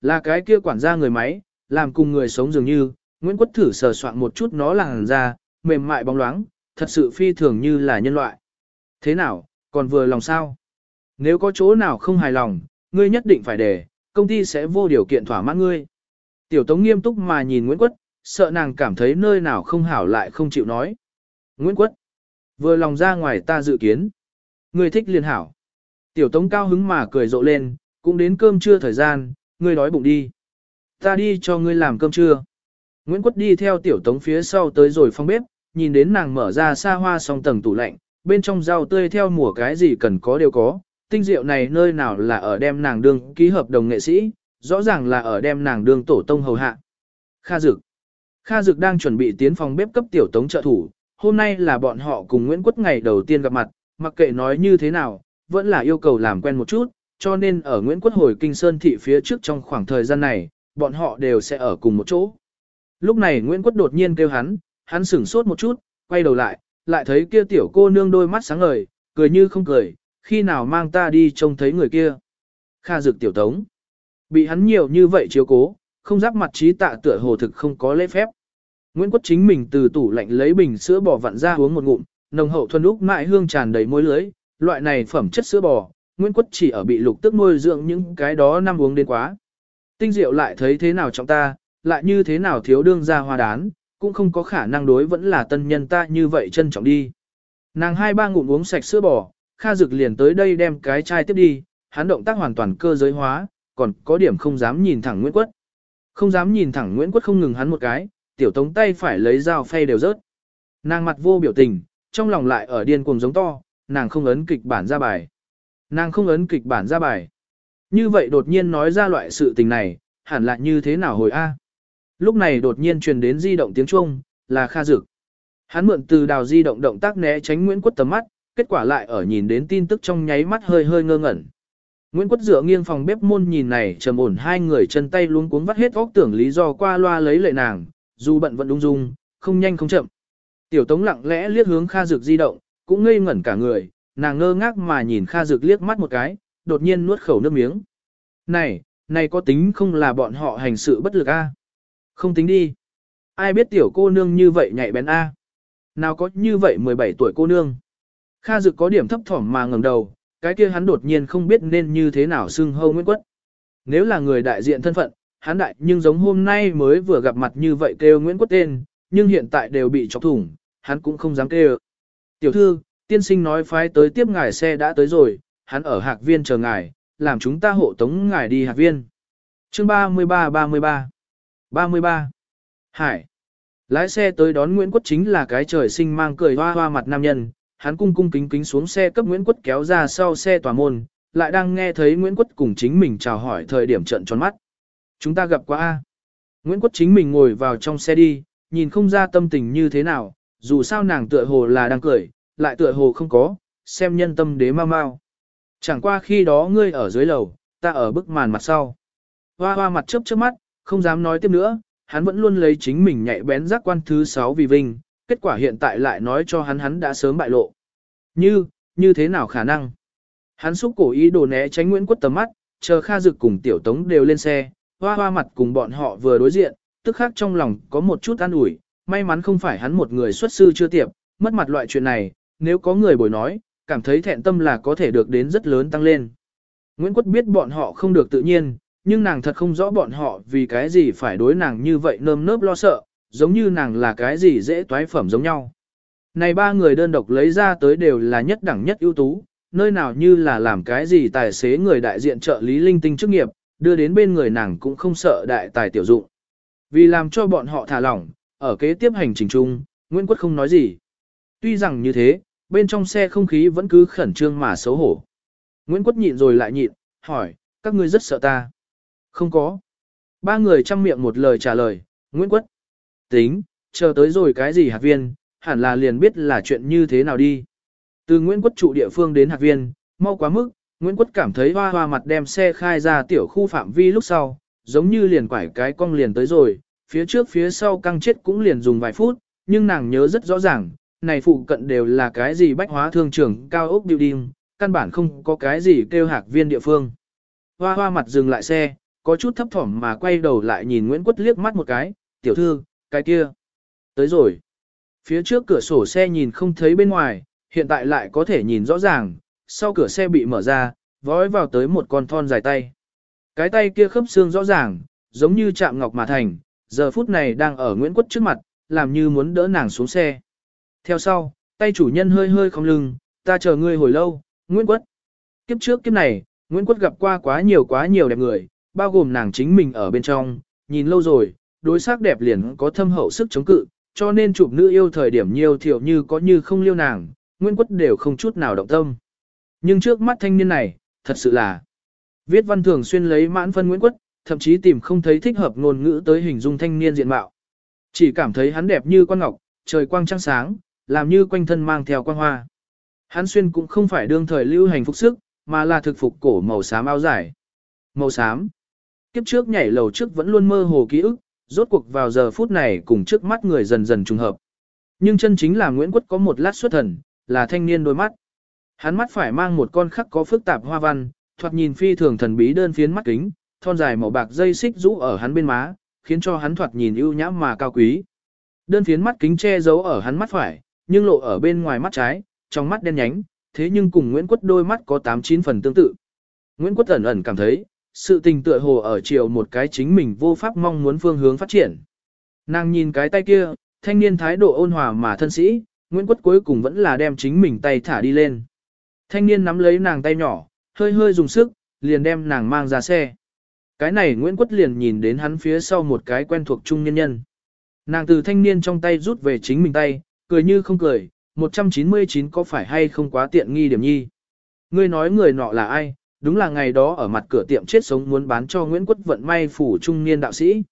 Là cái kia quản gia người máy, làm cùng người sống dường như, Nguyễn Quất thử sờ soạn một chút nó làn ra, mềm mại bóng loáng, thật sự phi thường như là nhân loại. Thế nào, còn vừa lòng sao? Nếu có chỗ nào không hài lòng, ngươi nhất định phải để, công ty sẽ vô điều kiện thỏa mãn ngươi. Tiểu Tống nghiêm túc mà nhìn Nguyễn Quất, sợ nàng cảm thấy nơi nào không hảo lại không chịu nói. Nguyễn Quất, vừa lòng ra ngoài ta dự kiến. Ngươi thích liền hảo. Tiểu Tống cao hứng mà cười rộ lên, cũng đến cơm trưa thời gian, ngươi đói bụng đi. Ta đi cho ngươi làm cơm trưa. Nguyễn Quất đi theo Tiểu Tống phía sau tới rồi phòng bếp, nhìn đến nàng mở ra xa hoa song tầng tủ lạnh, bên trong rau tươi theo mùa cái gì cần có đều có, tinh diệu này nơi nào là ở đem nàng đương ký hợp đồng nghệ sĩ, rõ ràng là ở đem nàng đương tổ tông hầu hạ. Kha Dực Kha Dực đang chuẩn bị tiến phòng bếp cấp tiểu tống trợ thủ, hôm nay là bọn họ cùng Nguyễn Quất ngày đầu tiên gặp mặt, mặc kệ nói như thế nào, vẫn là yêu cầu làm quen một chút, cho nên ở Nguyễn Quất hồi Kinh Sơn thị phía trước trong khoảng thời gian này, bọn họ đều sẽ ở cùng một chỗ. Lúc này Nguyễn Quất đột nhiên kêu hắn, hắn sửng sốt một chút, quay đầu lại, lại thấy kia tiểu cô nương đôi mắt sáng ngời, cười như không cười, khi nào mang ta đi trông thấy người kia. Kha dực tiểu tống. Bị hắn nhiều như vậy chiếu cố, không giáp mặt trí tạ tựa hồ thực không có lễ phép. Nguyễn Quốc chính mình từ tủ lạnh lấy bình sữa bò vặn ra uống một ngụm, nồng hậu thuần úc mại hương tràn đầy môi lưới, loại này phẩm chất sữa bò, Nguyễn Quất chỉ ở bị lục tức nuôi dưỡng những cái đó năm uống đến quá. Tinh diệu lại thấy thế nào trọng ta, lại như thế nào thiếu đương ra hoa đán, cũng không có khả năng đối vẫn là tân nhân ta như vậy trân trọng đi. Nàng hai ba ngụm uống sạch sữa bò, Kha Dực liền tới đây đem cái chai tiếp đi, hắn động tác hoàn toàn cơ giới hóa, còn có điểm không dám nhìn thẳng Nguyễn Quất. Không dám nhìn thẳng Nguyễn Quất không ngừng hắn một cái, tiểu tống tay phải lấy dao phay đều rớt. Nàng mặt vô biểu tình, trong lòng lại ở điên cuồng giống to, nàng không ấn kịch bản ra bài. Nàng không ấn kịch bản ra bài. Như vậy đột nhiên nói ra loại sự tình này, hẳn là như thế nào hồi A. Lúc này đột nhiên truyền đến di động tiếng Trung, là Kha Dực. Hắn mượn từ đào di động động tác né tránh Nguyễn quốc tầm mắt, kết quả lại ở nhìn đến tin tức trong nháy mắt hơi hơi ngơ ngẩn. Nguyễn quốc dựa nghiêng phòng bếp môn nhìn này trầm ổn hai người chân tay luống cuống vắt hết óc tưởng lý do qua loa lấy lệ nàng, dù bận vẫn đúng dung, không nhanh không chậm. Tiểu Tống lặng lẽ liếc hướng Kha Dực di động, cũng ngây ngẩn cả người, nàng ngơ ngác mà nhìn Kha Dực liếc mắt một cái, đột nhiên nuốt khẩu nước miếng. Này, này có tính không là bọn họ hành sự bất lực a? Không tính đi. Ai biết tiểu cô nương như vậy nhạy bén a? Nào có như vậy 17 tuổi cô nương. Kha Dực có điểm thấp thỏm mà ngẩng đầu, cái kia hắn đột nhiên không biết nên như thế nào xưng hô Nguyễn Quất. Nếu là người đại diện thân phận, hắn đại nhưng giống hôm nay mới vừa gặp mặt như vậy kêu Nguyễn Quất tên, nhưng hiện tại đều bị chọc thủng, hắn cũng không dám kêu. Tiểu thư, tiên sinh nói phái tới tiếp ngài xe đã tới rồi, hắn ở hạc viên chờ ngài, làm chúng ta hộ tống ngài đi hạc viên. Chương 33-33 33. Hải. Lái xe tới đón Nguyễn Quất chính là cái trời sinh mang cười hoa hoa mặt nam nhân, hắn cung cung kính kính xuống xe cấp Nguyễn Quất kéo ra sau xe tòa môn, lại đang nghe thấy Nguyễn Quất cùng chính mình chào hỏi thời điểm trận tròn mắt. Chúng ta gặp qua A. Nguyễn Quất chính mình ngồi vào trong xe đi, nhìn không ra tâm tình như thế nào, dù sao nàng tựa hồ là đang cười, lại tựa hồ không có, xem nhân tâm đế mau mau. Chẳng qua khi đó ngươi ở dưới lầu, ta ở bức màn mặt sau. Hoa hoa mặt chớp chớp mắt, không dám nói tiếp nữa, hắn vẫn luôn lấy chính mình nhạy bén giác quan thứ 6 vì vinh, kết quả hiện tại lại nói cho hắn hắn đã sớm bại lộ. Như, như thế nào khả năng? Hắn xúc cổ ý đồ né tránh Nguyễn Quất tầm mắt, chờ Kha Dực cùng Tiểu Tống đều lên xe, hoa hoa mặt cùng bọn họ vừa đối diện, tức khác trong lòng có một chút an ủi, may mắn không phải hắn một người xuất sư chưa tiệp, mất mặt loại chuyện này, nếu có người bồi nói, cảm thấy thẹn tâm là có thể được đến rất lớn tăng lên. Nguyễn Quất biết bọn họ không được tự nhiên, nhưng nàng thật không rõ bọn họ vì cái gì phải đối nàng như vậy nơm nớp lo sợ, giống như nàng là cái gì dễ toái phẩm giống nhau. Này ba người đơn độc lấy ra tới đều là nhất đẳng nhất ưu tú, nơi nào như là làm cái gì tài xế người đại diện trợ lý linh tinh chức nghiệp, đưa đến bên người nàng cũng không sợ đại tài tiểu dụng. Vì làm cho bọn họ thả lỏng, ở kế tiếp hành trình chung, Nguyễn Quất không nói gì. Tuy rằng như thế, bên trong xe không khí vẫn cứ khẩn trương mà xấu hổ. Nguyễn Quất nhịn rồi lại nhịn, hỏi, các ngươi rất sợ ta. Không có. Ba người chăm miệng một lời trả lời, Nguyễn Quất. Tính, chờ tới rồi cái gì hạt viên, hẳn là liền biết là chuyện như thế nào đi. Từ Nguyễn Quất trụ địa phương đến hạt viên, mau quá mức, Nguyễn Quất cảm thấy hoa hoa mặt đem xe khai ra tiểu khu phạm vi lúc sau, giống như liền quải cái cong liền tới rồi, phía trước phía sau căng chết cũng liền dùng vài phút, nhưng nàng nhớ rất rõ ràng, này phụ cận đều là cái gì bách hóa thương trường cao ốc building, căn bản không có cái gì kêu hạc viên địa phương. Hoa hoa mặt dừng lại xe, có chút thấp thỏm mà quay đầu lại nhìn Nguyễn Quất liếc mắt một cái, tiểu thư, cái kia. Tới rồi. Phía trước cửa sổ xe nhìn không thấy bên ngoài, hiện tại lại có thể nhìn rõ ràng, sau cửa xe bị mở ra, vói vào tới một con thon dài tay. Cái tay kia khớp xương rõ ràng, giống như chạm ngọc mà thành, giờ phút này đang ở Nguyễn Quất trước mặt, làm như muốn đỡ nàng xuống xe. Theo sau, tay chủ nhân hơi hơi không lưng, ta chờ ngươi hồi lâu, Nguyễn Quất. Kiếp trước kiếp này, Nguyễn Quất gặp qua quá nhiều quá nhiều đẹp người, bao gồm nàng chính mình ở bên trong, nhìn lâu rồi, đối sắc đẹp liền có thâm hậu sức chống cự, cho nên chụp nữ yêu thời điểm nhiều thiểu như có như không liêu nàng, Nguyễn Quất đều không chút nào động tâm. Nhưng trước mắt thanh niên này, thật sự là viết văn thường xuyên lấy mãn phân Nguyễn Quất, thậm chí tìm không thấy thích hợp ngôn ngữ tới hình dung thanh niên diện mạo. Chỉ cảm thấy hắn đẹp như quan ngọc, trời quang trăng sáng, làm như quanh thân mang theo quang hoa. Hắn xuyên cũng không phải đương thời lưu hành phục sức, mà là thực phục cổ màu xám áo dài. Màu xám. Kiếp trước nhảy lầu trước vẫn luôn mơ hồ ký ức, rốt cuộc vào giờ phút này cùng trước mắt người dần dần trùng hợp. Nhưng chân chính là Nguyễn Quất có một lát xuất thần, là thanh niên đôi mắt. Hắn mắt phải mang một con khắc có phức tạp hoa văn, thoạt nhìn phi thường thần bí đơn phiến mắt kính, thon dài màu bạc dây xích rũ ở hắn bên má, khiến cho hắn thoạt nhìn ưu nhã mà cao quý. Đơn phiến mắt kính che giấu ở hắn mắt phải, nhưng lộ ở bên ngoài mắt trái, trong mắt đen nhánh, thế nhưng cùng Nguyễn Quất đôi mắt có 8-9 phần tương tự. Nguyễn Quất ẩn ẩn cảm thấy, sự tình tựa hồ ở chiều một cái chính mình vô pháp mong muốn phương hướng phát triển. Nàng nhìn cái tay kia, thanh niên thái độ ôn hòa mà thân sĩ, Nguyễn Quất cuối cùng vẫn là đem chính mình tay thả đi lên. Thanh niên nắm lấy nàng tay nhỏ, hơi hơi dùng sức, liền đem nàng mang ra xe. Cái này Nguyễn Quất liền nhìn đến hắn phía sau một cái quen thuộc trung nhân nhân. Nàng từ thanh niên trong tay rút về chính mình tay, cười như không cười, 199 có phải hay không quá tiện nghi điểm nhi. Ngươi nói người nọ là ai, đúng là ngày đó ở mặt cửa tiệm chết sống muốn bán cho Nguyễn Quất vận may phủ trung niên đạo sĩ.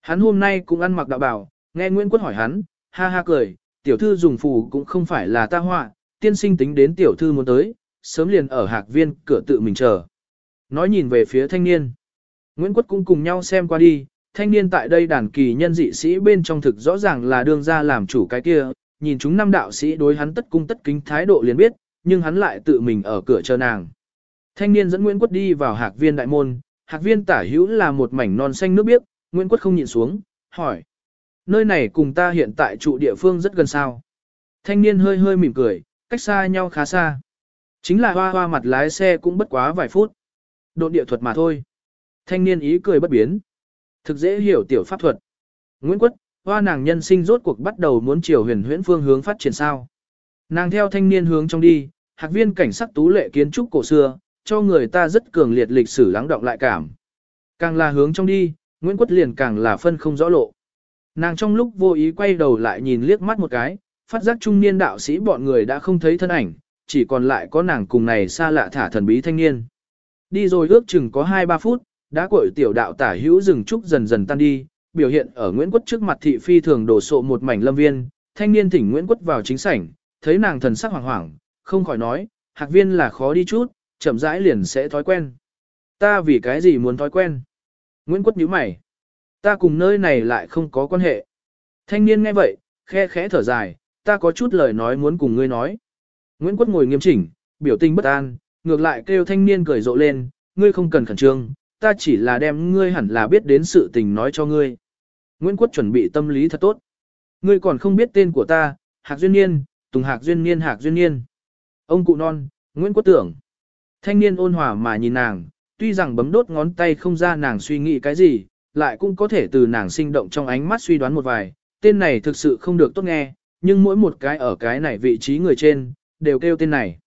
Hắn hôm nay cũng ăn mặc đạo bảo, nghe Nguyễn Quất hỏi hắn, ha ha cười, tiểu thư dùng phủ cũng không phải là ta họa, tiên sinh tính đến tiểu thư muốn tới, sớm liền ở hạc viên cửa tự mình chờ. Nói nhìn về phía thanh niên. Nguyễn Quất cũng cùng nhau xem qua đi, thanh niên tại đây đàn kỳ nhân dị sĩ bên trong thực rõ ràng là đương ra làm chủ cái kia, nhìn chúng năm đạo sĩ đối hắn tất cung tất kính thái độ liền biết, nhưng hắn lại tự mình ở cửa chờ nàng. Thanh niên dẫn Nguyễn Quất đi vào hạc viên đại môn, hạc viên tả hữu là một mảnh non xanh nước biếc, Nguyễn Quất không nhịn xuống, hỏi. Nơi này cùng ta hiện tại trụ địa phương rất gần sao. Thanh niên hơi hơi mỉm cười, cách xa nhau khá xa. Chính là hoa hoa mặt lái xe cũng bất quá vài phút. Độn địa thuật mà thôi. Thanh niên ý cười bất biến. Thực dễ hiểu tiểu pháp thuật. Nguyễn Quất, hoa nàng nhân sinh rốt cuộc bắt đầu muốn chiều huyền huyễn phương hướng phát triển sao. Nàng theo thanh niên hướng trong đi, hạc viên cảnh sắc tú lệ kiến trúc cổ xưa, cho người ta rất cường liệt lịch sử lắng động lại cảm. Càng là hướng trong đi, Nguyễn Quất liền càng là phân không rõ lộ. Nàng trong lúc vô ý quay đầu lại nhìn liếc mắt một cái, phát giác trung niên đạo sĩ bọn người đã không thấy thân ảnh, chỉ còn lại có nàng cùng này xa lạ thả thần bí thanh niên. Đi rồi ước chừng có 2-3 phút, đã cội tiểu đạo tả hữu rừng trúc dần dần tan đi, biểu hiện ở Nguyễn Quất trước mặt thị phi thường đổ sộ một mảnh lâm viên, thanh niên thỉnh Nguyễn Quất vào chính sảnh, thấy nàng thần sắc hoảng hoảng, không khỏi nói, hạc viên là khó đi chút, chậm rãi liền sẽ thói quen. Ta vì cái gì muốn thói quen? Nguyễn Quất nhíu mày. Ta cùng nơi này lại không có quan hệ. Thanh niên nghe vậy, khe khẽ thở dài, ta có chút lời nói muốn cùng ngươi nói. Nguyễn Quất ngồi nghiêm chỉnh, biểu tình bất an, ngược lại kêu thanh niên cười rộ lên, ngươi không cần khẩn trương, ta chỉ là đem ngươi hẳn là biết đến sự tình nói cho ngươi. Nguyễn Quất chuẩn bị tâm lý thật tốt. Ngươi còn không biết tên của ta, Hạc Duyên Niên, Tùng Hạc Duyên Niên Hạc Duyên Niên. Ông cụ non, Nguyễn Quất tưởng. Thanh niên ôn hòa mà nhìn nàng, tuy rằng bấm đốt ngón tay không ra nàng suy nghĩ cái gì, lại cũng có thể từ nàng sinh động trong ánh mắt suy đoán một vài, tên này thực sự không được tốt nghe, nhưng mỗi một cái ở cái này vị trí người trên, đều kêu tên này.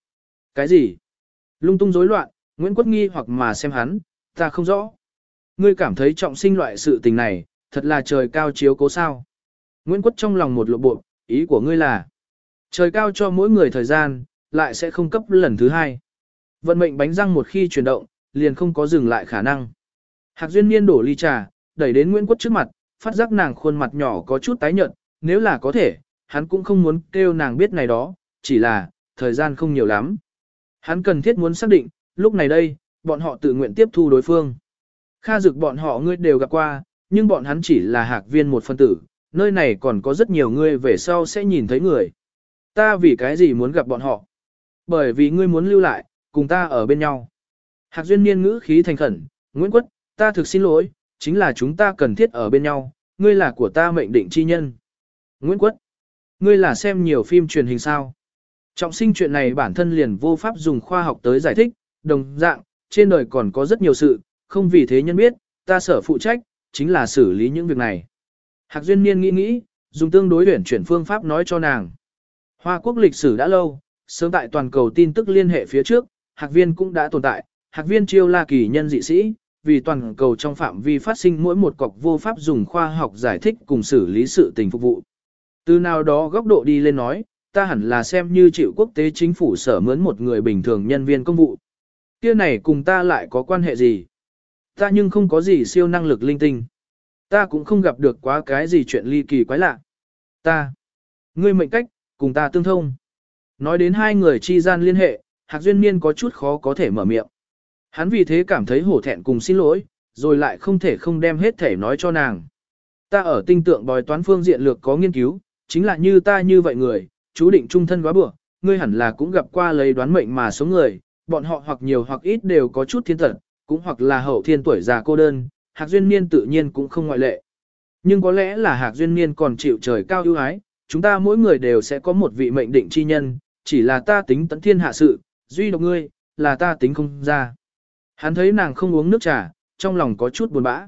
Cái gì? Lung tung rối loạn, Nguyễn Quất nghi hoặc mà xem hắn, ta không rõ. Ngươi cảm thấy trọng sinh loại sự tình này, thật là trời cao chiếu cố sao. Nguyễn Quất trong lòng một lộ bộ, ý của ngươi là, trời cao cho mỗi người thời gian, lại sẽ không cấp lần thứ hai. Vận mệnh bánh răng một khi chuyển động, liền không có dừng lại khả năng. Hạc Duyên Niên đổ ly trà, đẩy đến Nguyễn Quất trước mặt, phát giác nàng khuôn mặt nhỏ có chút tái nhợt, nếu là có thể, hắn cũng không muốn kêu nàng biết này đó, chỉ là, thời gian không nhiều lắm. Hắn cần thiết muốn xác định, lúc này đây, bọn họ tự nguyện tiếp thu đối phương. Kha dực bọn họ ngươi đều gặp qua, nhưng bọn hắn chỉ là hạc viên một phân tử, nơi này còn có rất nhiều người về sau sẽ nhìn thấy người. Ta vì cái gì muốn gặp bọn họ? Bởi vì ngươi muốn lưu lại, cùng ta ở bên nhau. Hạc duyên niên ngữ khí thành khẩn, Nguyễn Quất, ta thực xin lỗi, chính là chúng ta cần thiết ở bên nhau, ngươi là của ta mệnh định chi nhân. Nguyễn Quất, ngươi là xem nhiều phim truyền hình sao? Trọng sinh chuyện này bản thân liền vô pháp dùng khoa học tới giải thích, đồng dạng, trên đời còn có rất nhiều sự, không vì thế nhân biết, ta sở phụ trách, chính là xử lý những việc này. Hạc Duyên Niên nghĩ nghĩ, dùng tương đối huyển chuyển phương pháp nói cho nàng. Hoa quốc lịch sử đã lâu, sớm tại toàn cầu tin tức liên hệ phía trước, Hạc Viên cũng đã tồn tại, Hạc Viên chiêu la kỳ nhân dị sĩ, vì toàn cầu trong phạm vi phát sinh mỗi một cọc vô pháp dùng khoa học giải thích cùng xử lý sự tình phục vụ. Từ nào đó góc độ đi lên nói, ta hẳn là xem như chịu quốc tế chính phủ sở mướn một người bình thường nhân viên công vụ. Kia này cùng ta lại có quan hệ gì? Ta nhưng không có gì siêu năng lực linh tinh. Ta cũng không gặp được quá cái gì chuyện ly kỳ quái lạ. Ta, ngươi mệnh cách, cùng ta tương thông. Nói đến hai người chi gian liên hệ, Hạc Duyên Niên có chút khó có thể mở miệng. Hắn vì thế cảm thấy hổ thẹn cùng xin lỗi, rồi lại không thể không đem hết thể nói cho nàng. Ta ở tinh tượng bòi toán phương diện lược có nghiên cứu, chính là như ta như vậy người, chú định trung thân quá bữa, ngươi hẳn là cũng gặp qua lấy đoán mệnh mà số người, bọn họ hoặc nhiều hoặc ít đều có chút thiên tật, cũng hoặc là hậu thiên tuổi già cô đơn, Hạc Duyên Niên tự nhiên cũng không ngoại lệ. Nhưng có lẽ là Hạc Duyên Niên còn chịu trời cao ưu ái, chúng ta mỗi người đều sẽ có một vị mệnh định chi nhân, chỉ là ta tính tận thiên hạ sự, duy độc ngươi, là ta tính không ra. Hắn thấy nàng không uống nước trà, trong lòng có chút buồn bã.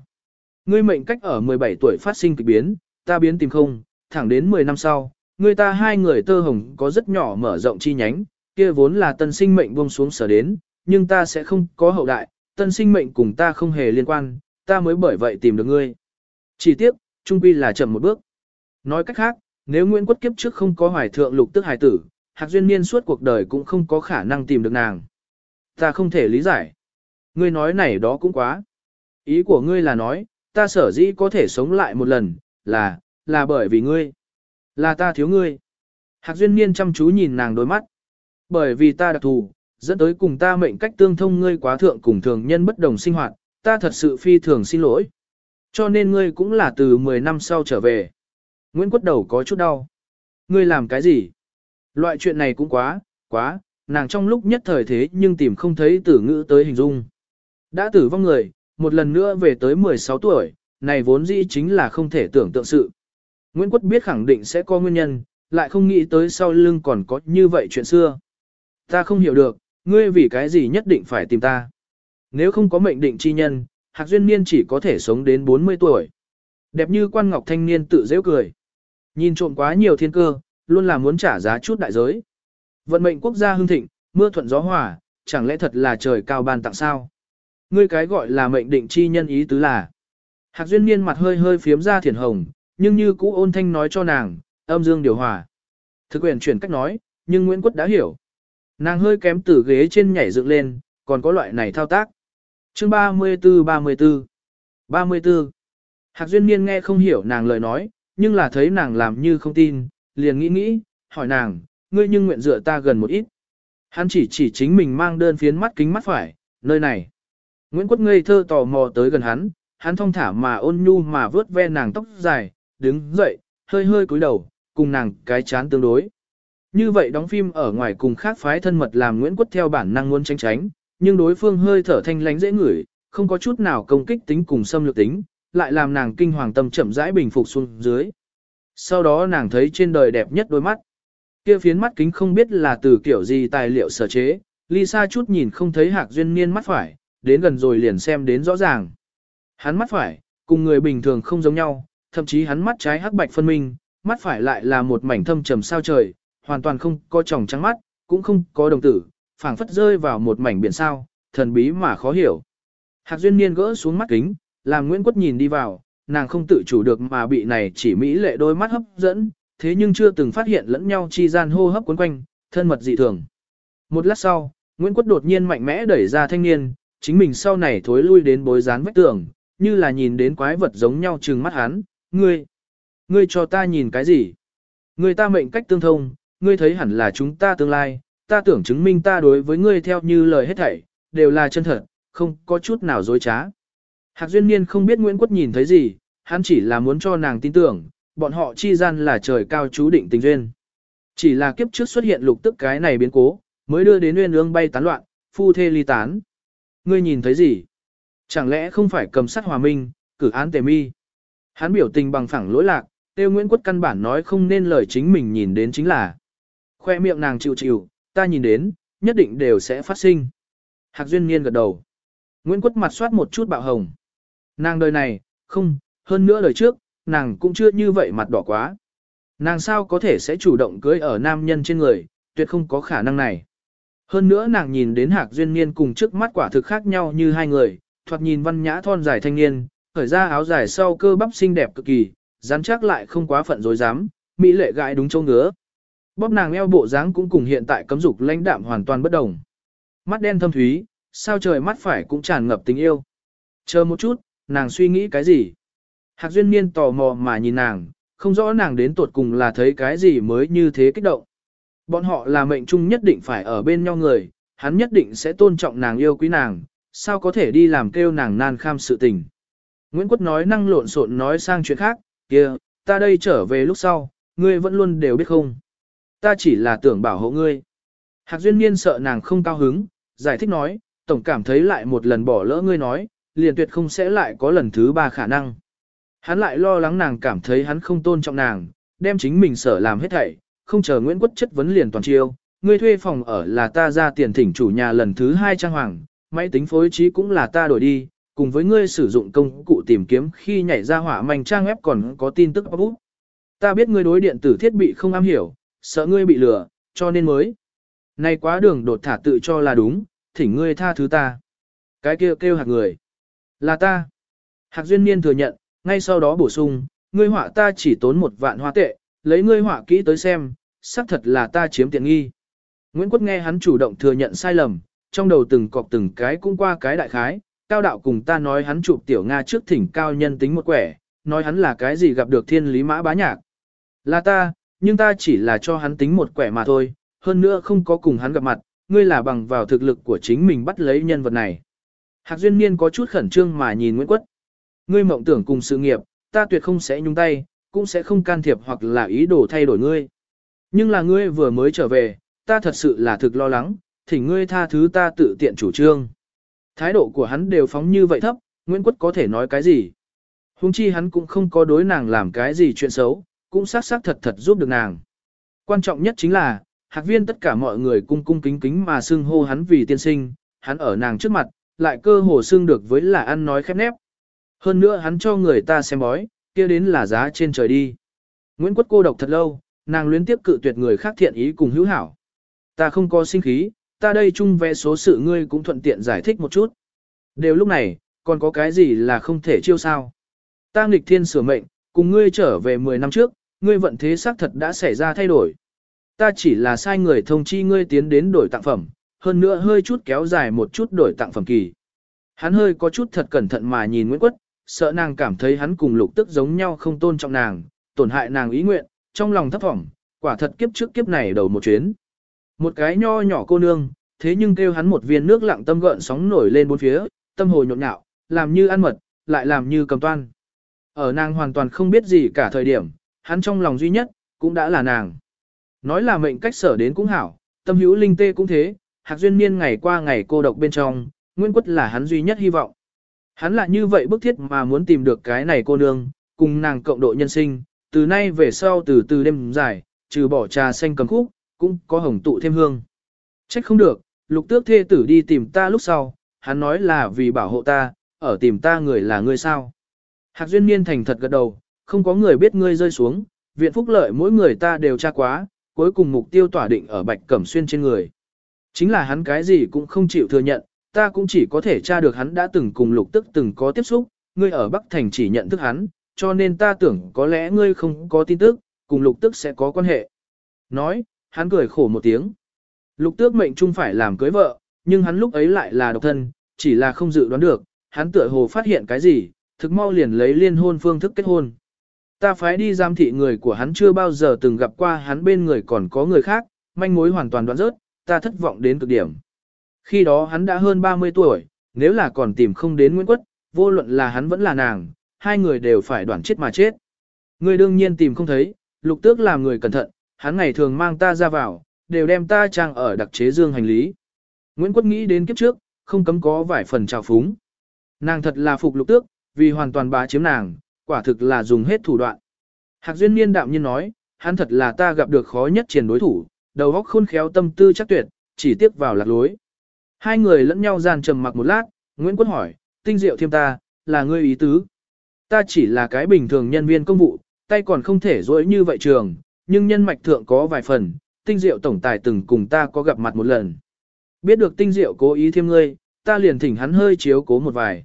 Ngươi mệnh cách ở 17 tuổi phát sinh kỳ biến, ta biến tìm không, thẳng đến 10 năm sau, ngươi ta hai người tơ hồng có rất nhỏ mở rộng chi nhánh, kia vốn là tân sinh mệnh buông xuống sở đến, nhưng ta sẽ không có hậu đại, tân sinh mệnh cùng ta không hề liên quan, ta mới bởi vậy tìm được ngươi. Chỉ tiếc, trung quy là chậm một bước. Nói cách khác, nếu Nguyễn Quất kiếp trước không có hoài thượng lục tức hài tử, Hạc Duyên Niên suốt cuộc đời cũng không có khả năng tìm được nàng. Ta không thể lý giải. Ngươi nói này đó cũng quá. Ý của ngươi là nói, ta sở dĩ có thể sống lại một lần, là, là bởi vì ngươi. Là ta thiếu ngươi. Hạc Duyên Niên chăm chú nhìn nàng đôi mắt. Bởi vì ta đặc thù, dẫn tới cùng ta mệnh cách tương thông ngươi quá thượng cùng thường nhân bất đồng sinh hoạt, ta thật sự phi thường xin lỗi. Cho nên ngươi cũng là từ 10 năm sau trở về. Nguyễn Quất Đầu có chút đau. Ngươi làm cái gì? Loại chuyện này cũng quá, quá, nàng trong lúc nhất thời thế nhưng tìm không thấy tử ngữ tới hình dung. Đã tử vong người, một lần nữa về tới 16 tuổi, này vốn dĩ chính là không thể tưởng tượng sự. Nguyễn Quất biết khẳng định sẽ có nguyên nhân, lại không nghĩ tới sau lưng còn có như vậy chuyện xưa. Ta không hiểu được, ngươi vì cái gì nhất định phải tìm ta. Nếu không có mệnh định chi nhân, Hạc Duyên Niên chỉ có thể sống đến 40 tuổi. Đẹp như quan ngọc thanh niên tự dễ cười. Nhìn trộm quá nhiều thiên cơ, luôn là muốn trả giá chút đại giới. Vận mệnh quốc gia hưng thịnh, mưa thuận gió hòa, chẳng lẽ thật là trời cao ban tặng sao? Ngươi cái gọi là mệnh định chi nhân ý tứ là. Hạc Duyên Niên mặt hơi hơi phiếm ra thiển hồng, nhưng như cũ ôn thanh nói cho nàng, âm dương điều hòa. Thực quyền chuyển cách nói, nhưng Nguyễn Quất đã hiểu. Nàng hơi kém từ ghế trên nhảy dựng lên, còn có loại này thao tác. Chương 34-34 34 Hạc Duyên Niên nghe không hiểu nàng lời nói, nhưng là thấy nàng làm như không tin, liền nghĩ nghĩ, hỏi nàng, ngươi nhưng nguyện dựa ta gần một ít. Hắn chỉ chỉ chính mình mang đơn phiến mắt kính mắt phải, nơi này. Nguyễn Quất ngây thơ tò mò tới gần hắn, hắn thong thả mà ôn nhu mà vớt ve nàng tóc dài, đứng dậy, hơi hơi cúi đầu, cùng nàng cái chán tương đối. Như vậy đóng phim ở ngoài cùng khác phái thân mật làm Nguyễn Quất theo bản năng muốn tránh tránh, nhưng đối phương hơi thở thanh lánh dễ ngửi, không có chút nào công kích tính cùng xâm lược tính, lại làm nàng kinh hoàng tâm chậm rãi bình phục xuống dưới. Sau đó nàng thấy trên đời đẹp nhất đôi mắt. Kia phiến mắt kính không biết là từ kiểu gì tài liệu sở chế, Lisa chút nhìn không thấy hạc duyên niên mắt phải, đến gần rồi liền xem đến rõ ràng. Hắn mắt phải, cùng người bình thường không giống nhau, thậm chí hắn mắt trái hắc bạch phân minh, mắt phải lại là một mảnh thâm trầm sao trời, hoàn toàn không có tròng trắng mắt, cũng không có đồng tử, phảng phất rơi vào một mảnh biển sao, thần bí mà khó hiểu. Hạc Duyên Niên gỡ xuống mắt kính, làm Nguyễn Quất nhìn đi vào, nàng không tự chủ được mà bị này chỉ mỹ lệ đôi mắt hấp dẫn, thế nhưng chưa từng phát hiện lẫn nhau chi gian hô hấp quấn quanh, thân mật dị thường. Một lát sau, Nguyễn Quất đột nhiên mạnh mẽ đẩy ra thanh niên, chính mình sau này thối lui đến bối rán vách tường, như là nhìn đến quái vật giống nhau trừng mắt hắn, ngươi, ngươi cho ta nhìn cái gì? Người ta mệnh cách tương thông, ngươi thấy hẳn là chúng ta tương lai, ta tưởng chứng minh ta đối với ngươi theo như lời hết thảy, đều là chân thật, không có chút nào dối trá. Hạc Duyên Niên không biết Nguyễn Quất nhìn thấy gì, hắn chỉ là muốn cho nàng tin tưởng, bọn họ chi gian là trời cao chú định tình duyên. Chỉ là kiếp trước xuất hiện lục tức cái này biến cố, mới đưa đến nguyên ương bay tán loạn, phu thê ly tán. Ngươi nhìn thấy gì? Chẳng lẽ không phải cầm sát hòa minh, cử án tề mi. Hắn biểu tình bằng phẳng lỗi lạc, tiêu Nguyễn Quất căn bản nói không nên lời chính mình nhìn đến chính là. Khoe miệng nàng chịu chịu, ta nhìn đến, nhất định đều sẽ phát sinh. Hạc Duyên Niên gật đầu. Nguyễn Quất mặt soát một chút bạo hồng. Nàng đời này, không, hơn nữa đời trước, nàng cũng chưa như vậy mặt đỏ quá. Nàng sao có thể sẽ chủ động cưới ở nam nhân trên người, tuyệt không có khả năng này. Hơn nữa nàng nhìn đến Hạc Duyên Niên cùng trước mắt quả thực khác nhau như hai người, thoạt nhìn văn nhã thon dài thanh niên, khởi ra áo dài sau cơ bắp xinh đẹp cực kỳ, rắn chắc lại không quá phận dối dám, mỹ lệ gãi đúng châu ngứa. Bóp nàng eo bộ dáng cũng cùng hiện tại cấm dục lãnh đạm hoàn toàn bất đồng. Mắt đen thâm thúy, sao trời mắt phải cũng tràn ngập tình yêu. Chờ một chút, nàng suy nghĩ cái gì? Hạc Duyên Niên tò mò mà nhìn nàng, không rõ nàng đến tuột cùng là thấy cái gì mới như thế kích động. Bọn họ là mệnh chung nhất định phải ở bên nhau người, hắn nhất định sẽ tôn trọng nàng yêu quý nàng, sao có thể đi làm kêu nàng nan kham sự tình. Nguyễn quốc nói năng lộn xộn nói sang chuyện khác, kia, ta đây trở về lúc sau, ngươi vẫn luôn đều biết không. Ta chỉ là tưởng bảo hộ ngươi. Hạc Duyên Niên sợ nàng không cao hứng, giải thích nói, tổng cảm thấy lại một lần bỏ lỡ ngươi nói, liền tuyệt không sẽ lại có lần thứ ba khả năng. Hắn lại lo lắng nàng cảm thấy hắn không tôn trọng nàng, đem chính mình sở làm hết thảy, không chờ Nguyễn Quất chất vấn liền toàn chiêu. Ngươi thuê phòng ở là ta ra tiền thỉnh chủ nhà lần thứ hai trang hoàng, máy tính phối trí cũng là ta đổi đi, cùng với ngươi sử dụng công cụ tìm kiếm khi nhảy ra hỏa manh trang web còn có tin tức bút. Ta biết ngươi đối điện tử thiết bị không am hiểu, sợ ngươi bị lừa, cho nên mới. nay quá đường đột thả tự cho là đúng, thỉnh ngươi tha thứ ta. Cái kia kêu, kêu hạc người. Là ta. Hạc duyên niên thừa nhận, ngay sau đó bổ sung, ngươi họa ta chỉ tốn một vạn hoa tệ, lấy ngươi họa kỹ tới xem, xác thật là ta chiếm tiện nghi. Nguyễn Quốc nghe hắn chủ động thừa nhận sai lầm, trong đầu từng cọp từng cái cũng qua cái đại khái, cao đạo cùng ta nói hắn chụp tiểu Nga trước thỉnh cao nhân tính một quẻ, nói hắn là cái gì gặp được thiên lý mã bá nhạc. Là ta, nhưng ta chỉ là cho hắn tính một quẻ mà thôi, hơn nữa không có cùng hắn gặp mặt, ngươi là bằng vào thực lực của chính mình bắt lấy nhân vật này. Hạc Duyên Niên có chút khẩn trương mà nhìn Nguyễn Quất. Ngươi mộng tưởng cùng sự nghiệp, ta tuyệt không sẽ nhúng tay, cũng sẽ không can thiệp hoặc là ý đồ thay đổi ngươi. Nhưng là ngươi vừa mới trở về, ta thật sự là thực lo lắng, thỉnh ngươi tha thứ ta tự tiện chủ trương. Thái độ của hắn đều phóng như vậy thấp, Nguyễn Quất có thể nói cái gì. Hùng chi hắn cũng không có đối nàng làm cái gì chuyện xấu, cũng xác xác thật thật giúp được nàng. Quan trọng nhất chính là, hạc viên tất cả mọi người cung cung kính kính mà xưng hô hắn vì tiên sinh, hắn ở nàng trước mặt, lại cơ hồ xưng được với là ăn nói khép nép. Hơn nữa hắn cho người ta xem bói, kia đến là giá trên trời đi. Nguyễn Quất cô độc thật lâu, nàng luyến tiếp cự tuyệt người khác thiện ý cùng hữu hảo. Ta không có sinh khí, ta đây chung vẽ số sự ngươi cũng thuận tiện giải thích một chút. Đều lúc này, còn có cái gì là không thể chiêu sao. Ta nghịch thiên sửa mệnh, cùng ngươi trở về 10 năm trước, ngươi vận thế xác thật đã xảy ra thay đổi. Ta chỉ là sai người thông chi ngươi tiến đến đổi tặng phẩm, hơn nữa hơi chút kéo dài một chút đổi tặng phẩm kỳ. Hắn hơi có chút thật cẩn thận mà nhìn Nguyễn Quất, sợ nàng cảm thấy hắn cùng lục tức giống nhau không tôn trọng nàng, tổn hại nàng ý nguyện, trong lòng thấp thỏm, quả thật kiếp trước kiếp này đầu một chuyến. Một cái nho nhỏ cô nương, thế nhưng kêu hắn một viên nước lặng tâm gợn sóng nổi lên bốn phía, tâm hồ nhộn nhạo, làm như ăn mật, lại làm như cầm toan. Ở nàng hoàn toàn không biết gì cả thời điểm, hắn trong lòng duy nhất, cũng đã là nàng. Nói là mệnh cách sở đến cũng hảo, tâm hữu linh tê cũng thế, hạc duyên niên ngày qua ngày cô độc bên trong, nguyên quất là hắn duy nhất hy vọng. Hắn là như vậy bức thiết mà muốn tìm được cái này cô nương, cùng nàng cộng độ nhân sinh, từ nay về sau từ từ đêm dài, trừ bỏ trà xanh cầm khúc, cũng có hồng tụ thêm hương. Trách không được, lục tước thê tử đi tìm ta lúc sau, hắn nói là vì bảo hộ ta, ở tìm ta người là ngươi sao. Hạc duyên niên thành thật gật đầu, không có người biết ngươi rơi xuống, viện phúc lợi mỗi người ta đều tra quá, cuối cùng mục tiêu tỏa định ở bạch cẩm xuyên trên người. Chính là hắn cái gì cũng không chịu thừa nhận, ta cũng chỉ có thể tra được hắn đã từng cùng lục tức từng có tiếp xúc, ngươi ở Bắc Thành chỉ nhận thức hắn, cho nên ta tưởng có lẽ ngươi không có tin tức, cùng lục tức sẽ có quan hệ. Nói, hắn cười khổ một tiếng. Lục tước mệnh chung phải làm cưới vợ, nhưng hắn lúc ấy lại là độc thân, chỉ là không dự đoán được, hắn tựa hồ phát hiện cái gì, thực mau liền lấy liên hôn phương thức kết hôn. Ta phái đi giam thị người của hắn chưa bao giờ từng gặp qua hắn bên người còn có người khác, manh mối hoàn toàn đoạn rớt, ta thất vọng đến cực điểm. Khi đó hắn đã hơn 30 tuổi, nếu là còn tìm không đến Nguyễn Quất, vô luận là hắn vẫn là nàng, hai người đều phải đoạn chết mà chết. Người đương nhiên tìm không thấy, lục tước làm người cẩn thận, hắn ngày thường mang ta ra vào, đều đem ta trang ở đặc chế dương hành lý. Nguyễn Quất nghĩ đến kiếp trước, không cấm có vài phần trào phúng. Nàng thật là phục lục tước, vì hoàn toàn bá chiếm nàng, quả thực là dùng hết thủ đoạn. Hạc Duyên Niên đạm nhiên nói, hắn thật là ta gặp được khó nhất triển đối thủ, đầu óc khôn khéo tâm tư chắc tuyệt, chỉ tiếp vào lạc lối. Hai người lẫn nhau gian trầm mặc một lát, Nguyễn Quân hỏi, tinh diệu thêm ta, là ngươi ý tứ. Ta chỉ là cái bình thường nhân viên công vụ, tay còn không thể dối như vậy trường, nhưng nhân mạch thượng có vài phần, tinh diệu tổng tài từng cùng ta có gặp mặt một lần. Biết được tinh diệu cố ý thêm ngươi, ta liền thỉnh hắn hơi chiếu cố một vài.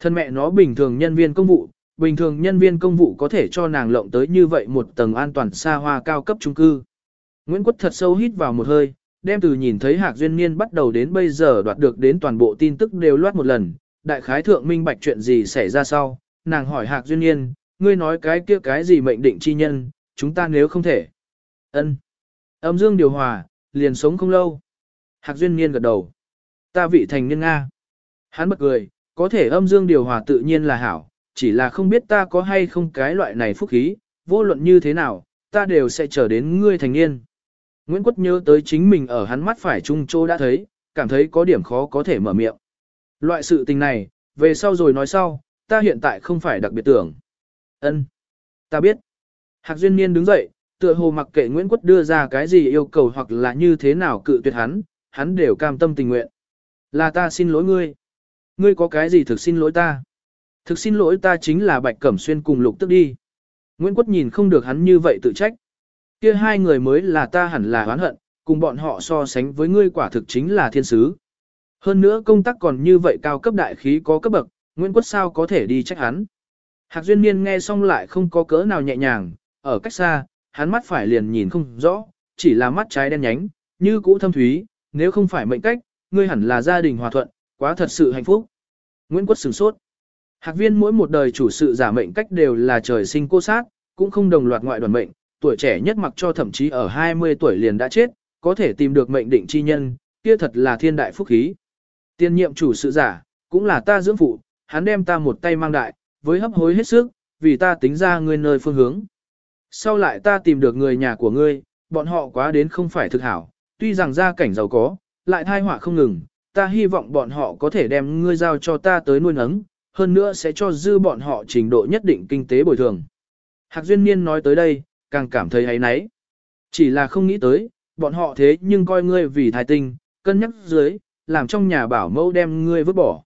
Thân mẹ nó bình thường nhân viên công vụ, bình thường nhân viên công vụ có thể cho nàng lộng tới như vậy một tầng an toàn xa hoa cao cấp trung cư. Nguyễn Quất thật sâu hít vào một hơi, đem từ nhìn thấy Hạc Duyên Niên bắt đầu đến bây giờ đoạt được đến toàn bộ tin tức đều loát một lần, đại khái thượng minh bạch chuyện gì xảy ra sau, nàng hỏi Hạc Duyên Niên, ngươi nói cái kia cái gì mệnh định chi nhân, chúng ta nếu không thể. ân Âm dương điều hòa, liền sống không lâu. Hạc Duyên Niên gật đầu. Ta vị thành niên Nga. Hắn bật cười, có thể âm dương điều hòa tự nhiên là hảo, chỉ là không biết ta có hay không cái loại này phúc khí, vô luận như thế nào, ta đều sẽ chờ đến ngươi thành niên. Nguyễn Quất nhớ tới chính mình ở hắn mắt phải trung trô đã thấy, cảm thấy có điểm khó có thể mở miệng. Loại sự tình này, về sau rồi nói sau, ta hiện tại không phải đặc biệt tưởng. Ân, Ta biết. Hạc Duyên Niên đứng dậy, tựa hồ mặc kệ Nguyễn Quất đưa ra cái gì yêu cầu hoặc là như thế nào cự tuyệt hắn, hắn đều cam tâm tình nguyện. Là ta xin lỗi ngươi. Ngươi có cái gì thực xin lỗi ta? Thực xin lỗi ta chính là Bạch Cẩm Xuyên cùng lục tức đi. Nguyễn Quất nhìn không được hắn như vậy tự trách. Kia hai người mới là ta hẳn là oán hận, cùng bọn họ so sánh với ngươi quả thực chính là thiên sứ. Hơn nữa công tác còn như vậy cao cấp đại khí có cấp bậc, Nguyễn Quất sao có thể đi trách hắn. Hạc Duyên Niên nghe xong lại không có cỡ nào nhẹ nhàng, ở cách xa, hắn mắt phải liền nhìn không rõ, chỉ là mắt trái đen nhánh, như cũ thâm thúy, nếu không phải mệnh cách, ngươi hẳn là gia đình hòa thuận, quá thật sự hạnh phúc. Nguyễn Quất sửng sốt. Hạc viên mỗi một đời chủ sự giả mệnh cách đều là trời sinh cô sát, cũng không đồng loạt ngoại đoàn mệnh, tuổi trẻ nhất mặc cho thậm chí ở 20 tuổi liền đã chết, có thể tìm được mệnh định chi nhân, kia thật là thiên đại phúc khí. Tiên nhiệm chủ sự giả, cũng là ta dưỡng phụ, hắn đem ta một tay mang đại, với hấp hối hết sức, vì ta tính ra ngươi nơi phương hướng. Sau lại ta tìm được người nhà của ngươi, bọn họ quá đến không phải thực hảo, tuy rằng gia cảnh giàu có, lại thai họa không ngừng, ta hy vọng bọn họ có thể đem ngươi giao cho ta tới nuôi nấng, hơn nữa sẽ cho dư bọn họ trình độ nhất định kinh tế bồi thường. Hạc Duyên Niên nói tới đây, càng cảm thấy hay nấy, Chỉ là không nghĩ tới, bọn họ thế nhưng coi ngươi vì thái tinh, cân nhắc dưới, làm trong nhà bảo mẫu đem ngươi vứt bỏ.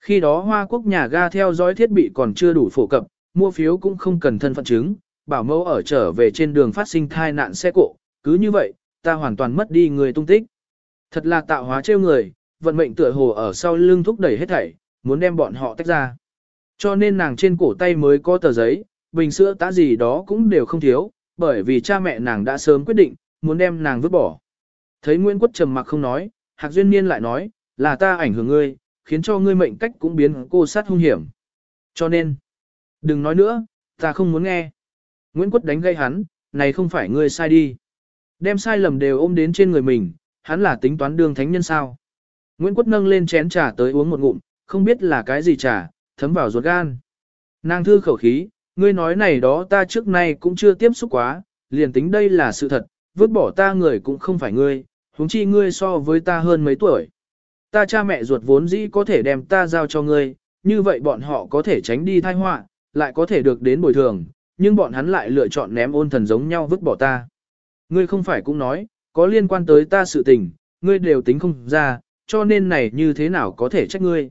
Khi đó Hoa Quốc nhà ga theo dõi thiết bị còn chưa đủ phổ cập, mua phiếu cũng không cần thân phận chứng, bảo mẫu ở trở về trên đường phát sinh thai nạn xe cộ, cứ như vậy, ta hoàn toàn mất đi người tung tích. Thật là tạo hóa trêu người, vận mệnh tựa hồ ở sau lưng thúc đẩy hết thảy, muốn đem bọn họ tách ra. Cho nên nàng trên cổ tay mới có tờ giấy, bình sữa tá gì đó cũng đều không thiếu, bởi vì cha mẹ nàng đã sớm quyết định, muốn đem nàng vứt bỏ. Thấy Nguyễn Quất trầm mặc không nói, Hạc Duyên Niên lại nói, là ta ảnh hưởng ngươi, khiến cho ngươi mệnh cách cũng biến cô sát hung hiểm. Cho nên, đừng nói nữa, ta không muốn nghe. Nguyễn Quất đánh gây hắn, này không phải ngươi sai đi. Đem sai lầm đều ôm đến trên người mình, hắn là tính toán đương thánh nhân sao. Nguyễn Quất nâng lên chén trà tới uống một ngụm, không biết là cái gì trà, thấm vào ruột gan. Nàng thư khẩu khí, ngươi nói này đó ta trước nay cũng chưa tiếp xúc quá, liền tính đây là sự thật, vứt bỏ ta người cũng không phải ngươi, huống chi ngươi so với ta hơn mấy tuổi. Ta cha mẹ ruột vốn dĩ có thể đem ta giao cho ngươi, như vậy bọn họ có thể tránh đi thai họa, lại có thể được đến bồi thường, nhưng bọn hắn lại lựa chọn ném ôn thần giống nhau vứt bỏ ta. Ngươi không phải cũng nói, có liên quan tới ta sự tình, ngươi đều tính không ra, cho nên này như thế nào có thể trách ngươi.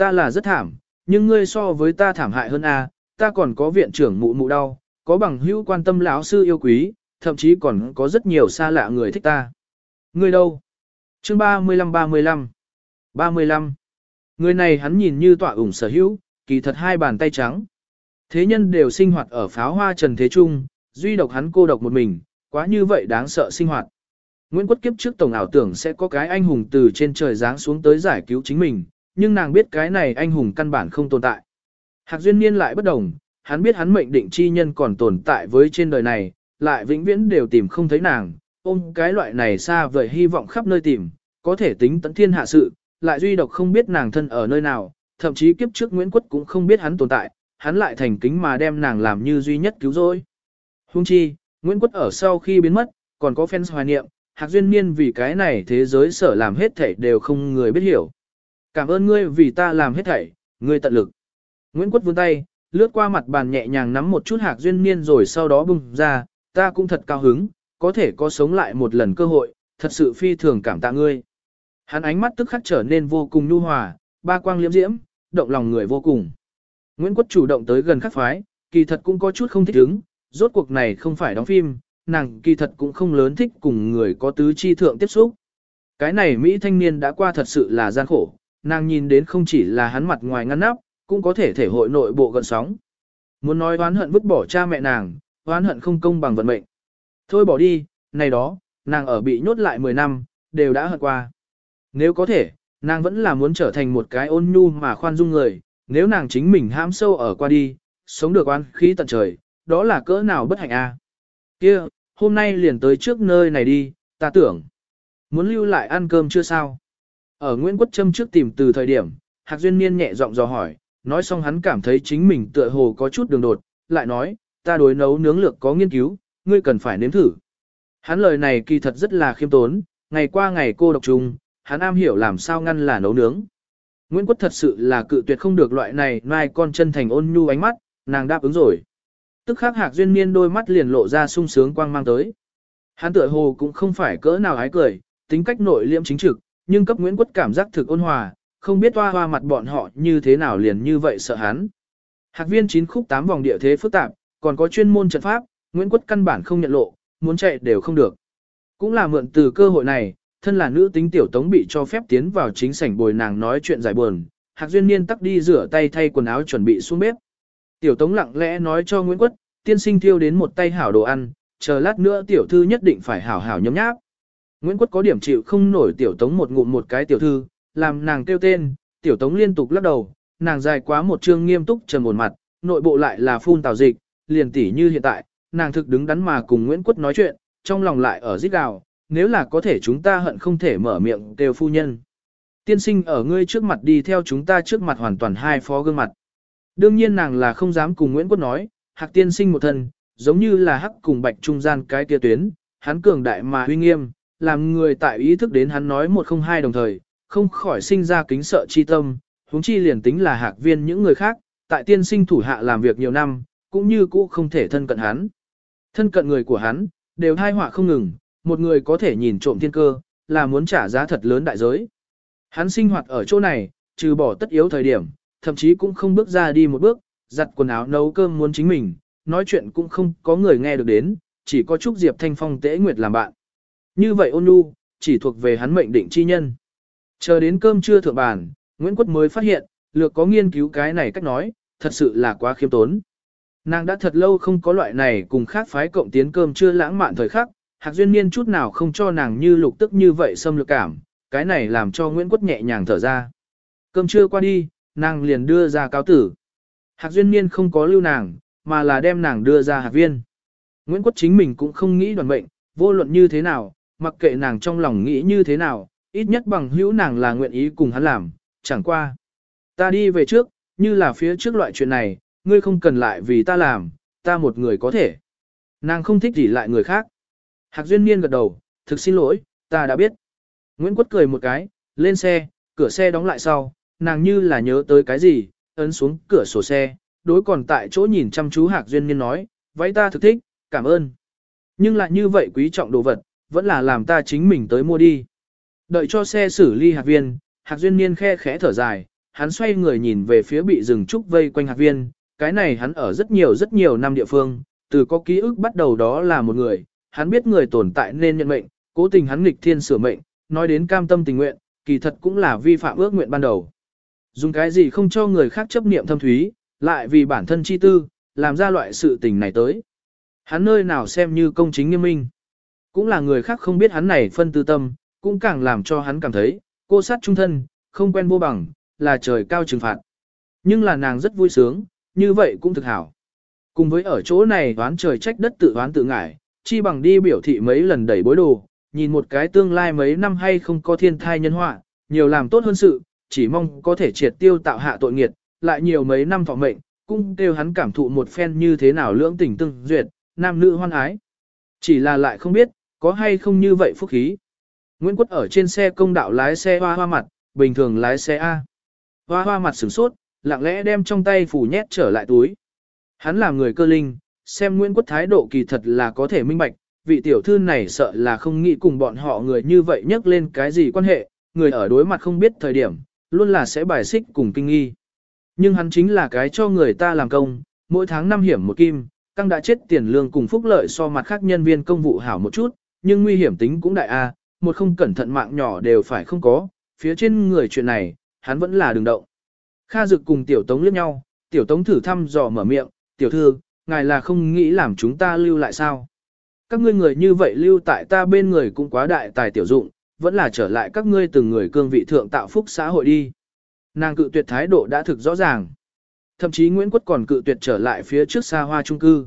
Ta là rất thảm, nhưng ngươi so với ta thảm hại hơn a, à, ta còn có viện trưởng mụ mụ đau, có bằng hữu quan tâm lão sư yêu quý, thậm chí còn có rất nhiều xa lạ người thích ta. Ngươi đâu? Chương 35-35 35. Người này hắn nhìn như tọa ủng sở hữu, kỳ thật hai bàn tay trắng. Thế nhân đều sinh hoạt ở pháo hoa trần thế trung, duy độc hắn cô độc một mình, quá như vậy đáng sợ sinh hoạt. Nguyễn quốc kiếp trước tổng ảo tưởng sẽ có cái anh hùng từ trên trời giáng xuống tới giải cứu chính mình, nhưng nàng biết cái này anh hùng căn bản không tồn tại. Hạc Duyên Niên lại bất đồng, hắn biết hắn mệnh định chi nhân còn tồn tại với trên đời này, lại vĩnh viễn đều tìm không thấy nàng, ôm cái loại này xa vời hy vọng khắp nơi tìm, có thể tính tận thiên hạ sự, lại duy độc không biết nàng thân ở nơi nào, thậm chí kiếp trước Nguyễn Quất cũng không biết hắn tồn tại, hắn lại thành kính mà đem nàng làm như duy nhất cứu rỗi. Hung chi, Nguyễn Quất ở sau khi biến mất, còn có fans hoài niệm, Hạc Duyên Niên vì cái này thế giới sở làm hết thảy đều không người biết hiểu. Cảm ơn ngươi vì ta làm hết thảy, Ngươi tận lực. Nguyễn Quất vươn tay, lướt qua mặt bàn nhẹ nhàng nắm một chút hạc duyên niên rồi sau đó bung ra, ta cũng thật cao hứng, có thể có sống lại một lần cơ hội, thật sự phi thường cảm tạ ngươi. Hắn ánh mắt tức khắc trở nên vô cùng nhu hòa, ba quang liễm diễm, động lòng người vô cùng. Nguyễn Quất chủ động tới gần khắc phái, kỳ thật cũng có chút không thích ứng, rốt cuộc này không phải đóng phim, nàng kỳ thật cũng không lớn thích cùng người có tứ chi thượng tiếp xúc. Cái này Mỹ thanh niên đã qua thật sự là gian khổ, nàng nhìn đến không chỉ là hắn mặt ngoài ngăn nắp, cũng có thể thể hội nội bộ gần sóng. Muốn nói oán hận vứt bỏ cha mẹ nàng, oán hận không công bằng vận mệnh. Thôi bỏ đi, này đó, nàng ở bị nhốt lại 10 năm, đều đã hận qua. Nếu có thể, nàng vẫn là muốn trở thành một cái ôn nhu mà khoan dung người, nếu nàng chính mình hãm sâu ở qua đi, sống được oan khí tận trời, đó là cỡ nào bất hạnh a. Kia, hôm nay liền tới trước nơi này đi, ta tưởng. Muốn lưu lại ăn cơm chưa sao? Ở Nguyễn Quốc Trâm trước tìm từ thời điểm, Hạc Duyên Niên nhẹ giọng dò hỏi, nói xong hắn cảm thấy chính mình tựa hồ có chút đường đột, lại nói, ta đối nấu nướng lược có nghiên cứu, ngươi cần phải nếm thử. Hắn lời này kỳ thật rất là khiêm tốn, ngày qua ngày cô độc trùng, hắn am hiểu làm sao ngăn là nấu nướng. Nguyễn Quốc thật sự là cự tuyệt không được loại này mai con chân thành ôn nhu ánh mắt, nàng đáp ứng rồi. Tức khắc hạc duyên niên đôi mắt liền lộ ra sung sướng quang mang tới. Hắn tựa hồ cũng không phải cỡ nào ái cười, tính cách nội liễm chính trực, nhưng cấp Nguyễn Quất cảm giác thực ôn hòa, không biết hoa hoa mặt bọn họ như thế nào liền như vậy sợ hắn. Hạc viên chín khúc tám vòng địa thế phức tạp, còn có chuyên môn trận pháp, Nguyễn Quất căn bản không nhận lộ, muốn chạy đều không được. Cũng là mượn từ cơ hội này, thân là nữ tính tiểu tống bị cho phép tiến vào chính sảnh bồi nàng nói chuyện giải buồn, Hạc Duyên Niên tắc đi rửa tay thay quần áo chuẩn bị xuống bếp. Tiểu tống lặng lẽ nói cho Nguyễn Quất, tiên sinh thiêu đến một tay hảo đồ ăn, chờ lát nữa tiểu thư nhất định phải hảo hảo nhấm nháp. Nguyễn Quất có điểm chịu không nổi tiểu tống một ngụm một cái tiểu thư, làm nàng kêu tên, tiểu tống liên tục lắc đầu, nàng dài quá một chương nghiêm túc trầm một mặt, nội bộ lại là phun tào dịch, liền tỉ như hiện tại, nàng thực đứng đắn mà cùng Nguyễn Quất nói chuyện, trong lòng lại ở rít gào, nếu là có thể chúng ta hận không thể mở miệng kêu phu nhân. Tiên sinh ở ngươi trước mặt đi theo chúng ta trước mặt hoàn toàn hai phó gương mặt. Đương nhiên nàng là không dám cùng Nguyễn Quất nói, hạc tiên sinh một thân, giống như là hắc cùng bạch trung gian cái kia tuyến, hắn cường đại mà huy nghiêm, làm người tại ý thức đến hắn nói một không hai đồng thời, không khỏi sinh ra kính sợ chi tâm, huống chi liền tính là hạc viên những người khác, tại tiên sinh thủ hạ làm việc nhiều năm, cũng như cũ không thể thân cận hắn. Thân cận người của hắn, đều thai họa không ngừng, một người có thể nhìn trộm thiên cơ, là muốn trả giá thật lớn đại giới. Hắn sinh hoạt ở chỗ này, trừ bỏ tất yếu thời điểm, thậm chí cũng không bước ra đi một bước, giặt quần áo nấu cơm muốn chính mình, nói chuyện cũng không có người nghe được đến, chỉ có Trúc Diệp Thanh Phong tễ nguyệt làm bạn. Như vậy ôn nhu, chỉ thuộc về hắn mệnh định chi nhân. Chờ đến cơm trưa thượng bàn, Nguyễn Quất mới phát hiện, lược có nghiên cứu cái này cách nói, thật sự là quá khiêm tốn. Nàng đã thật lâu không có loại này cùng khác phái cộng tiến cơm chưa lãng mạn thời khắc, Hạc Duyên Niên chút nào không cho nàng như lục tức như vậy xâm lược cảm, cái này làm cho Nguyễn Quất nhẹ nhàng thở ra. Cơm trưa qua đi, nàng liền đưa ra cáo tử. Hạc Duyên Niên không có lưu nàng, mà là đem nàng đưa ra hạc viên. Nguyễn Quất chính mình cũng không nghĩ đoàn mệnh, vô luận như thế nào, mặc kệ nàng trong lòng nghĩ như thế nào, ít nhất bằng hữu nàng là nguyện ý cùng hắn làm, chẳng qua. Ta đi về trước, như là phía trước loại chuyện này, ngươi không cần lại vì ta làm, ta một người có thể. Nàng không thích gì lại người khác. Hạc Duyên Niên gật đầu, thực xin lỗi, ta đã biết. Nguyễn Quất cười một cái, lên xe, cửa xe đóng lại sau, nàng như là nhớ tới cái gì, ấn xuống cửa sổ xe, đối còn tại chỗ nhìn chăm chú Hạc Duyên Niên nói, váy ta thực thích, cảm ơn. Nhưng lại như vậy quý trọng đồ vật, vẫn là làm ta chính mình tới mua đi. Đợi cho xe xử ly hạt Viên, hạt Duyên Niên khe khẽ thở dài, hắn xoay người nhìn về phía bị rừng trúc vây quanh hạt Viên, cái này hắn ở rất nhiều rất nhiều năm địa phương, từ có ký ức bắt đầu đó là một người, hắn biết người tồn tại nên nhận mệnh, cố tình hắn nghịch thiên sửa mệnh, nói đến cam tâm tình nguyện, kỳ thật cũng là vi phạm ước nguyện ban đầu. Dùng cái gì không cho người khác chấp niệm thâm thúy, lại vì bản thân chi tư, làm ra loại sự tình này tới. Hắn nơi nào xem như công chính nghiêm minh. Cũng là người khác không biết hắn này phân tư tâm, cũng càng làm cho hắn cảm thấy, cô sát trung thân, không quen vô bằng, là trời cao trừng phạt. Nhưng là nàng rất vui sướng, như vậy cũng thực hảo. Cùng với ở chỗ này đoán trời trách đất tự đoán tự ngại, chi bằng đi biểu thị mấy lần đẩy bối đồ, nhìn một cái tương lai mấy năm hay không có thiên thai nhân họa, nhiều làm tốt hơn sự, chỉ mong có thể triệt tiêu tạo hạ tội nghiệt, lại nhiều mấy năm thọ mệnh, cũng kêu hắn cảm thụ một phen như thế nào lưỡng tình tương duyệt, nam nữ hoan ái. Chỉ là lại không biết, có hay không như vậy phúc khí. Nguyễn Quất ở trên xe công đạo lái xe hoa hoa mặt, bình thường lái xe A. Hoa hoa mặt sửng sốt, lặng lẽ đem trong tay phủ nhét trở lại túi. Hắn là người cơ linh, xem Nguyễn Quốc thái độ kỳ thật là có thể minh bạch, vị tiểu thư này sợ là không nghĩ cùng bọn họ người như vậy nhắc lên cái gì quan hệ, người ở đối mặt không biết thời điểm, luôn là sẽ bài xích cùng kinh nghi. Nhưng hắn chính là cái cho người ta làm công, mỗi tháng năm hiểm một kim, căng đã chết tiền lương cùng phúc lợi so mặt khác nhân viên công vụ hảo một chút, nhưng nguy hiểm tính cũng đại a, một không cẩn thận mạng nhỏ đều phải không có, phía trên người chuyện này, hắn vẫn là đường động. Kha Dực cùng Tiểu Tống liếc nhau, Tiểu Tống thử thăm dò mở miệng, Tiểu thư, ngài là không nghĩ làm chúng ta lưu lại sao? Các ngươi người như vậy lưu tại ta bên người cũng quá đại tài tiểu dụng, vẫn là trở lại các ngươi từng người cương vị thượng tạo phúc xã hội đi. Nàng cự tuyệt thái độ đã thực rõ ràng. Thậm chí Nguyễn Quất còn cự tuyệt trở lại phía trước xa hoa trung cư.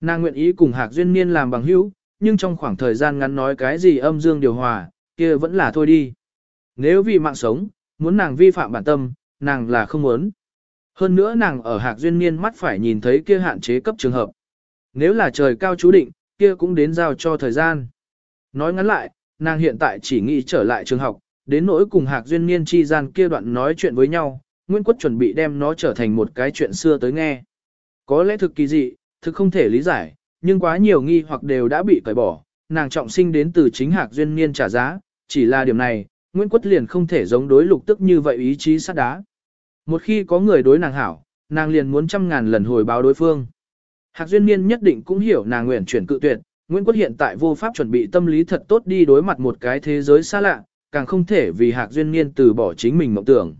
Nàng nguyện ý cùng Hạc Duyên Niên làm bằng hữu, nhưng trong khoảng thời gian ngắn nói cái gì âm dương điều hòa, kia vẫn là thôi đi. Nếu vì mạng sống, muốn nàng vi phạm bản tâm, nàng là không muốn. Hơn nữa nàng ở Hạc Duyên Niên mắt phải nhìn thấy kia hạn chế cấp trường hợp. Nếu là trời cao chú định, kia cũng đến giao cho thời gian. Nói ngắn lại, nàng hiện tại chỉ nghĩ trở lại trường học, đến nỗi cùng Hạc Duyên Niên chi gian kia đoạn nói chuyện với nhau, Nguyễn Quất chuẩn bị đem nó trở thành một cái chuyện xưa tới nghe. Có lẽ thực kỳ dị, thực không thể lý giải, nhưng quá nhiều nghi hoặc đều đã bị cởi bỏ, nàng trọng sinh đến từ chính Hạc Duyên Niên trả giá, chỉ là điểm này, Nguyễn Quất liền không thể giống đối lục tức như vậy ý chí sắt đá. Một khi có người đối nàng hảo, nàng liền muốn trăm ngàn lần hồi báo đối phương. Hạc Duyên Niên nhất định cũng hiểu nàng nguyện chuyển cự tuyệt, Nguyễn Quốc hiện tại vô pháp chuẩn bị tâm lý thật tốt đi đối mặt một cái thế giới xa lạ, càng không thể vì Hạc Duyên Niên từ bỏ chính mình mộng tưởng.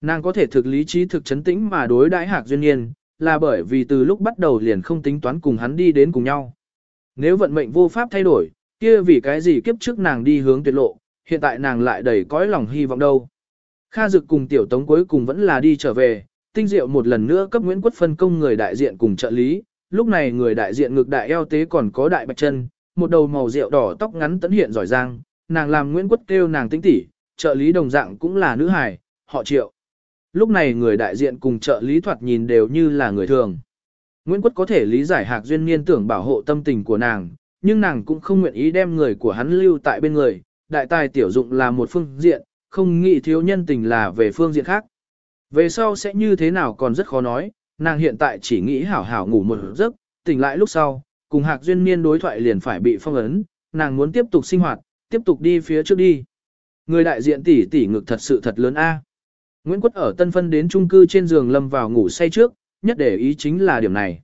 Nàng có thể thực lý trí thực chấn tĩnh mà đối đãi Hạc Duyên Niên, là bởi vì từ lúc bắt đầu liền không tính toán cùng hắn đi đến cùng nhau. Nếu vận mệnh vô pháp thay đổi, kia vì cái gì kiếp trước nàng đi hướng tuyệt lộ, hiện tại nàng lại đầy cõi lòng hy vọng đâu. Kha Dực cùng Tiểu Tống cuối cùng vẫn là đi trở về, tinh diệu một lần nữa cấp Nguyễn Quốc phân công người đại diện cùng trợ lý, lúc này người đại diện ngực đại eo tế còn có đại bạch chân, một đầu màu rượu đỏ tóc ngắn tấn hiện giỏi giang, nàng làm Nguyễn Quốc kêu nàng tính tỉ, trợ lý đồng dạng cũng là nữ hài, họ triệu. Lúc này người đại diện cùng trợ lý thoạt nhìn đều như là người thường. Nguyễn Quốc có thể lý giải Hạc Duyên Niên tưởng bảo hộ tâm tình của nàng, nhưng nàng cũng không nguyện ý đem người của hắn lưu tại bên người, đại tài tiểu dụng là một phương diện, không nghĩ thiếu nhân tình là về phương diện khác. Về sau sẽ như thế nào còn rất khó nói, nàng hiện tại chỉ nghĩ hảo hảo ngủ một giấc, tỉnh lại lúc sau, cùng Hạc Duyên Niên đối thoại liền phải bị phong ấn, nàng muốn tiếp tục sinh hoạt, tiếp tục đi phía trước đi. Người đại diện tỷ tỷ ngực thật sự thật lớn a. Nguyễn Quất ở Tân Phân đến trung cư trên giường lâm vào ngủ say trước, nhất để ý chính là điểm này.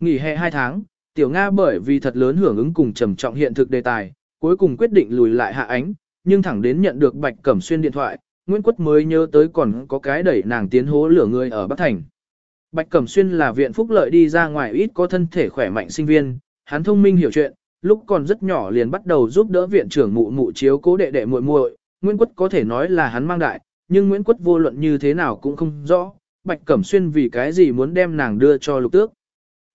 Nghỉ hè 2 tháng, Tiểu Nga bởi vì thật lớn hưởng ứng cùng trầm trọng hiện thực đề tài, cuối cùng quyết định lùi lại hạ ánh, nhưng thẳng đến nhận được Bạch Cẩm Xuyên điện thoại, Nguyễn Quất mới nhớ tới còn có cái đẩy nàng tiến hố lửa người ở Bắc Thành. Bạch Cẩm Xuyên là viện phúc lợi đi ra ngoài ít có thân thể khỏe mạnh sinh viên, hắn thông minh hiểu chuyện, lúc còn rất nhỏ liền bắt đầu giúp đỡ viện trưởng mụ mụ chiếu cố đệ đệ muội muội, Nguyễn Quất có thể nói là hắn mang đại, nhưng Nguyễn Quất vô luận như thế nào cũng không rõ, Bạch Cẩm Xuyên vì cái gì muốn đem nàng đưa cho lục tước.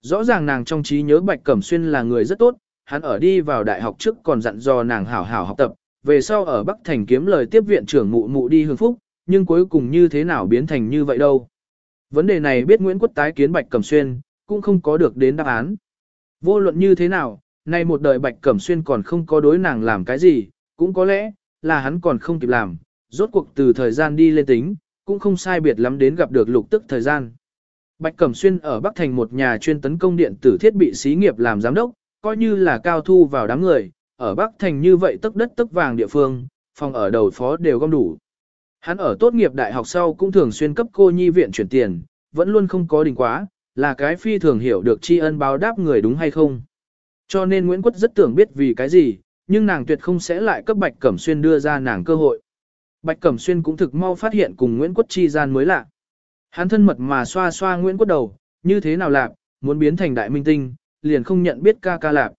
Rõ ràng nàng trong trí nhớ Bạch Cẩm Xuyên là người rất tốt, hắn ở đi vào đại học trước còn dặn dò nàng hảo hảo học tập, về sau ở Bắc Thành kiếm lời tiếp viện trưởng mụ mụ đi hưởng phúc, nhưng cuối cùng như thế nào biến thành như vậy đâu. Vấn đề này biết Nguyễn Quốc tái kiến Bạch Cẩm Xuyên, cũng không có được đến đáp án. Vô luận như thế nào, nay một đời Bạch Cẩm Xuyên còn không có đối nàng làm cái gì, cũng có lẽ, là hắn còn không kịp làm, rốt cuộc từ thời gian đi lên tính, cũng không sai biệt lắm đến gặp được lục tức thời gian. Bạch Cẩm Xuyên ở Bắc Thành một nhà chuyên tấn công điện tử thiết bị xí nghiệp làm giám đốc, coi như là cao thu vào đám người, ở Bắc Thành như vậy tức đất tức vàng địa phương, phòng ở đầu phó đều gom đủ. Hắn ở tốt nghiệp đại học sau cũng thường xuyên cấp cô nhi viện chuyển tiền, vẫn luôn không có đình quá, là cái phi thường hiểu được tri ân báo đáp người đúng hay không. Cho nên Nguyễn Quất rất tưởng biết vì cái gì, nhưng nàng tuyệt không sẽ lại cấp Bạch Cẩm Xuyên đưa ra nàng cơ hội. Bạch Cẩm Xuyên cũng thực mau phát hiện cùng Nguyễn Quất chi gian mới lạ. Hắn thân mật mà xoa xoa Nguyễn Quất đầu, như thế nào lạp, muốn biến thành đại minh tinh, liền không nhận biết ca ca lạp.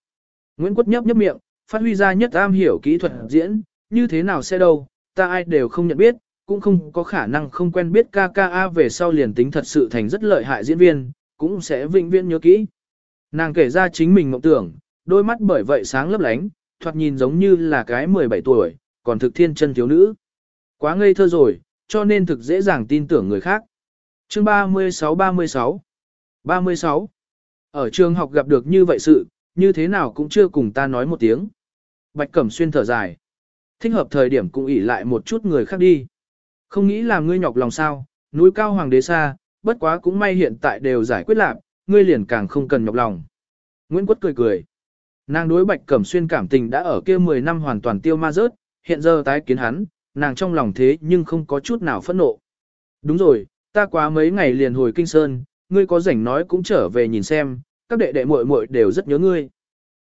Nguyễn Quất nhấp nhấp miệng, phát huy ra nhất am hiểu kỹ thuật diễn, như thế nào sẽ đâu, ta ai đều không nhận biết, cũng không có khả năng không quen biết ca ca A về sau liền tính thật sự thành rất lợi hại diễn viên, cũng sẽ vĩnh viễn nhớ kỹ. Nàng kể ra chính mình mộng tưởng, đôi mắt bởi vậy sáng lấp lánh, thoạt nhìn giống như là cái 17 tuổi, còn thực thiên chân thiếu nữ. Quá ngây thơ rồi, cho nên thực dễ dàng tin tưởng người khác. Chương 36-36 36 Ở trường học gặp được như vậy sự, như thế nào cũng chưa cùng ta nói một tiếng. Bạch Cẩm Xuyên thở dài. Thích hợp thời điểm cũng ỉ lại một chút người khác đi. Không nghĩ làm ngươi nhọc lòng sao, núi cao hoàng đế xa, bất quá cũng may hiện tại đều giải quyết lạc, ngươi liền càng không cần nhọc lòng. Nguyễn Quất cười cười. Nàng đối Bạch Cẩm Xuyên cảm tình đã ở kia 10 năm hoàn toàn tiêu ma rớt, hiện giờ tái kiến hắn, nàng trong lòng thế nhưng không có chút nào phẫn nộ. Đúng rồi, ta quá mấy ngày liền hồi Kinh Sơn, ngươi có rảnh nói cũng trở về nhìn xem, các đệ đệ muội muội đều rất nhớ ngươi.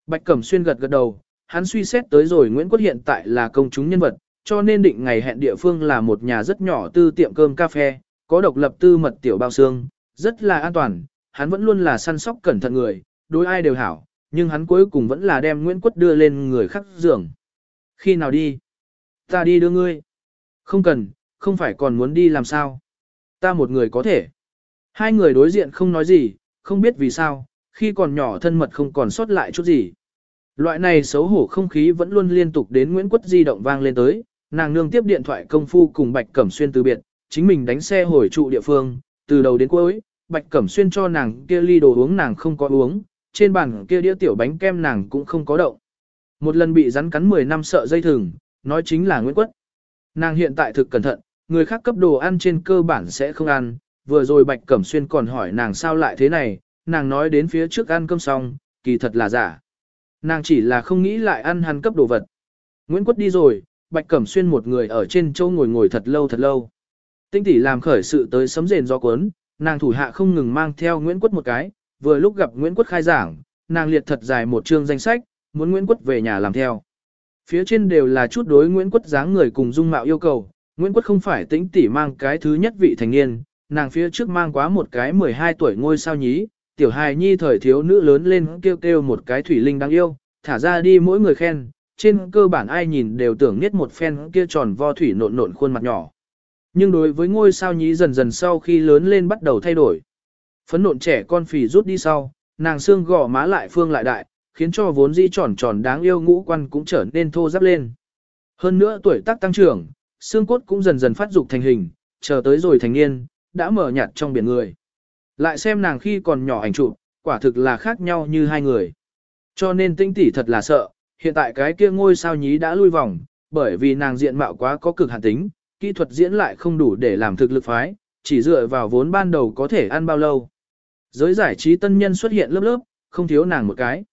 Bạch Cẩm Xuyên gật gật đầu, hắn suy xét tới rồi Nguyễn Quốc hiện tại là công chúng nhân vật, cho nên định ngày hẹn địa phương là một nhà rất nhỏ tư tiệm cơm cà phê, có độc lập tư mật tiểu bao xương, rất là an toàn, hắn vẫn luôn là săn sóc cẩn thận người, đối ai đều hảo, nhưng hắn cuối cùng vẫn là đem Nguyễn Quốc đưa lên người khác giường. Khi nào đi? Ta đi đưa ngươi. Không cần, không phải còn muốn đi làm sao? Ta một người có thể. Hai người đối diện không nói gì, không biết vì sao, khi còn nhỏ thân mật không còn sót lại chút gì. Loại này xấu hổ không khí vẫn luôn liên tục đến Nguyễn Quất di động vang lên tới, nàng nương tiếp điện thoại công phu cùng Bạch Cẩm Xuyên từ biệt, chính mình đánh xe hồi trụ địa phương, từ đầu đến cuối, Bạch Cẩm Xuyên cho nàng kia ly đồ uống nàng không có uống, trên bàn kia đĩa tiểu bánh kem nàng cũng không có động. Một lần bị rắn cắn 10 năm sợ dây thừng, nói chính là Nguyễn Quất. Nàng hiện tại thực cẩn thận, người khác cấp đồ ăn trên cơ bản sẽ không ăn, vừa rồi Bạch Cẩm Xuyên còn hỏi nàng sao lại thế này, nàng nói đến phía trước ăn cơm xong, kỳ thật là giả. Nàng chỉ là không nghĩ lại ăn hắn cấp đồ vật. Nguyễn Quất đi rồi, Bạch Cẩm Xuyên một người ở trên châu ngồi ngồi thật lâu thật lâu. Tinh tỷ làm khởi sự tới sấm rền do cuốn, nàng thủ hạ không ngừng mang theo Nguyễn Quất một cái, vừa lúc gặp Nguyễn Quất khai giảng, nàng liệt thật dài một chương danh sách, muốn Nguyễn Quất về nhà làm theo. Phía trên đều là chút đối Nguyễn Quất dáng người cùng dung mạo yêu cầu, Nguyễn Quất không phải tĩnh tỷ mang cái thứ nhất vị thành niên, nàng phía trước mang quá một cái 12 tuổi ngôi sao nhí, tiểu hài nhi thời thiếu nữ lớn lên kêu kêu một cái thủy linh đáng yêu, thả ra đi mỗi người khen, trên cơ bản ai nhìn đều tưởng nhất một phen kia tròn vo thủy nộn nộn khuôn mặt nhỏ. Nhưng đối với ngôi sao nhí dần dần sau khi lớn lên bắt đầu thay đổi. Phấn nộn trẻ con phì rút đi sau, nàng xương gò má lại phương lại đại, khiến cho vốn di tròn tròn đáng yêu ngũ quan cũng trở nên thô ráp lên. Hơn nữa tuổi tác tăng trưởng, xương cốt cũng dần dần phát dục thành hình, chờ tới rồi thành niên, đã mở nhạt trong biển người. Lại xem nàng khi còn nhỏ ảnh chụp, quả thực là khác nhau như hai người. Cho nên tinh tỷ thật là sợ, hiện tại cái kia ngôi sao nhí đã lui vòng, bởi vì nàng diện mạo quá có cực hạn tính, kỹ thuật diễn lại không đủ để làm thực lực phái, chỉ dựa vào vốn ban đầu có thể ăn bao lâu. Giới giải trí tân nhân xuất hiện lớp lớp, không thiếu nàng một cái.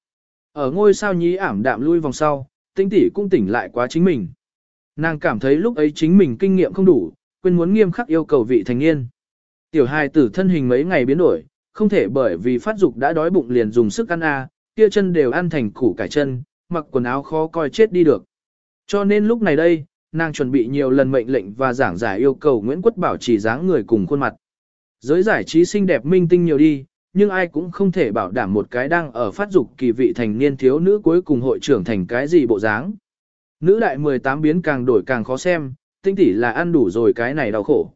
Ở ngôi sao nhí ảm đạm lui vòng sau, tinh tỷ cũng tỉnh lại quá chính mình. Nàng cảm thấy lúc ấy chính mình kinh nghiệm không đủ, quên muốn nghiêm khắc yêu cầu vị thành niên. Tiểu hài tử thân hình mấy ngày biến đổi, không thể bởi vì phát dục đã đói bụng liền dùng sức ăn a, kia chân đều ăn thành củ cải chân, mặc quần áo khó coi chết đi được. Cho nên lúc này đây, nàng chuẩn bị nhiều lần mệnh lệnh và giảng giải yêu cầu Nguyễn Quất Bảo chỉ dáng người cùng khuôn mặt. Giới giải trí xinh đẹp minh tinh nhiều đi, nhưng ai cũng không thể bảo đảm một cái đang ở phát dục kỳ vị thành niên thiếu nữ cuối cùng hội trưởng thành cái gì bộ dáng. Nữ đại 18 biến càng đổi càng khó xem, tinh tỷ là ăn đủ rồi cái này đau khổ.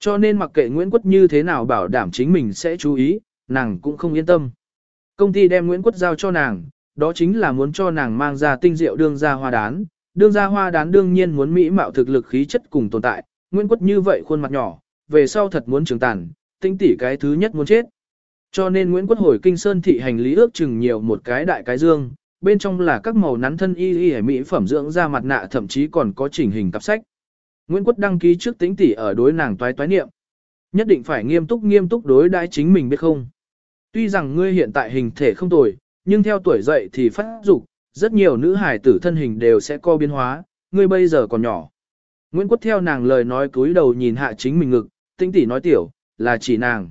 Cho nên mặc kệ Nguyễn Quất như thế nào bảo đảm chính mình sẽ chú ý, nàng cũng không yên tâm. Công ty đem Nguyễn Quất giao cho nàng, đó chính là muốn cho nàng mang ra tinh diệu đương ra hoa đán. Đương ra hoa đán đương nhiên muốn mỹ mạo thực lực khí chất cùng tồn tại, Nguyễn Quất như vậy khuôn mặt nhỏ, về sau thật muốn trường tàn, tinh tỷ cái thứ nhất muốn chết. Cho nên Nguyễn Quất hồi kinh sơn thị hành lý ước chừng nhiều một cái đại cái dương, bên trong là các màu nắn thân y y mỹ phẩm dưỡng da mặt nạ thậm chí còn có chỉnh hình cặp sách. Nguyễn Quất đăng ký trước tính tỷ ở đối nàng toái toái niệm. Nhất định phải nghiêm túc nghiêm túc đối đãi chính mình biết không. Tuy rằng ngươi hiện tại hình thể không tồi, nhưng theo tuổi dậy thì phát dục, rất nhiều nữ hài tử thân hình đều sẽ co biến hóa, ngươi bây giờ còn nhỏ. Nguyễn Quất theo nàng lời nói cúi đầu nhìn hạ chính mình ngực, tinh tỷ nói tiểu, là chỉ nàng.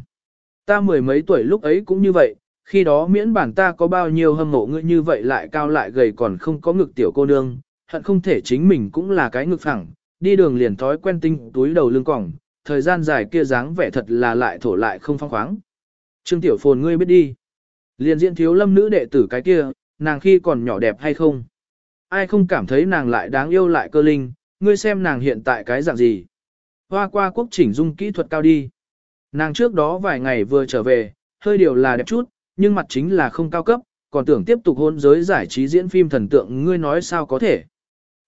Ta mười mấy tuổi lúc ấy cũng như vậy, khi đó miễn bản ta có bao nhiêu hâm mộ ngươi như vậy lại cao lại gầy còn không có ngực tiểu cô nương, hận không thể chính mình cũng là cái ngực phẳng, đi đường liền thói quen tinh túi đầu lưng cỏng, thời gian dài kia dáng vẻ thật là lại thổ lại không phong khoáng. Trương Tiểu Phồn ngươi biết đi. Liền diễn thiếu lâm nữ đệ tử cái kia, nàng khi còn nhỏ đẹp hay không? Ai không cảm thấy nàng lại đáng yêu lại cơ linh, ngươi xem nàng hiện tại cái dạng gì? Hoa qua quốc chỉnh dung kỹ thuật cao đi. Nàng trước đó vài ngày vừa trở về, hơi điều là đẹp chút, nhưng mặt chính là không cao cấp, còn tưởng tiếp tục hôn giới giải trí diễn phim thần tượng ngươi nói sao có thể.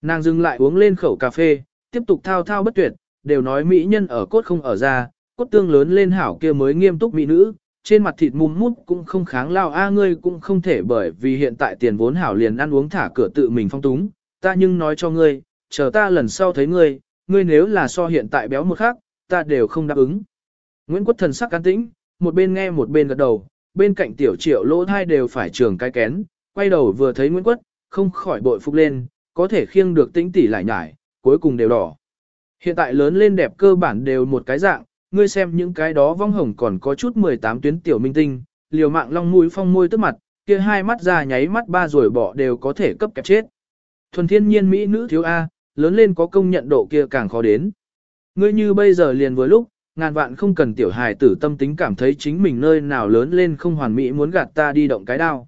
Nàng dừng lại uống lên khẩu cà phê, tiếp tục thao thao bất tuyệt, đều nói mỹ nhân ở cốt không ở ra, cốt tương lớn lên hảo kia mới nghiêm túc mỹ nữ, trên mặt thịt mùm mút cũng không kháng lao a ngươi cũng không thể bởi vì hiện tại tiền vốn hảo liền ăn uống thả cửa tự mình phong túng, ta nhưng nói cho ngươi, chờ ta lần sau thấy ngươi, ngươi nếu là so hiện tại béo một khác, ta đều không đáp ứng. Nguyễn Quốc thần sắc can tĩnh, một bên nghe một bên gật đầu, bên cạnh tiểu triệu lỗ thai đều phải trường cái kén, quay đầu vừa thấy Nguyễn Quốc, không khỏi bội phục lên, có thể khiêng được tĩnh tỷ lại nhải, cuối cùng đều đỏ. Hiện tại lớn lên đẹp cơ bản đều một cái dạng, ngươi xem những cái đó vong hồng còn có chút 18 tuyến tiểu minh tinh, liều mạng long mũi phong môi tức mặt, kia hai mắt ra nháy mắt ba rồi bỏ đều có thể cấp kẹp chết. Thuần thiên nhiên mỹ nữ thiếu A, lớn lên có công nhận độ kia càng khó đến. Ngươi như bây giờ liền vừa lúc, ngàn vạn không cần tiểu hài tử tâm tính cảm thấy chính mình nơi nào lớn lên không hoàn mỹ muốn gạt ta đi động cái đao.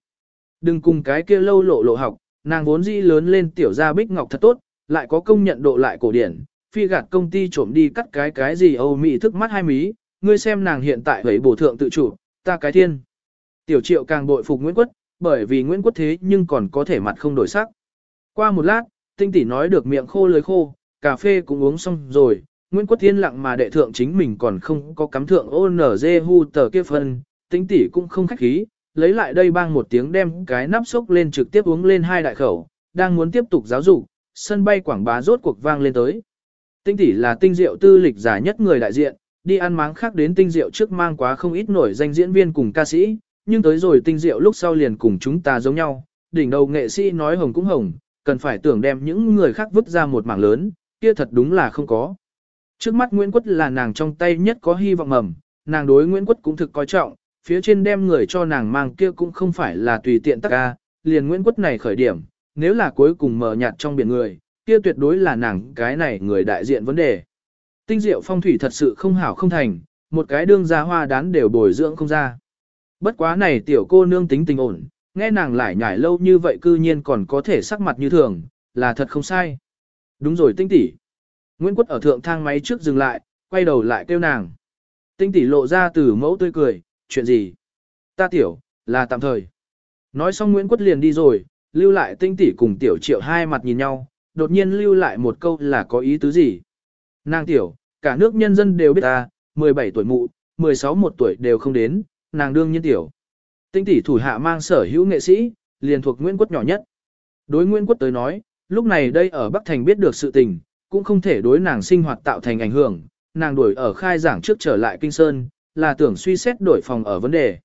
Đừng cùng cái kia lâu lộ lộ học, nàng vốn dĩ lớn lên tiểu gia bích ngọc thật tốt, lại có công nhận độ lại cổ điển, phi gạt công ty trộm đi cắt cái cái gì Âu Mỹ thức mắt hai mí, ngươi xem nàng hiện tại hấy bổ thượng tự chủ, ta cái thiên. Tiểu triệu càng bội phục Nguyễn Quất, bởi vì Nguyễn Quất thế nhưng còn có thể mặt không đổi sắc. Qua một lát, tinh tỷ nói được miệng khô lưới khô, cà phê cũng uống xong rồi, Nguyễn Quốc Thiên lặng mà đệ thượng chính mình còn không có cắm thượng ôn hu tờ kia phân, tinh Tỉ cũng không khách khí, lấy lại đây bang một tiếng đem cái nắp sốc lên trực tiếp uống lên hai đại khẩu, đang muốn tiếp tục giáo dục, sân bay quảng bá rốt cuộc vang lên tới. Tinh tỷ là tinh diệu tư lịch giả nhất người đại diện, đi ăn máng khác đến tinh diệu trước mang quá không ít nổi danh diễn viên cùng ca sĩ, nhưng tới rồi tinh diệu lúc sau liền cùng chúng ta giống nhau, đỉnh đầu nghệ sĩ nói hồng cũng hồng, cần phải tưởng đem những người khác vứt ra một mảng lớn, kia thật đúng là không có. Trước mắt Nguyễn Quất là nàng trong tay nhất có hy vọng mầm, nàng đối Nguyễn Quất cũng thực coi trọng, phía trên đem người cho nàng mang kia cũng không phải là tùy tiện tắc ca, liền Nguyễn Quất này khởi điểm, nếu là cuối cùng mở nhạt trong biển người, kia tuyệt đối là nàng cái này người đại diện vấn đề. Tinh diệu phong thủy thật sự không hảo không thành, một cái đương gia hoa đán đều bồi dưỡng không ra. Bất quá này tiểu cô nương tính tình ổn, nghe nàng lại nhải lâu như vậy cư nhiên còn có thể sắc mặt như thường, là thật không sai. Đúng rồi tinh tỷ. Nguyễn Quất ở thượng thang máy trước dừng lại, quay đầu lại kêu nàng. Tinh tỷ lộ ra từ mẫu tươi cười, chuyện gì? Ta tiểu, là tạm thời. Nói xong Nguyễn Quất liền đi rồi, lưu lại tinh tỷ cùng tiểu triệu hai mặt nhìn nhau, đột nhiên lưu lại một câu là có ý tứ gì? Nàng tiểu, cả nước nhân dân đều biết ta, 17 tuổi mụ, 16 một tuổi đều không đến, nàng đương nhiên tiểu. Tinh tỷ thủ hạ mang sở hữu nghệ sĩ, liền thuộc Nguyễn Quất nhỏ nhất. Đối Nguyễn Quất tới nói, lúc này đây ở Bắc Thành biết được sự tình, cũng không thể đối nàng sinh hoạt tạo thành ảnh hưởng, nàng đuổi ở khai giảng trước trở lại Kinh Sơn, là tưởng suy xét đổi phòng ở vấn đề.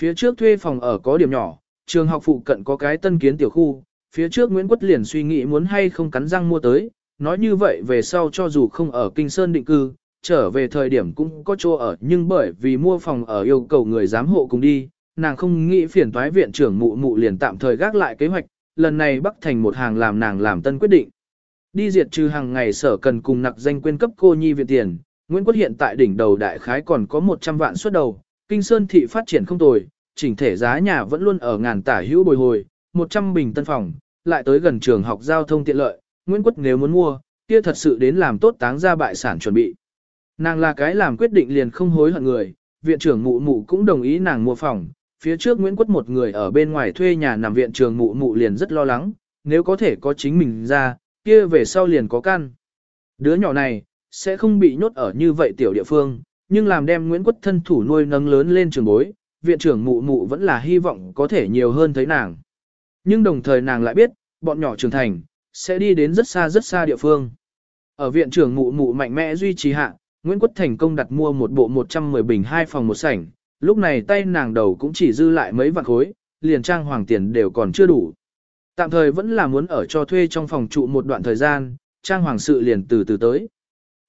Phía trước thuê phòng ở có điểm nhỏ, trường học phụ cận có cái tân kiến tiểu khu, phía trước Nguyễn Quất liền suy nghĩ muốn hay không cắn răng mua tới, nói như vậy về sau cho dù không ở Kinh Sơn định cư, trở về thời điểm cũng có chỗ ở nhưng bởi vì mua phòng ở yêu cầu người giám hộ cùng đi, nàng không nghĩ phiền toái viện trưởng mụ mụ liền tạm thời gác lại kế hoạch, lần này bắc thành một hàng làm nàng làm tân quyết định. Đi diệt trừ hàng ngày sở cần cùng nặc danh quyên cấp cô nhi viện tiền, Nguyễn Quốc hiện tại đỉnh đầu đại khái còn có 100 vạn suất đầu, kinh sơn thị phát triển không tồi, chỉnh thể giá nhà vẫn luôn ở ngàn tả hữu bồi hồi, 100 bình tân phòng, lại tới gần trường học giao thông tiện lợi, Nguyễn Quốc nếu muốn mua, kia thật sự đến làm tốt táng ra bại sản chuẩn bị. Nàng là cái làm quyết định liền không hối hận người, viện trưởng mụ mụ cũng đồng ý nàng mua phòng, phía trước Nguyễn Quất một người ở bên ngoài thuê nhà nằm viện trường mụ mụ liền rất lo lắng, nếu có thể có chính mình ra, kia về sau liền có căn. Đứa nhỏ này, sẽ không bị nhốt ở như vậy tiểu địa phương, nhưng làm đem Nguyễn Quất thân thủ nuôi nâng lớn lên trường bối, viện trưởng mụ mụ vẫn là hy vọng có thể nhiều hơn thấy nàng. Nhưng đồng thời nàng lại biết, bọn nhỏ trưởng thành, sẽ đi đến rất xa rất xa địa phương. Ở viện trưởng mụ mụ mạnh mẽ duy trì hạ, Nguyễn Quất thành công đặt mua một bộ 110 bình hai phòng một sảnh, lúc này tay nàng đầu cũng chỉ dư lại mấy vạn khối, liền trang hoàng tiền đều còn chưa đủ. Tạm thời vẫn là muốn ở cho thuê trong phòng trụ một đoạn thời gian, trang hoàng sự liền từ từ tới.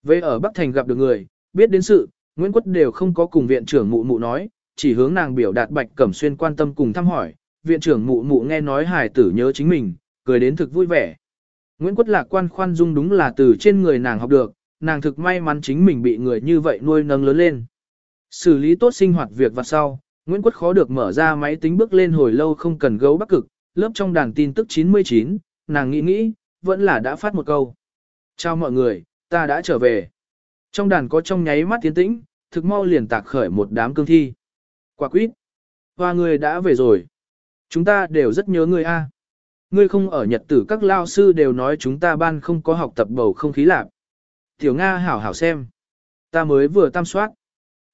Về ở Bắc Thành gặp được người, biết đến sự, Nguyễn Quất đều không có cùng viện trưởng mụ mụ nói, chỉ hướng nàng biểu đạt Bạch Cẩm Xuyên quan tâm cùng thăm hỏi, viện trưởng mụ mụ nghe nói hài tử nhớ chính mình, cười đến thực vui vẻ. Nguyễn Quất lạc quan khoan dung đúng là từ trên người nàng học được, nàng thực may mắn chính mình bị người như vậy nuôi nâng lớn lên. Xử lý tốt sinh hoạt việc vặt sau, Nguyễn Quất khó được mở ra máy tính bước lên hồi lâu không cần gấu bắc cực, lớp trong đàn tin tức 99, nàng nghĩ nghĩ, vẫn là đã phát một câu. Chào mọi người, ta đã trở về. Trong đàn có trong nháy mắt tiến tĩnh, thực mau liền tạc khởi một đám cương thi. Quả quýt. Hoa người đã về rồi. Chúng ta đều rất nhớ người a. Ngươi không ở nhật tử các lao sư đều nói chúng ta ban không có học tập bầu không khí lạc. Tiểu Nga hảo hảo xem. Ta mới vừa tam soát.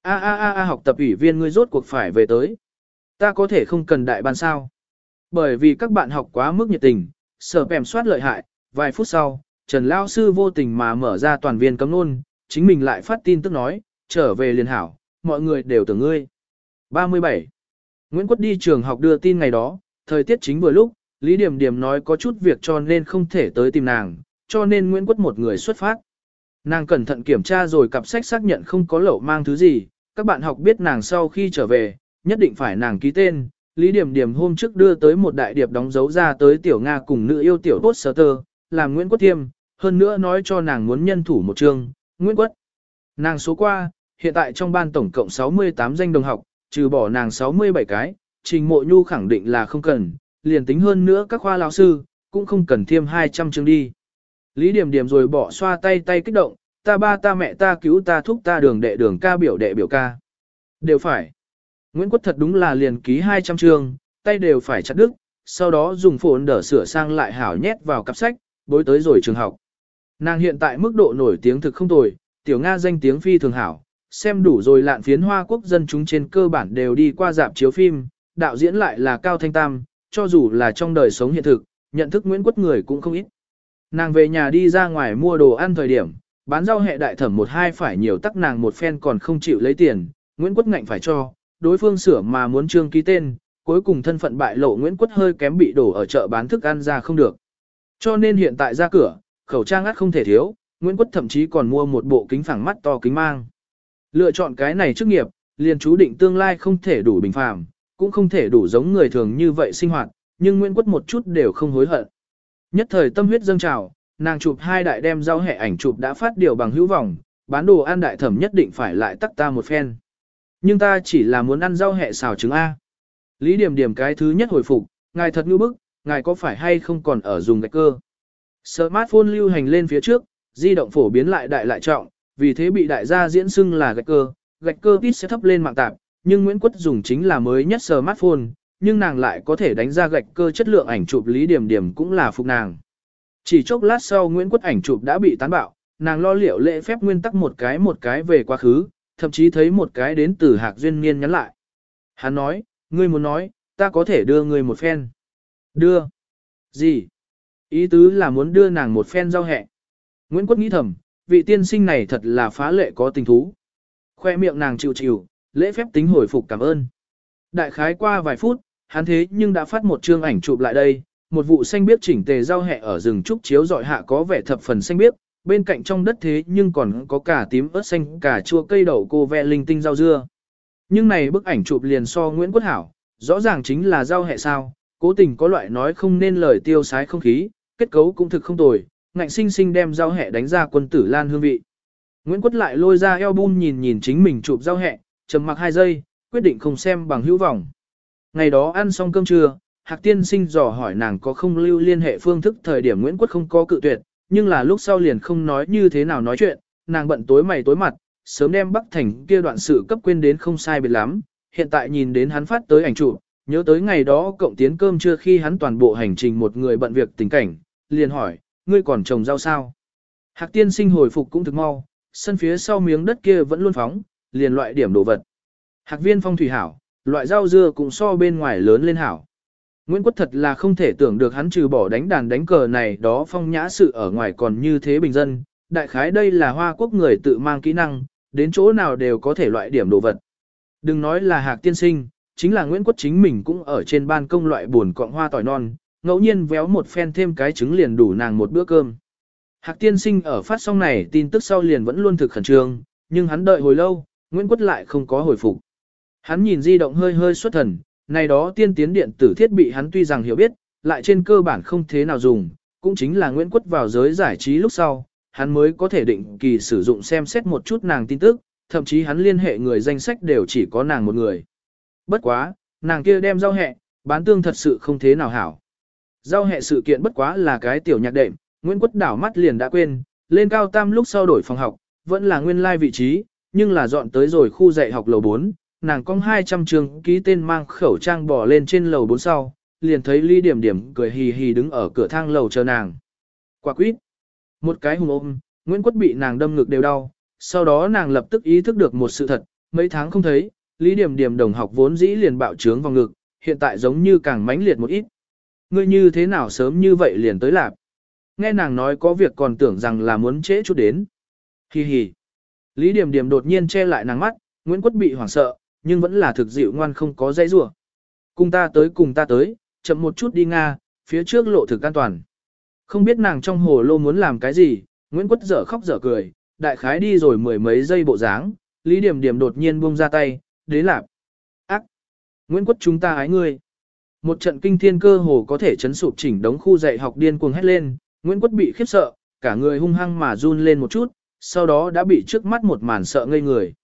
A a a a học tập ủy viên ngươi rốt cuộc phải về tới. Ta có thể không cần đại ban sao. Bởi vì các bạn học quá mức nhiệt tình, sở bèm soát lợi hại, vài phút sau, Trần Lao Sư vô tình mà mở ra toàn viên cấm nôn, chính mình lại phát tin tức nói, trở về liền hảo, mọi người đều tưởng ngươi. 37. Nguyễn Quất đi trường học đưa tin ngày đó, thời tiết chính vừa lúc, Lý Điểm Điểm nói có chút việc cho nên không thể tới tìm nàng, cho nên Nguyễn Quất một người xuất phát. Nàng cẩn thận kiểm tra rồi cặp sách xác nhận không có lẩu mang thứ gì, các bạn học biết nàng sau khi trở về, nhất định phải nàng ký tên. Lý Điểm Điểm hôm trước đưa tới một đại điệp đóng dấu ra tới tiểu Nga cùng nữ yêu tiểu poster, làm Nguyễn Quốc Thiêm, hơn nữa nói cho nàng muốn nhân thủ một chương, Nguyễn Quốc. Nàng số qua, hiện tại trong ban tổng cộng 68 danh đồng học, trừ bỏ nàng 67 cái, trình mộ nhu khẳng định là không cần, liền tính hơn nữa các khoa lão sư, cũng không cần thêm 200 chương đi. Lý Điểm Điểm rồi bỏ xoa tay tay kích động, ta ba ta mẹ ta cứu ta thúc ta đường đệ đường ca biểu đệ biểu ca. Đều phải. Nguyễn Quốc thật đúng là liền ký 200 trường, tay đều phải chặt đứt, sau đó dùng phồn đỡ sửa sang lại hảo nhét vào cặp sách, bối tới rồi trường học. Nàng hiện tại mức độ nổi tiếng thực không tồi, tiểu Nga danh tiếng phi thường hảo, xem đủ rồi lạn phiến hoa quốc dân chúng trên cơ bản đều đi qua dạp chiếu phim, đạo diễn lại là Cao Thanh Tam, cho dù là trong đời sống hiện thực, nhận thức Nguyễn Quốc người cũng không ít. Nàng về nhà đi ra ngoài mua đồ ăn thời điểm, bán rau hệ đại thẩm một hai phải nhiều tắc nàng một phen còn không chịu lấy tiền, Nguyễn Quốc ngạnh phải cho, đối phương sửa mà muốn trương ký tên, cuối cùng thân phận bại lộ Nguyễn Quất hơi kém bị đổ ở chợ bán thức ăn ra không được. Cho nên hiện tại ra cửa, khẩu trang át không thể thiếu, Nguyễn Quất thậm chí còn mua một bộ kính phẳng mắt to kính mang. Lựa chọn cái này chức nghiệp, liền chú định tương lai không thể đủ bình phàm, cũng không thể đủ giống người thường như vậy sinh hoạt, nhưng Nguyễn Quất một chút đều không hối hận. Nhất thời tâm huyết dâng trào, nàng chụp hai đại đem rau hẹ ảnh chụp đã phát điều bằng hữu vọng, bán đồ ăn đại thẩm nhất định phải lại tắc ta một phen. Nhưng ta chỉ là muốn ăn rau hẹ xào trứng A. Lý điểm điểm cái thứ nhất hồi phục, ngài thật ngư bức, ngài có phải hay không còn ở dùng gạch cơ. Smartphone lưu hành lên phía trước, di động phổ biến lại đại lại trọng, vì thế bị đại gia diễn xưng là gạch cơ, gạch cơ ít sẽ thấp lên mạng tạp, nhưng Nguyễn Quất dùng chính là mới nhất smartphone, nhưng nàng lại có thể đánh ra gạch cơ chất lượng ảnh chụp Lý Điểm Điểm cũng là phục nàng. Chỉ chốc lát sau Nguyễn Quất ảnh chụp đã bị tán bạo, nàng lo liệu lễ phép nguyên tắc một cái một cái về quá khứ, thậm chí thấy một cái đến từ Hạc Duyên Niên nhắn lại. Hắn nói, ngươi muốn nói, ta có thể đưa ngươi một phen. Đưa. Gì? Ý tứ là muốn đưa nàng một phen giao hẹ. Nguyễn Quất nghĩ thầm, vị tiên sinh này thật là phá lệ có tình thú. Khoe miệng nàng chịu chịu, lễ phép tính hồi phục cảm ơn. Đại khái qua vài phút, hắn thế nhưng đã phát một chương ảnh chụp lại đây, một vụ xanh biếc chỉnh tề giao hẹ ở rừng trúc chiếu dọi hạ có vẻ thập phần xanh biếc, bên cạnh trong đất thế nhưng còn có cả tím ớt xanh, cả chua cây đậu cô ve linh tinh rau dưa. Nhưng này bức ảnh chụp liền so Nguyễn Quốc Hảo, rõ ràng chính là rau hẹ sao, cố tình có loại nói không nên lời tiêu sái không khí, kết cấu cũng thực không tồi, ngạnh sinh sinh đem rau hẹ đánh ra quân tử lan hương vị. Nguyễn Quốc lại lôi ra album nhìn nhìn chính mình chụp rau hẹ, trầm mặc hai giây, quyết định không xem bằng hữu vọng. Ngày đó ăn xong cơm trưa, Hạc Tiên Sinh dò hỏi nàng có không lưu liên hệ phương thức thời điểm Nguyễn Quốc không có cự tuyệt, nhưng là lúc sau liền không nói như thế nào nói chuyện, nàng bận tối mày tối mặt, sớm đem Bắc Thành kia đoạn sự cấp quên đến không sai biệt lắm, hiện tại nhìn đến hắn phát tới ảnh chụp, nhớ tới ngày đó cộng tiến cơm trưa khi hắn toàn bộ hành trình một người bận việc tình cảnh, liền hỏi, ngươi còn trồng rau sao? Hạc Tiên Sinh hồi phục cũng thực mau, sân phía sau miếng đất kia vẫn luôn phóng, liền loại điểm đồ vật. Hạc viên phong thủy hảo, loại rau dưa cũng so bên ngoài lớn lên hảo. Nguyễn Quốc thật là không thể tưởng được hắn trừ bỏ đánh đàn đánh cờ này đó phong nhã sự ở ngoài còn như thế bình dân. Đại khái đây là hoa quốc người tự mang kỹ năng, đến chỗ nào đều có thể loại điểm đồ vật. Đừng nói là hạc tiên sinh, chính là Nguyễn Quốc chính mình cũng ở trên ban công loại buồn cọng hoa tỏi non, ngẫu nhiên véo một phen thêm cái trứng liền đủ nàng một bữa cơm. Hạc tiên sinh ở phát song này tin tức sau liền vẫn luôn thực khẩn trương, nhưng hắn đợi hồi lâu, Nguyễn Quốc lại không có hồi phục. Hắn nhìn di động hơi hơi xuất thần, này đó tiên tiến điện tử thiết bị hắn tuy rằng hiểu biết, lại trên cơ bản không thế nào dùng, cũng chính là Nguyễn Quất vào giới giải trí lúc sau, hắn mới có thể định kỳ sử dụng xem xét một chút nàng tin tức, thậm chí hắn liên hệ người danh sách đều chỉ có nàng một người. Bất quá, nàng kia đem giao hẹ, bán tương thật sự không thế nào hảo. Giao hẹ sự kiện bất quá là cái tiểu nhạc đệm, Nguyễn Quất đảo mắt liền đã quên, lên cao tam lúc sau đổi phòng học, vẫn là nguyên lai like vị trí, nhưng là dọn tới rồi khu dạy học lầu 4, nàng cong 200 trường ký tên mang khẩu trang bỏ lên trên lầu 4 sau, liền thấy Ly Điểm Điểm cười hì hì đứng ở cửa thang lầu chờ nàng. Quả quýt. Một cái hùng ôm, Nguyễn Quất bị nàng đâm ngực đều đau, sau đó nàng lập tức ý thức được một sự thật, mấy tháng không thấy, Lý Điểm Điểm đồng học vốn dĩ liền bạo trướng vào ngực, hiện tại giống như càng mãnh liệt một ít. Ngươi như thế nào sớm như vậy liền tới lạp. Nghe nàng nói có việc còn tưởng rằng là muốn trễ chút đến. Hi hi. Lý Điểm Điểm đột nhiên che lại nàng mắt, Nguyễn Quất bị hoảng sợ, nhưng vẫn là thực dịu ngoan không có dây rủa. Cùng ta tới cùng ta tới, chậm một chút đi Nga, phía trước lộ thực an toàn. Không biết nàng trong hồ lô muốn làm cái gì, Nguyễn Quất dở khóc dở cười, đại khái đi rồi mười mấy giây bộ dáng, Lý Điểm Điểm đột nhiên buông ra tay, đế lạp. Ác! Nguyễn Quất chúng ta ái ngươi. Một trận kinh thiên cơ hồ có thể chấn sụp chỉnh đống khu dạy học điên cuồng hét lên, Nguyễn Quất bị khiếp sợ, cả người hung hăng mà run lên một chút, sau đó đã bị trước mắt một màn sợ ngây người.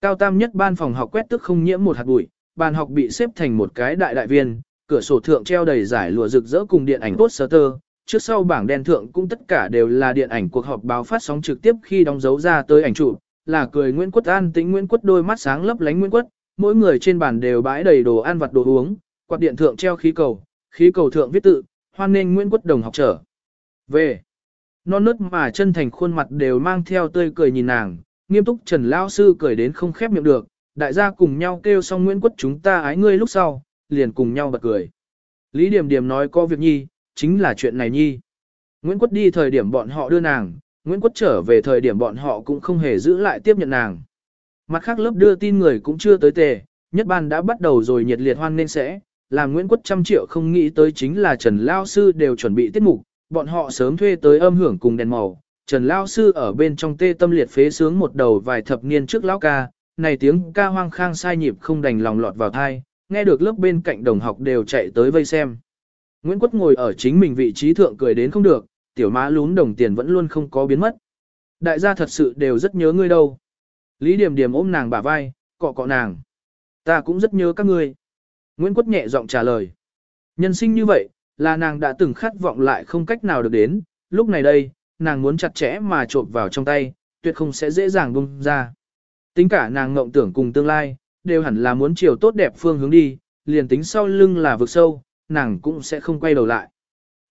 Cao tam nhất ban phòng học quét tức không nhiễm một hạt bụi, bàn học bị xếp thành một cái đại đại viên, cửa sổ thượng treo đầy giải lụa rực rỡ cùng điện ảnh poster, trước sau bảng đen thượng cũng tất cả đều là điện ảnh cuộc họp báo phát sóng trực tiếp khi đóng dấu ra tới ảnh chụp, là cười Nguyễn Quất an tính Nguyễn Quất đôi mắt sáng lấp lánh Nguyễn Quất, mỗi người trên bàn đều bãi đầy đồ ăn vặt đồ uống, quạt điện thượng treo khí cầu, khí cầu thượng viết tự, hoan nghênh Nguyễn Quất đồng học trở về. Non nớt mà chân thành khuôn mặt đều mang theo tươi cười nhìn nàng, nghiêm túc Trần Lao Sư cười đến không khép miệng được, đại gia cùng nhau kêu xong Nguyễn Quất chúng ta ái ngươi lúc sau, liền cùng nhau bật cười. Lý Điểm Điểm nói có việc nhi, chính là chuyện này nhi. Nguyễn Quất đi thời điểm bọn họ đưa nàng, Nguyễn Quất trở về thời điểm bọn họ cũng không hề giữ lại tiếp nhận nàng. Mặt khác lớp đưa tin người cũng chưa tới tề, nhất ban đã bắt đầu rồi nhiệt liệt hoan nên sẽ, làm Nguyễn Quất trăm triệu không nghĩ tới chính là Trần Lao Sư đều chuẩn bị tiết mục, bọn họ sớm thuê tới âm hưởng cùng đèn màu. Trần Lao Sư ở bên trong tê tâm liệt phế sướng một đầu vài thập niên trước lão ca, này tiếng ca hoang khang sai nhịp không đành lòng lọt vào thai, nghe được lớp bên cạnh đồng học đều chạy tới vây xem. Nguyễn Quất ngồi ở chính mình vị trí thượng cười đến không được, tiểu má lún đồng tiền vẫn luôn không có biến mất. Đại gia thật sự đều rất nhớ ngươi đâu. Lý Điểm Điểm ôm nàng bả vai, cọ cọ nàng. Ta cũng rất nhớ các ngươi. Nguyễn Quất nhẹ giọng trả lời. Nhân sinh như vậy, là nàng đã từng khát vọng lại không cách nào được đến, lúc này đây, nàng muốn chặt chẽ mà trộn vào trong tay, tuyệt không sẽ dễ dàng bung ra. Tính cả nàng ngộng tưởng cùng tương lai, đều hẳn là muốn chiều tốt đẹp phương hướng đi, liền tính sau lưng là vực sâu, nàng cũng sẽ không quay đầu lại.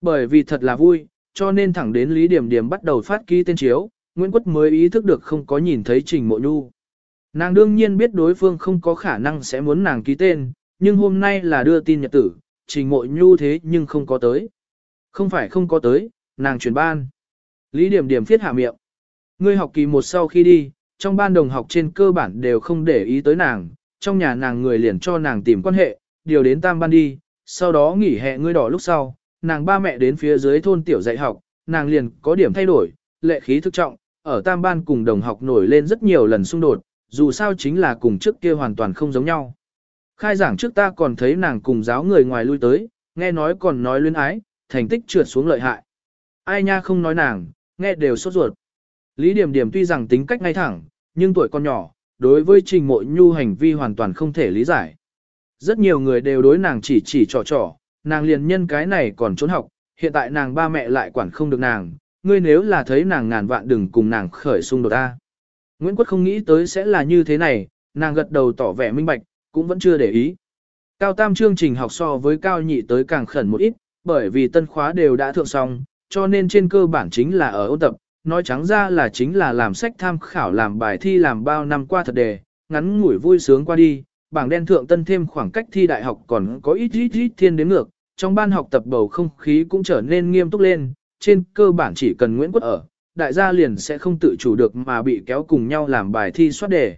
Bởi vì thật là vui, cho nên thẳng đến Lý Điểm Điểm bắt đầu phát ký tên chiếu, Nguyễn Quất mới ý thức được không có nhìn thấy Trình Mộ Nhu. Nàng đương nhiên biết đối phương không có khả năng sẽ muốn nàng ký tên, nhưng hôm nay là đưa tin nhật tử, Trình Mộ Nhu thế nhưng không có tới. Không phải không có tới, nàng chuyển ban. Lý Điểm Điểm phiết hạ miệng. Ngươi học kỳ một sau khi đi, trong ban đồng học trên cơ bản đều không để ý tới nàng, trong nhà nàng người liền cho nàng tìm quan hệ, điều đến tam ban đi, sau đó nghỉ hè ngươi đỏ lúc sau, nàng ba mẹ đến phía dưới thôn tiểu dạy học, nàng liền có điểm thay đổi, lệ khí thức trọng, ở tam ban cùng đồng học nổi lên rất nhiều lần xung đột, dù sao chính là cùng trước kia hoàn toàn không giống nhau. Khai giảng trước ta còn thấy nàng cùng giáo người ngoài lui tới, nghe nói còn nói luyến ái, thành tích trượt xuống lợi hại. Ai nha không nói nàng, nghe đều sốt ruột. Lý Điểm Điểm tuy rằng tính cách ngay thẳng, nhưng tuổi còn nhỏ, đối với trình mộ nhu hành vi hoàn toàn không thể lý giải. Rất nhiều người đều đối nàng chỉ chỉ trò trò, nàng liền nhân cái này còn trốn học, hiện tại nàng ba mẹ lại quản không được nàng, ngươi nếu là thấy nàng ngàn vạn đừng cùng nàng khởi xung đột ta. Nguyễn Quất không nghĩ tới sẽ là như thế này, nàng gật đầu tỏ vẻ minh bạch, cũng vẫn chưa để ý. Cao tam chương trình học so với cao nhị tới càng khẩn một ít, bởi vì tân khóa đều đã thượng xong, cho nên trên cơ bản chính là ở ôn tập, nói trắng ra là chính là làm sách tham khảo làm bài thi làm bao năm qua thật đề, ngắn ngủi vui sướng qua đi, bảng đen thượng tân thêm khoảng cách thi đại học còn có ít ít ít thiên đến ngược, trong ban học tập bầu không khí cũng trở nên nghiêm túc lên, trên cơ bản chỉ cần Nguyễn Quốc ở, đại gia liền sẽ không tự chủ được mà bị kéo cùng nhau làm bài thi soát đề.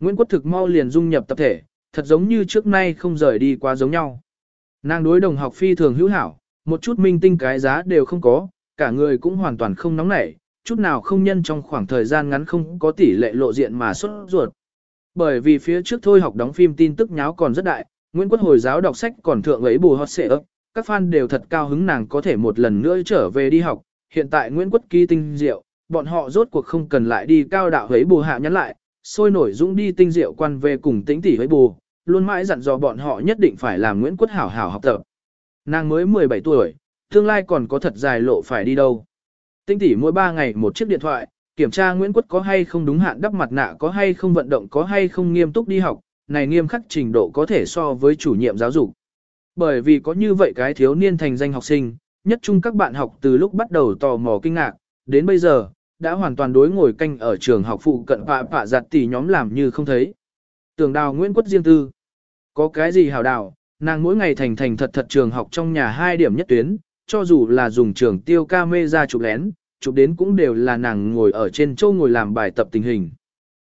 Nguyễn Quốc thực mau liền dung nhập tập thể, thật giống như trước nay không rời đi quá giống nhau. Nàng đối đồng học phi thường hữu hảo, một chút minh tinh cái giá đều không có, cả người cũng hoàn toàn không nóng nảy, chút nào không nhân trong khoảng thời gian ngắn không có tỷ lệ lộ diện mà xuất ruột. Bởi vì phía trước thôi học đóng phim tin tức nháo còn rất đại, Nguyễn Quốc Hồi giáo đọc sách còn thượng ấy bù hot xệ ấp, các fan đều thật cao hứng nàng có thể một lần nữa trở về đi học, hiện tại Nguyễn Quốc ký tinh diệu, bọn họ rốt cuộc không cần lại đi cao đạo ấy bù hạ nhắn lại, sôi nổi dũng đi tinh diệu quan về cùng tĩnh tỷ ấy bù, luôn mãi dặn dò bọn họ nhất định phải làm Nguyễn Quốc hảo hảo học tập. Nàng mới 17 tuổi, tương lai còn có thật dài lộ phải đi đâu. Tinh tỷ mỗi 3 ngày một chiếc điện thoại, kiểm tra Nguyễn Quốc có hay không đúng hạn đắp mặt nạ có hay không vận động có hay không nghiêm túc đi học, này nghiêm khắc trình độ có thể so với chủ nhiệm giáo dục. Bởi vì có như vậy cái thiếu niên thành danh học sinh, nhất chung các bạn học từ lúc bắt đầu tò mò kinh ngạc, đến bây giờ, đã hoàn toàn đối ngồi canh ở trường học phụ cận pạ pạ giặt tỷ nhóm làm như không thấy. Tưởng đào Nguyễn Quốc riêng tư. Có cái gì hảo đào, nàng mỗi ngày thành thành thật thật trường học trong nhà hai điểm nhất tuyến, cho dù là dùng trường tiêu ca mê ra chụp lén, chụp đến cũng đều là nàng ngồi ở trên châu ngồi làm bài tập tình hình.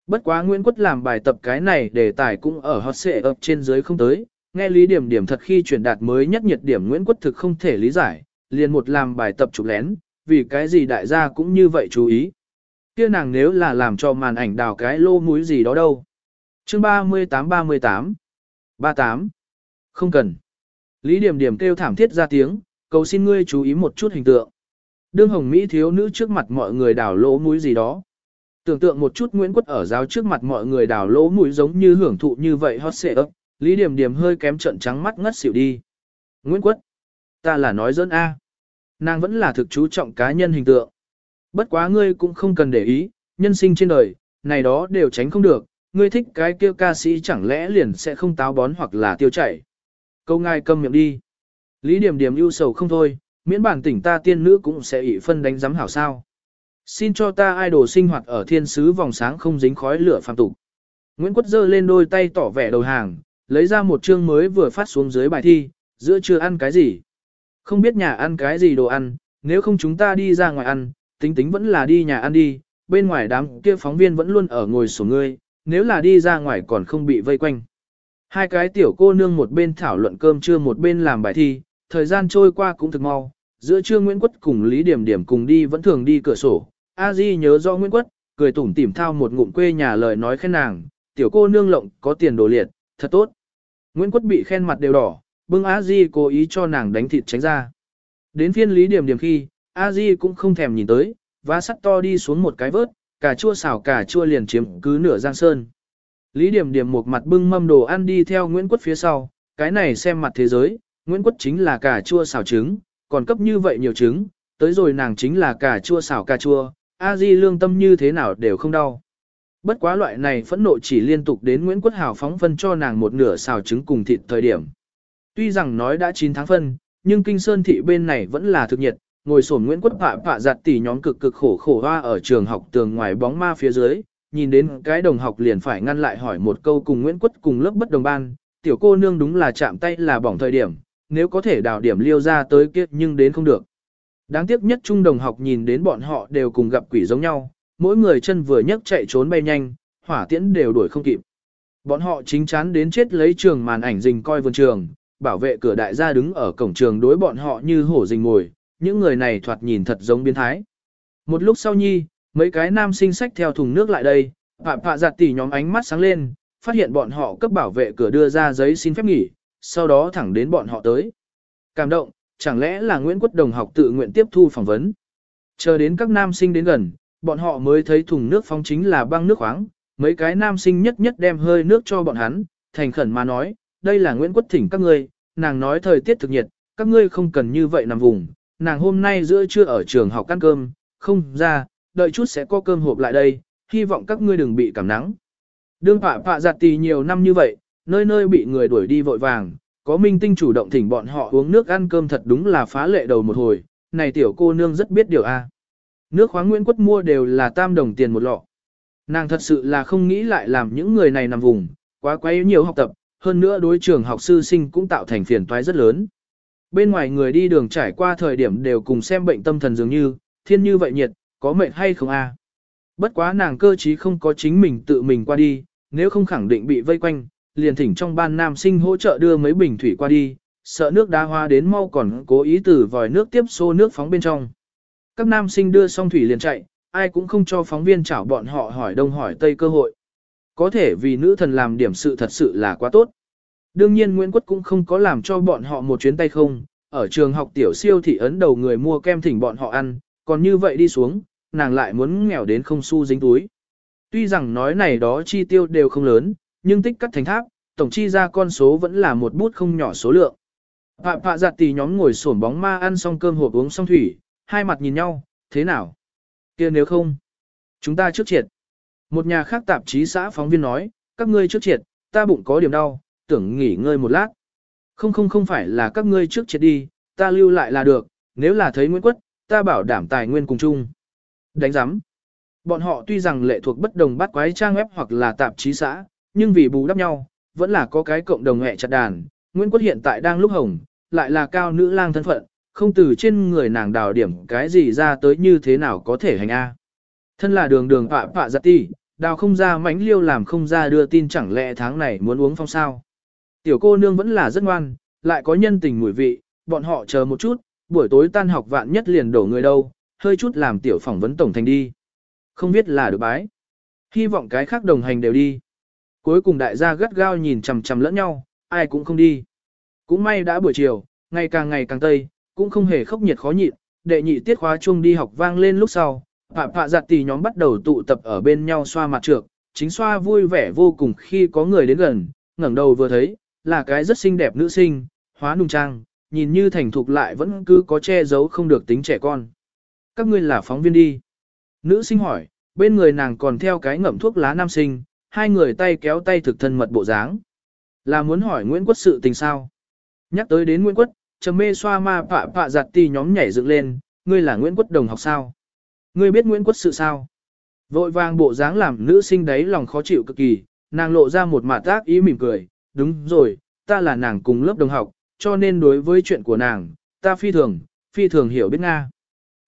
Bất quá Nguyễn Quất làm bài tập cái này đề tài cũng ở hot xệ ập trên dưới không tới, nghe Lý Điểm Điểm thật khi truyền đạt mới nhất nhiệt điểm Nguyễn Quất thực không thể lý giải, liền một làm bài tập chụp lén, vì cái gì đại gia cũng như vậy chú ý. Kia nàng nếu là làm cho màn ảnh đào cái lô múi gì đó đâu. Chương 38-38 38 không cần. Lý Điểm Điểm kêu thảm thiết ra tiếng, cầu xin ngươi chú ý một chút hình tượng. Đương hồng Mỹ thiếu nữ trước mặt mọi người đào lỗ mũi gì đó. Tưởng tượng một chút Nguyễn Quất ở giáo trước mặt mọi người đào lỗ mũi giống như hưởng thụ như vậy hot xệ ấp, Lý Điểm Điểm hơi kém trận trắng mắt ngất xỉu đi. Nguyễn Quất, ta là nói dẫn A. Nàng vẫn là thực chú trọng cá nhân hình tượng. Bất quá ngươi cũng không cần để ý, nhân sinh trên đời, này đó đều tránh không được, ngươi thích cái kia ca sĩ chẳng lẽ liền sẽ không táo bón hoặc là tiêu chảy. Câu ngài câm miệng đi. Lý Điểm Điểm ưu sầu không thôi, miễn bản tỉnh ta tiên nữ cũng sẽ ị phân đánh giám hảo sao. Xin cho ta idol sinh hoạt ở thiên sứ vòng sáng không dính khói lửa phàm tục. Nguyễn Quất giơ lên đôi tay tỏ vẻ đầu hàng, lấy ra một chương mới vừa phát xuống dưới bài thi, giữa chưa ăn cái gì. Không biết nhà ăn cái gì đồ ăn, nếu không chúng ta đi ra ngoài ăn, tính tính vẫn là đi nhà ăn đi, bên ngoài đám kia phóng viên vẫn luôn ở ngồi sổ ngươi, nếu là đi ra ngoài còn không bị vây quanh. Hai cái tiểu cô nương một bên thảo luận cơm trưa một bên làm bài thi, thời gian trôi qua cũng thực mau, giữa trưa Nguyễn Quất cùng Lý Điểm Điểm cùng đi vẫn thường đi cửa sổ, A Di nhớ do Nguyễn Quất, cười tủm tỉm thao một ngụm quê nhà lời nói khen nàng, tiểu cô nương lộng có tiền đồ liệt, thật tốt. Nguyễn Quất bị khen mặt đều đỏ, bưng A Di cố ý cho nàng đánh thịt tránh ra. Đến phiên Lý Điểm Điểm khi, A Di cũng không thèm nhìn tới, và sắt to đi xuống một cái vớt, cà chua xào cà chua liền chiếm cứ nửa giang sơn. Lý Điểm Điểm một mặt bưng mâm đồ ăn đi theo Nguyễn Quất phía sau, cái này xem mặt thế giới, Nguyễn Quất chính là cà chua xào trứng, còn cấp như vậy nhiều trứng, tới rồi nàng chính là cà chua xào cà chua, A Di lương tâm như thế nào đều không đau. Bất quá loại này phẫn nộ chỉ liên tục đến Nguyễn Quất Hào phóng phân cho nàng một nửa xào trứng cùng thịt thời điểm. Tuy rằng nói đã 9 tháng phân, nhưng kinh sơn thị bên này vẫn là thực nhiệt, ngồi sổn Nguyễn Quất Phạ Phạ giặt tỉ nhóm cực cực khổ khổ hoa ở trường học tường ngoài bóng ma phía dưới, nhìn đến cái đồng học liền phải ngăn lại hỏi một câu cùng Nguyễn quất cùng lớp bất đồng ban, tiểu cô nương đúng là chạm tay là bỏng thời điểm, nếu có thể đào điểm liêu ra tới kiếp nhưng đến không được. Đáng tiếc nhất trung đồng học nhìn đến bọn họ đều cùng gặp quỷ giống nhau, mỗi người chân vừa nhấc chạy trốn bay nhanh, hỏa tiễn đều đuổi không kịp. Bọn họ chính chán đến chết lấy trường màn ảnh rình coi vườn trường, bảo vệ cửa đại gia đứng ở cổng trường đối bọn họ như hổ rình ngồi, những người này thoạt nhìn thật giống biến thái. Một lúc sau nhi, mấy cái nam sinh sách theo thùng nước lại đây, phạm phạ giặt tỉ nhóm ánh mắt sáng lên, phát hiện bọn họ cấp bảo vệ cửa đưa ra giấy xin phép nghỉ, sau đó thẳng đến bọn họ tới. Cảm động, chẳng lẽ là Nguyễn Quốc Đồng học tự nguyện tiếp thu phỏng vấn. Chờ đến các nam sinh đến gần, bọn họ mới thấy thùng nước phong chính là băng nước khoáng, mấy cái nam sinh nhất nhất đem hơi nước cho bọn hắn, thành khẩn mà nói, đây là Nguyễn Quốc thỉnh các ngươi, nàng nói thời tiết thực nhiệt, các ngươi không cần như vậy nằm vùng, nàng hôm nay giữa trưa ở trường học ăn cơm, không ra, đợi chút sẽ có cơm hộp lại đây, hy vọng các ngươi đừng bị cảm nắng. Đương phạ phạ giặt tì nhiều năm như vậy, nơi nơi bị người đuổi đi vội vàng, có minh tinh chủ động thỉnh bọn họ uống nước ăn cơm thật đúng là phá lệ đầu một hồi, này tiểu cô nương rất biết điều a. Nước khoáng Nguyễn Quất mua đều là tam đồng tiền một lọ. Nàng thật sự là không nghĩ lại làm những người này nằm vùng, quá quấy nhiều học tập, hơn nữa đối trường học sư sinh cũng tạo thành phiền toái rất lớn. Bên ngoài người đi đường trải qua thời điểm đều cùng xem bệnh tâm thần dường như, thiên như vậy nhiệt, có mệnh hay không a? Bất quá nàng cơ trí không có chính mình tự mình qua đi, nếu không khẳng định bị vây quanh, liền thỉnh trong ban nam sinh hỗ trợ đưa mấy bình thủy qua đi, sợ nước đá hoa đến mau còn cố ý từ vòi nước tiếp xô nước phóng bên trong. Các nam sinh đưa xong thủy liền chạy, ai cũng không cho phóng viên chảo bọn họ hỏi đông hỏi tây cơ hội. Có thể vì nữ thần làm điểm sự thật sự là quá tốt. Đương nhiên Nguyễn Quất cũng không có làm cho bọn họ một chuyến tay không, ở trường học tiểu siêu thị ấn đầu người mua kem thỉnh bọn họ ăn, còn như vậy đi xuống, nàng lại muốn nghèo đến không xu dính túi. Tuy rằng nói này đó chi tiêu đều không lớn, nhưng tích cắt thành tháp, tổng chi ra con số vẫn là một bút không nhỏ số lượng. Phạ phạ giặt tỷ nhóm ngồi sổn bóng ma ăn xong cơm hộp uống xong thủy, hai mặt nhìn nhau, thế nào? kia nếu không, chúng ta trước triệt. Một nhà khác tạp chí xã phóng viên nói, các ngươi trước triệt, ta bụng có điểm đau, tưởng nghỉ ngơi một lát. Không không không phải là các ngươi trước triệt đi, ta lưu lại là được, nếu là thấy Nguyễn Quất, ta bảo đảm tài nguyên cùng chung. Đánh giám. Bọn họ tuy rằng lệ thuộc bất đồng bắt quái trang web hoặc là tạp chí xã, nhưng vì bù đắp nhau, vẫn là có cái cộng đồng hệ chặt đàn. Nguyễn Quốc hiện tại đang lúc hồng, lại là cao nữ lang thân phận, không từ trên người nàng đào điểm cái gì ra tới như thế nào có thể hành A. Thân là đường đường phạ phạ giặt ti, đào không ra mánh liêu làm không ra đưa tin chẳng lẽ tháng này muốn uống phong sao. Tiểu cô nương vẫn là rất ngoan, lại có nhân tình mùi vị, bọn họ chờ một chút, buổi tối tan học vạn nhất liền đổ người đâu, hơi chút làm tiểu phỏng vấn tổng thành đi. Không biết là được bái. Hy vọng cái khác đồng hành đều đi. Cuối cùng đại gia gắt gao nhìn chằm chằm lẫn nhau, ai cũng không đi. Cũng may đã buổi chiều, ngày càng ngày càng tây, cũng không hề khốc nhiệt khó nhịn, đệ nhị tiết khóa chung đi học vang lên lúc sau, phạ phạ giặt tỷ nhóm bắt đầu tụ tập ở bên nhau xoa mặt trược, chính xoa vui vẻ vô cùng khi có người đến gần, ngẩng đầu vừa thấy, là cái rất xinh đẹp nữ sinh, hóa nung trang, nhìn như thành thục lại vẫn cứ có che giấu không được tính trẻ con. Các ngươi là phóng viên đi. Nữ sinh hỏi, bên người nàng còn theo cái ngậm thuốc lá nam sinh, hai người tay kéo tay thực thân mật bộ dáng. Là muốn hỏi Nguyễn Quất sự tình sao? Nhắc tới đến Nguyễn Quất, trầm mê xoa ma phạ phạ giặt tì nhóm nhảy dựng lên, ngươi là Nguyễn Quất đồng học sao? Ngươi biết Nguyễn Quất sự sao? Vội vàng bộ dáng làm nữ sinh đấy lòng khó chịu cực kỳ, nàng lộ ra một mạt tác ý mỉm cười, đúng rồi, ta là nàng cùng lớp đồng học, cho nên đối với chuyện của nàng, ta phi thường, phi thường hiểu biết Nga.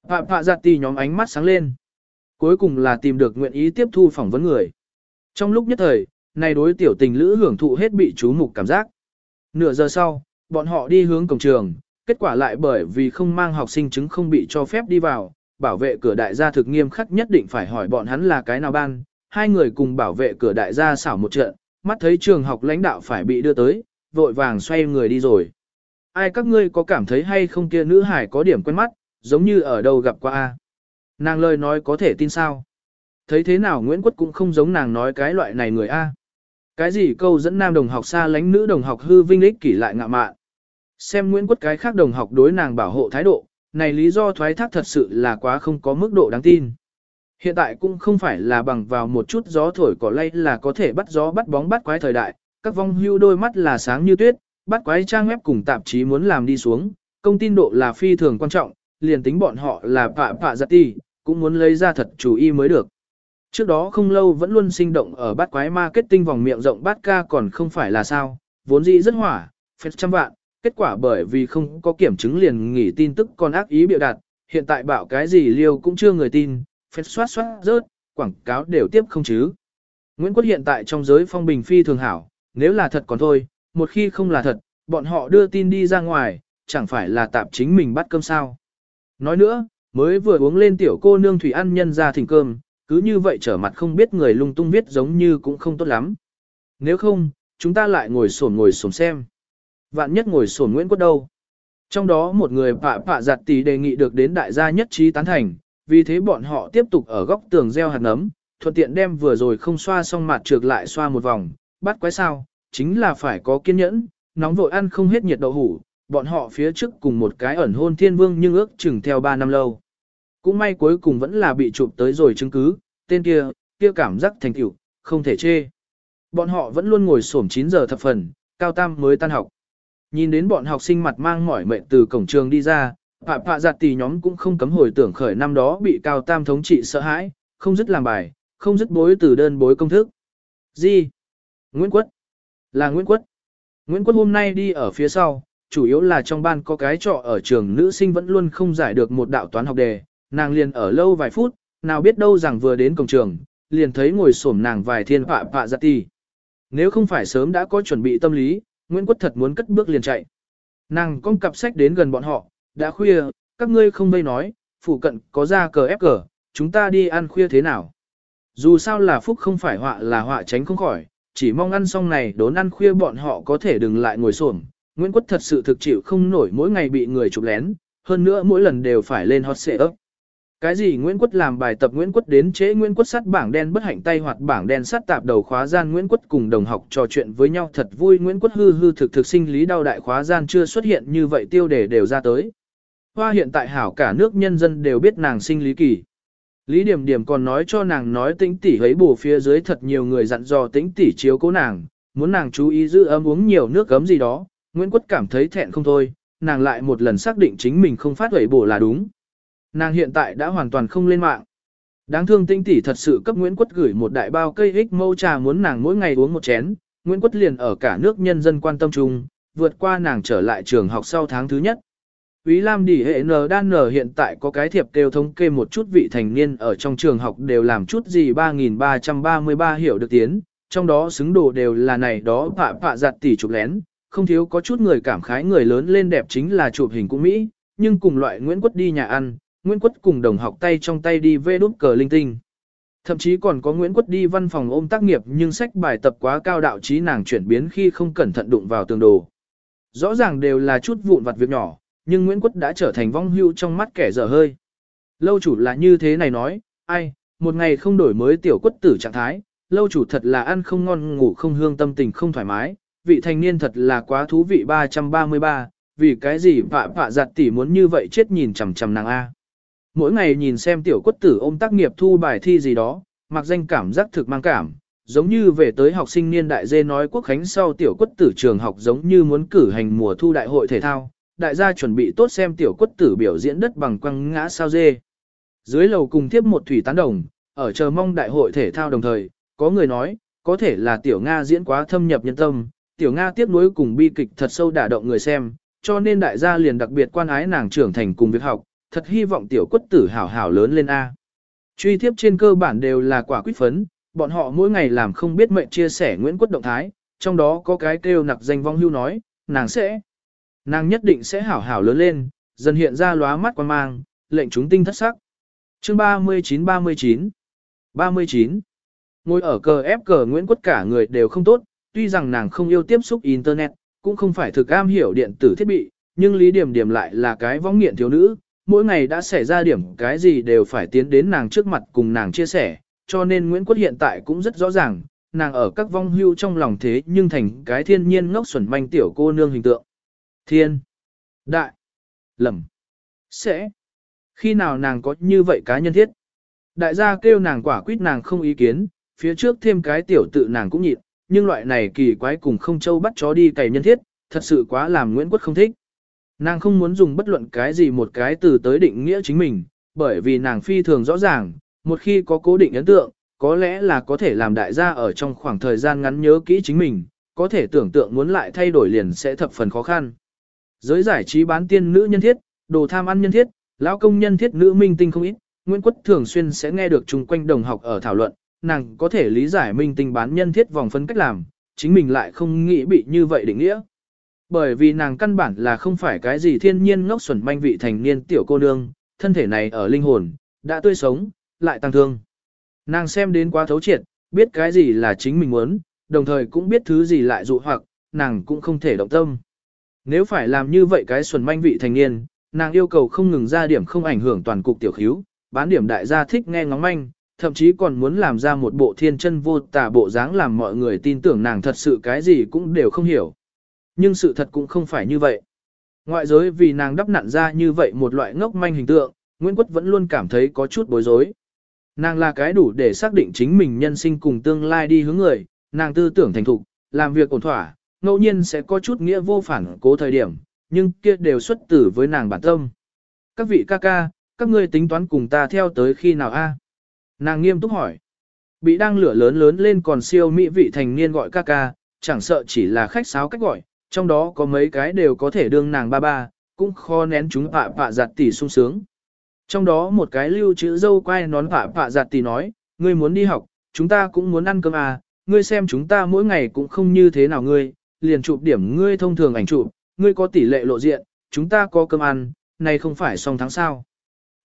Phạm Phạ Giặt dạ Tì nhóm ánh mắt sáng lên. Cuối cùng là tìm được nguyện ý tiếp thu phỏng vấn người. Trong lúc nhất thời, này đối tiểu tình lữ hưởng thụ hết bị chú mục cảm giác. Nửa giờ sau, bọn họ đi hướng cổng trường, kết quả lại bởi vì không mang học sinh chứng không bị cho phép đi vào, bảo vệ cửa đại gia thực nghiêm khắc nhất định phải hỏi bọn hắn là cái nào ban, hai người cùng bảo vệ cửa đại gia xảo một trận, mắt thấy trường học lãnh đạo phải bị đưa tới, vội vàng xoay người đi rồi. Ai các ngươi có cảm thấy hay không kia nữ hải có điểm quen mắt, giống như ở đâu gặp qua a Nàng lời nói có thể tin sao? Thấy thế nào Nguyễn Quất cũng không giống nàng nói cái loại này người a Cái gì câu dẫn nam đồng học xa lánh nữ đồng học hư vinh lích kỷ lại ngạ mạn. Xem Nguyễn Quất cái khác đồng học đối nàng bảo hộ thái độ, này lý do thoái thác thật sự là quá không có mức độ đáng tin. Hiện tại cũng không phải là bằng vào một chút gió thổi cỏ lay là có thể bắt gió bắt bóng bắt quái thời đại, các vong hưu đôi mắt là sáng như tuyết, bắt quái trang web cùng tạp chí muốn làm đi xuống, công tin độ là phi thường quan trọng, liền tính bọn họ là pạ pạ giặt ti, cũng muốn lấy ra thật chủ y mới được. Trước đó không lâu vẫn luôn sinh động ở bát quái marketing vòng miệng rộng bát ca còn không phải là sao, vốn dĩ rất hỏa, phép trăm vạn, kết quả bởi vì không có kiểm chứng liền nghỉ tin tức còn ác ý biểu đạt, hiện tại bảo cái gì liêu cũng chưa người tin, phép xoát xoát rớt, quảng cáo đều tiếp không chứ. Nguyễn Quốc hiện tại trong giới phong bình phi thường hảo, nếu là thật còn thôi, một khi không là thật, bọn họ đưa tin đi ra ngoài, chẳng phải là tạp chính mình bắt cơm sao. Nói nữa, mới vừa uống lên tiểu cô nương thủy ăn nhân ra thỉnh cơm, cứ như vậy trở mặt không biết người lung tung viết giống như cũng không tốt lắm. Nếu không, chúng ta lại ngồi sổn ngồi sổn xem. Vạn nhất ngồi sổn Nguyễn Quốc đâu. Trong đó một người pạ pạ giặt tỷ đề nghị được đến đại gia nhất trí tán thành, vì thế bọn họ tiếp tục ở góc tường gieo hạt nấm, thuận tiện đem vừa rồi không xoa xong mặt trượt lại xoa một vòng, bắt quái sao, chính là phải có kiên nhẫn, nóng vội ăn không hết nhiệt đậu hủ, bọn họ phía trước cùng một cái ẩn hôn thiên vương nhưng ước chừng theo 3 năm lâu. Cũng may cuối cùng vẫn là bị chụp tới rồi chứng cứ, tên kia, kia cảm giác thành tựu, không thể chê. Bọn họ vẫn luôn ngồi xổm 9 giờ thập phần, cao tam mới tan học. Nhìn đến bọn học sinh mặt mang mỏi mệt từ cổng trường đi ra, phạ phạ giặt tỷ nhóm cũng không cấm hồi tưởng khởi năm đó bị cao tam thống trị sợ hãi, không dứt làm bài, không dứt bối từ đơn bối công thức. Gì? Nguyễn Quất. Là Nguyễn Quất. Nguyễn Quất hôm nay đi ở phía sau, chủ yếu là trong ban có cái trọ ở trường nữ sinh vẫn luôn không giải được một đạo toán học đề, nàng liền ở lâu vài phút, nào biết đâu rằng vừa đến cổng trường, liền thấy ngồi xổm nàng vài thiên họa họa giặt tì. Nếu không phải sớm đã có chuẩn bị tâm lý, Nguyễn Quất thật muốn cất bước liền chạy. Nàng con cặp sách đến gần bọn họ, đã khuya, các ngươi không vây nói, phụ cận có ra cờ ép cờ, chúng ta đi ăn khuya thế nào. Dù sao là phúc không phải họa là họa tránh không khỏi, chỉ mong ăn xong này đốn ăn khuya bọn họ có thể đừng lại ngồi xổm. Nguyễn Quất thật sự thực chịu không nổi mỗi ngày bị người chụp lén, hơn nữa mỗi lần đều phải lên hot xệ ấp. Cái gì Nguyễn Quất làm bài tập Nguyễn Quất đến chế Nguyễn Quất sắt bảng đen bất hạnh tay hoặc bảng đen sắt tạp đầu khóa gian Nguyễn Quất cùng đồng học trò chuyện với nhau thật vui Nguyễn Quất hư hư thực thực sinh lý đau đại khóa gian chưa xuất hiện như vậy tiêu đề đều ra tới. Hoa hiện tại hảo cả nước nhân dân đều biết nàng sinh lý kỳ. Lý Điểm Điểm còn nói cho nàng nói tĩnh tỷ ấy bù phía dưới thật nhiều người dặn dò tĩnh tỷ chiếu cố nàng, muốn nàng chú ý giữ ấm uống nhiều nước gấm gì đó, Nguyễn Quất cảm thấy thẹn không thôi, nàng lại một lần xác định chính mình không phát ấy bổ là đúng. Nàng hiện tại đã hoàn toàn không lên mạng. Đáng thương Tĩnh tỷ thật sự cấp Nguyễn Quất gửi một đại bao cây ích mâu trà muốn nàng mỗi ngày uống một chén, Nguyễn Quất liền ở cả nước nhân dân quan tâm chung, vượt qua nàng trở lại trường học sau tháng thứ nhất. Úy Lam đỉ hệ N đan N hiện tại có cái thiệp kêu thống kê một chút vị thành niên ở trong trường học đều làm chút gì 3.333 hiểu được tiến, trong đó xứng đồ đều là này đó phạ phạ giặt tỉ chụp lén, không thiếu có chút người cảm khái người lớn lên đẹp chính là chụp hình cũng Mỹ, nhưng cùng loại Nguyễn Quất đi nhà ăn, Nguyễn Quất cùng đồng học tay trong tay đi vê đút cờ linh tinh. Thậm chí còn có Nguyễn Quất đi văn phòng ôm tác nghiệp nhưng sách bài tập quá cao đạo trí nàng chuyển biến khi không cẩn thận đụng vào tường đồ. Rõ ràng đều là chút vụn vặt việc nhỏ, nhưng Nguyễn Quất đã trở thành vong hưu trong mắt kẻ dở hơi. Lâu chủ là như thế này nói, ai, một ngày không đổi mới tiểu quất tử trạng thái, lâu chủ thật là ăn không ngon ngủ không hương tâm tình không thoải mái, vị thanh niên thật là quá thú vị 333, vì cái gì vạ vạ giặt tỉ muốn như vậy chết nhìn chằm chằm nàng A. Mỗi ngày nhìn xem tiểu quất tử ôm tác nghiệp thu bài thi gì đó, mặc danh cảm giác thực mang cảm, giống như về tới học sinh niên đại dê nói quốc khánh sau tiểu quất tử trường học giống như muốn cử hành mùa thu đại hội thể thao, đại gia chuẩn bị tốt xem tiểu quất tử biểu diễn đất bằng quăng ngã sao dê. Dưới lầu cùng tiếp một thủy tán đồng, ở chờ mong đại hội thể thao đồng thời, có người nói, có thể là tiểu Nga diễn quá thâm nhập nhân tâm, tiểu Nga tiếp nối cùng bi kịch thật sâu đả động người xem, cho nên đại gia liền đặc biệt quan ái nàng trưởng thành cùng việc học, thật hy vọng tiểu quất tử hảo hảo lớn lên A. Truy tiếp trên cơ bản đều là quả quyết phấn, bọn họ mỗi ngày làm không biết mệnh chia sẻ Nguyễn Quất động thái, trong đó có cái kêu nặc danh vong hưu nói, nàng sẽ, nàng nhất định sẽ hảo hảo lớn lên, dần hiện ra lóa mắt quan mang, lệnh chúng tinh thất sắc. Chương 39-39 39 Ngồi ở cờ ép cờ Nguyễn Quất cả người đều không tốt, tuy rằng nàng không yêu tiếp xúc Internet, cũng không phải thực am hiểu điện tử thiết bị, nhưng Lý Điểm Điểm lại là cái võng nghiện thiếu nữ, mỗi ngày đã xảy ra điểm cái gì đều phải tiến đến nàng trước mặt cùng nàng chia sẻ, cho nên Nguyễn Quất hiện tại cũng rất rõ ràng, nàng ở các vong hưu trong lòng thế nhưng thành cái thiên nhiên ngốc xuẩn manh tiểu cô nương hình tượng. Thiên, đại, lầm, sẽ, khi nào nàng có như vậy cá nhân thiết. Đại gia kêu nàng quả quyết nàng không ý kiến, phía trước thêm cái tiểu tự nàng cũng nhịn, nhưng loại này kỳ quái cùng không châu bắt chó đi cày nhân thiết, thật sự quá làm Nguyễn Quốc không thích. Nàng không muốn dùng bất luận cái gì một cái từ tới định nghĩa chính mình, bởi vì nàng phi thường rõ ràng, một khi có cố định ấn tượng, có lẽ là có thể làm đại gia ở trong khoảng thời gian ngắn nhớ kỹ chính mình, có thể tưởng tượng muốn lại thay đổi liền sẽ thập phần khó khăn. Giới giải trí bán tiên nữ nhân thiết, đồ tham ăn nhân thiết, lão công nhân thiết nữ minh tinh không ít, Nguyễn Quất thường xuyên sẽ nghe được chung quanh đồng học ở thảo luận, nàng có thể lý giải minh tinh bán nhân thiết vòng phân cách làm, chính mình lại không nghĩ bị như vậy định nghĩa. Bởi vì nàng căn bản là không phải cái gì thiên nhiên ngốc xuẩn manh vị thành niên tiểu cô nương, thân thể này ở linh hồn, đã tươi sống, lại tăng thương. Nàng xem đến quá thấu triệt, biết cái gì là chính mình muốn, đồng thời cũng biết thứ gì lại dụ hoặc, nàng cũng không thể động tâm. Nếu phải làm như vậy cái xuẩn manh vị thành niên, nàng yêu cầu không ngừng ra điểm không ảnh hưởng toàn cục tiểu khíu, bán điểm đại gia thích nghe ngóng manh, thậm chí còn muốn làm ra một bộ thiên chân vô tà bộ dáng làm mọi người tin tưởng nàng thật sự cái gì cũng đều không hiểu. Nhưng sự thật cũng không phải như vậy. Ngoại giới vì nàng đắp nặn ra như vậy một loại ngốc manh hình tượng, Nguyễn Quất vẫn luôn cảm thấy có chút bối rối. Nàng là cái đủ để xác định chính mình nhân sinh cùng tương lai đi hướng người, nàng tư tưởng thành thục, làm việc ổn thỏa, ngẫu nhiên sẽ có chút nghĩa vô phản cố thời điểm, nhưng kia đều xuất tử với nàng bản tâm. Các vị ca ca, các ngươi tính toán cùng ta theo tới khi nào a? Nàng nghiêm túc hỏi. Bị đang lửa lớn lớn lên còn siêu mỹ vị thành niên gọi ca ca, chẳng sợ chỉ là khách sáo cách gọi, trong đó có mấy cái đều có thể đương nàng ba ba, cũng khó nén chúng pạ pạ giặt tỷ sung sướng. Trong đó một cái lưu chữ dâu quay nón pạ pạ giặt tỷ nói, ngươi muốn đi học, chúng ta cũng muốn ăn cơm à, ngươi xem chúng ta mỗi ngày cũng không như thế nào ngươi, liền chụp điểm ngươi thông thường ảnh chụp, ngươi có tỷ lệ lộ diện, chúng ta có cơm ăn, này không phải xong tháng sao.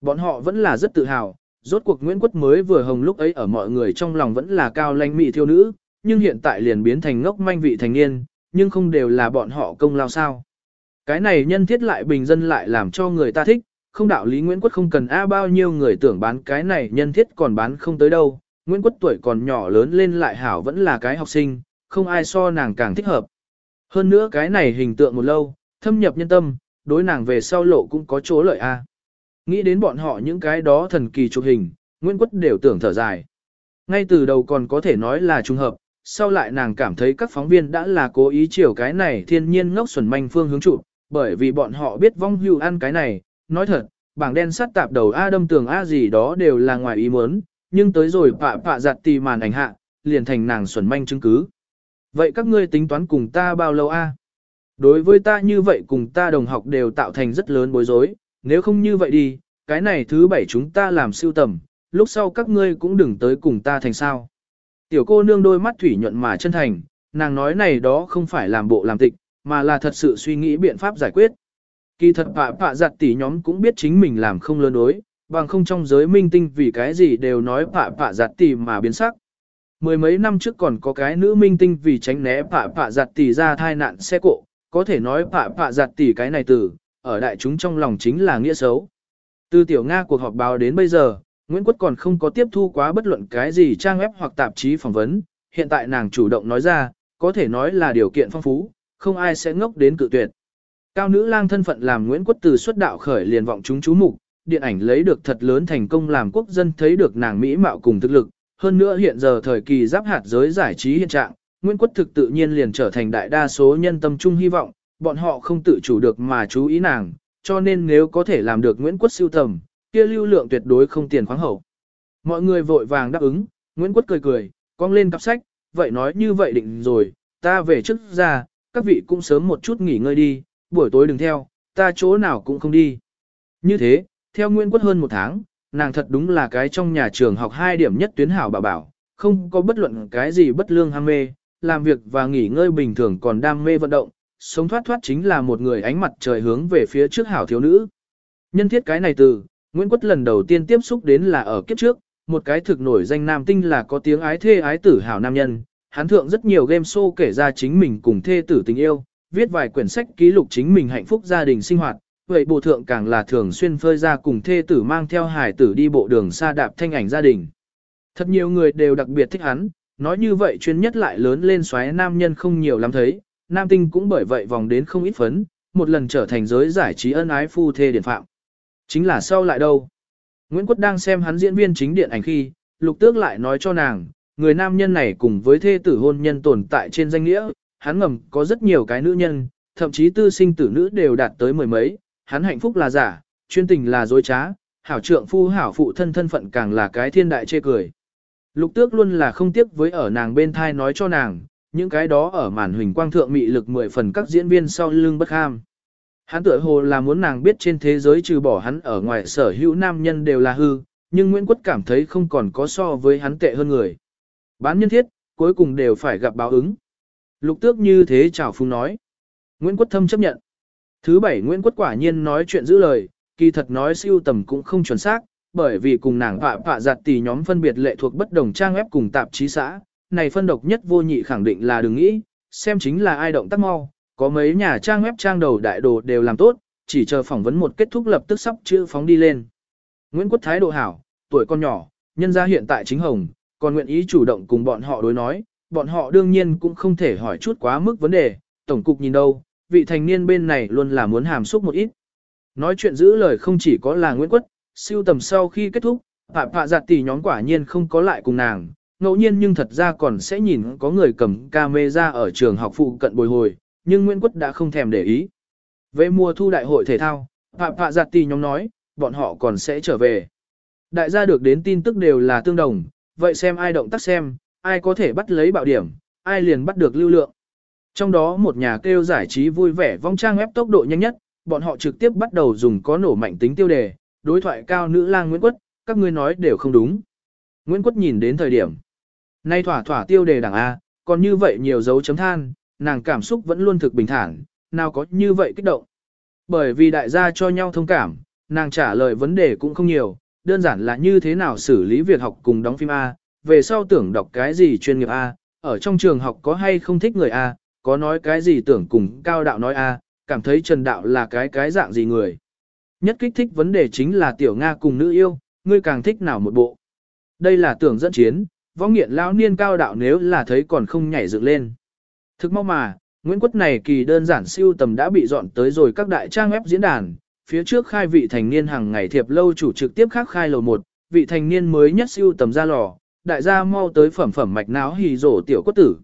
Bọn họ vẫn là rất tự hào, rốt cuộc Nguyễn Quất mới vừa hồng lúc ấy ở mọi người trong lòng vẫn là cao lãnh mỹ thiêu nữ, nhưng hiện tại liền biến thành ngốc manh vị thành niên, nhưng không đều là bọn họ công lao sao. Cái này nhân thiết lại bình dân lại làm cho người ta thích, không đạo lý Nguyễn Quất không cần a bao nhiêu người tưởng bán cái này nhân thiết còn bán không tới đâu. Nguyễn Quất tuổi còn nhỏ lớn lên lại hảo vẫn là cái học sinh, không ai so nàng càng thích hợp. Hơn nữa cái này hình tượng một lâu, thâm nhập nhân tâm, đối nàng về sau lộ cũng có chỗ lợi a. Nghĩ đến bọn họ những cái đó thần kỳ chụp hình, Nguyễn Quất đều tưởng thở dài. Ngay từ đầu còn có thể nói là trùng hợp, sau lại nàng cảm thấy các phóng viên đã là cố ý chiều cái này thiên nhiên ngốc xuẩn manh phương hướng chụp, bởi vì bọn họ biết vong hưu ăn cái này, nói thật, bảng đen sắt tạp đầu A đâm tường A gì đó đều là ngoài ý muốn, nhưng tới rồi pạ pạ giặt tì màn ảnh hạ, liền thành nàng xuẩn manh chứng cứ. Vậy các ngươi tính toán cùng ta bao lâu A? đối với ta như vậy cùng ta đồng học đều tạo thành rất lớn bối rối, nếu không như vậy đi, cái này thứ bảy chúng ta làm siêu tầm, lúc sau các ngươi cũng đừng tới cùng ta thành sao. Tiểu cô nương đôi mắt thủy nhuận mà chân thành, nàng nói này đó không phải làm bộ làm tịch, mà là thật sự suy nghĩ biện pháp giải quyết. Kỳ thật bạ bạ giặt tỷ nhóm cũng biết chính mình làm không lớn đối, bằng không trong giới minh tinh vì cái gì đều nói bạ bạ giặt tỷ mà biến sắc. Mười mấy năm trước còn có cái nữ minh tinh vì tránh né phạ phạ giặt tỷ ra thai nạn xe cộ, có thể nói phạ phạ giặt tỷ cái này từ, ở đại chúng trong lòng chính là nghĩa xấu. Từ tiểu Nga cuộc họp báo đến bây giờ, Nguyễn Quốc còn không có tiếp thu quá bất luận cái gì trang web hoặc tạp chí phỏng vấn, hiện tại nàng chủ động nói ra, có thể nói là điều kiện phong phú, không ai sẽ ngốc đến cự tuyệt. Cao nữ lang thân phận làm Nguyễn Quốc từ xuất đạo khởi liền vọng chúng chú mục, điện ảnh lấy được thật lớn thành công làm quốc dân thấy được nàng mỹ mạo cùng thực lực, hơn nữa hiện giờ thời kỳ giáp hạt giới giải trí hiện trạng, Nguyễn Quốc thực tự nhiên liền trở thành đại đa số nhân tâm trung hy vọng, bọn họ không tự chủ được mà chú ý nàng, cho nên nếu có thể làm được Nguyễn Quốc siêu tầm, kia lưu lượng tuyệt đối không tiền khoáng hậu. Mọi người vội vàng đáp ứng, Nguyễn Quốc cười cười, cong lên cặp sách, vậy nói như vậy định rồi, ta về trước ra, các vị cũng sớm một chút nghỉ ngơi đi, buổi tối đừng theo, ta chỗ nào cũng không đi. Như thế, theo Nguyễn Quốc hơn một tháng, nàng thật đúng là cái trong nhà trường học hai điểm nhất tuyến hảo bảo bảo, không có bất luận cái gì bất lương ham mê, làm việc và nghỉ ngơi bình thường còn đam mê vận động, sống thoát thoát chính là một người ánh mặt trời hướng về phía trước hảo thiếu nữ. Nhân thiết cái này từ, Nguyễn Quất lần đầu tiên tiếp xúc đến là ở kiếp trước, một cái thực nổi danh nam tinh là có tiếng ái thê ái tử hảo nam nhân, hắn thượng rất nhiều game show kể ra chính mình cùng thê tử tình yêu, viết vài quyển sách ký lục chính mình hạnh phúc gia đình sinh hoạt, vậy bộ thượng càng là thường xuyên phơi ra cùng thê tử mang theo hải tử đi bộ đường xa đạp thanh ảnh gia đình. Thật nhiều người đều đặc biệt thích hắn, nói như vậy chuyên nhất lại lớn lên xoáy nam nhân không nhiều lắm thấy, nam tinh cũng bởi vậy vòng đến không ít phấn, một lần trở thành giới giải trí ân ái phu thê điển phạm. Chính là sau lại đâu? Nguyễn Quốc đang xem hắn diễn viên chính điện ảnh khi, lục tước lại nói cho nàng, người nam nhân này cùng với thê tử hôn nhân tồn tại trên danh nghĩa, hắn ngầm có rất nhiều cái nữ nhân, thậm chí tư sinh tử nữ đều đạt tới mười mấy, hắn hạnh phúc là giả, chuyên tình là dối trá, hảo trượng phu hảo phụ thân thân phận càng là cái thiên đại chê cười. Lục tước luôn là không tiếc với ở nàng bên thai nói cho nàng, những cái đó ở màn huỳnh quang thượng mị lực mười phần các diễn viên sau lưng bất ham. Hắn tựa hồ là muốn nàng biết trên thế giới trừ bỏ hắn ở ngoài sở hữu nam nhân đều là hư, nhưng Nguyễn Quất cảm thấy không còn có so với hắn tệ hơn người. Bán nhân thiết, cuối cùng đều phải gặp báo ứng. Lục tước như thế chào phung nói. Nguyễn Quất thâm chấp nhận. Thứ bảy Nguyễn Quất quả nhiên nói chuyện giữ lời, kỳ thật nói siêu tầm cũng không chuẩn xác, bởi vì cùng nàng họa họa giặt tỷ nhóm phân biệt lệ thuộc bất đồng trang web cùng tạp chí xã, này phân độc nhất vô nhị khẳng định là đừng nghĩ, xem chính là ai động tác mau, có mấy nhà trang web trang đầu đại đồ đều làm tốt, chỉ chờ phỏng vấn một kết thúc lập tức sắp chữ phóng đi lên. Nguyễn Quốc thái độ hảo, tuổi con nhỏ, nhân gia hiện tại chính hồng, còn nguyện ý chủ động cùng bọn họ đối nói, bọn họ đương nhiên cũng không thể hỏi chút quá mức vấn đề, tổng cục nhìn đâu, vị thành niên bên này luôn là muốn hàm xúc một ít. Nói chuyện giữ lời không chỉ có là Nguyễn Quất, siêu tầm sau khi kết thúc, Phạm Phạ Giặt tỷ nhóm quả nhiên không có lại cùng nàng, ngẫu nhiên nhưng thật ra còn sẽ nhìn có người cầm camera ở trường học phụ cận bồi hồi, nhưng Nguyễn Quất đã không thèm để ý. Về mùa thu đại hội thể thao, Phạm Phạ Giặt tỷ nhóm nói, bọn họ còn sẽ trở về. Đại gia được đến tin tức đều là tương đồng, vậy xem ai động tác xem, ai có thể bắt lấy bạo điểm, ai liền bắt được lưu lượng. Trong đó một nhà kêu giải trí vui vẻ vong trang web tốc độ nhanh nhất, bọn họ trực tiếp bắt đầu dùng có nổ mạnh tính tiêu đề, đối thoại cao nữ lang Nguyễn Quất, các ngươi nói đều không đúng. Nguyễn Quất nhìn đến thời điểm. Nay thỏa thỏa tiêu đề đảng A, còn như vậy nhiều dấu chấm than, nàng cảm xúc vẫn luôn thực bình thản, nào có như vậy kích động. Bởi vì đại gia cho nhau thông cảm, nàng trả lời vấn đề cũng không nhiều, đơn giản là như thế nào xử lý việc học cùng đóng phim A, về sau tưởng đọc cái gì chuyên nghiệp A, ở trong trường học có hay không thích người A, có nói cái gì tưởng cùng cao đạo nói A, cảm thấy trần đạo là cái cái dạng gì người. Nhất kích thích vấn đề chính là tiểu Nga cùng nữ yêu, ngươi càng thích nào một bộ. Đây là tưởng dẫn chiến, võ nghiện lão niên cao đạo nếu là thấy còn không nhảy dựng lên. Thực mau mà, Nguyễn Quất này kỳ đơn giản siêu tầm đã bị dọn tới rồi các đại trang web diễn đàn, phía trước khai vị thành niên hàng ngày thiệp lâu chủ trực tiếp khác khai lầu một, vị thành niên mới nhất siêu tầm ra lò, đại gia mau tới phẩm phẩm mạch não hì rổ tiểu quất tử.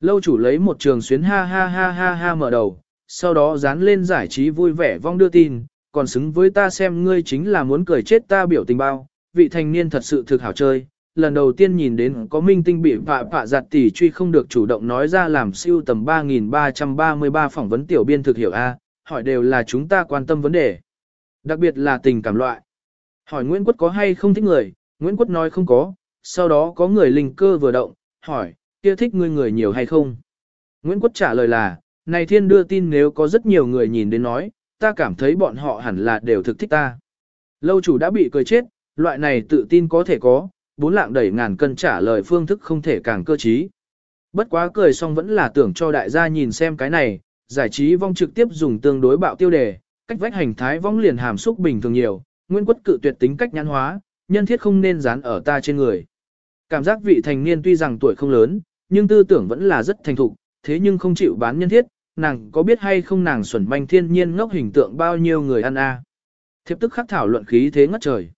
Lâu chủ lấy một trường xuyến ha ha ha ha ha mở đầu, sau đó dán lên giải trí vui vẻ vong đưa tin, còn xứng với ta xem ngươi chính là muốn cười chết ta biểu tình bao, vị thanh niên thật sự thực hảo chơi, lần đầu tiên nhìn đến có minh tinh bị phạ phạ giặt tỷ truy không được chủ động nói ra làm siêu tầm 3.333 phỏng vấn tiểu biên thực hiểu A, hỏi đều là chúng ta quan tâm vấn đề. Đặc biệt là tình cảm loại. Hỏi Nguyễn Quất có hay không thích người, Nguyễn Quất nói không có, sau đó có người linh cơ vừa động, hỏi, kia thích ngươi người nhiều hay không? Nguyễn Quất trả lời là, này thiên đưa tin nếu có rất nhiều người nhìn đến nói, ta cảm thấy bọn họ hẳn là đều thực thích ta. Lâu chủ đã bị cười chết, loại này tự tin có thể có, bốn lạng đẩy ngàn cân trả lời phương thức không thể càng cơ trí. Bất quá cười xong vẫn là tưởng cho đại gia nhìn xem cái này, giải trí vong trực tiếp dùng tương đối bạo tiêu đề, cách vách hành thái vong liền hàm xúc bình thường nhiều, nguyên quất cự tuyệt tính cách nhãn hóa, nhân thiết không nên dán ở ta trên người. Cảm giác vị thành niên tuy rằng tuổi không lớn, nhưng tư tưởng vẫn là rất thành thục, thế nhưng không chịu bán nhân thiết, nàng có biết hay không nàng xuẩn manh thiên nhiên ngốc hình tượng bao nhiêu người ăn a. Thiếp tức khắc thảo luận khí thế ngất trời.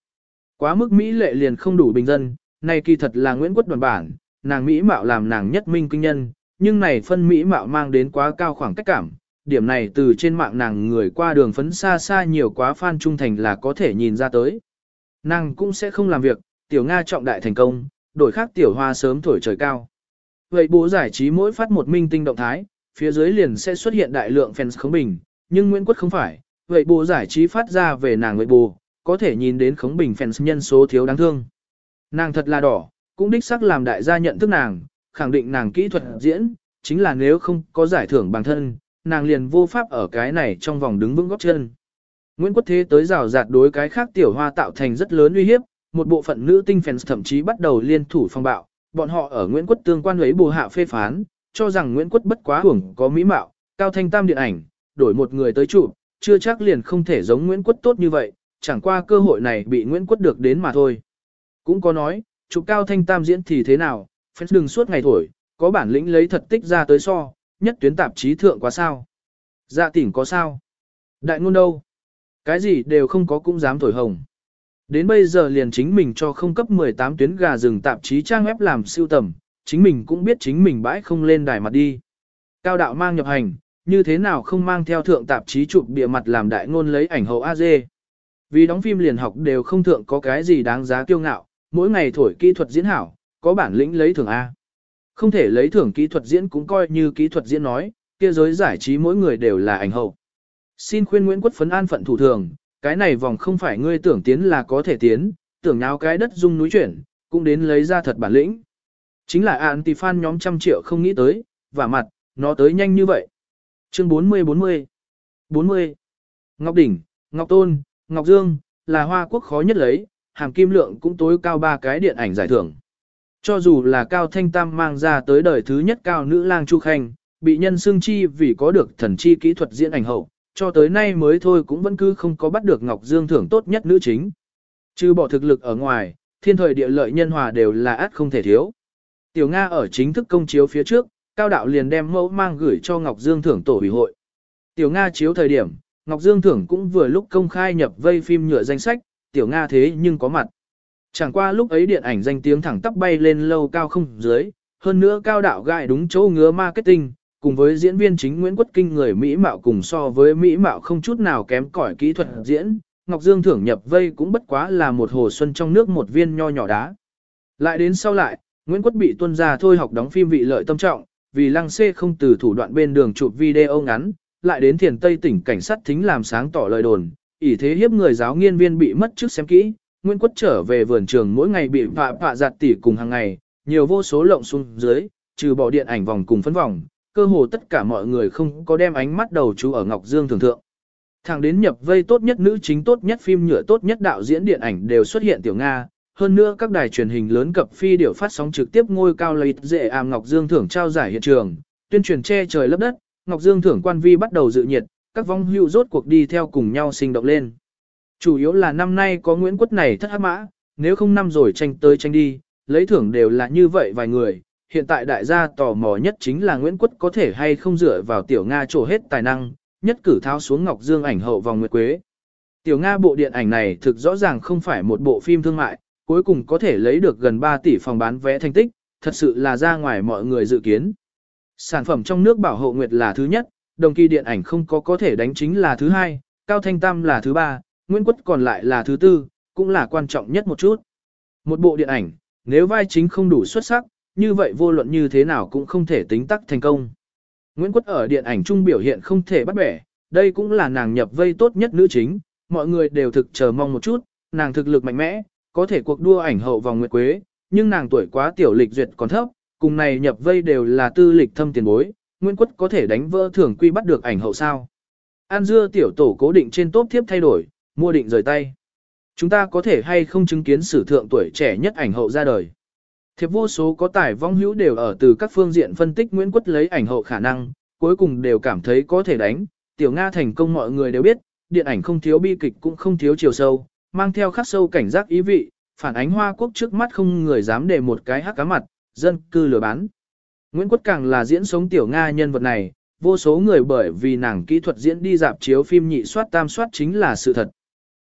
Quá mức Mỹ lệ liền không đủ bình dân, này kỳ thật là Nguyễn quốc đoàn bản, nàng Mỹ mạo làm nàng nhất minh kinh nhân, nhưng này phân Mỹ mạo mang đến quá cao khoảng cách cảm. Điểm này từ trên mạng nàng người qua đường phấn xa xa nhiều quá fan trung thành là có thể nhìn ra tới. Nàng cũng sẽ không làm việc, tiểu Nga trọng đại thành công, đổi khác tiểu hoa sớm thổi trời cao. Vậy bố giải trí mỗi phát một minh tinh động thái, phía dưới liền sẽ xuất hiện đại lượng fans khống bình, nhưng Nguyễn Quất không phải, vậy bố giải trí phát ra về nàng vậy bố, có thể nhìn đến khống bình fans nhân số thiếu đáng thương. Nàng thật là đỏ, cũng đích xác làm đại gia nhận thức nàng, khẳng định nàng kỹ thuật diễn, chính là nếu không có giải thưởng bằng thân, nàng liền vô pháp ở cái này trong vòng đứng vững góc chân. Nguyễn Quốc Thế tới rào rạt đối cái khác tiểu hoa tạo thành rất lớn uy hiếp, một bộ phận nữ tinh fans thậm chí bắt đầu liên thủ phong bạo, bọn họ ở Nguyễn Quốc tương quan ấy bù hạ phê phán, cho rằng Nguyễn Quốc bất quá hưởng có mỹ mạo, cao thanh tam điện ảnh, đổi một người tới chủ, chưa chắc liền không thể giống Nguyễn Quốc tốt như vậy, chẳng qua cơ hội này bị Nguyễn Quốc được đến mà thôi. Cũng có nói, chụp cao thanh tam diễn thì thế nào, fans đừng suốt ngày thổi, có bản lĩnh lấy thật tích ra tới so, nhất tuyến tạp chí thượng quá sao. Dạ tỉnh có sao? Đại ngôn đâu? Cái gì đều không có cũng dám thổi hồng. Đến bây giờ liền chính mình cho không cấp 18 tuyến gà rừng tạp chí trang web làm siêu tầm, chính mình cũng biết chính mình bãi không lên đài mặt đi. Cao đạo mang nhập hành, như thế nào không mang theo thượng tạp chí chụp bìa mặt làm đại ngôn lấy ảnh hậu AZ. Vì đóng phim liền học đều không thượng có cái gì đáng giá kiêu ngạo, mỗi ngày thổi kỹ thuật diễn hảo, có bản lĩnh lấy thưởng A. Không thể lấy thưởng kỹ thuật diễn cũng coi như kỹ thuật diễn nói, kia giới giải trí mỗi người đều là ảnh hậu. Xin khuyên Nguyễn Quốc phấn an phận thủ thường, cái này vòng không phải ngươi tưởng tiến là có thể tiến, tưởng nháo cái đất dung núi chuyển, cũng đến lấy ra thật bản lĩnh. Chính là anti-fan nhóm trăm triệu không nghĩ tới, và mặt, nó tới nhanh như vậy. Chương 40-40 40. Ngọc Đỉnh, Ngọc Tôn, Ngọc Dương, là hoa quốc khó nhất lấy, hàm kim lượng cũng tối cao ba cái điện ảnh giải thưởng. Cho dù là Cao Thanh Tam mang ra tới đời thứ nhất cao nữ lang Chu Khanh, bị nhân xương chi vì có được thần chi kỹ thuật diễn ảnh hậu, cho tới nay mới thôi cũng vẫn cứ không có bắt được Ngọc Dương thưởng tốt nhất nữ chính. Trừ bỏ thực lực ở ngoài, thiên thời địa lợi nhân hòa đều là át không thể thiếu. Tiểu Nga ở chính thức công chiếu phía trước, Cao Đạo liền đem mẫu mang gửi cho Ngọc Dương thưởng tổ ủy hội. Tiểu Nga chiếu thời điểm, Ngọc Dương thưởng cũng vừa lúc công khai nhập vây phim nhựa danh sách, Tiểu Nga thế nhưng có mặt. Chẳng qua lúc ấy điện ảnh danh tiếng thẳng tắp bay lên lâu cao không dưới, hơn nữa Cao Đạo gại đúng chỗ ngứa marketing, cùng với diễn viên chính Nguyễn Quốc Kinh người Mỹ Mạo cùng so với Mỹ Mạo không chút nào kém cỏi kỹ thuật diễn, Ngọc Dương thưởng nhập vây cũng bất quá là một hồ xuân trong nước một viên nho nhỏ đá. Lại đến sau lại, Nguyễn Quốc bị tuân ra thôi học đóng phim vị lợi tâm trọng, vì lăng xê không từ thủ đoạn bên đường chụp video ngắn, lại đến thiền Tây tỉnh cảnh sát thính làm sáng tỏ lời đồn, ỷ thế hiếp người giáo nghiên viên bị mất trước xem kỹ, Nguyễn Quốc trở về vườn trường mỗi ngày bị phạ phạ giặt tỉ cùng hàng ngày, nhiều vô số lộng xuống dưới, trừ bỏ điện ảnh vòng cùng phấn vòng, cơ hồ tất cả mọi người không có đem ánh mắt đầu chú ở Ngọc Dương thường thượng. Thẳng đến nhập vây tốt nhất nữ chính tốt nhất phim nhựa tốt nhất đạo diễn điện ảnh đều xuất hiện tiểu Nga, hơn nữa các đài truyền hình lớn cập phi đều phát sóng trực tiếp ngôi cao lợi dễ ảm Ngọc Dương thưởng trao giải hiện trường, tuyên truyền che trời lấp đất, Ngọc Dương thưởng quan vi bắt đầu dự nhiệt, các vong hưu rốt cuộc đi theo cùng nhau sinh động lên. Chủ yếu là năm nay có Nguyễn Quất này thất hắc mã, nếu không năm rồi tranh tới tranh đi, lấy thưởng đều là như vậy vài người. Hiện tại đại gia tò mò nhất chính là Nguyễn Quất có thể hay không dựa vào tiểu Nga trổ hết tài năng, nhất cử tháo xuống Ngọc Dương ảnh hậu vòng nguyệt quế. Tiểu Nga bộ điện ảnh này thực rõ ràng không phải một bộ phim thương mại, cuối cùng có thể lấy được gần 3 tỷ phòng bán vé thành tích, thật sự là ra ngoài mọi người dự kiến. Sản phẩm trong nước bảo hộ nguyệt là thứ nhất, đồng kỳ điện ảnh không có có thể đánh chính là thứ hai, Cao Thanh Tam là thứ ba, Nguyễn Quất còn lại là thứ tư, cũng là quan trọng nhất một chút. Một bộ điện ảnh, nếu vai chính không đủ xuất sắc, như vậy vô luận như thế nào cũng không thể tính tắc thành công. Nguyễn Quất ở điện ảnh trung biểu hiện không thể bắt bẻ, đây cũng là nàng nhập vây tốt nhất nữ chính, mọi người đều thực chờ mong một chút, nàng thực lực mạnh mẽ, có thể cuộc đua ảnh hậu vòng nguyệt quế, nhưng nàng tuổi quá tiểu lịch duyệt còn thấp, cùng này nhập vây đều là tư lịch thâm tiền bối, Nguyễn Quất có thể đánh vỡ thưởng quy bắt được ảnh hậu sao. An dưa tiểu tổ cố định trên tốt thiếp thay đổi, mua định rời tay. Chúng ta có thể hay không chứng kiến sử thượng tuổi trẻ nhất ảnh hậu ra đời. Thiệp vô số có tài vong hữu đều ở từ các phương diện phân tích Nguyễn Quất lấy ảnh hậu khả năng, cuối cùng đều cảm thấy có thể đánh. Tiểu Nga thành công mọi người đều biết, điện ảnh không thiếu bi kịch cũng không thiếu chiều sâu, mang theo khắc sâu cảnh giác ý vị, phản ánh hoa quốc trước mắt không người dám để một cái hắc cá mặt, dân cư lừa bán. Nguyễn Quất càng là diễn sống Tiểu Nga nhân vật này, vô số người bởi vì nàng kỹ thuật diễn đi dạp chiếu phim nhị soát tam soát chính là sự thật.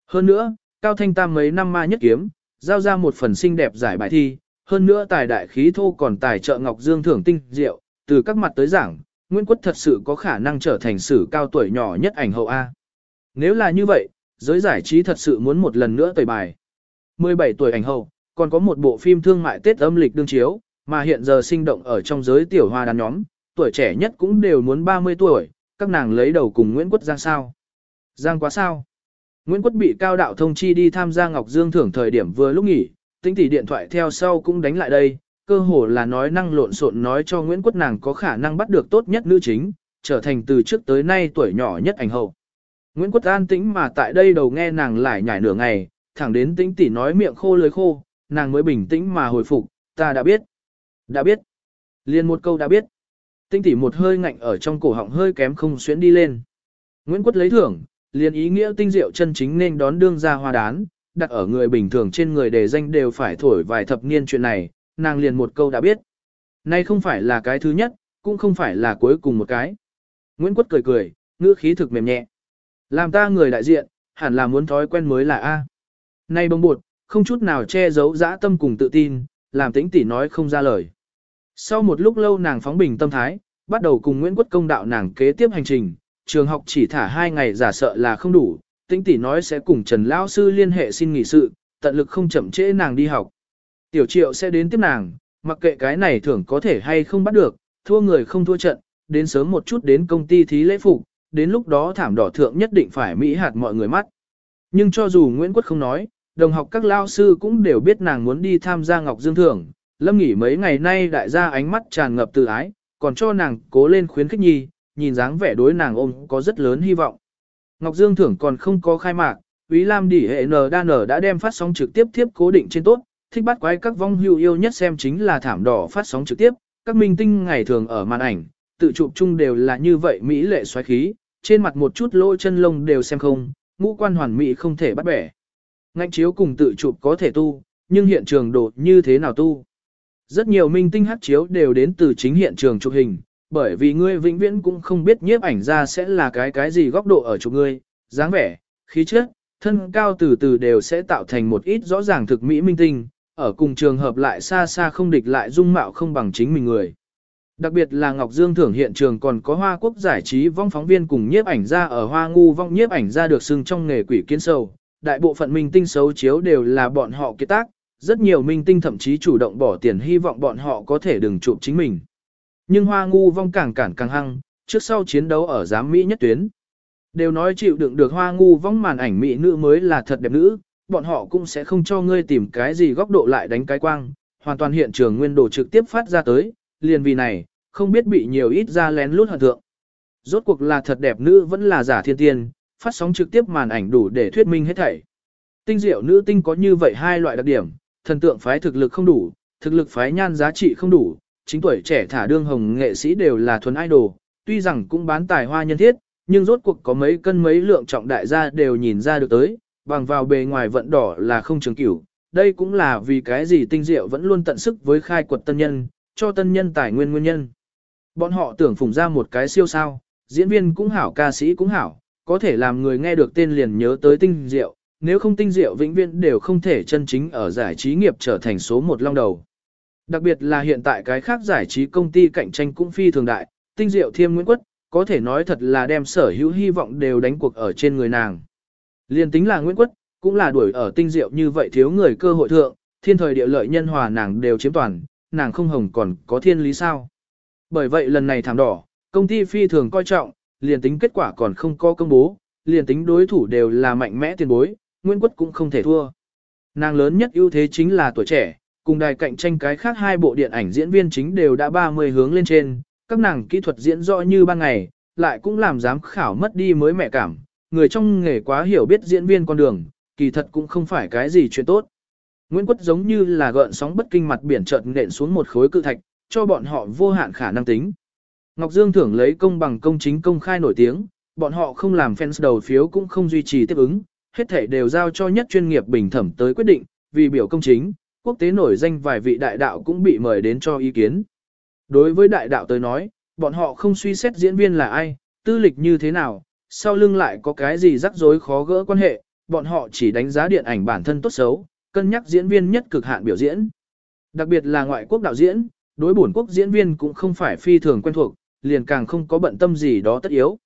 Hơn nữa, Cao Thanh Tam mấy năm ma nhất kiếm, giao ra một phần xinh đẹp giải bài thi, hơn nữa tài đại khí thô còn tài trợ Ngọc Dương thưởng tinh diệu, từ các mặt tới giảng, Nguyễn Quất thật sự có khả năng trở thành sử cao tuổi nhỏ nhất ảnh hậu A. Nếu là như vậy, giới giải trí thật sự muốn một lần nữa tẩy bài. 17 tuổi ảnh hậu, còn có một bộ phim thương mại Tết âm lịch đương chiếu, mà hiện giờ sinh động ở trong giới tiểu hoa đàn nhóm, tuổi trẻ nhất cũng đều muốn 30 tuổi, các nàng lấy đầu cùng Nguyễn Quất Giang sao. Giang quá sao. Nguyễn Quất bị cao đạo thông chi đi tham gia Ngọc Dương thưởng thời điểm vừa lúc nghỉ, tính tỷ điện thoại theo sau cũng đánh lại đây, cơ hồ là nói năng lộn xộn nói cho Nguyễn Quất nàng có khả năng bắt được tốt nhất nữ chính, trở thành từ trước tới nay tuổi nhỏ nhất ảnh hậu. Nguyễn Quất an tĩnh mà tại đây đầu nghe nàng lại nhảy nửa ngày, thẳng đến tính tỷ nói miệng khô lưới khô, nàng mới bình tĩnh mà hồi phục, ta đã biết. Đã biết. Liên một câu đã biết. Tinh tỷ một hơi ngạnh ở trong cổ họng hơi kém không xuyến đi lên. Nguyễn Quất lấy thưởng, liền ý nghĩa tinh diệu chân chính nên đón đương ra hoa đán, đặt ở người bình thường trên người đề danh đều phải thổi vài thập niên chuyện này, nàng liền một câu đã biết. Nay không phải là cái thứ nhất, cũng không phải là cuối cùng một cái. Nguyễn Quất cười cười, ngữ khí thực mềm nhẹ. Làm ta người đại diện, hẳn là muốn thói quen mới là A. Nay bông bột, không chút nào che giấu dã tâm cùng tự tin, làm tĩnh tỷ nói không ra lời. Sau một lúc lâu nàng phóng bình tâm thái, bắt đầu cùng Nguyễn Quất công đạo nàng kế tiếp hành trình, trường học chỉ thả hai ngày giả sợ là không đủ, tĩnh tỷ nói sẽ cùng Trần Lão Sư liên hệ xin nghỉ sự, tận lực không chậm trễ nàng đi học. Tiểu triệu sẽ đến tiếp nàng, mặc kệ cái này thưởng có thể hay không bắt được, thua người không thua trận, đến sớm một chút đến công ty thí lễ phục, đến lúc đó thảm đỏ thượng nhất định phải mỹ hạt mọi người mắt. Nhưng cho dù Nguyễn Quất không nói, đồng học các lao sư cũng đều biết nàng muốn đi tham gia Ngọc Dương Thưởng, lâm nghỉ mấy ngày nay đại gia ánh mắt tràn ngập từ ái, còn cho nàng cố lên khuyến khích nhi, nhìn dáng vẻ đối nàng ôm có rất lớn hy vọng. Ngọc Dương Thưởng còn không có khai mạc, Úy Lam Đỉ hệ N đa nở đã đem phát sóng trực tiếp tiếp cố định trên tốt, thích bắt quái các vong hưu yêu nhất xem chính là thảm đỏ phát sóng trực tiếp, các minh tinh ngày thường ở màn ảnh, tự chụp chung đều là như vậy mỹ lệ xoáy khí, trên mặt một chút lỗ chân lông đều xem không, ngũ quan hoàn mỹ không thể bắt bẻ. Ngạnh chiếu cùng tự chụp có thể tu, nhưng hiện trường đột như thế nào tu? Rất nhiều minh tinh hát chiếu đều đến từ chính hiện trường chụp hình, bởi vì ngươi vĩnh viễn cũng không biết nhiếp ảnh ra sẽ là cái cái gì góc độ ở chụp ngươi, dáng vẻ, khí chất, thân cao từ từ đều sẽ tạo thành một ít rõ ràng thực mỹ minh tinh, ở cùng trường hợp lại xa xa không địch lại dung mạo không bằng chính mình người. Đặc biệt là Ngọc Dương thưởng hiện trường còn có Hoa Quốc giải trí vong phóng viên cùng nhiếp ảnh ra ở Hoa Ngu vong nhiếp ảnh ra được xưng trong nghề quỷ kiến sầu. Đại bộ phận minh tinh xấu chiếu đều là bọn họ kết tác, rất nhiều minh tinh thậm chí chủ động bỏ tiền hy vọng bọn họ có thể đừng chụp chính mình. Nhưng Hoa Ngu vong càng cản càng hăng, trước sau chiến đấu ở giám Mỹ nhất tuyến. Đều nói chịu đựng được Hoa Ngu vong màn ảnh Mỹ nữ mới là thật đẹp nữ, bọn họ cũng sẽ không cho ngươi tìm cái gì góc độ lại đánh cái quang, hoàn toàn hiện trường nguyên đồ trực tiếp phát ra tới, liền vì này, không biết bị nhiều ít ra lén lút hận thượng. Rốt cuộc là thật đẹp nữ vẫn là giả thiên tiên, phát sóng trực tiếp màn ảnh đủ để thuyết minh hết thảy. Tinh diệu nữ tinh có như vậy hai loại đặc điểm, thần tượng phái thực lực không đủ, thực lực phái nhan giá trị không đủ, chính tuổi trẻ thả đương hồng nghệ sĩ đều là thuần idol, tuy rằng cũng bán tài hoa nhân thiết, nhưng rốt cuộc có mấy cân mấy lượng trọng đại gia đều nhìn ra được tới, bằng vào bề ngoài vận đỏ là không trường cửu. Đây cũng là vì cái gì tinh diệu vẫn luôn tận sức với khai quật tân nhân, cho tân nhân tài nguyên nguyên nhân. Bọn họ tưởng phùng ra một cái siêu sao, diễn viên cũng hảo ca sĩ cũng hảo, có thể làm người nghe được tên liền nhớ tới tinh diệu, nếu không tinh diệu vĩnh viễn đều không thể chân chính ở giải trí nghiệp trở thành số một long đầu. Đặc biệt là hiện tại cái khác giải trí công ty cạnh tranh cũng phi thường đại, tinh diệu thiêm nguyễn quất, có thể nói thật là đem sở hữu hy vọng đều đánh cuộc ở trên người nàng. Liên tính là Nguyễn Quất, cũng là đuổi ở tinh diệu như vậy thiếu người cơ hội thượng, thiên thời địa lợi nhân hòa nàng đều chiếm toàn, nàng không hồng còn có thiên lý sao. Bởi vậy lần này thảm đỏ, công ty phi thường coi trọng, liền tính kết quả còn không có công bố, liền tính đối thủ đều là mạnh mẽ tiền bối, Nguyễn Quất cũng không thể thua. Nàng lớn nhất ưu thế chính là tuổi trẻ, cùng đài cạnh tranh cái khác hai bộ điện ảnh diễn viên chính đều đã 30 hướng lên trên, các nàng kỹ thuật diễn rõ như ban ngày, lại cũng làm giám khảo mất đi mới mẹ cảm, người trong nghề quá hiểu biết diễn viên con đường, kỳ thật cũng không phải cái gì chuyện tốt. Nguyễn Quất giống như là gợn sóng bất kinh mặt biển chợt nện xuống một khối cự thạch, cho bọn họ vô hạn khả năng tính. Ngọc Dương thưởng lấy công bằng công chính công khai nổi tiếng, bọn họ không làm fans đầu phiếu cũng không duy trì tiếp ứng, hết thể đều giao cho nhất chuyên nghiệp bình thẩm tới quyết định, vì biểu công chính, quốc tế nổi danh vài vị đại đạo cũng bị mời đến cho ý kiến. Đối với đại đạo tới nói, bọn họ không suy xét diễn viên là ai, tư lịch như thế nào, sau lưng lại có cái gì rắc rối khó gỡ quan hệ, bọn họ chỉ đánh giá điện ảnh bản thân tốt xấu, cân nhắc diễn viên nhất cực hạn biểu diễn. Đặc biệt là ngoại quốc đạo diễn, đối bổn quốc diễn viên cũng không phải phi thường quen thuộc, liền càng không có bận tâm gì đó tất yếu.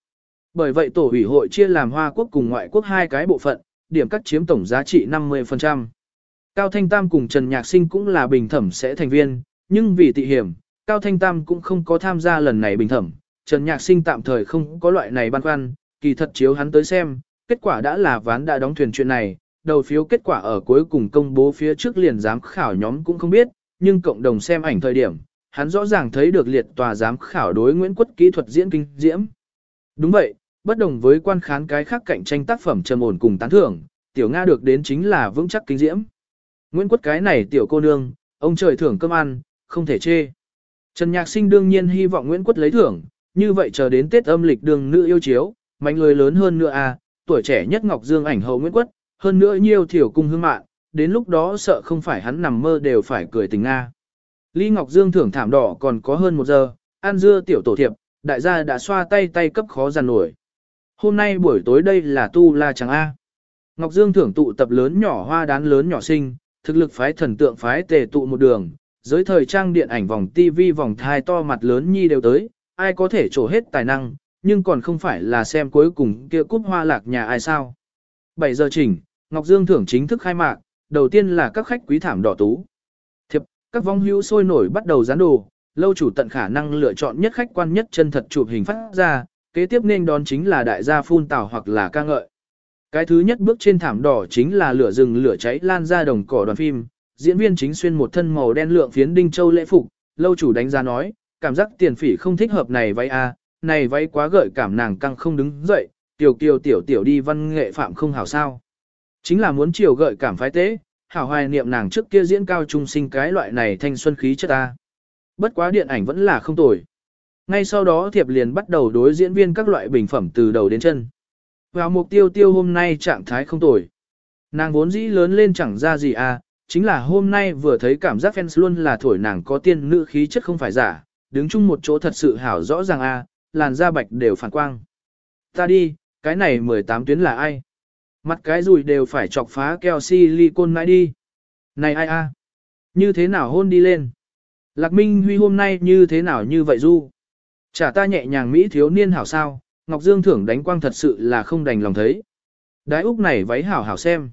Bởi vậy tổ ủy hội chia làm Hoa quốc cùng ngoại quốc hai cái bộ phận, điểm cắt chiếm tổng giá trị 50%. Cao Thanh Tam cùng Trần Nhạc Sinh cũng là bình thẩm sẽ thành viên, nhưng vì tị hiểm, Cao Thanh Tam cũng không có tham gia lần này bình thẩm. Trần Nhạc Sinh tạm thời không có loại này băn khoăn, kỳ thật chiếu hắn tới xem, kết quả đã là ván đã đóng thuyền chuyện này, đầu phiếu kết quả ở cuối cùng công bố phía trước liền giám khảo nhóm cũng không biết, nhưng cộng đồng xem ảnh thời điểm, hắn rõ ràng thấy được liệt tòa giám khảo đối Nguyễn Quất kỹ thuật diễn kinh diễm. Đúng vậy, bất đồng với quan khán cái khác cạnh tranh tác phẩm trầm ổn cùng tán thưởng, tiểu Nga được đến chính là vững chắc kinh diễm. Nguyễn Quất cái này tiểu cô nương, ông trời thưởng cơm ăn, không thể chê. Trần Nhạc Sinh đương nhiên hy vọng Nguyễn Quất lấy thưởng, như vậy chờ đến Tết âm lịch đường nữ yêu chiếu, mạnh lười lớn hơn nữa à, tuổi trẻ nhất Ngọc Dương ảnh hậu Nguyễn Quất, hơn nữa nhiều thiểu cung hương mạng, đến lúc đó sợ không phải hắn nằm mơ đều phải cười tình Nga. Ly Ngọc Dương thưởng thảm đỏ còn có hơn một giờ, ăn dưa tiểu tổ thiệp, đại gia đã xoa tay tay cấp khó giàn nổi. Hôm nay buổi tối đây là tu la chẳng A. Ngọc Dương thưởng tụ tập lớn nhỏ hoa đán lớn nhỏ sinh, thực lực phái thần tượng phái tề tụ một đường, giới thời trang điện ảnh vòng TV vòng thai to mặt lớn nhi đều tới, ai có thể trổ hết tài năng, nhưng còn không phải là xem cuối cùng kia cúp hoa lạc nhà ai sao. 7 giờ chỉnh, Ngọc Dương thưởng chính thức khai mạc, đầu tiên là các khách quý thảm đỏ tú. Thiệp, các vong hữu sôi nổi bắt đầu gián đồ, lâu chủ tận khả năng lựa chọn nhất khách quan nhất chân thật chụp hình phát ra, kế tiếp nên đón chính là đại gia phun tào hoặc là ca ngợi. Cái thứ nhất bước trên thảm đỏ chính là lửa rừng lửa cháy lan ra đồng cỏ đoàn phim, diễn viên chính xuyên một thân màu đen lượng phiến đinh châu lễ phục, lâu chủ đánh giá nói, cảm giác tiền phỉ không thích hợp này váy a, này váy quá gợi cảm nàng căng không đứng dậy, tiểu kiều tiểu tiểu đi văn nghệ phạm không hảo sao. Chính là muốn chiều gợi cảm phái tế, hảo hoài niệm nàng trước kia diễn cao trung sinh cái loại này thanh xuân khí chất ta. Bất quá điện ảnh vẫn là không tồi. Ngay sau đó thiệp liền bắt đầu đối diễn viên các loại bình phẩm từ đầu đến chân. Vào mục tiêu tiêu hôm nay trạng thái không tồi. Nàng vốn dĩ lớn lên chẳng ra gì à, chính là hôm nay vừa thấy cảm giác fans luôn là thổi nàng có tiên nữ khí chất không phải giả, đứng chung một chỗ thật sự hảo rõ ràng a, à, làn da bạch đều phản quang. Ta đi, cái này 18 tuyến là ai? Mặt cái rùi đều phải chọc phá keo silicon mãi đi. Này ai a? Như thế nào hôn đi lên? Lạc Minh Huy hôm nay như thế nào như vậy du? Chả ta nhẹ nhàng Mỹ thiếu niên hảo sao, Ngọc Dương thưởng đánh quang thật sự là không đành lòng thấy. Đái Úc này váy hảo hảo xem.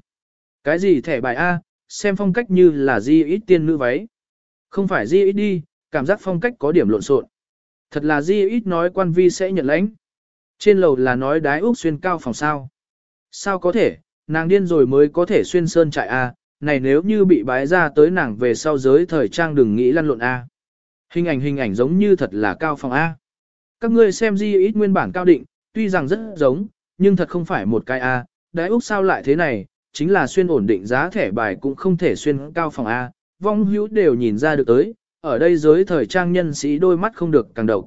Cái gì thẻ bài A, xem phong cách như là di ít tiên nữ váy. Không phải di ít đi, cảm giác phong cách có điểm lộn xộn. Thật là di ít nói quan vi sẽ nhận lãnh. Trên lầu là nói đái Úc xuyên cao phòng sao. Sao có thể, nàng điên rồi mới có thể xuyên sơn trại A, này nếu như bị bái ra tới nàng về sau giới thời trang đừng nghĩ lăn lộn A. Hình ảnh hình ảnh giống như thật là cao phòng A. Các ngươi xem di ít nguyên bản cao định, tuy rằng rất giống, nhưng thật không phải một cái A, đái Úc sao lại thế này, chính là xuyên ổn định giá thẻ bài cũng không thể xuyên cao phòng A, vong hữu đều nhìn ra được tới, ở đây giới thời trang nhân sĩ đôi mắt không được càng độc.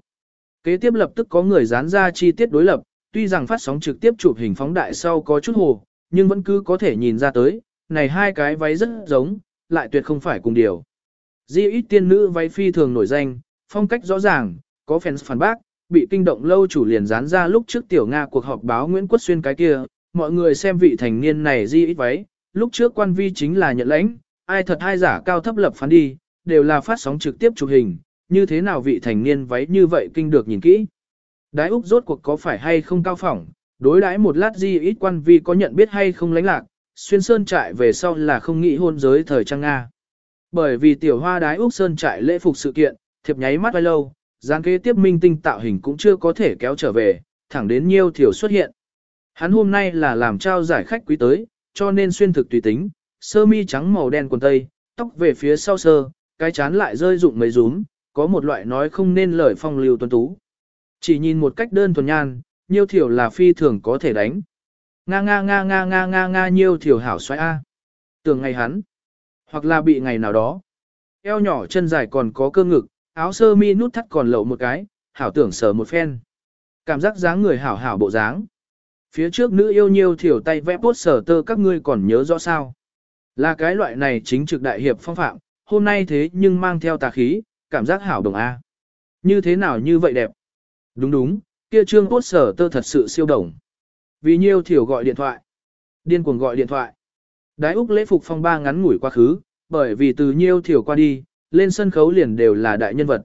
Kế tiếp lập tức có người dán ra chi tiết đối lập, tuy rằng phát sóng trực tiếp chụp hình phóng đại sau có chút hồ, nhưng vẫn cứ có thể nhìn ra tới, này hai cái váy rất giống, lại tuyệt không phải cùng điều. Di ít tiên nữ váy phi thường nổi danh, phong cách rõ ràng, có fans phản bác, bị kinh động lâu chủ liền dán ra lúc trước tiểu Nga cuộc họp báo Nguyễn Quốc Xuyên cái kia, mọi người xem vị thành niên này di ít váy, lúc trước quan vi chính là nhận lãnh, ai thật ai giả cao thấp lập phán đi, đều là phát sóng trực tiếp chụp hình, như thế nào vị thành niên váy như vậy kinh được nhìn kỹ. Đái Úc rốt cuộc có phải hay không cao phỏng, đối đãi một lát di ít quan vi có nhận biết hay không lãnh lạc, xuyên sơn trại về sau là không nghĩ hôn giới thời trang Nga. Bởi vì tiểu hoa đái Úc Sơn trại lễ phục sự kiện, thiệp nháy mắt vai lâu, gián kế tiếp minh tinh tạo hình cũng chưa có thể kéo trở về, thẳng đến nhiêu thiểu xuất hiện. Hắn hôm nay là làm trao giải khách quý tới, cho nên xuyên thực tùy tính, sơ mi trắng màu đen quần tây, tóc về phía sau sơ, cái chán lại rơi rụng mấy rúm, có một loại nói không nên lời phong lưu tuấn tú. Chỉ nhìn một cách đơn thuần nhan, nhiêu thiểu là phi thường có thể đánh. Nga nga nga nga nga nga nga nhiêu thiểu hảo xoay A. Tưởng ngày hắn, hoặc là bị ngày nào đó. Eo nhỏ chân dài còn có cơ ngực, áo sơ mi nút thắt còn lậu một cái, hảo tưởng sờ một phen. Cảm giác dáng người hảo hảo bộ dáng. Phía trước nữ yêu nhiêu thiểu tay vẽ bốt sở tơ các ngươi còn nhớ rõ sao. Là cái loại này chính trực đại hiệp phong phạm, hôm nay thế nhưng mang theo tà khí, cảm giác hảo đồng A. Như thế nào như vậy đẹp? Đúng đúng, kia trương bốt sở tơ thật sự siêu đồng. Vì nhiêu thiểu gọi điện thoại. Điên cuồng gọi điện thoại. Đái Úc lễ phục phong ba ngắn ngủi quá khứ, bởi vì từ nhiêu thiểu qua đi, lên sân khấu liền đều là đại nhân vật.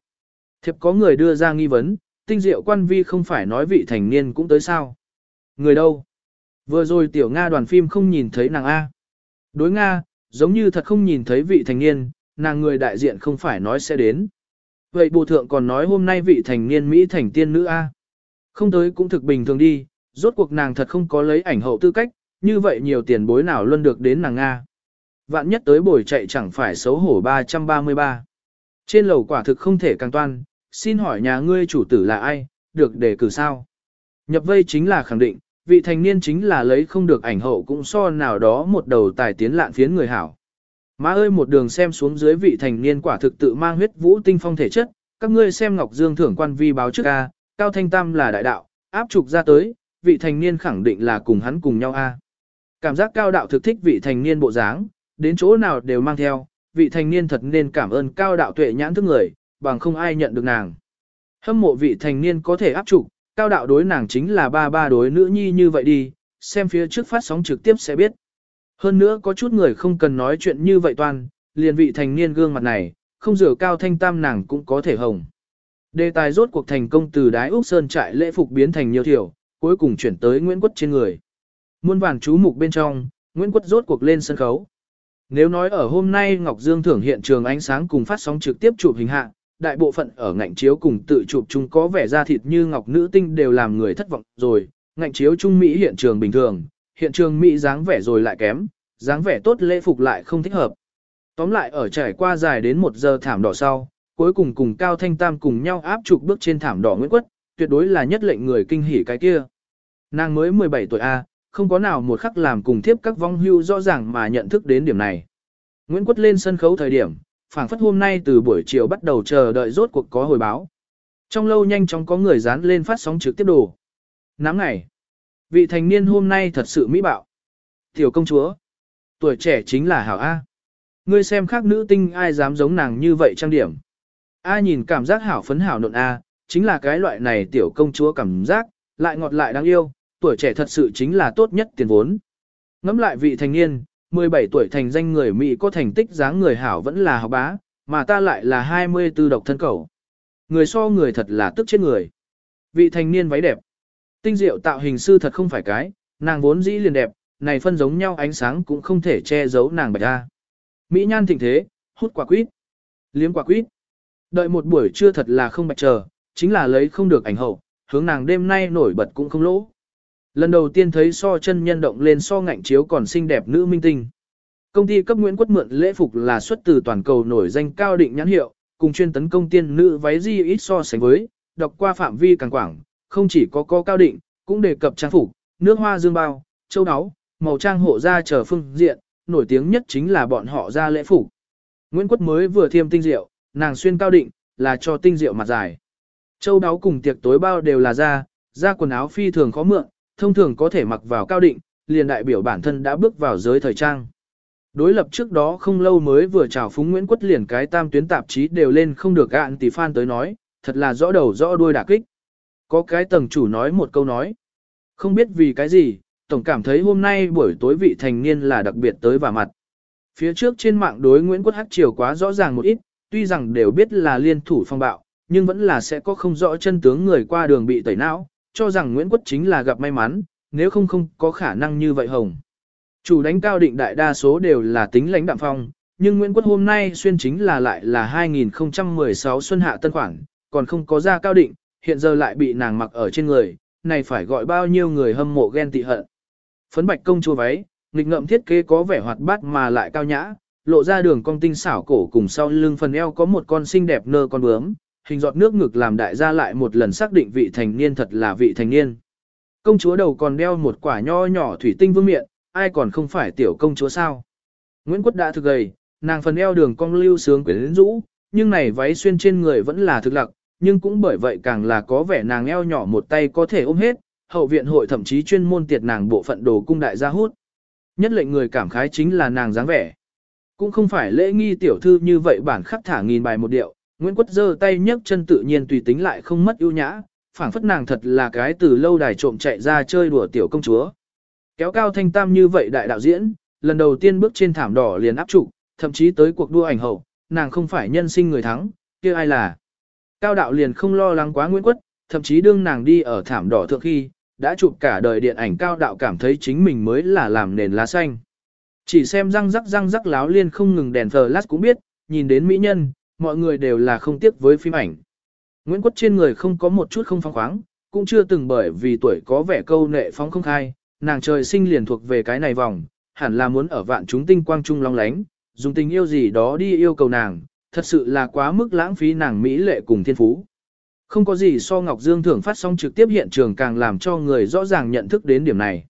Thiệp có người đưa ra nghi vấn, tinh diệu quan vi không phải nói vị thành niên cũng tới sao. Người đâu? Vừa rồi tiểu Nga đoàn phim không nhìn thấy nàng A. Đối Nga, giống như thật không nhìn thấy vị thành niên, nàng người đại diện không phải nói sẽ đến. Vậy bộ thượng còn nói hôm nay vị thành niên Mỹ thành tiên nữ A. Không tới cũng thực bình thường đi, rốt cuộc nàng thật không có lấy ảnh hậu tư cách, như vậy nhiều tiền bối nào luôn được đến nàng Nga. Vạn nhất tới buổi chạy chẳng phải xấu hổ 333. Trên lầu quả thực không thể càng toan, xin hỏi nhà ngươi chủ tử là ai, được đề cử sao? Nhập vây chính là khẳng định, vị thành niên chính là lấy không được ảnh hậu cũng so nào đó một đầu tài tiến lạn phiến người hảo. Má ơi một đường xem xuống dưới vị thành niên quả thực tự mang huyết vũ tinh phong thể chất, các ngươi xem Ngọc Dương thưởng quan vi báo trước A, Cao Thanh Tam là đại đạo, áp trục ra tới, vị thành niên khẳng định là cùng hắn cùng nhau A. Cảm giác cao đạo thực thích vị thành niên bộ dáng, đến chỗ nào đều mang theo, vị thành niên thật nên cảm ơn cao đạo tuệ nhãn thức người, bằng không ai nhận được nàng. Hâm mộ vị thành niên có thể áp trục, cao đạo đối nàng chính là ba ba đối nữ nhi như vậy đi, xem phía trước phát sóng trực tiếp sẽ biết. Hơn nữa có chút người không cần nói chuyện như vậy toàn, liền vị thành niên gương mặt này, không rửa cao thanh tam nàng cũng có thể hồng. Đề tài rốt cuộc thành công từ đái Úc Sơn trại lễ phục biến thành nhiều thiểu, cuối cùng chuyển tới Nguyễn Quất trên người. Muôn vàng chú mục bên trong, Nguyễn Quất rốt cuộc lên sân khấu. Nếu nói ở hôm nay Ngọc Dương thưởng hiện trường ánh sáng cùng phát sóng trực tiếp chụp hình hạ, đại bộ phận ở ngạnh chiếu cùng tự chụp chung có vẻ da thịt như ngọc nữ tinh đều làm người thất vọng rồi, ngạnh chiếu trung Mỹ hiện trường bình thường, hiện trường Mỹ dáng vẻ rồi lại kém, dáng vẻ tốt lễ phục lại không thích hợp. Tóm lại ở trải qua dài đến một giờ thảm đỏ sau, cuối cùng cùng Cao Thanh Tam cùng nhau áp chụp bước trên thảm đỏ Nguyễn Quất, tuyệt đối là nhất lệnh người kinh hỉ cái kia. Nàng mới 17 tuổi A, không có nào một khắc làm cùng tiếp các vong hưu rõ ràng mà nhận thức đến điểm này. Nguyễn Quất lên sân khấu thời điểm, phảng phất hôm nay từ buổi chiều bắt đầu chờ đợi rốt cuộc có hồi báo. Trong lâu nhanh chóng có người dán lên phát sóng trực tiếp đồ. Nắm ngày. Vị thành niên hôm nay thật sự mỹ bạo. Tiểu công chúa. Tuổi trẻ chính là hảo A. Ngươi xem khác nữ tinh ai dám giống nàng như vậy trang điểm. A nhìn cảm giác hảo phấn hảo nộn A, chính là cái loại này tiểu công chúa cảm giác, lại ngọt lại đáng yêu, tuổi trẻ thật sự chính là tốt nhất tiền vốn. Ngắm lại vị thành niên, 17 tuổi thành danh người Mỹ có thành tích dáng người hảo vẫn là học bá, mà ta lại là 24 độc thân cầu. Người so người thật là tức chết người. Vị thành niên váy đẹp. Tinh diệu tạo hình sư thật không phải cái, nàng vốn dĩ liền đẹp, này phân giống nhau ánh sáng cũng không thể che giấu nàng bạch ra. Mỹ nhan thịnh thế, hút quả quýt. Liếm quả quýt. Đợi một buổi trưa thật là không bạch chờ, chính là lấy không được ảnh hậu, hướng nàng đêm nay nổi bật cũng không lỗ. Lần đầu tiên thấy so chân nhân động lên so ngạnh chiếu còn xinh đẹp nữ minh tinh. Công ty cấp Nguyễn Quất mượn lễ phục là xuất từ toàn cầu nổi danh cao định nhãn hiệu, cùng chuyên tấn công tiên nữ váy di ít so sánh với, đọc qua phạm vi càng quảng, không chỉ có có cao định, cũng đề cập trang phục, nước hoa dương bao, châu áo, màu trang hộ ra chờ phương diện, nổi tiếng nhất chính là bọn họ ra lễ phục. Nguyễn Quất mới vừa thiêm tinh diệu, nàng xuyên cao định, là cho tinh diệu mặt dài. Châu áo cùng tiệc tối bao đều là da, da quần áo phi thường khó mượn, thông thường có thể mặc vào cao định, liền đại biểu bản thân đã bước vào giới thời trang. Đối lập trước đó không lâu mới vừa chào phúng Nguyễn Quất liền cái tam tuyến tạp chí đều lên không được gạn tỷ fan tới nói, thật là rõ đầu rõ đuôi đả kích. Có cái tầng chủ nói một câu nói. Không biết vì cái gì, tổng cảm thấy hôm nay buổi tối vị thành niên là đặc biệt tới và mặt. Phía trước trên mạng đối Nguyễn Quất Hắc Triều quá rõ ràng một ít, tuy rằng đều biết là liên thủ phong bạo, nhưng vẫn là sẽ có không rõ chân tướng người qua đường bị tẩy não, cho rằng Nguyễn Quất chính là gặp may mắn, nếu không không có khả năng như vậy hồng. Chủ đánh cao định đại đa số đều là tính lãnh đạm phong, nhưng Nguyễn Quốc hôm nay xuyên chính là lại là 2016 xuân hạ tân khoản, còn không có ra cao định, hiện giờ lại bị nàng mặc ở trên người, này phải gọi bao nhiêu người hâm mộ ghen tị hận. Phấn bạch công chúa váy, nghịch ngợm thiết kế có vẻ hoạt bát mà lại cao nhã, lộ ra đường cong tinh xảo cổ cùng sau lưng phần eo có một con xinh đẹp nơ con bướm, hình giọt nước ngực làm đại gia lại một lần xác định vị thành niên thật là vị thành niên. Công chúa đầu còn đeo một quả nho nhỏ thủy tinh vương miệng, ai còn không phải tiểu công chúa sao. Nguyễn Quất đã thực gầy, nàng phần eo đường cong lưu sướng quyến rũ, nhưng này váy xuyên trên người vẫn là thực lặc, nhưng cũng bởi vậy càng là có vẻ nàng eo nhỏ một tay có thể ôm hết, hậu viện hội thậm chí chuyên môn tiệt nàng bộ phận đồ cung đại gia hút. Nhất lệnh người cảm khái chính là nàng dáng vẻ. Cũng không phải lễ nghi tiểu thư như vậy bản khắc thả nghìn bài một điệu, Nguyễn Quất giơ tay nhấc chân tự nhiên tùy tính lại không mất ưu nhã, phảng phất nàng thật là cái từ lâu đài trộm chạy ra chơi đùa tiểu công chúa. Kéo cao thanh tam như vậy đại đạo diễn, lần đầu tiên bước trên thảm đỏ liền áp trụ, thậm chí tới cuộc đua ảnh hậu, nàng không phải nhân sinh người thắng, kia ai là. Cao đạo liền không lo lắng quá Nguyễn Quất, thậm chí đương nàng đi ở thảm đỏ thượng khi, đã chụp cả đời điện ảnh cao đạo cảm thấy chính mình mới là làm nền lá xanh. Chỉ xem răng rắc răng rắc láo liên không ngừng đèn flash cũng biết, nhìn đến mỹ nhân, mọi người đều là không tiếc với phim ảnh. Nguyễn Quất trên người không có một chút không phóng khoáng, cũng chưa từng bởi vì tuổi có vẻ câu nệ phóng không khai, nàng trời sinh liền thuộc về cái này vòng, hẳn là muốn ở vạn chúng tinh quang trung long lánh, dùng tình yêu gì đó đi yêu cầu nàng, thật sự là quá mức lãng phí nàng mỹ lệ cùng thiên phú. Không có gì so Ngọc Dương thưởng phát sóng trực tiếp hiện trường càng làm cho người rõ ràng nhận thức đến điểm này.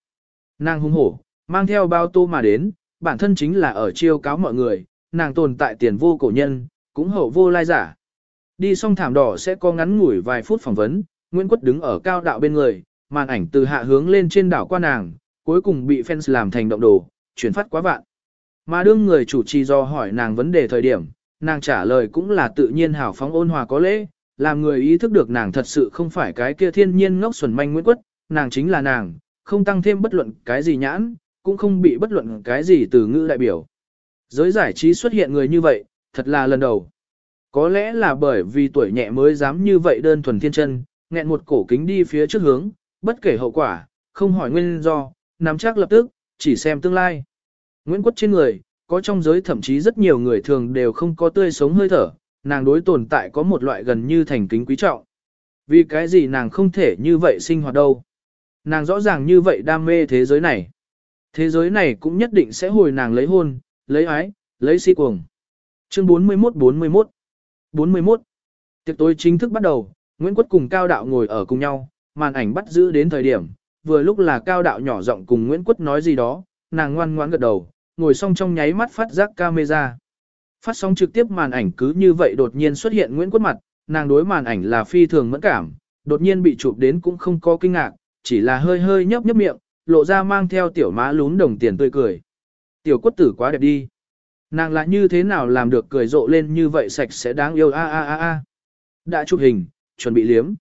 Nàng hung hổ, mang theo bao tô mà đến, bản thân chính là ở chiêu cáo mọi người, nàng tồn tại tiền vô cổ nhân, cũng hậu vô lai giả. Đi xong thảm đỏ sẽ có ngắn ngủi vài phút phỏng vấn, Nguyễn Quất đứng ở cao đạo bên người, màn ảnh từ hạ hướng lên trên đảo qua nàng, cuối cùng bị fans làm thành động đồ, chuyển phát quá vạn. Mà đương người chủ trì do hỏi nàng vấn đề thời điểm, nàng trả lời cũng là tự nhiên hào phóng ôn hòa có lễ, làm người ý thức được nàng thật sự không phải cái kia thiên nhiên ngốc xuẩn manh Nguyễn Quất, nàng chính là nàng, không tăng thêm bất luận cái gì nhãn, cũng không bị bất luận cái gì từ ngữ đại biểu. Giới giải trí xuất hiện người như vậy, thật là lần đầu. Có lẽ là bởi vì tuổi nhẹ mới dám như vậy đơn thuần thiên chân, nghẹn một cổ kính đi phía trước hướng, bất kể hậu quả, không hỏi nguyên do, nắm chắc lập tức, chỉ xem tương lai. Nguyễn Quất trên người, có trong giới thậm chí rất nhiều người thường đều không có tươi sống hơi thở, nàng đối tồn tại có một loại gần như thành kính quý trọng. Vì cái gì nàng không thể như vậy sinh hoạt đâu. Nàng rõ ràng như vậy đam mê thế giới này. Thế giới này cũng nhất định sẽ hồi nàng lấy hôn, lấy ái, lấy si cuồng. Chương 41-41 41 Tiệc tối chính thức bắt đầu, Nguyễn Quất cùng Cao Đạo ngồi ở cùng nhau, màn ảnh bắt giữ đến thời điểm, vừa lúc là Cao Đạo nhỏ giọng cùng Nguyễn Quất nói gì đó, nàng ngoan ngoãn gật đầu, ngồi xong trong nháy mắt phát giác camera. Phát sóng trực tiếp màn ảnh cứ như vậy đột nhiên xuất hiện Nguyễn Quất mặt, nàng đối màn ảnh là phi thường mẫn cảm, đột nhiên bị chụp đến cũng không có kinh ngạc, chỉ là hơi hơi nhấp nhấp miệng, lộ ra mang theo tiểu má lún đồng tiền tươi cười. Tiểu quất tử quá đẹp đi. Nàng lại như thế nào làm được cười rộ lên như vậy sạch sẽ đáng yêu a a a a. Đã chụp hình, chuẩn bị liếm.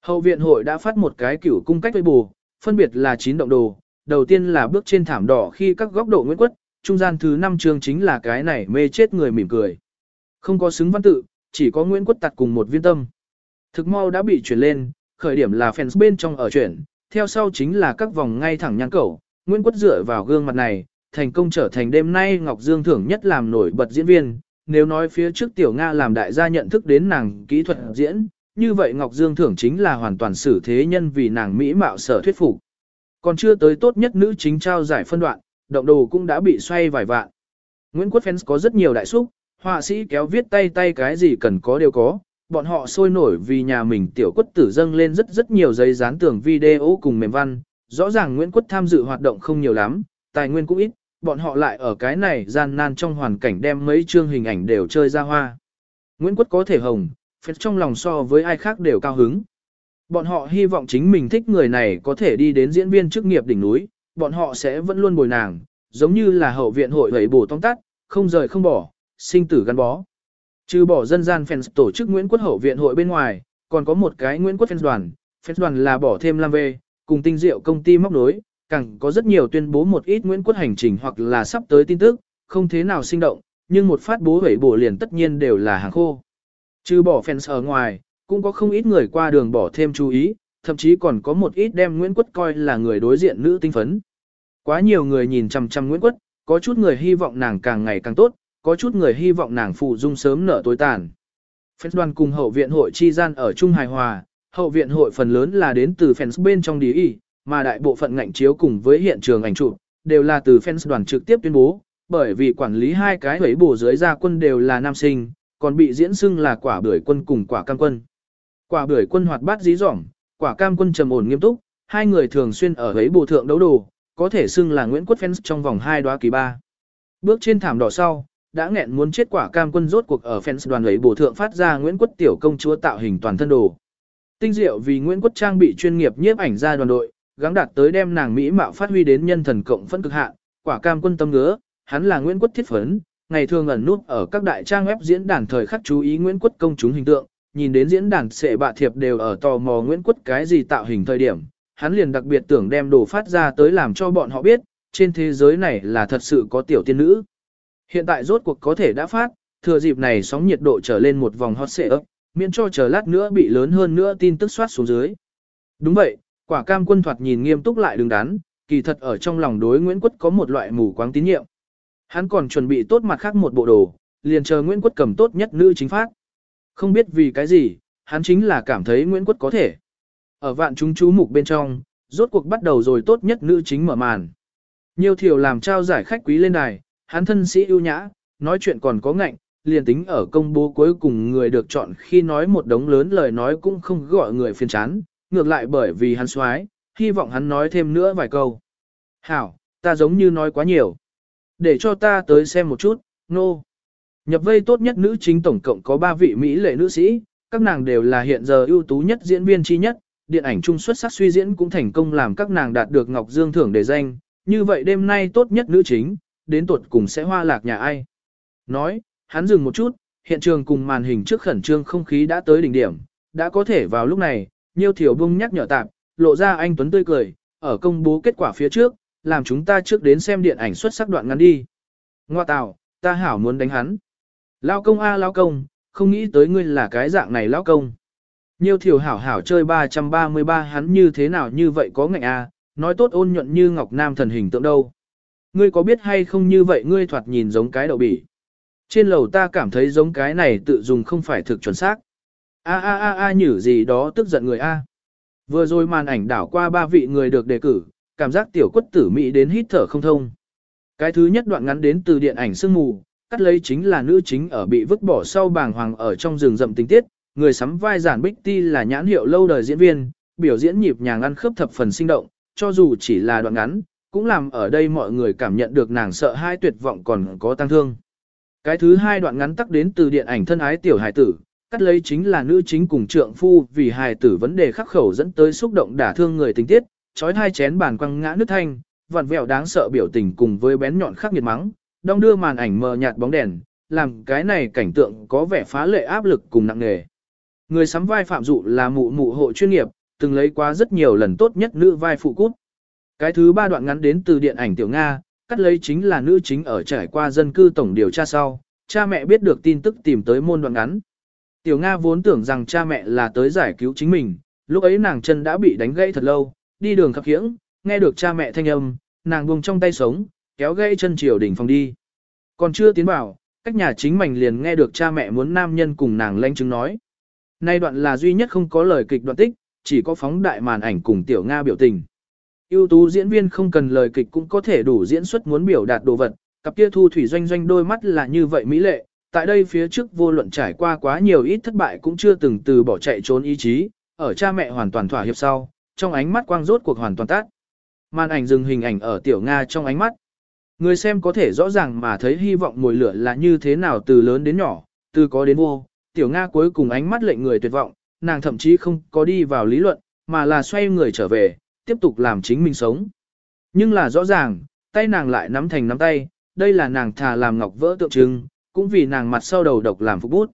Hậu viện hội đã phát một cái kiểu cung cách với bù, phân biệt là chín động đồ. Đầu tiên là bước trên thảm đỏ khi các góc độ nguyễn quất, trung gian thứ năm chương chính là cái này mê chết người mỉm cười. Không có xứng văn tự, chỉ có Nguyễn Quất tặt cùng một viên tâm. Thực mau đã bị chuyển lên, khởi điểm là fans bên trong ở chuyển, theo sau chính là các vòng ngay thẳng nhăn cẩu. Nguyễn Quất dựa vào gương mặt này, thành công trở thành đêm nay Ngọc Dương thưởng nhất làm nổi bật diễn viên. Nếu nói phía trước Tiểu Nga làm đại gia nhận thức đến nàng kỹ thuật diễn, như vậy Ngọc Dương thưởng chính là hoàn toàn xử thế nhân vì nàng mỹ mạo sở thuyết phục. Còn chưa tới tốt nhất nữ chính trao giải phân đoạn, động đồ cũng đã bị xoay vài vạn. Nguyễn Quốc fans có rất nhiều đại xúc, họa sĩ kéo viết tay tay cái gì cần có đều có, bọn họ sôi nổi vì nhà mình tiểu quất tử dâng lên rất rất nhiều giấy dán tường video cùng mềm văn, rõ ràng Nguyễn Quốc tham dự hoạt động không nhiều lắm, tài nguyên cũng ít, bọn họ lại ở cái này gian nan trong hoàn cảnh đem mấy chương hình ảnh đều chơi ra hoa. Nguyễn Quốc có thể hồng, phết trong lòng so với ai khác đều cao hứng. Bọn họ hy vọng chính mình thích người này có thể đi đến diễn viên chức nghiệp đỉnh núi, bọn họ sẽ vẫn luôn bồi nàng, giống như là hậu viện hội hầy bổ tông tắt, không rời không bỏ, sinh tử gắn bó. Trừ bỏ dân gian fans tổ chức Nguyễn Quốc hậu viện hội bên ngoài, còn có một cái Nguyễn Quốc fans đoàn, fans đoàn là bỏ thêm Lam Vê, cùng tinh diệu công ty móc nối, càng có rất nhiều tuyên bố một ít Nguyễn Quốc hành trình hoặc là sắp tới tin tức, không thế nào sinh động, nhưng một phát bố hủy bổ liền tất nhiên đều là hàng khô. Trừ bỏ fans ở ngoài, cũng có không ít người qua đường bỏ thêm chú ý, thậm chí còn có một ít đem Nguyễn Quất coi là người đối diện nữ tinh phấn. Quá nhiều người nhìn chằm chằm Nguyễn Quất, có chút người hy vọng nàng càng ngày càng tốt, có chút người hy vọng nàng phụ dung sớm nở tối tàn. Fans đoàn cùng hậu viện hội chi gian ở Trung Hài Hòa, hậu viện hội phần lớn là đến từ fans bên trong đi y, mà đại bộ phận ngạnh chiếu cùng với hiện trường ảnh chụp đều là từ fans đoàn trực tiếp tuyên bố, bởi vì quản lý hai cái hấy bổ dưới gia quân đều là nam sinh, còn bị diễn xưng là quả bưởi quân cùng quả cam quân. Quả bưởi quân hoạt bát dí dỏm, quả cam quân trầm ổn nghiêm túc, hai người thường xuyên ở hấy bổ thượng đấu đồ, có thể xưng là Nguyễn Quốc fans trong vòng hai đóa kỳ ba. Bước trên thảm đỏ sau, đã nghẹn muốn chết quả cam quân rốt cuộc ở fans đoàn ấy bổ thượng phát ra Nguyễn Quốc tiểu công chúa tạo hình toàn thân đồ. Tinh diệu vì Nguyễn Quốc trang bị chuyên nghiệp nhiếp ảnh ra đoàn đội, gắng đạt tới đem nàng mỹ mạo phát huy đến nhân thần cộng phân cực hạn, quả cam quân tâm ngứa, hắn là Nguyễn Quốc thiết phấn, ngày thường ẩn nút ở các đại trang web diễn đàn thời khắc chú ý Nguyễn Quốc công chúng hình tượng, nhìn đến diễn đàn sệ bạ thiệp đều ở tò mò Nguyễn Quốc cái gì tạo hình thời điểm, hắn liền đặc biệt tưởng đem đồ phát ra tới làm cho bọn họ biết, trên thế giới này là thật sự có tiểu tiên nữ. Hiện tại rốt cuộc có thể đã phát, thừa dịp này sóng nhiệt độ trở lên một vòng hot sẽ ấp, miễn cho chờ lát nữa bị lớn hơn nữa tin tức soát xuống dưới. Đúng vậy, quả cam quân thoạt nhìn nghiêm túc lại đứng đắn, kỳ thật ở trong lòng đối Nguyễn Quất có một loại mù quáng tín nhiệm. Hắn còn chuẩn bị tốt mặt khác một bộ đồ, liền chờ Nguyễn Quất cầm tốt nhất nữ chính phát. Không biết vì cái gì, hắn chính là cảm thấy Nguyễn Quất có thể. Ở vạn chúng chú mục bên trong, rốt cuộc bắt đầu rồi tốt nhất nữ chính mở màn. Nhiều thiểu làm trao giải khách quý lên đài, hắn thân sĩ ưu nhã, nói chuyện còn có ngạnh, liền tính ở công bố cuối cùng người được chọn khi nói một đống lớn lời nói cũng không gọi người phiền chán, ngược lại bởi vì hắn xoái, hy vọng hắn nói thêm nữa vài câu. Hảo, ta giống như nói quá nhiều. Để cho ta tới xem một chút, nô. No. Nhập vây tốt nhất nữ chính tổng cộng có 3 vị Mỹ lệ nữ sĩ, các nàng đều là hiện giờ ưu tú nhất diễn viên chi nhất, điện ảnh trung xuất sắc suy diễn cũng thành công làm các nàng đạt được Ngọc Dương thưởng đề danh, như vậy đêm nay tốt nhất nữ chính, đến tuột cùng sẽ hoa lạc nhà ai. Nói, hắn dừng một chút, hiện trường cùng màn hình trước khẩn trương không khí đã tới đỉnh điểm, đã có thể vào lúc này, Nhiêu Thiểu Bung nhắc nhở tạm, lộ ra anh Tuấn tươi cười, ở công bố kết quả phía trước, làm chúng ta trước đến xem điện ảnh xuất sắc đoạn ngắn đi. Ngoa tào, ta hảo muốn đánh hắn. Lao công a à, lao công, không nghĩ tới ngươi là cái dạng này lao công. Nhiêu Thiểu hảo hảo chơi 333 hắn như thế nào như vậy có ngạnh a, nói tốt ôn nhuận như ngọc nam thần hình tượng đâu. Ngươi có biết hay không như vậy ngươi thoạt nhìn giống cái đậu bỉ. Trên lầu ta cảm thấy giống cái này tự dùng không phải thực chuẩn xác. A a a a nhử gì đó tức giận người A. Vừa rồi màn ảnh đảo qua ba vị người được đề cử, cảm giác tiểu quất tử Mỹ đến hít thở không thông. Cái thứ nhất đoạn ngắn đến từ điện ảnh sương mù, cắt lấy chính là nữ chính ở bị vứt bỏ sau bàng hoàng ở trong rừng rậm tình tiết, người sắm vai giản bích ti là nhãn hiệu lâu đời diễn viên, biểu diễn nhịp nhàng ăn khớp thập phần sinh động, cho dù chỉ là đoạn ngắn, cũng làm ở đây mọi người cảm nhận được nàng sợ hai tuyệt vọng còn có tăng thương. Cái thứ hai đoạn ngắn tắc đến từ điện ảnh thân ái tiểu hải tử, cắt lấy chính là nữ chính cùng trượng phu vì hài tử vấn đề khắc khẩu dẫn tới xúc động đả thương người tình tiết, chói hai chén bàn quăng ngã nước thanh, vặn vẹo đáng sợ biểu tình cùng với bén nhọn khắc nghiệt mắng, đong đưa màn ảnh mờ nhạt bóng đèn, làm cái này cảnh tượng có vẻ phá lệ áp lực cùng nặng nề. Người sắm vai phạm dụ là mụ mụ hộ chuyên nghiệp, từng lấy qua rất nhiều lần tốt nhất nữ vai phụ cút. Cái thứ ba đoạn ngắn đến từ điện ảnh Tiểu Nga, cắt lấy chính là nữ chính ở trải qua dân cư tổng điều tra sau, cha mẹ biết được tin tức tìm tới môn đoạn ngắn. Tiểu Nga vốn tưởng rằng cha mẹ là tới giải cứu chính mình, lúc ấy nàng chân đã bị đánh gãy thật lâu, đi đường khập khiễng, nghe được cha mẹ thanh âm, nàng buông trong tay sống, kéo gãy chân chiều đỉnh phòng đi. Còn chưa tiến vào, cách nhà chính mảnh liền nghe được cha mẹ muốn nam nhân cùng nàng lanh chứng nói. Nay đoạn là duy nhất không có lời kịch đoạn tích, chỉ có phóng đại màn ảnh cùng Tiểu Nga biểu tình. ưu tú diễn viên không cần lời kịch cũng có thể đủ diễn xuất muốn biểu đạt đồ vật, cặp kia thu thủy doanh doanh đôi mắt là như vậy mỹ lệ, tại đây phía trước vô luận trải qua quá nhiều ít thất bại cũng chưa từng từ bỏ chạy trốn ý chí, ở cha mẹ hoàn toàn thỏa hiệp sau, trong ánh mắt quang rốt cuộc hoàn toàn tắt. Màn ảnh dừng hình ảnh ở tiểu Nga trong ánh mắt. Người xem có thể rõ ràng mà thấy hy vọng mùi lửa là như thế nào từ lớn đến nhỏ, từ có đến vô. Tiểu Nga cuối cùng ánh mắt lệnh người tuyệt vọng, nàng thậm chí không có đi vào lý luận, mà là xoay người trở về, tiếp tục làm chính mình sống. Nhưng là rõ ràng, tay nàng lại nắm thành nắm tay, đây là nàng thà làm ngọc vỡ tượng trưng, cũng vì nàng mặt sau đầu độc làm phục bút.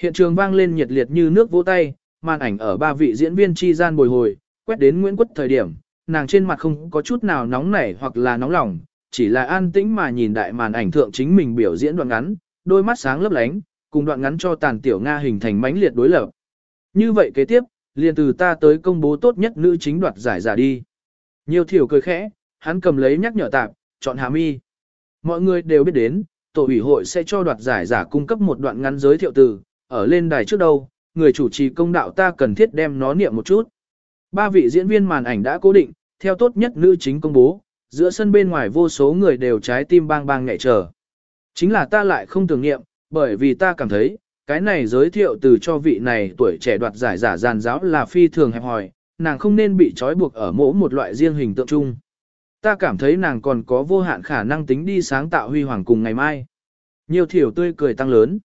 Hiện trường vang lên nhiệt liệt như nước vỗ tay, màn ảnh ở ba vị diễn viên chi gian bồi hồi, quét đến Nguyễn Quất thời điểm, nàng trên mặt không có chút nào nóng nảy hoặc là nóng lòng, chỉ là an tĩnh mà nhìn đại màn ảnh thượng chính mình biểu diễn đoạn ngắn, đôi mắt sáng lấp lánh, cùng đoạn ngắn cho tàn tiểu Nga hình thành mãnh liệt đối lập. Như vậy kế tiếp, liền từ ta tới công bố tốt nhất nữ chính đoạt giải giả đi. Nhiều thiểu cười khẽ, hắn cầm lấy nhắc nhở tạp, chọn hà mi. Mọi người đều biết đến, tổ ủy hội sẽ cho đoạt giải giả cung cấp một đoạn ngắn giới thiệu từ, ở lên đài trước đâu, người chủ trì công đạo ta cần thiết đem nó niệm một chút. Ba vị diễn viên màn ảnh đã cố định, theo tốt nhất nữ chính công bố, giữa sân bên ngoài vô số người đều trái tim bang bang nhẹ chờ. Chính là ta lại không tưởng niệm, bởi vì ta cảm thấy, cái này giới thiệu từ cho vị này tuổi trẻ đoạt giải giả giàn giáo là phi thường hẹp hòi, nàng không nên bị trói buộc ở mỗi một loại riêng hình tượng chung. Ta cảm thấy nàng còn có vô hạn khả năng tính đi sáng tạo huy hoàng cùng ngày mai. Nhiều thiểu tươi cười tăng lớn.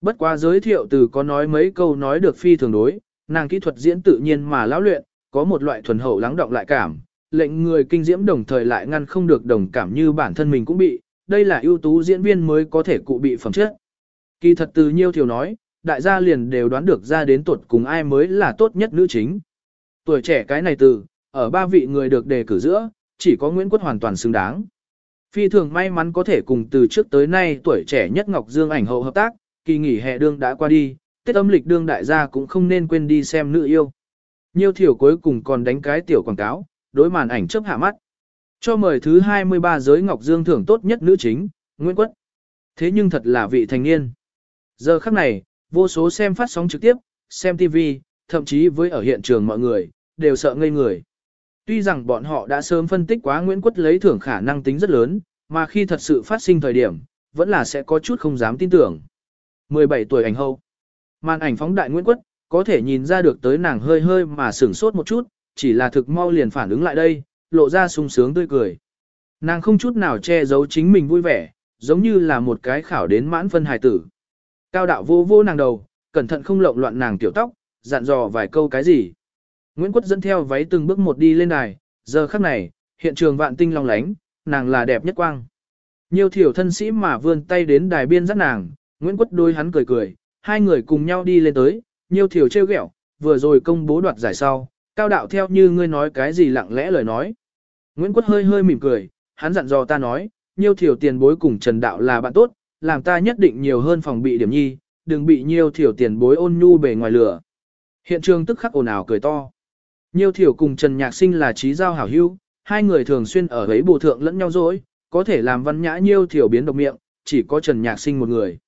Bất quá giới thiệu từ có nói mấy câu nói được phi thường đối, nàng kỹ thuật diễn tự nhiên mà lão luyện, có một loại thuần hậu lắng động lại cảm, lệnh người kinh diễm đồng thời lại ngăn không được đồng cảm như bản thân mình cũng bị, đây là ưu tú diễn viên mới có thể cụ bị phẩm chất. Kỳ thật từ nhiêu thiểu nói, đại gia liền đều đoán được ra đến tuột cùng ai mới là tốt nhất nữ chính. Tuổi trẻ cái này từ, ở ba vị người được đề cử giữa, chỉ có Nguyễn Quốc hoàn toàn xứng đáng. Phi thường may mắn có thể cùng từ trước tới nay tuổi trẻ nhất Ngọc Dương ảnh hậu hợp tác, kỳ nghỉ hè đương đã qua đi, Tết âm lịch đương đại gia cũng không nên quên đi xem nữ yêu. Nhiêu thiểu cuối cùng còn đánh cái tiểu quảng cáo, đối màn ảnh chấp hạ mắt. Cho mời thứ 23 giới Ngọc Dương thưởng tốt nhất nữ chính, Nguyễn Quất. Thế nhưng thật là vị thành niên. Giờ khắc này, vô số xem phát sóng trực tiếp, xem TV, thậm chí với ở hiện trường mọi người, đều sợ ngây người. Tuy rằng bọn họ đã sớm phân tích quá Nguyễn Quất lấy thưởng khả năng tính rất lớn, mà khi thật sự phát sinh thời điểm, vẫn là sẽ có chút không dám tin tưởng. 17 tuổi ảnh hậu. Màn ảnh phóng đại Nguyễn Quất, có thể nhìn ra được tới nàng hơi hơi mà sửng sốt một chút, chỉ là thực mau liền phản ứng lại đây, lộ ra sung sướng tươi cười. Nàng không chút nào che giấu chính mình vui vẻ, giống như là một cái khảo đến mãn phân hài tử. Cao đạo vô vô nàng đầu, cẩn thận không lộn loạn nàng tiểu tóc, dặn dò vài câu cái gì. Nguyễn Quất dẫn theo váy từng bước một đi lên đài, giờ khắc này, hiện trường vạn tinh long lánh, nàng là đẹp nhất quang. Nhiều thiểu thân sĩ mà vươn tay đến đài biên dắt nàng, Nguyễn Quất đôi hắn cười cười, hai người cùng nhau đi lên tới, nhiều thiểu trêu ghẹo, vừa rồi công bố đoạt giải sau, cao đạo theo như ngươi nói cái gì lặng lẽ lời nói. Nguyễn Quất hơi hơi mỉm cười, hắn dặn dò ta nói, nhiều thiểu tiền bối cùng Trần Đạo là bạn tốt, làm ta nhất định nhiều hơn phòng bị điểm nhi, đừng bị nhiều thiểu tiền bối ôn nhu bề ngoài lửa. Hiện trường tức khắc ồn ào cười to. Nhiều thiểu cùng Trần Nhạc Sinh là trí giao hảo hữu, hai người thường xuyên ở ấy bù thượng lẫn nhau dối, có thể làm văn nhã nhiêu thiểu biến độc miệng, chỉ có Trần Nhạc Sinh một người.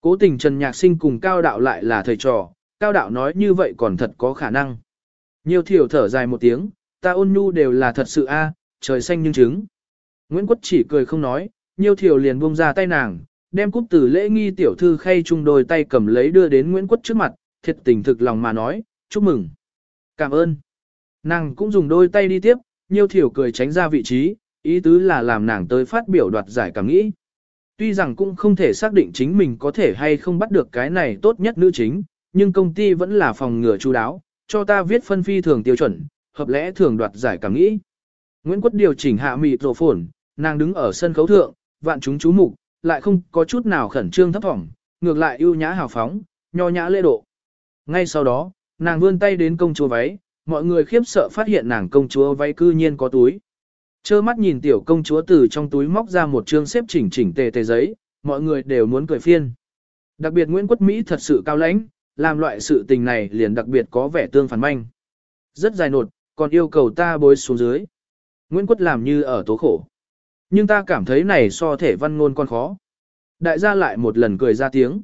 Cố tình Trần Nhạc Sinh cùng Cao Đạo lại là thầy trò, Cao Đạo nói như vậy còn thật có khả năng. Nhiều thiểu thở dài một tiếng, ta ôn nhu đều là thật sự a, trời xanh nhưng chứng. Nguyễn Quất chỉ cười không nói, nhiều thiểu liền buông ra tay nàng, đem cúp từ lễ nghi tiểu thư khay chung đôi tay cầm lấy đưa đến Nguyễn Quất trước mặt, thiệt tình thực lòng mà nói, chúc mừng. Cảm ơn. Nàng cũng dùng đôi tay đi tiếp, nhiều thiểu cười tránh ra vị trí, ý tứ là làm nàng tới phát biểu đoạt giải cảm nghĩ. Tuy rằng cũng không thể xác định chính mình có thể hay không bắt được cái này tốt nhất nữ chính, nhưng công ty vẫn là phòng ngừa chú đáo, cho ta viết phân phi thường tiêu chuẩn, hợp lẽ thường đoạt giải cảm nghĩ. Nguyễn Quất điều chỉnh hạ mịt rổ phồn, nàng đứng ở sân khấu thượng, vạn chúng chú mục, lại không có chút nào khẩn trương thấp thỏm, ngược lại ưu nhã hào phóng, nho nhã lễ độ. Ngay sau đó, nàng vươn tay đến công chúa váy, mọi người khiếp sợ phát hiện nàng công chúa váy cư nhiên có túi. Chơ mắt nhìn tiểu công chúa từ trong túi móc ra một chương xếp chỉnh chỉnh tề tề giấy, mọi người đều muốn cười phiên. Đặc biệt Nguyễn Quốc Mỹ thật sự cao lãnh, làm loại sự tình này liền đặc biệt có vẻ tương phản manh. Rất dài nột, còn yêu cầu ta bối xuống dưới. Nguyễn Quốc làm như ở tố khổ. Nhưng ta cảm thấy này so thể văn ngôn con khó. Đại gia lại một lần cười ra tiếng.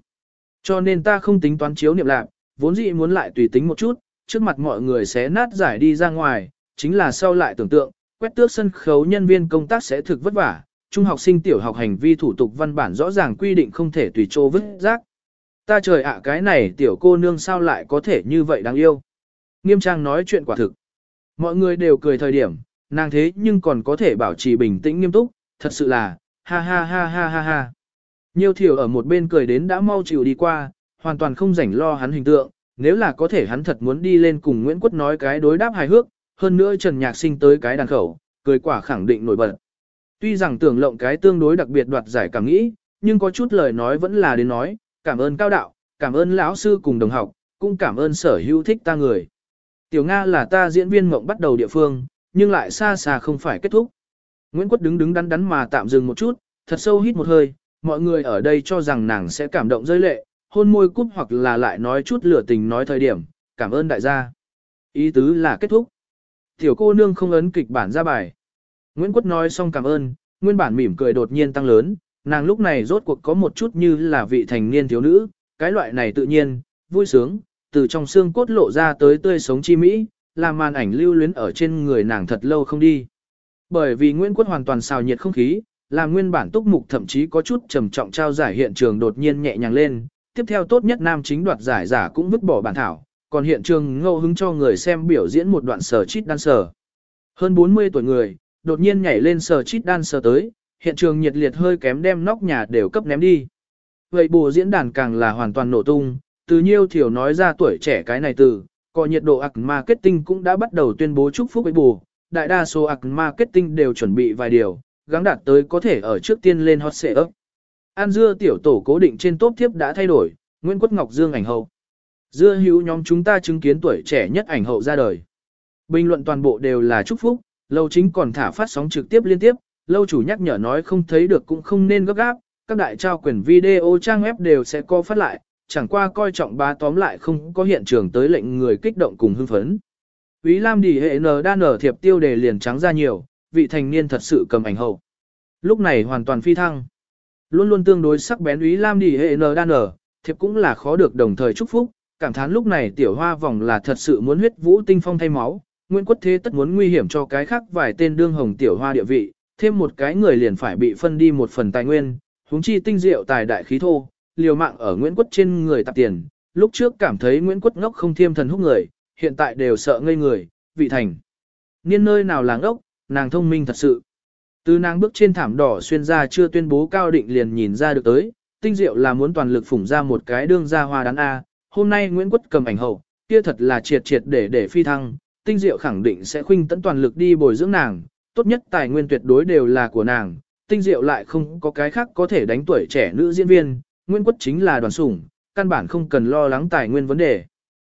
Cho nên ta không tính toán chiếu niệm lạc, vốn dĩ muốn lại tùy tính một chút, trước mặt mọi người sẽ nát giải đi ra ngoài, chính là sau lại tưởng tượng, quét tước sân khấu nhân viên công tác sẽ thực vất vả, trung học sinh tiểu học hành vi thủ tục văn bản rõ ràng quy định không thể tùy trô vứt rác. Ta trời ạ cái này tiểu cô nương sao lại có thể như vậy đáng yêu. Nghiêm trang nói chuyện quả thực. Mọi người đều cười thời điểm, nàng thế nhưng còn có thể bảo trì bình tĩnh nghiêm túc, thật sự là, ha ha ha ha ha ha. Nhiều thiểu ở một bên cười đến đã mau chịu đi qua, hoàn toàn không rảnh lo hắn hình tượng, nếu là có thể hắn thật muốn đi lên cùng Nguyễn Quất nói cái đối đáp hài hước, hơn nữa Trần Nhạc Sinh tới cái đàn khẩu, cười quả khẳng định nổi bật. Tuy rằng tưởng lộng cái tương đối đặc biệt đoạt giải cảm nghĩ, nhưng có chút lời nói vẫn là đến nói, cảm ơn cao đạo, cảm ơn lão sư cùng đồng học, cũng cảm ơn sở hữu thích ta người. Tiểu Nga là ta diễn viên mộng bắt đầu địa phương, nhưng lại xa xa không phải kết thúc. Nguyễn Quất đứng đứng đắn đắn mà tạm dừng một chút, thật sâu hít một hơi, mọi người ở đây cho rằng nàng sẽ cảm động rơi lệ, hôn môi cút hoặc là lại nói chút lửa tình nói thời điểm, cảm ơn đại gia. Ý tứ là kết thúc. Tiểu cô nương không ấn kịch bản ra bài. Nguyễn Quất nói xong cảm ơn, nguyên bản mỉm cười đột nhiên tăng lớn, nàng lúc này rốt cuộc có một chút như là vị thành niên thiếu nữ, cái loại này tự nhiên, vui sướng, từ trong xương cốt lộ ra tới tươi sống chi mỹ, làm màn ảnh lưu luyến ở trên người nàng thật lâu không đi. Bởi vì Nguyễn Quốc hoàn toàn xào nhiệt không khí, làm nguyên bản túc mục thậm chí có chút trầm trọng trao giải hiện trường đột nhiên nhẹ nhàng lên, tiếp theo tốt nhất nam chính đoạt giải giả cũng vứt bỏ bản thảo, còn hiện trường ngẫu hứng cho người xem biểu diễn một đoạn sở chít đan sở. Hơn 40 tuổi người, đột nhiên nhảy lên sở chít đan sở tới, hiện trường nhiệt liệt hơi kém đem nóc nhà đều cấp ném đi. Vậy bù diễn đàn càng là hoàn toàn nổ tung, từ nhiêu thiểu nói ra tuổi trẻ cái này từ, có nhiệt độ ạc marketing cũng đã bắt đầu tuyên bố chúc phúc với bù, đại đa số ạc marketing đều chuẩn bị vài điều, gắng đạt tới có thể ở trước tiên lên hot ấp. An dưa tiểu tổ cố định trên top tiếp đã thay đổi, Nguyễn Quốc Ngọc Dương ảnh hậu. Dưa hữu nhóm chúng ta chứng kiến tuổi trẻ nhất ảnh hậu ra đời. Bình luận toàn bộ đều là chúc phúc, lâu chính còn thả phát sóng trực tiếp liên tiếp, lâu chủ nhắc nhở nói không thấy được cũng không nên gấp gáp, các đại trao quyền video trang web đều sẽ co phát lại, chẳng qua coi trọng ba tóm lại không có hiện trường tới lệnh người kích động cùng hưng phấn. Ý Lam đi hệ N đa nở thiệp tiêu đề liền trắng ra nhiều, vị thành niên thật sự cầm ảnh hậu. Lúc này hoàn toàn phi thăng. Luôn luôn tương đối sắc bén Ý Lam đi hệ N Đan ở, thiệp cũng là khó được đồng thời chúc phúc, cảm thán lúc này tiểu hoa vòng là thật sự muốn huyết vũ tinh phong thay máu, Nguyễn Quốc Thế tất muốn nguy hiểm cho cái khác vài tên đương hồng tiểu hoa địa vị, thêm một cái người liền phải bị phân đi một phần tài nguyên, huống chi tinh diệu tài đại khí thô, liều mạng ở Nguyễn Quốc trên người tạp tiền, lúc trước cảm thấy Nguyễn Quốc ngốc không thiêm thần húc người, hiện tại đều sợ ngây người, vị thành. Niên nơi nào là ngốc, nàng thông minh thật sự. Từ nàng bước trên thảm đỏ xuyên ra chưa tuyên bố cao định liền nhìn ra được tới, tinh diệu là muốn toàn lực phủng ra một cái đương ra hoa đán A, hôm nay Nguyễn Quốc cầm ảnh hậu, kia thật là triệt triệt để để phi thăng, tinh diệu khẳng định sẽ khuynh tấn toàn lực đi bồi dưỡng nàng, tốt nhất tài nguyên tuyệt đối đều là của nàng, tinh diệu lại không có cái khác có thể đánh tuổi trẻ nữ diễn viên, Nguyễn Quốc chính là đoàn sủng, căn bản không cần lo lắng tài nguyên vấn đề.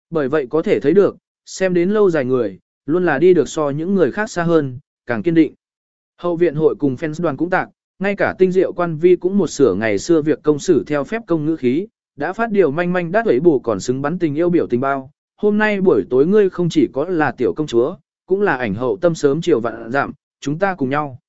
Bởi vậy có thể thấy được, xem đến lâu dài người, luôn là đi được so những người khác xa hơn, càng kiên định. Hậu viện hội cùng fans đoàn cũng tạc, ngay cả tinh diệu quan vi cũng một sửa ngày xưa việc công xử theo phép công ngữ khí, đã phát điều manh manh đát ấy bù còn xứng bắn tình yêu biểu tình bao. Hôm nay buổi tối ngươi không chỉ có là tiểu công chúa, cũng là ảnh hậu tâm sớm chiều vạn giảm, chúng ta cùng nhau.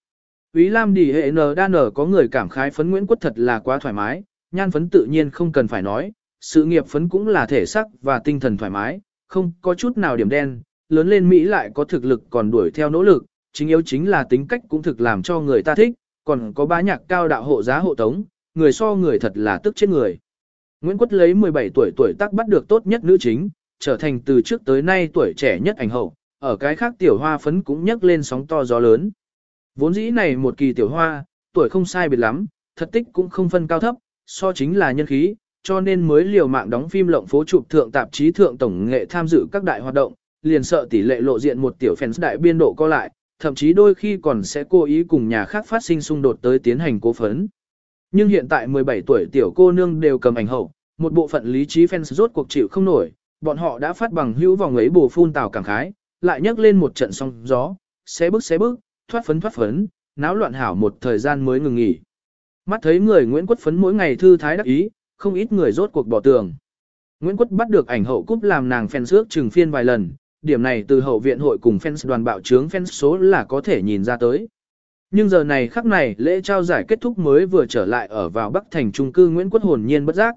Ý Lam đi hệ N đa nở có người cảm khái phấn Nguyễn Quốc thật là quá thoải mái, nhan phấn tự nhiên không cần phải nói, sự nghiệp phấn cũng là thể sắc và tinh thần thoải mái, không có chút nào điểm đen, lớn lên Mỹ lại có thực lực còn đuổi theo nỗ lực, chính yếu chính là tính cách cũng thực làm cho người ta thích, còn có bá nhạc cao đạo hộ giá hộ tống, người so người thật là tức chết người. Nguyễn Quất lấy 17 tuổi tuổi tác bắt được tốt nhất nữ chính, trở thành từ trước tới nay tuổi trẻ nhất ảnh hậu, ở cái khác tiểu hoa phấn cũng nhấc lên sóng to gió lớn. Vốn dĩ này một kỳ tiểu hoa, tuổi không sai biệt lắm, thật tích cũng không phân cao thấp, so chính là nhân khí, cho nên mới liều mạng đóng phim lộng phố chụp thượng tạp chí thượng tổng nghệ tham dự các đại hoạt động, liền sợ tỷ lệ lộ diện một tiểu fans đại biên độ co lại, thậm chí đôi khi còn sẽ cố ý cùng nhà khác phát sinh xung đột tới tiến hành cố phấn. Nhưng hiện tại 17 tuổi tiểu cô nương đều cầm ảnh hậu, một bộ phận lý trí fans rốt cuộc chịu không nổi, bọn họ đã phát bằng hữu vòng ấy bù phun tào cảm khái, lại nhấc lên một trận sóng gió, xé bước xé bước, thoát phấn thoát phấn, náo loạn hảo một thời gian mới ngừng nghỉ. Mắt thấy người Nguyễn Quất phấn mỗi ngày thư thái đắc ý, không ít người rốt cuộc bỏ tường. Nguyễn Quất bắt được ảnh hậu cúp làm nàng fans ước trừng phiên vài lần, điểm này từ hậu viện hội cùng fans đoàn bạo trướng fans số là có thể nhìn ra tới. Nhưng giờ này khắc này lễ trao giải kết thúc mới vừa trở lại ở vào Bắc Thành trung cư Nguyễn Quất hồn nhiên bất giác.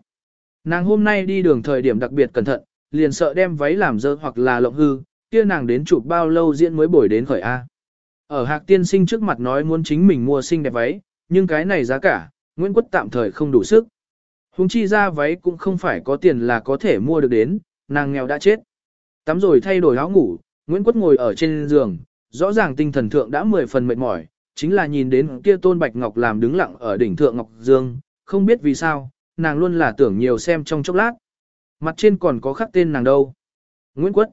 Nàng hôm nay đi đường thời điểm đặc biệt cẩn thận, liền sợ đem váy làm dơ hoặc là lộng hư, kia nàng đến chụp bao lâu diễn mới bồi đến khởi A. Ở Hạc Tiên Sinh trước mặt nói muốn chính mình mua xinh đẹp váy, nhưng cái này giá cả, Nguyễn Quất tạm thời không đủ sức. Hùng chi ra váy cũng không phải có tiền là có thể mua được đến, nàng nghèo đã chết. Tắm rồi thay đổi áo ngủ, Nguyễn Quất ngồi ở trên giường, rõ ràng tinh thần thượng đã mười phần mệt mỏi, chính là nhìn đến kia tôn bạch ngọc làm đứng lặng ở đỉnh thượng ngọc dương, không biết vì sao, nàng luôn là tưởng nhiều xem trong chốc lát. Mặt trên còn có khắc tên nàng đâu. Nguyễn Quất.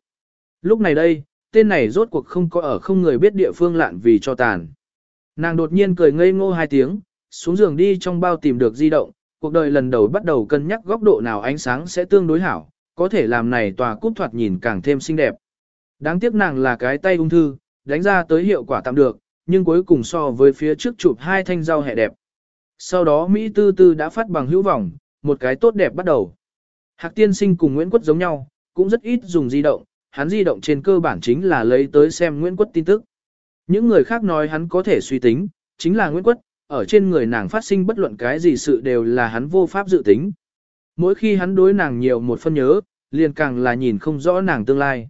Lúc này đây, tên này rốt cuộc không có ở không người biết địa phương lạn vì cho tàn. Nàng đột nhiên cười ngây ngô hai tiếng, xuống giường đi trong bao tìm được di động, cuộc đời lần đầu bắt đầu cân nhắc góc độ nào ánh sáng sẽ tương đối hảo, có thể làm này tòa cúp thoạt nhìn càng thêm xinh đẹp. Đáng tiếc nàng là cái tay ung thư, đánh ra tới hiệu quả tạm được, nhưng cuối cùng so với phía trước chụp hai thanh rau hẹ đẹp. Sau đó Mỹ tư tư đã phát bằng hữu vọng, một cái tốt đẹp bắt đầu. Hạc tiên sinh cùng Nguyễn Quất giống nhau, cũng rất ít dùng di động, hắn di động trên cơ bản chính là lấy tới xem Nguyễn Quất tin tức. Những người khác nói hắn có thể suy tính, chính là Nguyễn Quất, ở trên người nàng phát sinh bất luận cái gì sự đều là hắn vô pháp dự tính. Mỗi khi hắn đối nàng nhiều một phân nhớ, liền càng là nhìn không rõ nàng tương lai.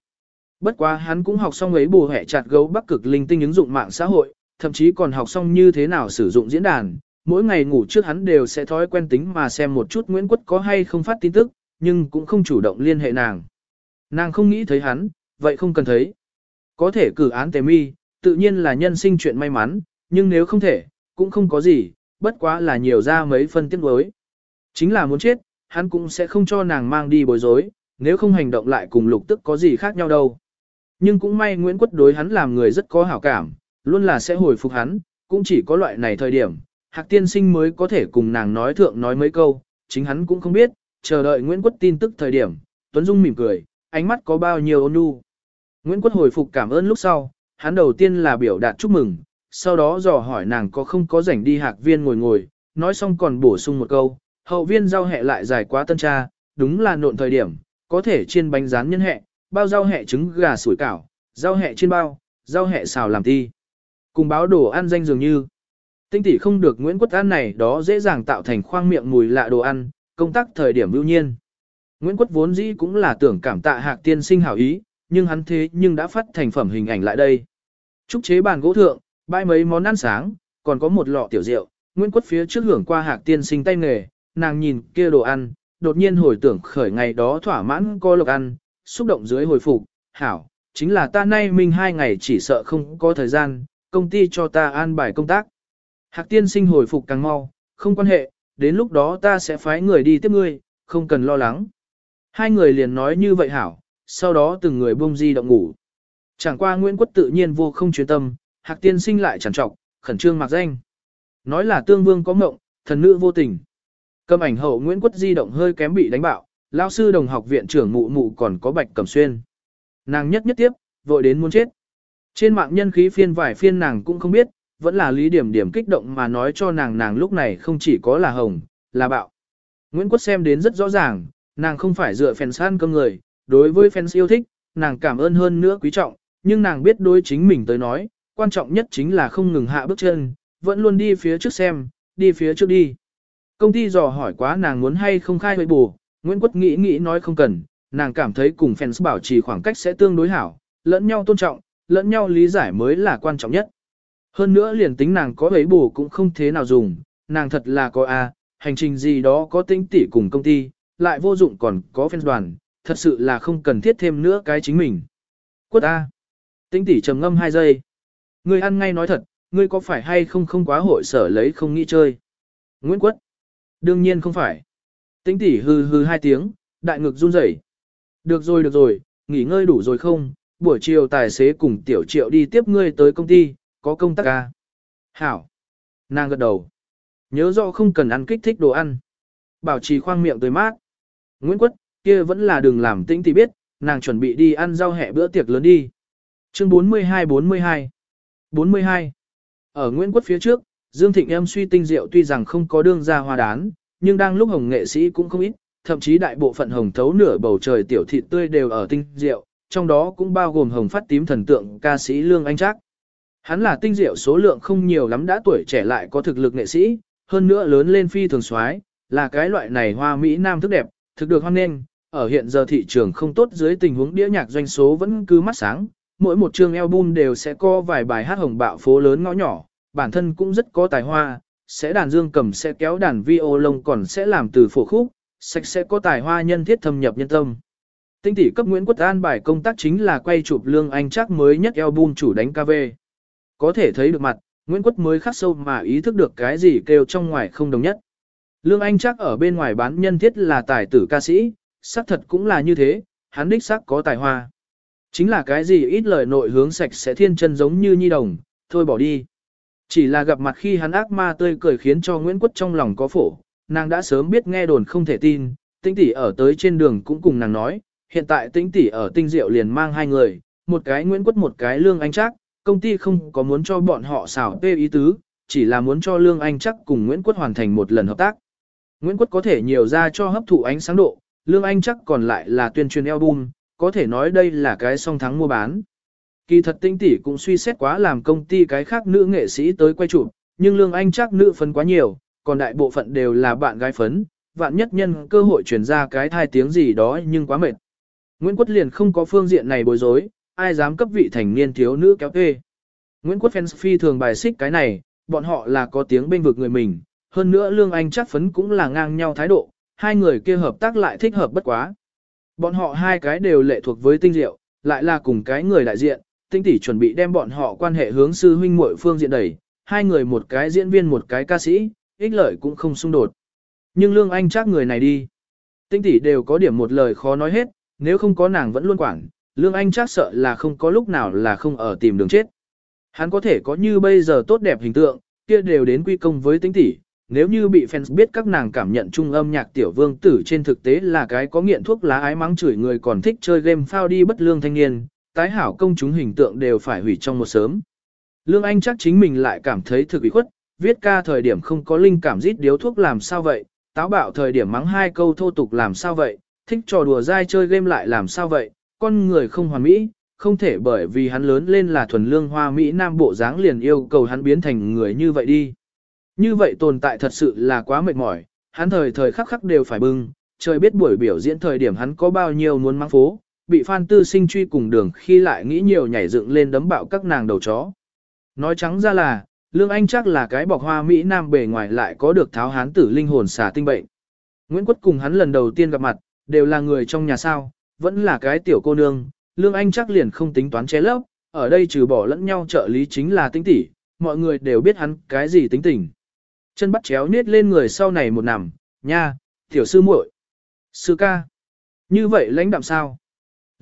Bất quá hắn cũng học xong ấy bù hẹ chặt gấu bắc cực linh tinh ứng dụng mạng xã hội, thậm chí còn học xong như thế nào sử dụng diễn đàn. Mỗi ngày ngủ trước hắn đều sẽ thói quen tính mà xem một chút Nguyễn Quất có hay không phát tin tức, nhưng cũng không chủ động liên hệ nàng. Nàng không nghĩ thấy hắn, vậy không cần thấy. Có thể cử án tề mi, tự nhiên là nhân sinh chuyện may mắn, nhưng nếu không thể, cũng không có gì, bất quá là nhiều ra mấy phân tiếc đối. Chính là muốn chết, hắn cũng sẽ không cho nàng mang đi bối rối, nếu không hành động lại cùng lục tức có gì khác nhau đâu. Nhưng cũng may Nguyễn Quất đối hắn làm người rất có hảo cảm, luôn là sẽ hồi phục hắn, cũng chỉ có loại này thời điểm, Hạc tiên sinh mới có thể cùng nàng nói thượng nói mấy câu, chính hắn cũng không biết, chờ đợi Nguyễn Quất tin tức thời điểm, Tuấn Dung mỉm cười, ánh mắt có bao nhiêu ôn nhu. Nguyễn Quất hồi phục cảm ơn lúc sau, hắn đầu tiên là biểu đạt chúc mừng, sau đó dò hỏi nàng có không có rảnh đi hạc viên ngồi ngồi, nói xong còn bổ sung một câu, hậu viên giao hẹ lại dài quá tân tra, đúng là nộn thời điểm, có thể chiên bánh rán nhân hẹ, bao rau hẹ trứng gà sủi cảo, rau hẹ chiên bao, rau hẹ xào làm ti. Cùng báo đồ ăn danh dường như. Tinh tỷ không được Nguyễn Quất ăn này đó dễ dàng tạo thành khoang miệng mùi lạ đồ ăn, công tác thời điểm ưu nhiên. Nguyễn Quất vốn dĩ cũng là tưởng cảm tạ hạc tiên sinh hảo ý, nhưng hắn thế nhưng đã phát thành phẩm hình ảnh lại đây. Trúc chế bàn gỗ thượng, bãi mấy món ăn sáng, còn có một lọ tiểu rượu, Nguyễn Quất phía trước hưởng qua hạc tiên sinh tay nghề, nàng nhìn kia đồ ăn, đột nhiên hồi tưởng khởi ngày đó thỏa mãn co lộc ăn, xúc động dưới hồi phục, hảo, chính là ta nay minh hai ngày chỉ sợ không có thời gian, công ty cho ta an bài công tác. Hạc tiên sinh hồi phục càng mau, không quan hệ, đến lúc đó ta sẽ phái người đi tiếp ngươi, không cần lo lắng. Hai người liền nói như vậy hảo, sau đó từng người buông di động ngủ. Chẳng qua Nguyễn Quất tự nhiên vô không chuyên tâm, Hạc tiên sinh lại chẳng trọc, khẩn trương mặc danh. Nói là tương vương có mộng, thần nữ vô tình. Cầm ảnh hậu Nguyễn Quất di động hơi kém bị đánh bạo, lao sư đồng học viện trưởng mụ mụ còn có bạch cẩm xuyên. Nàng nhất nhất tiếp, vội đến muốn chết. Trên mạng nhân khí phiên vài phiên nàng cũng không biết, vẫn là lý điểm điểm kích động mà nói cho nàng nàng lúc này không chỉ có là hồng, là bạo. Nguyễn Quất xem đến rất rõ ràng, nàng không phải dựa fans san cơm người, đối với fans yêu thích, nàng cảm ơn hơn nữa quý trọng, nhưng nàng biết đối chính mình tới nói, quan trọng nhất chính là không ngừng hạ bước chân, vẫn luôn đi phía trước xem, đi phía trước đi. Công ty dò hỏi quá nàng muốn hay không khai huệ bù, Nguyễn Quất nghĩ nghĩ nói không cần, nàng cảm thấy cùng fans bảo trì khoảng cách sẽ tương đối hảo, lẫn nhau tôn trọng, lẫn nhau lý giải mới là quan trọng nhất. Hơn nữa liền tính nàng có huệ bù cũng không thế nào dùng, nàng thật là có a, hành trình gì đó có tính tỉ cùng công ty, lại vô dụng còn có fans đoàn, thật sự là không cần thiết thêm nữa cái chính mình. Quất A. Tính tỉ trầm ngâm 2 giây. Ngươi ăn ngay nói thật, ngươi có phải hay không không quá hội sở lấy không nghĩ chơi. Nguyễn Quất. Đương nhiên không phải. Tĩnh tỷ hừ hừ hai tiếng, đại ngực run rẩy. Được rồi được rồi, nghỉ ngơi đủ rồi không, buổi chiều tài xế cùng tiểu triệu đi tiếp ngươi tới công ty, có công tác ca. Hảo. Nàng gật đầu. Nhớ rõ không cần ăn kích thích đồ ăn. Bảo trì khoang miệng tới mát. Nguyễn Quất, kia vẫn là đừng làm tĩnh tỷ biết, nàng chuẩn bị đi ăn rau hẹ bữa tiệc lớn đi. Chương 42-42 42 Ở Nguyễn Quất phía trước, Dương Thịnh em suy tinh diệu, tuy rằng không có đương ra hoa đán, nhưng đang lúc hồng nghệ sĩ cũng không ít, thậm chí đại bộ phận hồng thấu nửa bầu trời tiểu thịt tươi đều ở tinh diệu, trong đó cũng bao gồm hồng phát tím thần tượng ca sĩ Lương Anh Trác. Hắn là tinh diệu số lượng không nhiều lắm đã tuổi trẻ lại có thực lực nghệ sĩ, hơn nữa lớn lên phi thường soái, là cái loại này hoa mỹ nam thức đẹp, thực được hoan nghênh, ở hiện giờ thị trường không tốt dưới tình huống đĩa nhạc doanh số vẫn cứ mắt sáng, mỗi một chương album đều sẽ có vài bài hát hồng bạo phố lớn ngõ nhỏ, bản thân cũng rất có tài hoa, sẽ đàn dương cầm sẽ kéo đàn violon còn sẽ làm từ phổ khúc, sạch sẽ có tài hoa nhân thiết thâm nhập nhân tâm. Tinh tỷ cấp Nguyễn Quốc An bài công tác chính là quay chụp lương anh chắc mới nhất album chủ đánh KV. Có thể thấy được mặt, Nguyễn Quốc mới khắc sâu mà ý thức được cái gì kêu trong ngoài không đồng nhất. Lương Anh chắc ở bên ngoài bán nhân thiết là tài tử ca sĩ, xác thật cũng là như thế, hắn đích xác có tài hoa. Chính là cái gì ít lời nội hướng sạch sẽ thiên chân giống như nhi đồng, thôi bỏ đi. Chỉ là gặp mặt khi hắn ác ma tươi cười khiến cho Nguyễn Quất trong lòng có phổ, nàng đã sớm biết nghe đồn không thể tin, tinh tỷ ở tới trên đường cũng cùng nàng nói, hiện tại tinh tỷ ở tinh diệu liền mang hai người, một cái Nguyễn Quất một cái Lương Anh Trác, công ty không có muốn cho bọn họ xảo tê ý tứ, chỉ là muốn cho Lương Anh Trác cùng Nguyễn Quất hoàn thành một lần hợp tác. Nguyễn Quất có thể nhiều ra cho hấp thụ ánh sáng độ, Lương Anh chắc còn lại là tuyên truyền album, có thể nói đây là cái song thắng mua bán. Kỳ thật tinh tỷ cũng suy xét quá làm công ty cái khác nữ nghệ sĩ tới quay chụp, nhưng lương anh chắc nữ phấn quá nhiều, còn đại bộ phận đều là bạn gái phấn, vạn nhất nhân cơ hội truyền ra cái thai tiếng gì đó nhưng quá mệt. Nguyễn Quốc liền không có phương diện này bối rối, ai dám cấp vị thành niên thiếu nữ kéo kê. Nguyễn Quốc fans phi thường bài xích cái này, bọn họ là có tiếng bên vực người mình, hơn nữa Lương Anh chắc phấn cũng là ngang nhau thái độ, hai người kia hợp tác lại thích hợp bất quá. Bọn họ hai cái đều lệ thuộc với tinh diệu, lại là cùng cái người đại diện, tinh tỷ chuẩn bị đem bọn họ quan hệ hướng sư huynh muội phương diện đẩy, hai người một cái diễn viên một cái ca sĩ, ích lợi cũng không xung đột. Nhưng Lương Anh chắc người này đi. Tinh tỷ đều có điểm một lời khó nói hết, nếu không có nàng vẫn luôn quản, Lương Anh chắc sợ là không có lúc nào là không ở tìm đường chết. Hắn có thể có như bây giờ tốt đẹp hình tượng, kia đều đến quy công với tinh tỷ. Nếu như bị fans biết các nàng cảm nhận trung âm nhạc tiểu vương tử trên thực tế là cái có nghiện thuốc lá ái mắng chửi người còn thích chơi game phao đi bất lương thanh niên, tái hảo công chúng hình tượng đều phải hủy trong một sớm. Lương Anh chắc chính mình lại cảm thấy thực ủy khuất, viết ca thời điểm không có linh cảm rít điếu thuốc làm sao vậy, táo bạo thời điểm mắng hai câu thô tục làm sao vậy, thích trò đùa dai chơi game lại làm sao vậy, con người không hoàn mỹ, không thể bởi vì hắn lớn lên là thuần lương hoa Mỹ Nam bộ dáng liền yêu cầu hắn biến thành người như vậy đi. Như vậy tồn tại thật sự là quá mệt mỏi, hắn thời thời khắc khắc đều phải bưng, trời biết buổi biểu diễn thời điểm hắn có bao nhiêu muốn mang phố, bị Phan Tư Sinh truy cùng đường khi lại nghĩ nhiều nhảy dựng lên đấm bạo các nàng đầu chó. Nói trắng ra là, Lương Anh chắc là cái bọc hoa Mỹ Nam bề ngoài lại có được tháo hán tử linh hồn xả tinh bệnh. Nguyễn Quất cùng hắn lần đầu tiên gặp mặt, đều là người trong nhà sao, vẫn là cái tiểu cô nương, Lương Anh chắc liền không tính toán che lấp, ở đây trừ bỏ lẫn nhau trợ lý chính là tính tỉ, mọi người đều biết hắn cái gì tính tình. Chân bắt chéo niết lên người sau này một nằm, nha, tiểu sư muội, sư ca. Như vậy lãnh đạm sao?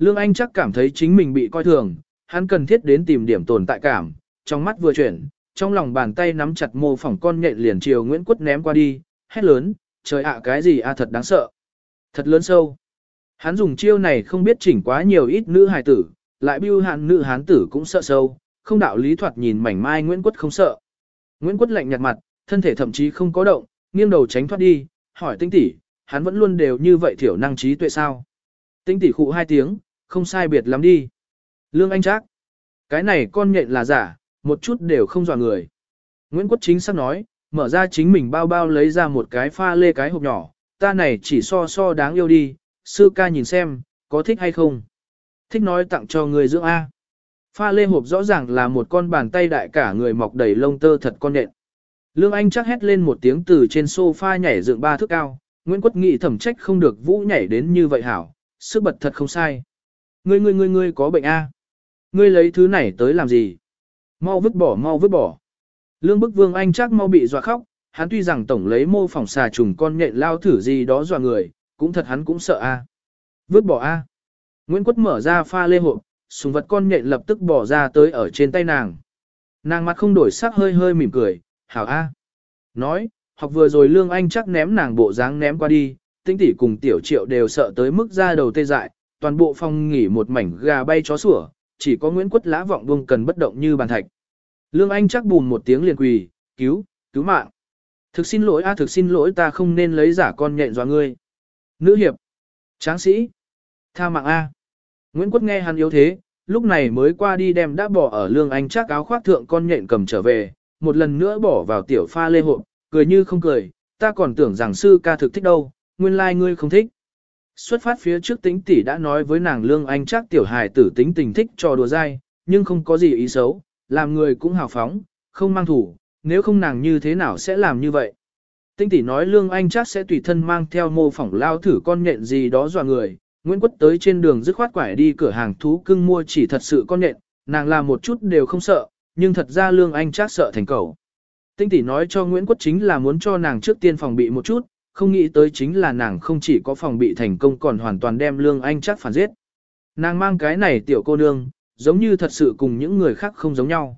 Lương Anh chắc cảm thấy chính mình bị coi thường, hắn cần thiết đến tìm điểm tồn tại cảm, trong mắt vừa chuyển, trong lòng bàn tay nắm chặt mô phỏng con nhện liền chiều Nguyễn Quất ném qua đi, hét lớn, trời ạ cái gì a thật đáng sợ. Thật lớn sâu. Hắn dùng chiêu này không biết chỉnh quá nhiều ít nữ hài tử, lại bưu hạn nữ hán tử cũng sợ sâu, không đạo lý thoạt nhìn mảnh mai Nguyễn Quất không sợ. Nguyễn Quất lạnh nhạt mặt, thân thể thậm chí không có động, nghiêng đầu tránh thoát đi, hỏi tinh tỷ, hắn vẫn luôn đều như vậy thiểu năng trí tuệ sao. Tinh tỷ khụ hai tiếng, không sai biệt lắm đi. Lương Anh Trác, cái này con nhện là giả, một chút đều không dọa người. Nguyễn Quất chính sắp nói, mở ra chính mình bao bao lấy ra một cái pha lê cái hộp nhỏ, ta này chỉ so so đáng yêu đi, sư ca nhìn xem, có thích hay không? Thích nói tặng cho người dưỡng A. Pha lê hộp rõ ràng là một con bàn tay đại cả người mọc đầy lông tơ thật con nện. Lương Anh chắc hét lên một tiếng từ trên sofa nhảy dựng ba thước cao, Nguyễn Quất Nghị thẩm trách không được vũ nhảy đến như vậy hảo, sức bật thật không sai. Ngươi ngươi ngươi ngươi có bệnh A. Ngươi lấy thứ này tới làm gì? Mau vứt bỏ mau vứt bỏ. Lương bức vương anh chắc mau bị dọa khóc, hắn tuy rằng tổng lấy mô phỏng xà trùng con nhện lao thử gì đó dọa người, cũng thật hắn cũng sợ a. Vứt bỏ a. Nguyễn Quất mở ra pha lê hộp, súng vật con nhện lập tức bỏ ra tới ở trên tay nàng. Nàng mặt không đổi sắc hơi hơi mỉm cười, hảo a. Nói, học vừa rồi lương anh chắc ném nàng bộ dáng ném qua đi, tinh tỷ cùng tiểu triệu đều sợ tới mức ra đầu tê dại, toàn bộ phòng nghỉ một mảnh gà bay chó sủa, chỉ có Nguyễn Quất lã vọng buông cần bất động như bàn thạch. Lương anh chắc bùn một tiếng liền quỳ, cứu, cứu mạng. Thực xin lỗi a thực xin lỗi ta không nên lấy giả con nhện dọa ngươi. Nữ hiệp. Tráng sĩ. Tha mạng A. Nguyễn Quất nghe hắn yếu thế, lúc này mới qua đi đem đã bỏ ở lương anh chắc áo khoác thượng con nhện cầm trở về, một lần nữa bỏ vào tiểu pha lê hộp, cười như không cười, ta còn tưởng rằng sư ca thực thích đâu, nguyên lai like ngươi không thích. Xuất phát phía trước tính tỷ đã nói với nàng lương anh chắc tiểu hài tử tính tình thích trò đùa dai, nhưng không có gì ý xấu, làm người cũng hào phóng, không mang thủ, nếu không nàng như thế nào sẽ làm như vậy. Tinh tỷ nói Lương Anh chắc sẽ tùy thân mang theo mô phỏng lao thử con nhện gì đó dọa người. Nguyễn Quất tới trên đường dứt khoát quải đi cửa hàng thú cưng mua chỉ thật sự con nhện, nàng làm một chút đều không sợ, nhưng thật ra Lương Anh chắc sợ thành cầu. Tinh tỷ nói cho Nguyễn Quất chính là muốn cho nàng trước tiên phòng bị một chút, không nghĩ tới chính là nàng không chỉ có phòng bị thành công còn hoàn toàn đem Lương Anh chắc phản giết. Nàng mang cái này tiểu cô nương, giống như thật sự cùng những người khác không giống nhau.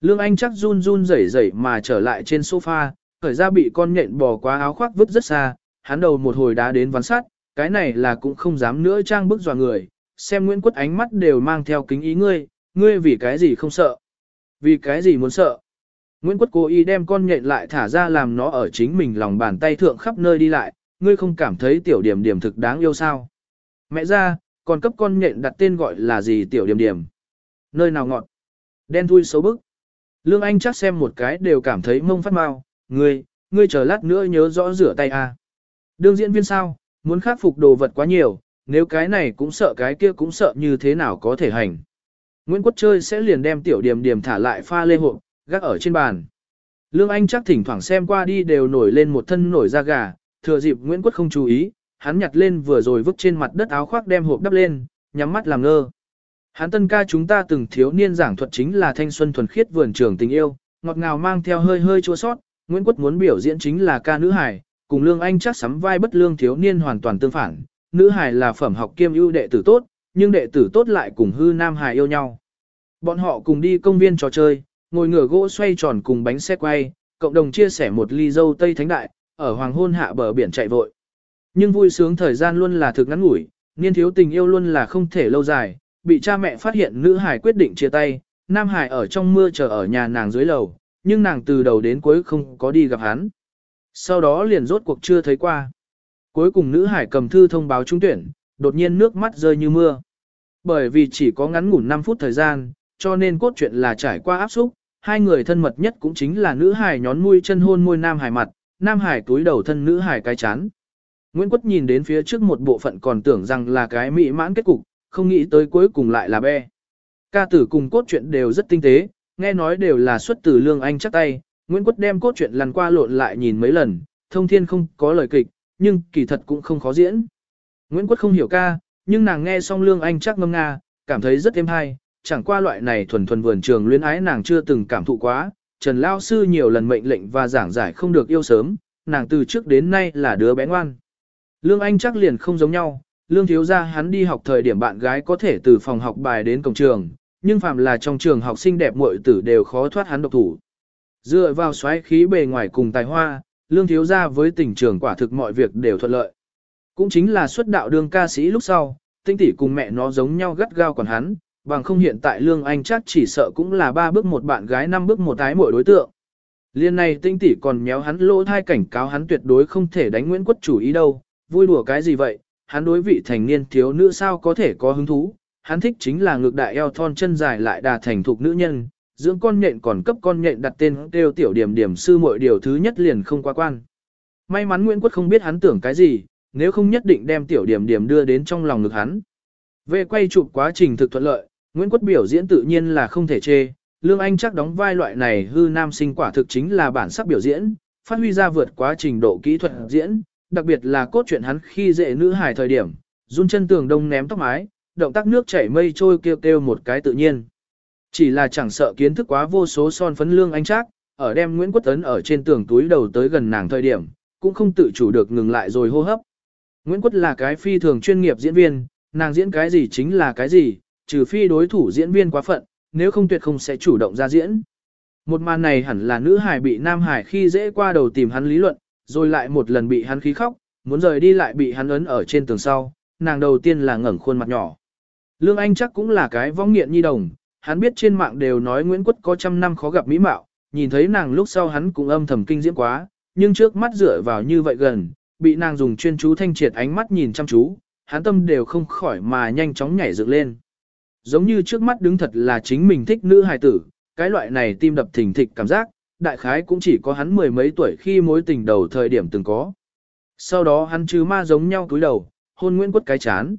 Lương Anh chắc run run rẩy rẩy mà trở lại trên sofa, khởi ra bị con nhện bò quá áo khoác vứt rất xa, hắn đầu một hồi đá đến ván sát, cái này là cũng không dám nữa trang bức dọa người, xem Nguyễn Quất ánh mắt đều mang theo kính ý ngươi, ngươi vì cái gì không sợ, vì cái gì muốn sợ. Nguyễn Quất cố ý đem con nhện lại thả ra làm nó ở chính mình lòng bàn tay thượng khắp nơi đi lại, ngươi không cảm thấy tiểu điểm điểm thực đáng yêu sao. Mẹ ra, còn cấp con nhện đặt tên gọi là gì tiểu điểm điểm. Nơi nào ngọt. Đen thui xấu bức. Lương Anh chắc xem một cái đều cảm thấy mông phát mau, ngươi, ngươi chờ lát nữa nhớ rõ rửa tay. À. Đương diễn viên sao, muốn khắc phục đồ vật quá nhiều, nếu cái này cũng sợ cái kia cũng sợ như thế nào có thể hành. Nguyễn Quốc chơi sẽ liền đem tiểu điểm điểm thả lại pha lê hộp, gác ở trên bàn. Lương Anh chắc thỉnh thoảng xem qua đi đều nổi lên một thân nổi da gà, thừa dịp Nguyễn Quốc không chú ý, hắn nhặt lên vừa rồi vứt trên mặt đất áo khoác đem hộp đắp lên, nhắm mắt làm ngơ. Hắn tân ca chúng ta từng thiếu niên giảng thuật chính là thanh xuân thuần khiết vườn trường tình yêu, ngọt ngào mang theo hơi hơi chua sót, Nguyễn Quốc muốn biểu diễn chính là ca nữ hài, cùng Lương Anh chắc sắm vai bất lương thiếu niên hoàn toàn tương phản, nữ hài là phẩm học kiêm ưu đệ tử tốt, nhưng đệ tử tốt lại cùng hư nam hài yêu nhau. Bọn họ cùng đi công viên trò chơi, ngồi ngửa gỗ xoay tròn cùng bánh xe quay, cộng đồng chia sẻ một ly dâu tây thánh đại, ở hoàng hôn hạ bờ biển chạy vội. Nhưng vui sướng thời gian luôn là thực ngắn ngủi, niên thiếu tình yêu luôn là không thể lâu dài, bị cha mẹ phát hiện nữ hải quyết định chia tay, nam hải ở trong mưa chờ ở nhà nàng dưới lầu, nhưng nàng từ đầu đến cuối không có đi gặp hắn. Sau đó liền rốt cuộc chưa thấy qua. Cuối cùng nữ hải cầm thư thông báo trúng tuyển, đột nhiên nước mắt rơi như mưa. Bởi vì chỉ có ngắn ngủn 5 phút thời gian, cho nên cốt truyện là trải qua áp xúc, hai người thân mật nhất cũng chính là nữ hải nhón mũi chân hôn môi nam hải mặt, nam hải túi đầu thân nữ hải cái chán. Nguyễn Quất nhìn đến phía trước một bộ phận còn tưởng rằng là cái mỹ mãn kết cục, không nghĩ tới cuối cùng lại là be. Ca tử cùng cốt truyện đều rất tinh tế, nghe nói đều là xuất từ lương anh chắc tay, Nguyễn Quất đem cốt truyện lần qua lộn lại nhìn mấy lần, thông thiên không có lời kịch, nhưng kỳ thật cũng không khó diễn. Nguyễn Quất không hiểu ca, nhưng nàng nghe xong lương anh chắc ngâm nga, cảm thấy rất êm hay, chẳng qua loại này thuần thuần vườn trường luyến ái nàng chưa từng cảm thụ quá, Trần Lao Sư nhiều lần mệnh lệnh và giảng giải không được yêu sớm, nàng từ trước đến nay là đứa bé ngoan. Lương Anh chắc liền không giống nhau, Lương thiếu gia hắn đi học thời điểm bạn gái có thể từ phòng học bài đến cổng trường, nhưng phạm là trong trường học sinh đẹp muội tử đều khó thoát hắn độc thủ. Dựa vào xoáy khí bề ngoài cùng tài hoa, Lương thiếu gia với tình trường quả thực mọi việc đều thuận lợi. Cũng chính là xuất đạo đương ca sĩ lúc sau, tinh tỷ cùng mẹ nó giống nhau gắt gao còn hắn, bằng không hiện tại Lương Anh chắc chỉ sợ cũng là ba bước một bạn gái năm bước một tái mỗi đối tượng. Liên này tinh tỷ còn méo hắn lỗ thai cảnh cáo hắn tuyệt đối không thể đánh Nguyễn Quất chủ ý đâu, vui đùa cái gì vậy, hắn đối vị thành niên thiếu nữ sao có thể có hứng thú, hắn thích chính là ngược đại eo thon chân dài lại đà thành thục nữ nhân, dưỡng con nhện còn cấp con nhện đặt tên kêu tiểu điểm điểm sư mọi điều thứ nhất liền không qua quan. May mắn Nguyễn Quất không biết hắn tưởng cái gì, nếu không nhất định đem tiểu điểm điểm đưa đến trong lòng ngực hắn. Về quay chụp quá trình thực thuận lợi, Nguyễn Quất biểu diễn tự nhiên là không thể chê, Lương Anh chắc đóng vai loại này hư nam sinh quả thực chính là bản sắc biểu diễn, phát huy ra vượt quá trình độ kỹ thuật diễn, đặc biệt là cốt truyện hắn khi dễ nữ hài thời điểm, run chân tường đông ném tóc mái, động tác nước chảy mây trôi kêu kêu một cái tự nhiên. Chỉ là chẳng sợ kiến thức quá vô số son phấn lương anh chắc, ở đem Nguyễn Quốc Tấn ở trên tường túi đầu tới gần nàng thời điểm, cũng không tự chủ được ngừng lại rồi hô hấp. Nguyễn Quốc là cái phi thường chuyên nghiệp diễn viên, nàng diễn cái gì chính là cái gì, trừ phi đối thủ diễn viên quá phận, nếu không tuyệt không sẽ chủ động ra diễn. Một màn này hẳn là nữ hài bị nam hài khi dễ qua đầu tìm hắn lý luận, rồi lại một lần bị hắn khí khóc, muốn rời đi lại bị hắn ấn ở trên tường sau, nàng đầu tiên là ngẩng khuôn mặt nhỏ. Lương Anh chắc cũng là cái vong nghiện nhi đồng, hắn biết trên mạng đều nói Nguyễn Quất có trăm năm khó gặp mỹ mạo, nhìn thấy nàng lúc sau hắn cũng âm thầm kinh diễm quá, nhưng trước mắt dựa vào như vậy gần, bị nàng dùng chuyên chú thanh triệt ánh mắt nhìn chăm chú, hắn tâm đều không khỏi mà nhanh chóng nhảy dựng lên. Giống như trước mắt đứng thật là chính mình thích nữ hài tử, cái loại này tim đập thình thịch cảm giác, đại khái cũng chỉ có hắn mười mấy tuổi khi mối tình đầu thời điểm từng có. Sau đó hắn chứ ma giống nhau cúi đầu, hôn Nguyễn Quất cái chán.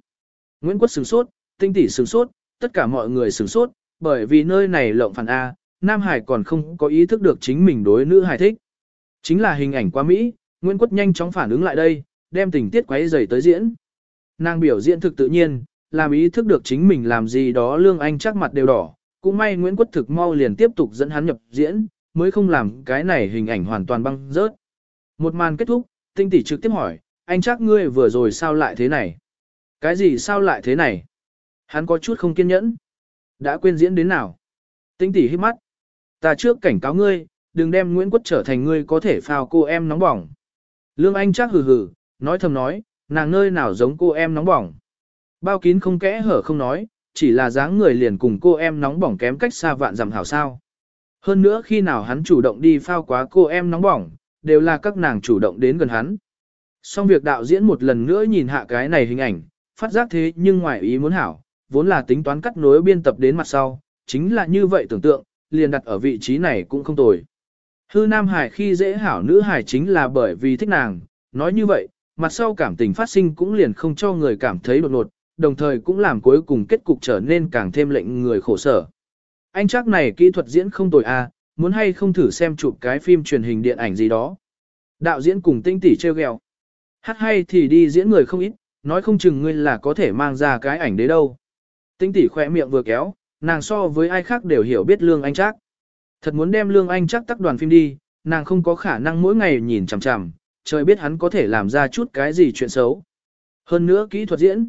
Nguyễn Quất sửng sốt, tinh tỷ sửng sốt, tất cả mọi người sửng sốt, bởi vì nơi này lộng phản A, Nam Hải còn không có ý thức được chính mình đối nữ hải thích. Chính là hình ảnh qua Mỹ, Nguyễn Quất nhanh chóng phản ứng lại đây, đem tình tiết quấy dày tới diễn. Nàng biểu diễn thực tự nhiên, làm ý thức được chính mình làm gì đó Lương Anh chắc mặt đều đỏ, cũng may Nguyễn Quất thực mau liền tiếp tục dẫn hắn nhập diễn, mới không làm cái này hình ảnh hoàn toàn băng rớt. Một màn kết thúc, tinh tỷ trực tiếp hỏi, anh chắc ngươi vừa rồi sao lại thế này? Cái gì sao lại thế này? Hắn có chút không kiên nhẫn. Đã quên diễn đến nào? Tinh tỷ hít mắt. Ta trước cảnh cáo ngươi, đừng đem Nguyễn Quất trở thành ngươi có thể phao cô em nóng bỏng. Lương Anh chắc hừ hừ, nói thầm nói, nàng nơi nào giống cô em nóng bỏng. Bao kín không kẽ hở không nói, chỉ là dáng người liền cùng cô em nóng bỏng kém cách xa vạn dặm hảo sao. Hơn nữa khi nào hắn chủ động đi phao quá cô em nóng bỏng, đều là các nàng chủ động đến gần hắn. Xong việc đạo diễn một lần nữa nhìn hạ cái này hình ảnh, phát giác thế nhưng ngoài ý muốn hảo, vốn là tính toán cắt nối biên tập đến mặt sau, chính là như vậy tưởng tượng, liền đặt ở vị trí này cũng không tồi. Hư Nam Hải khi dễ hảo nữ hải chính là bởi vì thích nàng, nói như vậy, mặt sau cảm tình phát sinh cũng liền không cho người cảm thấy đột ngột, đồng thời cũng làm cuối cùng kết cục trở nên càng thêm lệnh người khổ sở. Anh chắc này kỹ thuật diễn không tồi à, muốn hay không thử xem chụp cái phim truyền hình điện ảnh gì đó. Đạo diễn cùng tinh tỷ treo gheo Hát hay thì đi diễn người không ít, nói không chừng ngươi là có thể mang ra cái ảnh đấy đâu. Tinh tỷ khỏe miệng vừa kéo, nàng so với ai khác đều hiểu biết lương anh chắc. Thật muốn đem lương anh chắc tắc đoàn phim đi, nàng không có khả năng mỗi ngày nhìn chằm chằm, trời biết hắn có thể làm ra chút cái gì chuyện xấu. Hơn nữa kỹ thuật diễn.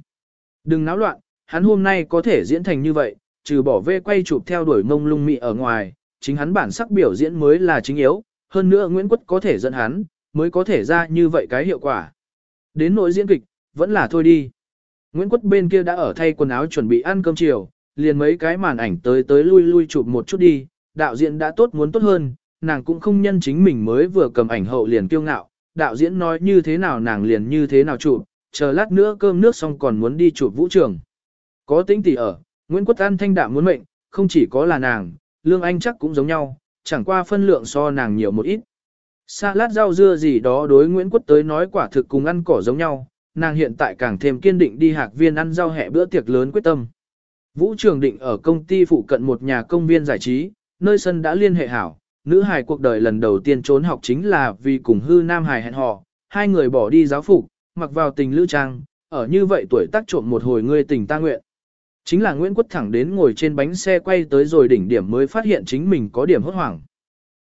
Đừng náo loạn, hắn hôm nay có thể diễn thành như vậy, trừ bỏ vê quay chụp theo đuổi mông lung mị ở ngoài, chính hắn bản sắc biểu diễn mới là chính yếu, hơn nữa Nguyễn Quất có thể dẫn hắn, mới có thể ra như vậy cái hiệu quả. Đến nội diễn kịch, vẫn là thôi đi. Nguyễn Quất bên kia đã ở thay quần áo chuẩn bị ăn cơm chiều, liền mấy cái màn ảnh tới tới lui lui chụp một chút đi, đạo diễn đã tốt muốn tốt hơn, nàng cũng không nhân chính mình mới vừa cầm ảnh hậu liền kiêu ngạo, đạo diễn nói như thế nào nàng liền như thế nào chụp, chờ lát nữa cơm nước xong còn muốn đi chụp vũ trường. Có tính tỷ ở, Nguyễn Quốc An thanh đạm muốn mệnh, không chỉ có là nàng, Lương Anh chắc cũng giống nhau, chẳng qua phân lượng so nàng nhiều một ít. Sa lát rau dưa gì đó đối Nguyễn Quốc tới nói quả thực cùng ăn cỏ giống nhau, nàng hiện tại càng thêm kiên định đi hạc viên ăn rau hẹ bữa tiệc lớn quyết tâm. Vũ Trường định ở công ty phụ cận một nhà công viên giải trí, nơi sân đã liên hệ hảo, nữ hài cuộc đời lần đầu tiên trốn học chính là vì cùng hư nam hài hẹn hò, hai người bỏ đi giáo phục, mặc vào tình lữ trang, ở như vậy tuổi tác trộm một hồi ngươi tình ta nguyện. Chính là Nguyễn Quất thẳng đến ngồi trên bánh xe quay tới rồi đỉnh điểm mới phát hiện chính mình có điểm hốt hoảng.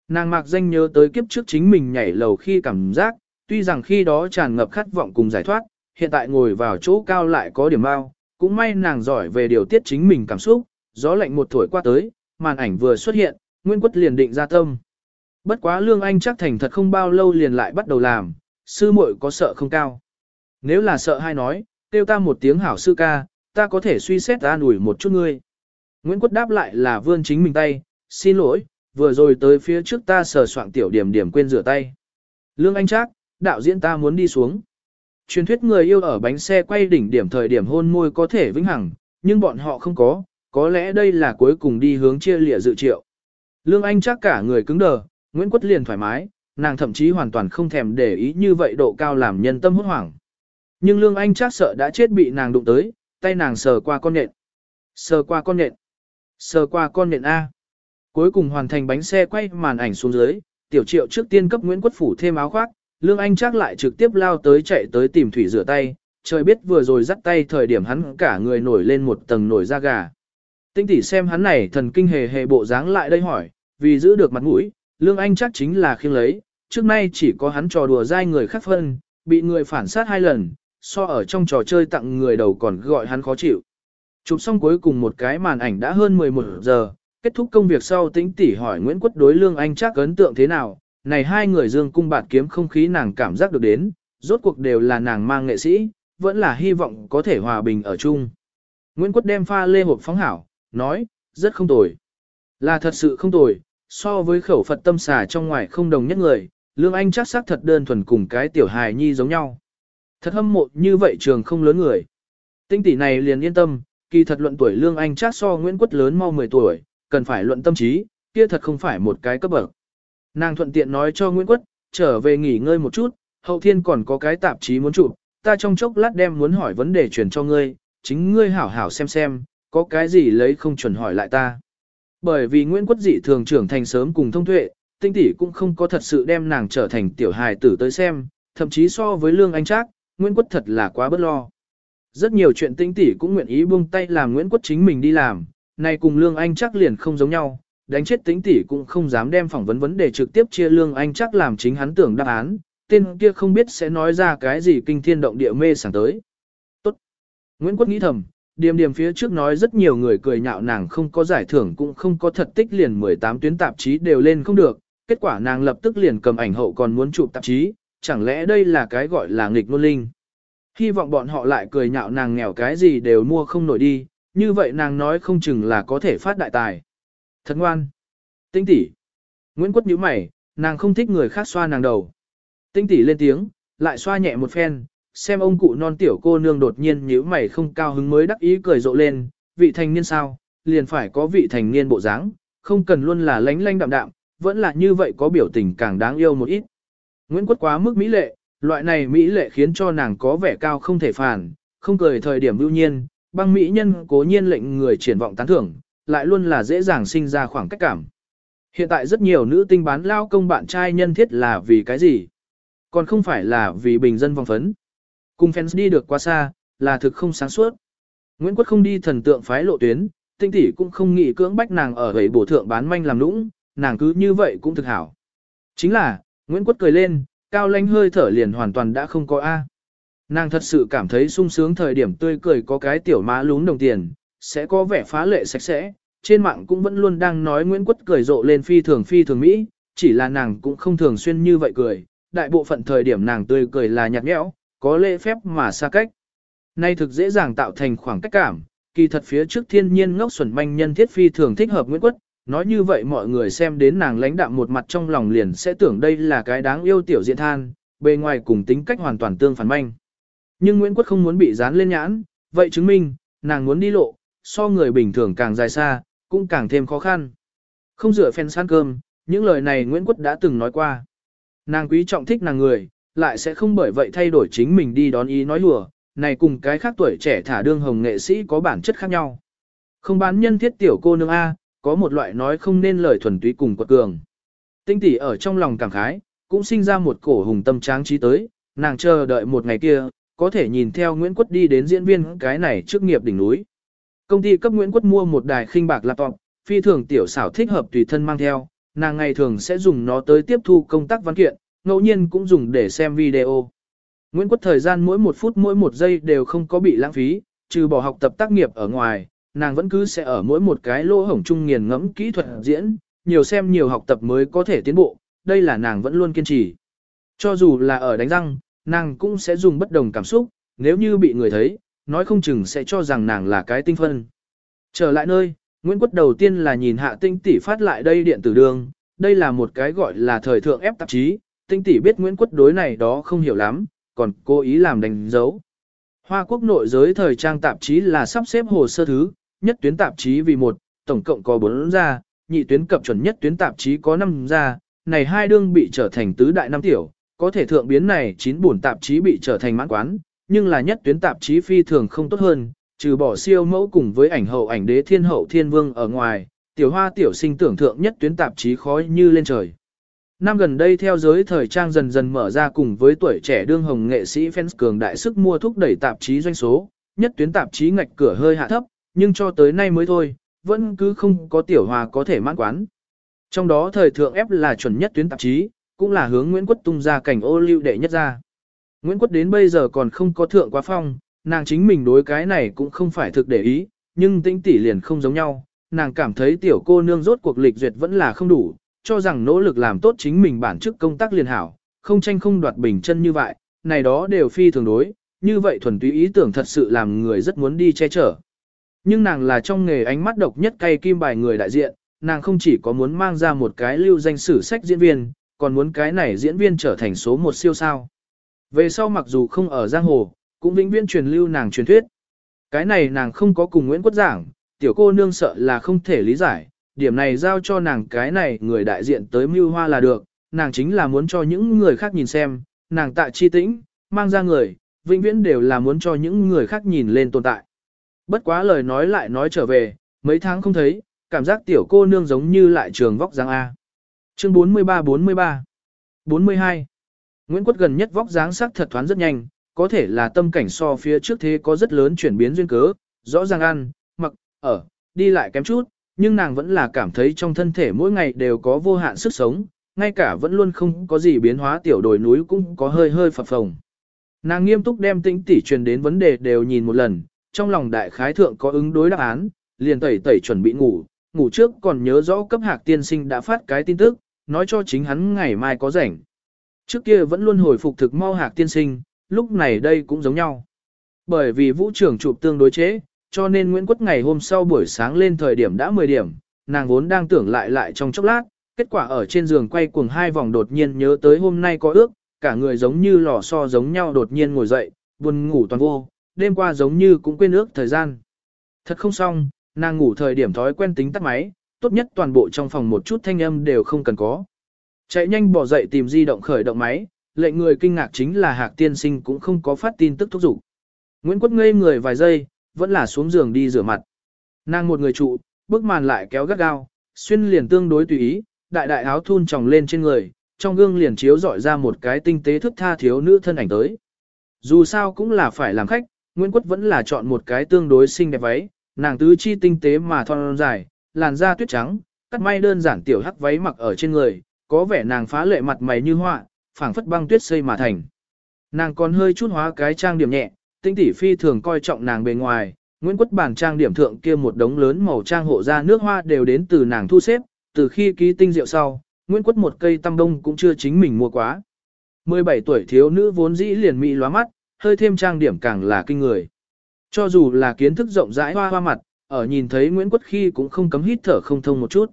Nàng mạc danh nhớ tới kiếp trước chính mình nhảy lầu khi cảm giác, tuy rằng khi đó tràn ngập khát vọng cùng giải thoát, hiện tại ngồi vào chỗ cao lại có điểm bao, cũng may nàng giỏi về điều tiết chính mình cảm xúc, gió lạnh một tuổi qua tới, màn ảnh vừa xuất hiện, Nguyễn Quất liền định ra tâm. Bất quá Lương Anh chắc thành thật không bao lâu liền lại bắt đầu làm, sư muội có sợ không cao. Nếu là sợ hay nói, kêu ta một tiếng hảo sư ca, ta có thể suy xét ta ủi một chút ngươi. Nguyễn Quất đáp lại là vươn chính mình tay, xin lỗi, vừa rồi tới phía trước ta sờ soạn tiểu điểm điểm quên rửa tay. Lương Anh Trác, đạo diễn ta muốn đi xuống. Truyền thuyết người yêu ở bánh xe quay đỉnh điểm thời điểm hôn môi có thể vĩnh hằng, nhưng bọn họ không có, có lẽ đây là cuối cùng đi hướng chia lịa dự triệu. Lương Anh chắc cả người cứng đờ, Nguyễn Quất liền thoải mái, nàng thậm chí hoàn toàn không thèm để ý như vậy độ cao làm nhân tâm hốt hoảng. Nhưng Lương Anh chắc sợ đã chết bị nàng đụng tới, tay nàng sờ qua con nện. Sờ qua con nện. Sờ qua con nện A. Cuối cùng hoàn thành bánh xe quay màn ảnh xuống dưới, tiểu triệu trước tiên cấp Nguyễn Quất Phủ thêm áo khoác, Lương Anh chắc lại trực tiếp lao tới chạy tới tìm thủy rửa tay, trời biết vừa rồi dắt tay thời điểm hắn cả người nổi lên một tầng nổi da gà. Tinh tỷ xem hắn này thần kinh hề hề bộ dáng lại đây hỏi, vì giữ được mặt mũi, Lương Anh chắc chính là khiêng lấy, trước nay chỉ có hắn trò đùa dai người khác phân, bị người phản sát hai lần, so ở trong trò chơi tặng người đầu còn gọi hắn khó chịu. Chụp xong cuối cùng một cái màn ảnh đã hơn 11 giờ, kết thúc công việc sau tĩnh tỷ hỏi Nguyễn Quất đối Lương Anh chắc ấn tượng thế nào, này hai người dương cung bạt kiếm không khí nàng cảm giác được đến, rốt cuộc đều là nàng mang nghệ sĩ, vẫn là hy vọng có thể hòa bình ở chung. Nguyễn Quất đem pha lê hộp phóng hảo, nói, rất không tồi. Là thật sự không tồi, so với khẩu Phật tâm xà trong ngoài không đồng nhất người, Lương Anh chắc xác thật đơn thuần cùng cái tiểu hài nhi giống nhau. Thật hâm mộ như vậy trường không lớn người. Tinh tỷ này liền yên tâm, kỳ thật luận tuổi Lương Anh chắc so Nguyễn Quất lớn mau 10 tuổi, cần phải luận tâm trí, kia thật không phải một cái cấp bậc. Nàng thuận tiện nói cho Nguyễn Quất, trở về nghỉ ngơi một chút, hậu thiên còn có cái tạp chí muốn chụp, ta trong chốc lát đem muốn hỏi vấn đề truyền cho ngươi, chính ngươi hảo hảo xem xem, có cái gì lấy không chuẩn hỏi lại ta. Bởi vì Nguyễn Quất dị thường trưởng thành sớm cùng thông tuệ, tinh tỷ cũng không có thật sự đem nàng trở thành tiểu hài tử tới xem, thậm chí so với lương anh trác, Nguyễn Quất thật là quá bất lo. Rất nhiều chuyện tinh tỷ cũng nguyện ý buông tay làm Nguyễn Quất chính mình đi làm, này cùng lương anh chắc liền không giống nhau, đánh chết tinh tỷ cũng không dám đem phỏng vấn vấn đề trực tiếp chia lương anh chắc làm chính hắn tưởng đáp án, tên kia không biết sẽ nói ra cái gì kinh thiên động địa mê sảng tới. Tốt. Nguyễn Quất nghĩ thầm, Điềm điềm phía trước nói rất nhiều người cười nhạo nàng không có giải thưởng cũng không có thật tích liền 18 tuyến tạp chí đều lên không được, kết quả nàng lập tức liền cầm ảnh hậu còn muốn chụp tạp chí, chẳng lẽ đây là cái gọi là nghịch nôn linh. Hy vọng bọn họ lại cười nhạo nàng nghèo cái gì đều mua không nổi đi, như vậy nàng nói không chừng là có thể phát đại tài. Thật ngoan. Tinh tỷ. Nguyễn Quất nhíu mày, nàng không thích người khác xoa nàng đầu. Tinh tỷ lên tiếng, lại xoa nhẹ một phen, xem ông cụ non tiểu cô nương đột nhiên nhíu mày không cao hứng mới đắc ý cười rộ lên, vị thành niên sao, liền phải có vị thành niên bộ dáng, không cần luôn là lánh lánh đạm đạm, vẫn là như vậy có biểu tình càng đáng yêu một ít. Nguyễn Quất quá mức mỹ lệ, loại này mỹ lệ khiến cho nàng có vẻ cao không thể phản, không cười thời điểm ưu nhiên, băng mỹ nhân cố nhiên lệnh người triển vọng tán thưởng, lại luôn là dễ dàng sinh ra khoảng cách cảm. Hiện tại rất nhiều nữ tinh bán lao công bạn trai nhân thiết là vì cái gì? Còn không phải là vì bình dân vòng phấn. Cùng fans đi được quá xa, là thực không sáng suốt. Nguyễn Quất không đi thần tượng phái lộ tuyến, tinh tỷ cũng không nghĩ cưỡng bách nàng ở gầy bổ thượng bán manh làm nũng, nàng cứ như vậy cũng thực hảo. Chính là, Nguyễn Quất cười lên, cao lanh hơi thở liền hoàn toàn đã không có A. Nàng thật sự cảm thấy sung sướng thời điểm tươi cười có cái tiểu má lún đồng tiền, sẽ có vẻ phá lệ sạch sẽ. Trên mạng cũng vẫn luôn đang nói Nguyễn Quất cười rộ lên phi thường phi thường Mỹ, chỉ là nàng cũng không thường xuyên như vậy cười. Đại bộ phận thời điểm nàng tươi cười là nhạt nhẽo, có lễ phép mà xa cách. Nay thực dễ dàng tạo thành khoảng cách cảm, kỳ thật phía trước thiên nhiên ngốc xuẩn manh nhân thiết phi thường thích hợp Nguyễn Quất, nói như vậy mọi người xem đến nàng lãnh đạm một mặt trong lòng liền sẽ tưởng đây là cái đáng yêu tiểu diện than, bề ngoài cùng tính cách hoàn toàn tương phản manh. Nhưng Nguyễn Quất không muốn bị dán lên nhãn, vậy chứng minh, nàng muốn đi lộ, so người bình thường càng dài xa, cũng càng thêm khó khăn. Không rửa phen san cơm, những lời này Nguyễn Quất đã từng nói qua. Nàng quý trọng thích nàng người, lại sẽ không bởi vậy thay đổi chính mình đi đón ý nói lùa, này cùng cái khác tuổi trẻ thả đương hồng nghệ sĩ có bản chất khác nhau. Không bán nhân thiết tiểu cô nương A, có một loại nói không nên lời thuần túy cùng quật cường. Tinh tỷ ở trong lòng cảm khái, cũng sinh ra một cổ hùng tâm tráng trí tới, nàng chờ đợi một ngày kia, có thể nhìn theo Nguyễn Quất đi đến diễn viên cái này trước nghiệp đỉnh núi. Công ty cấp Nguyễn Quất mua một đài khinh bạc laptop, phi thường tiểu xảo thích hợp tùy thân mang theo, nàng ngày thường sẽ dùng nó tới tiếp thu công tác văn kiện, ngẫu nhiên cũng dùng để xem video. Nguyễn Quất thời gian mỗi một phút mỗi một giây đều không có bị lãng phí, trừ bỏ học tập tác nghiệp ở ngoài, nàng vẫn cứ sẽ ở mỗi một cái lỗ hổng trung nghiền ngẫm kỹ thuật diễn, nhiều xem nhiều học tập mới có thể tiến bộ, đây là nàng vẫn luôn kiên trì. Cho dù là ở đánh răng, nàng cũng sẽ dùng bất đồng cảm xúc, nếu như bị người thấy, nói không chừng sẽ cho rằng nàng là cái tinh phân. Trở lại nơi, Nguyễn Quất đầu tiên là nhìn hạ tinh tỷ phát lại đây điện tử đường, đây là một cái gọi là thời thượng ép tạp chí, tinh tỷ biết Nguyễn Quất đối này đó không hiểu lắm, còn cố ý làm đánh dấu. Hoa quốc nội giới thời trang tạp chí là sắp xếp hồ sơ thứ, nhất tuyến tạp chí vì một, tổng cộng có 4 gia, nhị tuyến cập chuẩn nhất tuyến tạp chí có 5 gia, này hai đương bị trở thành tứ đại năm tiểu, có thể thượng biến này chín buồn tạp chí bị trở thành mãn quán, nhưng là nhất tuyến tạp chí phi thường không tốt hơn, trừ bỏ siêu mẫu cùng với ảnh hậu ảnh đế thiên hậu thiên vương ở ngoài, tiểu hoa tiểu sinh tưởng thượng nhất tuyến tạp chí khói như lên trời. Năm gần đây theo giới thời trang dần dần mở ra cùng với tuổi trẻ đương hồng nghệ sĩ fans cường đại sức mua thúc đẩy tạp chí doanh số, nhất tuyến tạp chí ngạch cửa hơi hạ thấp, nhưng cho tới nay mới thôi, vẫn cứ không có tiểu hòa có thể mãn quán. Trong đó thời thượng ép là chuẩn nhất tuyến tạp chí, cũng là hướng Nguyễn Quất tung ra cảnh ô lưu đệ nhất ra. Nguyễn Quất đến bây giờ còn không có thượng quá phong, nàng chính mình đối cái này cũng không phải thực để ý, nhưng tinh tỷ liền không giống nhau, nàng cảm thấy tiểu cô nương rốt cuộc lịch duyệt vẫn là không đủ, cho rằng nỗ lực làm tốt chính mình bản chức công tác liền hảo, không tranh không đoạt bình chân như vậy, này đó đều phi thường đối, như vậy thuần túy ý tưởng thật sự làm người rất muốn đi che chở. Nhưng nàng là trong nghề ánh mắt độc nhất cay kim bài người đại diện, nàng không chỉ có muốn mang ra một cái lưu danh sử sách diễn viên, còn muốn cái này diễn viên trở thành số một siêu sao. Về sau mặc dù không ở giang hồ, cũng vĩnh viễn truyền lưu nàng truyền thuyết. Cái này nàng không có cùng Nguyễn Quốc giảng, tiểu cô nương sợ là không thể lý giải, điểm này giao cho nàng cái này người đại diện tới mưu hoa là được, nàng chính là muốn cho những người khác nhìn xem, nàng tại chi tĩnh, mang ra người, vĩnh viễn đều là muốn cho những người khác nhìn lên tồn tại. Bất quá lời nói lại nói trở về, mấy tháng không thấy, cảm giác tiểu cô nương giống như lại trường vóc dáng A. Chương 43-43 42 Nguyễn Quất gần nhất vóc dáng sắc thật thoáng rất nhanh, có thể là tâm cảnh so phía trước thế có rất lớn chuyển biến duyên cớ, rõ ràng ăn, mặc, ở, đi lại kém chút, nhưng nàng vẫn là cảm thấy trong thân thể mỗi ngày đều có vô hạn sức sống, ngay cả vẫn luôn không có gì biến hóa tiểu đồi núi cũng có hơi hơi phập phồng. Nàng nghiêm túc đem tĩnh tỉ truyền đến vấn đề đều nhìn một lần, trong lòng đại khái thượng có ứng đối đáp án, liền tẩy tẩy chuẩn bị ngủ, ngủ trước còn nhớ rõ cấp hạc tiên sinh đã phát cái tin tức, nói cho chính hắn ngày mai có rảnh. Trước kia vẫn luôn hồi phục thực mau hạc tiên sinh, lúc này đây cũng giống nhau. Bởi vì vũ trưởng chụp tương đối chế, cho nên Nguyễn Quất ngày hôm sau buổi sáng lên thời điểm đã 10 điểm, nàng vốn đang tưởng lại lại trong chốc lát, kết quả ở trên giường quay cuồng hai vòng đột nhiên nhớ tới hôm nay có ước, cả người giống như lò xo giống nhau đột nhiên ngồi dậy, buồn ngủ toàn vô, đêm qua giống như cũng quên ước thời gian. Thật không xong, nàng ngủ thời điểm thói quen tính tắt máy, tốt nhất toàn bộ trong phòng một chút thanh âm đều không cần có. Chạy nhanh bỏ dậy tìm di động khởi động máy, lệnh người kinh ngạc chính là Hạc tiên sinh cũng không có phát tin tức thúc giục. Nguyễn Quất ngây người vài giây, vẫn là xuống giường đi rửa mặt. Nàng một người trụ, bước màn lại kéo gắt gao, xuyên liền tương đối tùy ý, đại đại áo thun tròng lên trên người, trong gương liền chiếu dọi ra một cái tinh tế thức tha thiếu nữ thân ảnh tới. Dù sao cũng là phải làm khách, Nguyễn Quất vẫn là chọn một cái tương đối xinh đẹp váy, nàng tứ chi tinh tế mà thon dài, làn da tuyết trắng, cắt may đơn giản tiểu hắc váy mặc ở trên người, có vẻ nàng phá lệ mặt mày như họa, phảng phất băng tuyết xây mà thành. Nàng còn hơi chút hóa cái trang điểm nhẹ, tinh tỷ phi thường coi trọng nàng bề ngoài, Nguyễn Quất bản trang điểm thượng kia một đống lớn màu trang hộ ra nước hoa đều đến từ nàng thu xếp, từ khi ký tinh rượu sau, Nguyễn Quất một cây tăm đông cũng chưa chính mình mua quá. 17 tuổi thiếu nữ vốn dĩ liền mỹ lóa mắt, hơi thêm trang điểm càng là kinh người. Cho dù là kiến thức rộng rãi hoa hoa mặt, ở nhìn thấy Nguyễn Quất khi cũng không cấm hít thở không thông một chút.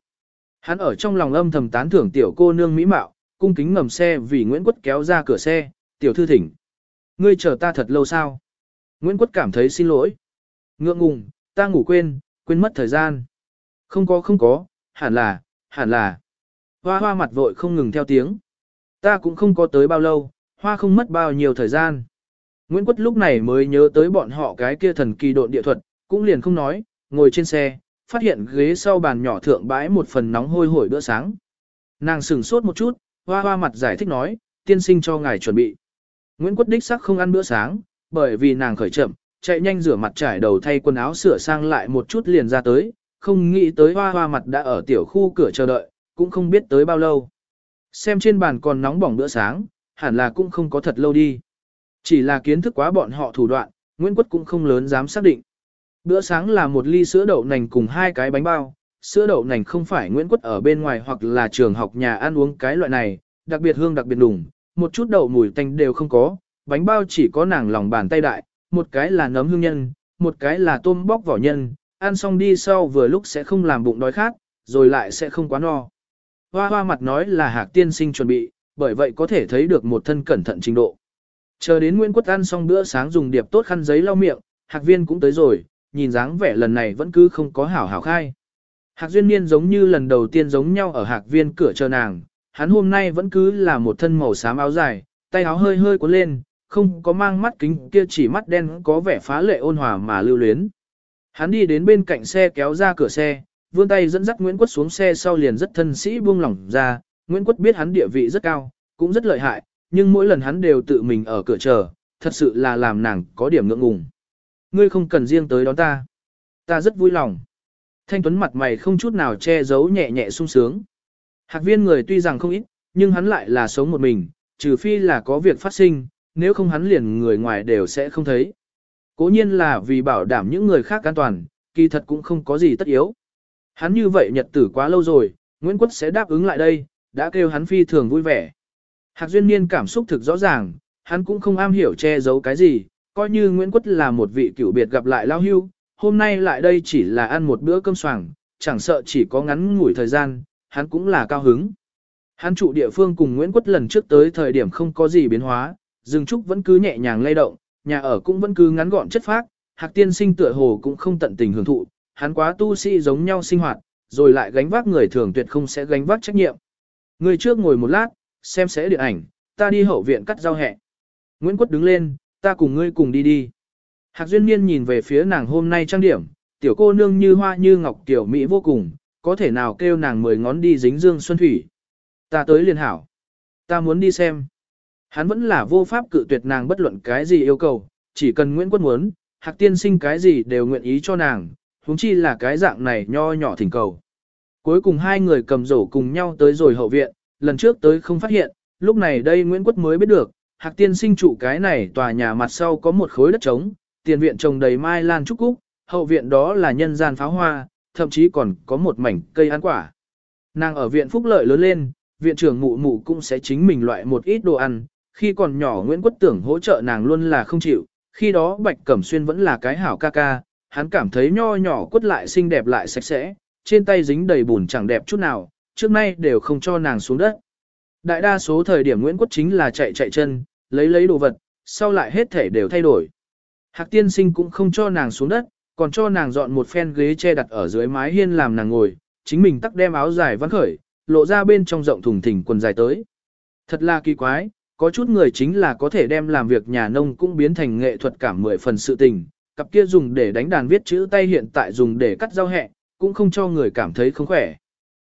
Hắn ở trong lòng âm thầm tán thưởng tiểu cô nương mỹ mạo, cung kính ngầm xe vì Nguyễn Quất kéo ra cửa xe, tiểu thư thỉnh. Ngươi chờ ta thật lâu sao? Nguyễn Quất cảm thấy xin lỗi. Ngượng ngùng, ta ngủ quên, quên mất thời gian. Không có không có, hẳn là, hẳn là. Hoa hoa mặt vội không ngừng theo tiếng. Ta cũng không có tới bao lâu, hoa không mất bao nhiêu thời gian. Nguyễn Quất lúc này mới nhớ tới bọn họ cái kia thần kỳ độn địa thuật, cũng liền không nói, ngồi trên xe, phát hiện ghế sau bàn nhỏ thượng bãi một phần nóng hôi hổi bữa sáng. Nàng sửng sốt một chút, hoa hoa mặt giải thích nói, tiên sinh cho ngài chuẩn bị. Nguyễn Quất đích sắc không ăn bữa sáng, bởi vì nàng khởi chậm, chạy nhanh rửa mặt trải đầu thay quần áo sửa sang lại một chút liền ra tới, không nghĩ tới hoa hoa mặt đã ở tiểu khu cửa chờ đợi, cũng không biết tới bao lâu. Xem trên bàn còn nóng bỏng bữa sáng, hẳn là cũng không có thật lâu đi. Chỉ là kiến thức quá bọn họ thủ đoạn, Nguyễn Quất cũng không lớn dám xác định. Bữa sáng là một ly sữa đậu nành cùng hai cái bánh bao. Sữa đậu nành không phải Nguyễn Quất ở bên ngoài hoặc là trường học nhà ăn uống cái loại này, đặc biệt hương đặc biệt đủng, một chút đậu mùi tanh đều không có, bánh bao chỉ có nàng lòng bàn tay đại, một cái là nấm hương nhân, một cái là tôm bóc vỏ nhân, ăn xong đi sau vừa lúc sẽ không làm bụng đói khát, rồi lại sẽ không quá no. Hoa hoa mặt nói là hạc tiên sinh chuẩn bị, bởi vậy có thể thấy được một thân cẩn thận trình độ. Chờ đến Nguyễn Quất ăn xong bữa sáng dùng điệp tốt khăn giấy lau miệng, hạc viên cũng tới rồi, nhìn dáng vẻ lần này vẫn cứ không có hảo hảo khai. Hạc duyên niên giống như lần đầu tiên giống nhau ở hạc viên cửa chờ nàng, hắn hôm nay vẫn cứ là một thân màu xám áo dài, tay áo hơi hơi cuốn lên, không có mang mắt kính kia chỉ mắt đen có vẻ phá lệ ôn hòa mà lưu luyến. Hắn đi đến bên cạnh xe kéo ra cửa xe, vươn tay dẫn dắt Nguyễn Quất xuống xe sau liền rất thân sĩ buông lỏng ra, Nguyễn Quất biết hắn địa vị rất cao, cũng rất lợi hại, nhưng mỗi lần hắn đều tự mình ở cửa chờ, thật sự là làm nàng có điểm ngượng ngùng. Ngươi không cần riêng tới đón ta. Ta rất vui lòng. Thanh Tuấn mặt mày không chút nào che giấu nhẹ nhẹ sung sướng. Hạc viên người tuy rằng không ít, nhưng hắn lại là sống một mình, trừ phi là có việc phát sinh, nếu không hắn liền người ngoài đều sẽ không thấy. Cố nhiên là vì bảo đảm những người khác an toàn, kỳ thật cũng không có gì tất yếu. Hắn như vậy nhật tử quá lâu rồi, Nguyễn Quất sẽ đáp ứng lại đây, đã kêu hắn phi thường vui vẻ. Hạc Duyên Niên cảm xúc thực rõ ràng, hắn cũng không am hiểu che giấu cái gì, coi như Nguyễn Quất là một vị cựu biệt gặp lại lao hưu, hôm nay lại đây chỉ là ăn một bữa cơm soảng, chẳng sợ chỉ có ngắn ngủi thời gian, hắn cũng là cao hứng. Hắn trụ địa phương cùng Nguyễn Quất lần trước tới thời điểm không có gì biến hóa, rừng trúc vẫn cứ nhẹ nhàng lay động, nhà ở cũng vẫn cứ ngắn gọn chất phác, hạc tiên sinh tựa hồ cũng không tận tình hưởng thụ, hắn quá tu sĩ giống nhau sinh hoạt, rồi lại gánh vác người thường tuyệt không sẽ gánh vác trách nhiệm. Người trước ngồi một lát, xem sẽ điện ảnh, ta đi hậu viện cắt rau hẹ. Nguyễn Quất đứng lên, ta cùng ngươi cùng đi đi. Hạc Duyên Niên nhìn về phía nàng hôm nay trang điểm, tiểu cô nương như hoa như ngọc tiểu mỹ vô cùng, có thể nào kêu nàng mười ngón đi dính dương xuân thủy. Ta tới liền hảo. Ta muốn đi xem. Hắn vẫn là vô pháp cự tuyệt nàng bất luận cái gì yêu cầu, chỉ cần Nguyễn Quất muốn, Hạc Tiên sinh cái gì đều nguyện ý cho nàng, huống chi là cái dạng này nho nhỏ thỉnh cầu. Cuối cùng hai người cầm rổ cùng nhau tới rồi hậu viện, lần trước tới không phát hiện, lúc này đây Nguyễn Quất mới biết được, Hạc Tiên sinh trụ cái này tòa nhà mặt sau có một khối đất trống, tiền viện trồng đầy mai lan trúc cúc, hậu viện đó là nhân gian pháo hoa, thậm chí còn có một mảnh cây ăn quả. Nàng ở viện phúc lợi lớn lên, viện trưởng mụ mụ cũng sẽ chính mình loại một ít đồ ăn, khi còn nhỏ Nguyễn Quất tưởng hỗ trợ nàng luôn là không chịu, khi đó Bạch Cẩm Xuyên vẫn là cái hảo ca ca, hắn cảm thấy nho nhỏ quất lại xinh đẹp lại sạch sẽ, trên tay dính đầy bùn chẳng đẹp chút nào, trước nay đều không cho nàng xuống đất. Đại đa số thời điểm Nguyễn Quất chính là chạy chạy chân, lấy lấy đồ vật, sau lại hết thể đều thay đổi. Hạc tiên sinh cũng không cho nàng xuống đất, còn cho nàng dọn một phen ghế che đặt ở dưới mái hiên làm nàng ngồi, chính mình tắc đem áo dài vắn khởi, lộ ra bên trong rộng thùng thình quần dài tới. Thật là kỳ quái, có chút người chính là có thể đem làm việc nhà nông cũng biến thành nghệ thuật cảm mười phần sự tình, cặp kia dùng để đánh đàn viết chữ tay hiện tại dùng để cắt rau hẹ, cũng không cho người cảm thấy không khỏe.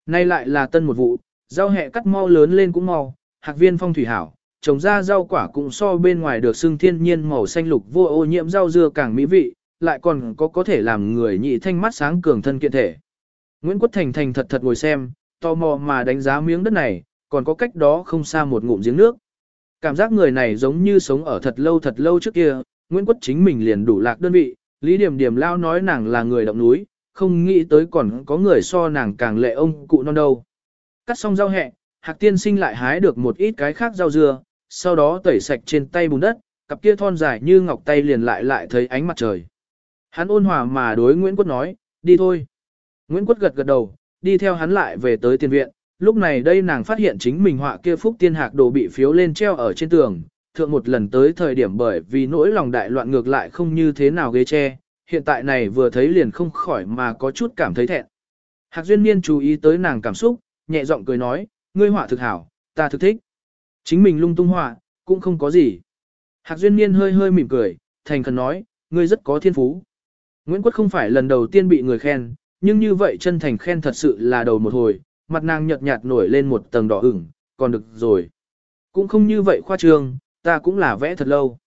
Nay lại là tân một vụ, rau hẹ cắt mau lớn lên cũng mau, hạc viên phong thủy hảo, trồng ra rau quả cũng so bên ngoài được xưng thiên nhiên màu xanh lục vô ô nhiễm rau dưa càng mỹ vị, lại còn có có thể làm người nhị thanh mắt sáng cường thân kiện thể. Nguyễn Quốc Thành thành thật thật ngồi xem, tò mò mà đánh giá miếng đất này, còn có cách đó không xa một ngụm giếng nước. Cảm giác người này giống như sống ở thật lâu thật lâu trước kia, Nguyễn Quốc chính mình liền đủ lạc đơn vị, Lý Điểm Điểm lao nói nàng là người động núi, không nghĩ tới còn có người so nàng càng lệ ông cụ non đâu. Cắt xong rau hẹ, Hạc Tiên Sinh lại hái được một ít cái khác rau dưa, sau đó tẩy sạch trên tay bùn đất, cặp kia thon dài như ngọc tay liền lại lại thấy ánh mặt trời. Hắn ôn hòa mà đối Nguyễn Quốc nói, đi thôi. Nguyễn Quốc gật gật đầu, đi theo hắn lại về tới tiền viện, lúc này đây nàng phát hiện chính mình họa kia phúc tiên hạc đồ bị phiếu lên treo ở trên tường, thượng một lần tới thời điểm bởi vì nỗi lòng đại loạn ngược lại không như thế nào ghế che, hiện tại này vừa thấy liền không khỏi mà có chút cảm thấy thẹn. Hạc Duyên Niên chú ý tới nàng cảm xúc, nhẹ giọng cười nói, ngươi họa thực hảo, ta thực thích. Chính mình lung tung họa, cũng không có gì. Hạc Duyên Niên hơi hơi mỉm cười, thành khẩn nói, ngươi rất có thiên phú. Nguyễn Quốc không phải lần đầu tiên bị người khen, nhưng như vậy chân thành khen thật sự là đầu một hồi, mặt nàng nhợt nhạt nổi lên một tầng đỏ ửng, còn được rồi. Cũng không như vậy khoa trương, ta cũng là vẽ thật lâu.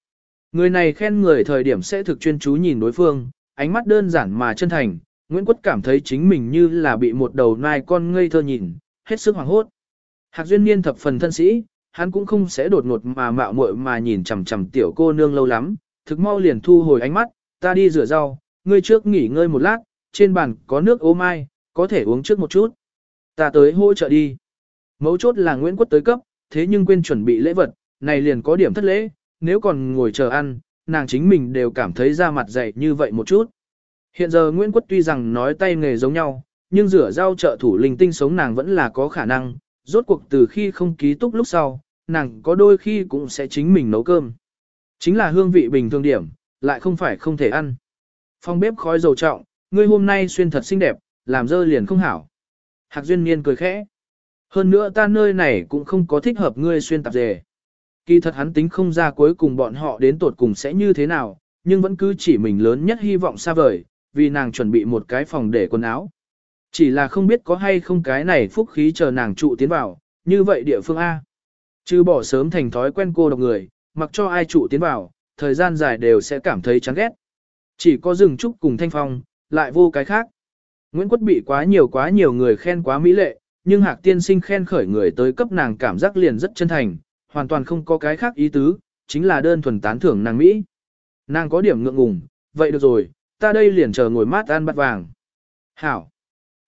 Người này khen người thời điểm sẽ thực chuyên chú nhìn đối phương, ánh mắt đơn giản mà chân thành, Nguyễn Quất cảm thấy chính mình như là bị một đầu nai con ngây thơ nhìn, hết sức hoảng hốt. Hạc Duyên Niên thập phần thân sĩ, hắn cũng không sẽ đột ngột mà mạo muội mà nhìn chằm chằm tiểu cô nương lâu lắm, thực mau liền thu hồi ánh mắt, ta đi rửa rau, ngươi trước nghỉ ngơi một lát, trên bàn có nước ô mai, có thể uống trước một chút. Ta tới hỗ trợ đi. Mấu chốt là Nguyễn Quất tới cấp, thế nhưng quên chuẩn bị lễ vật, này liền có điểm thất lễ, nếu còn ngồi chờ ăn, nàng chính mình đều cảm thấy da mặt dày như vậy một chút. Hiện giờ Nguyễn Quất tuy rằng nói tay nghề giống nhau, nhưng rửa rau trợ thủ linh tinh sống nàng vẫn là có khả năng, rốt cuộc từ khi không ký túc lúc sau, nàng có đôi khi cũng sẽ chính mình nấu cơm. Chính là hương vị bình thường điểm, lại không phải không thể ăn. Phòng bếp khói dầu trọng, ngươi hôm nay xuyên thật xinh đẹp, làm dơ liền không hảo. Hạc Duyên Niên cười khẽ. Hơn nữa ta nơi này cũng không có thích hợp ngươi xuyên tạp dề. Kỳ thật hắn tính không ra cuối cùng bọn họ đến tột cùng sẽ như thế nào, nhưng vẫn cứ chỉ mình lớn nhất hy vọng xa vời, vì nàng chuẩn bị một cái phòng để quần áo. Chỉ là không biết có hay không cái này phúc khí chờ nàng trụ tiến vào, như vậy địa phương A. Chứ bỏ sớm thành thói quen cô độc người, mặc cho ai trụ tiến vào, thời gian dài đều sẽ cảm thấy chán ghét. Chỉ có rừng trúc cùng thanh phong, lại vô cái khác. Nguyễn Quất bị quá nhiều quá nhiều người khen quá mỹ lệ, nhưng Hạc Tiên Sinh khen khởi người tới cấp nàng cảm giác liền rất chân thành, hoàn toàn không có cái khác ý tứ, chính là đơn thuần tán thưởng nàng Mỹ. Nàng có điểm ngượng ngùng, vậy được rồi, ta đây liền chờ ngồi mát ăn bát vàng. Hảo.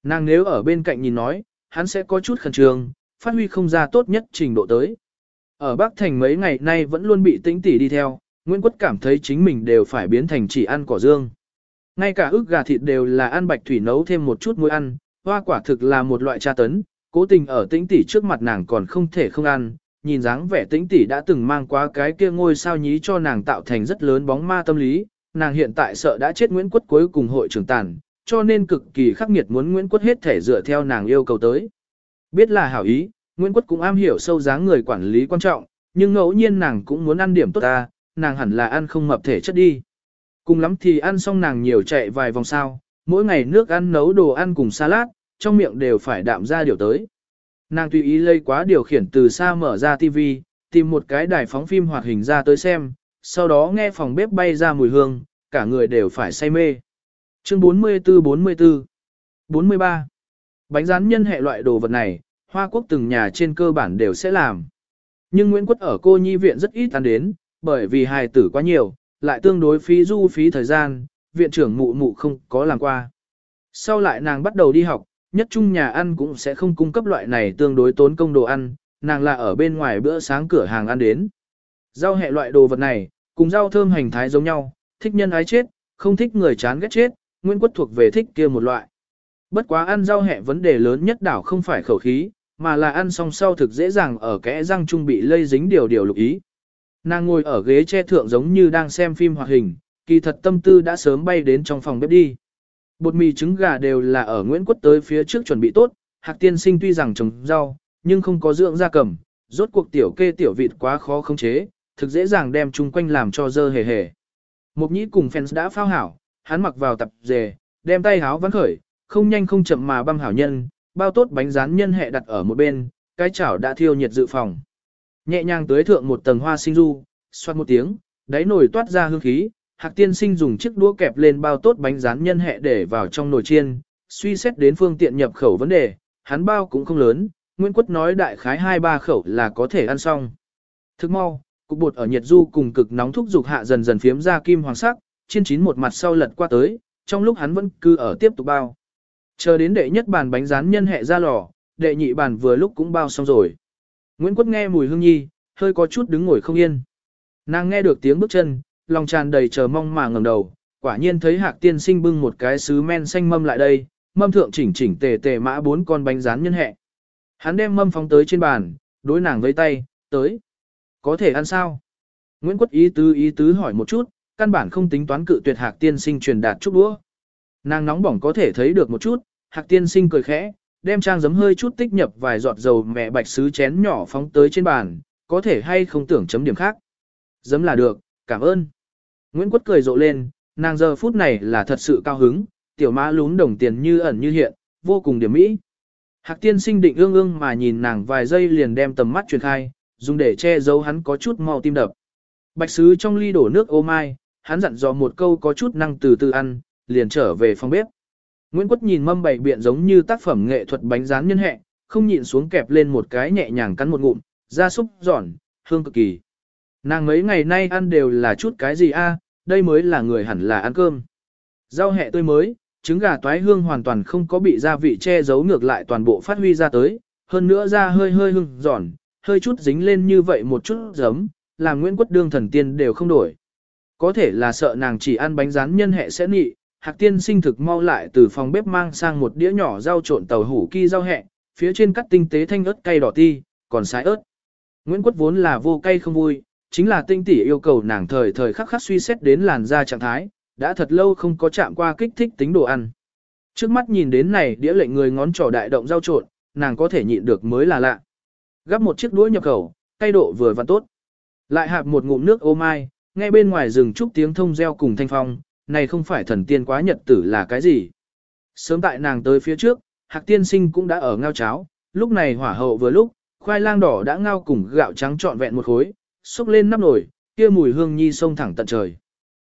Nàng nếu ở bên cạnh nhìn nói, hắn sẽ có chút khẩn trương, phát huy không ra tốt nhất trình độ tới. Ở Bắc Thành mấy ngày nay vẫn luôn bị tĩnh tỉ đi theo, Nguyễn Quất cảm thấy chính mình đều phải biến thành chỉ ăn cỏ dương. Ngay cả ức gà thịt đều là ăn bạch thủy nấu thêm một chút muối ăn, hoa quả thực là một loại tra tấn, cố tình ở tĩnh tỉ trước mặt nàng còn không thể không ăn, nhìn dáng vẻ tĩnh tỉ đã từng mang qua cái kia ngôi sao nhí cho nàng tạo thành rất lớn bóng ma tâm lý, nàng hiện tại sợ đã chết Nguyễn Quất cuối cùng hội trưởng tàn, cho nên cực kỳ khắc nghiệt muốn Nguyễn Quất hết thể dựa theo nàng yêu cầu tới. Biết là hảo ý, Nguyễn Quất cũng am hiểu sâu dáng người quản lý quan trọng, nhưng ngẫu nhiên nàng cũng muốn ăn điểm tốt ta, nàng hẳn là ăn không mập thể chất đi. Cùng lắm thì ăn xong nàng nhiều chạy vài vòng sao, mỗi ngày nước ăn nấu đồ ăn cùng salad, trong miệng đều phải đạm ra điều tới. Nàng tùy ý lây quá điều khiển từ xa mở ra TV, tìm một cái đài phóng phim hoạt hình ra tới xem, sau đó nghe phòng bếp bay ra mùi hương, cả người đều phải say mê. Chương 44-44 43 Bánh rán nhân hệ loại đồ vật này, Hoa Quốc từng nhà trên cơ bản đều sẽ làm. Nhưng Nguyễn Quất ở cô nhi viện rất ít ăn đến, bởi vì hài tử quá nhiều, lại tương đối phí du phí thời gian, viện trưởng mụ mụ không có làm qua. Sau lại nàng bắt đầu đi học, nhất chung nhà ăn cũng sẽ không cung cấp loại này tương đối tốn công đồ ăn, nàng là ở bên ngoài bữa sáng cửa hàng ăn đến. Rau hẹ loại đồ vật này, cùng rau thơm hành thái giống nhau, thích nhân ái chết, không thích người chán ghét chết, Nguyễn quất thuộc về thích kia một loại. Bất quá ăn rau hẹ vấn đề lớn nhất đảo không phải khẩu khí, mà là ăn xong sau thực dễ dàng ở kẽ răng trung bị lây dính điều điều lục ý. Nàng ngồi ở ghế che thượng giống như đang xem phim hoạt hình, kỳ thật tâm tư đã sớm bay đến trong phòng bếp đi. Bột mì trứng gà đều là ở Nguyễn Quất tới phía trước chuẩn bị tốt, Hạc tiên sinh tuy rằng trồng rau, nhưng không có dưỡng gia cầm, rốt cuộc tiểu kê tiểu vịt quá khó khống chế, thực dễ dàng đem chung quanh làm cho dơ hề hề. Mục nhĩ cùng fans đã phao hảo, hắn mặc vào tập dề, đem tay háo vắn khởi, không nhanh không chậm mà băm hảo nhân, bao tốt bánh rán nhân hệ đặt ở một bên, cái chảo đã thiêu nhiệt dự phòng. Nhẹ nhàng tưới thượng một tầng hoa sinh du, xoát một tiếng, đáy nồi toát ra hương khí, Hạc tiên sinh dùng chiếc đũa kẹp lên bao tốt bánh rán nhân hệ để vào trong nồi chiên, suy xét đến phương tiện nhập khẩu vấn đề, hắn bao cũng không lớn, Nguyễn Quất nói đại khái hai ba khẩu là có thể ăn xong. Thức mau, cục bột ở nhiệt du cùng cực nóng thúc dục hạ dần dần phiếm ra kim hoàng sắc, chiên chín một mặt sau lật qua tới, trong lúc hắn vẫn cứ ở tiếp tục bao. Chờ đến đệ nhất bàn bánh rán nhân hệ ra lò, đệ nhị bàn vừa lúc cũng bao xong rồi. Nguyễn Quất nghe mùi hương nhi, hơi có chút đứng ngồi không yên. Nàng nghe được tiếng bước chân, lòng tràn đầy chờ mong mà ngẩng đầu, quả nhiên thấy Hạc Tiên Sinh bưng một cái sứ men xanh mâm lại đây, mâm thượng chỉnh chỉnh tề tề mã bốn con bánh rán nhân hẹ. Hắn đem mâm phóng tới trên bàn, đối nàng với tay, tới. Có thể ăn sao? Nguyễn Quất ý tứ ý tứ hỏi một chút, căn bản không tính toán cự tuyệt Hạc Tiên Sinh truyền đạt chút đũa. Nàng nóng bỏng có thể thấy được một chút, Hạc Tiên Sinh cười khẽ, đem trang giấm hơi chút tích nhập vài giọt dầu mẹ bạch sứ chén nhỏ phóng tới trên bàn, có thể hay không tưởng chấm điểm khác. Giấm là được, cảm ơn. Nguyễn Quất cười rộ lên, nàng giờ phút này là thật sự cao hứng, tiểu mã lún đồng tiền như ẩn như hiện, vô cùng điểm mỹ. Hạc tiên sinh định ương ương mà nhìn nàng vài giây liền đem tầm mắt truyền khai, dùng để che giấu hắn có chút mau tim đập. Bạch sứ trong ly đổ nước ô mai, hắn dặn dò một câu có chút năng từ từ ăn, liền trở về phòng bếp. Nguyễn Quất nhìn mâm bảy biện giống như tác phẩm nghệ thuật bánh rán nhân hệ, không nhịn xuống kẹp lên một cái nhẹ nhàng cắn một ngụm, da súc giòn, hương cực kỳ. Nàng mấy ngày nay ăn đều là chút cái gì a? đây mới là người hẳn là ăn cơm. Rau hẹ tươi mới, trứng gà toái hương hoàn toàn không có bị gia vị che giấu ngược lại toàn bộ phát huy ra tới, hơn nữa da hơi hơi hưng giòn, hơi chút dính lên như vậy một chút giấm, làm Nguyễn Quất Đương thần tiên đều không đổi. Có thể là sợ nàng chỉ ăn bánh rán nhân hệ sẽ nị, Hạc Tiên sinh thực mau lại từ phòng bếp mang sang một đĩa nhỏ rau trộn tàu hủ ki rau hẹ, phía trên cắt tinh tế thanh ớt cay đỏ ti, còn sái ớt. Nguyễn Quất vốn là vô cay không vui, chính là tinh tỷ yêu cầu nàng thời thời khắc khắc suy xét đến làn da trạng thái, đã thật lâu không có chạm qua kích thích tính đồ ăn. Trước mắt nhìn đến này đĩa lệnh người ngón trỏ đại động rau trộn, nàng có thể nhịn được mới là lạ. Gắp một chiếc đũa nhập khẩu, cay độ vừa và tốt. Lại hạp một ngụm nước ô mai, ngay bên ngoài rừng trúc tiếng thông reo cùng thanh phong, này không phải thần tiên quá nhật tử là cái gì. Sớm tại nàng tới phía trước, hạc tiên sinh cũng đã ở ngao cháo, lúc này hỏa hậu vừa lúc, khoai lang đỏ đã ngao cùng gạo trắng trọn vẹn một khối, xúc lên nắp nồi, kia mùi hương nhi sông thẳng tận trời.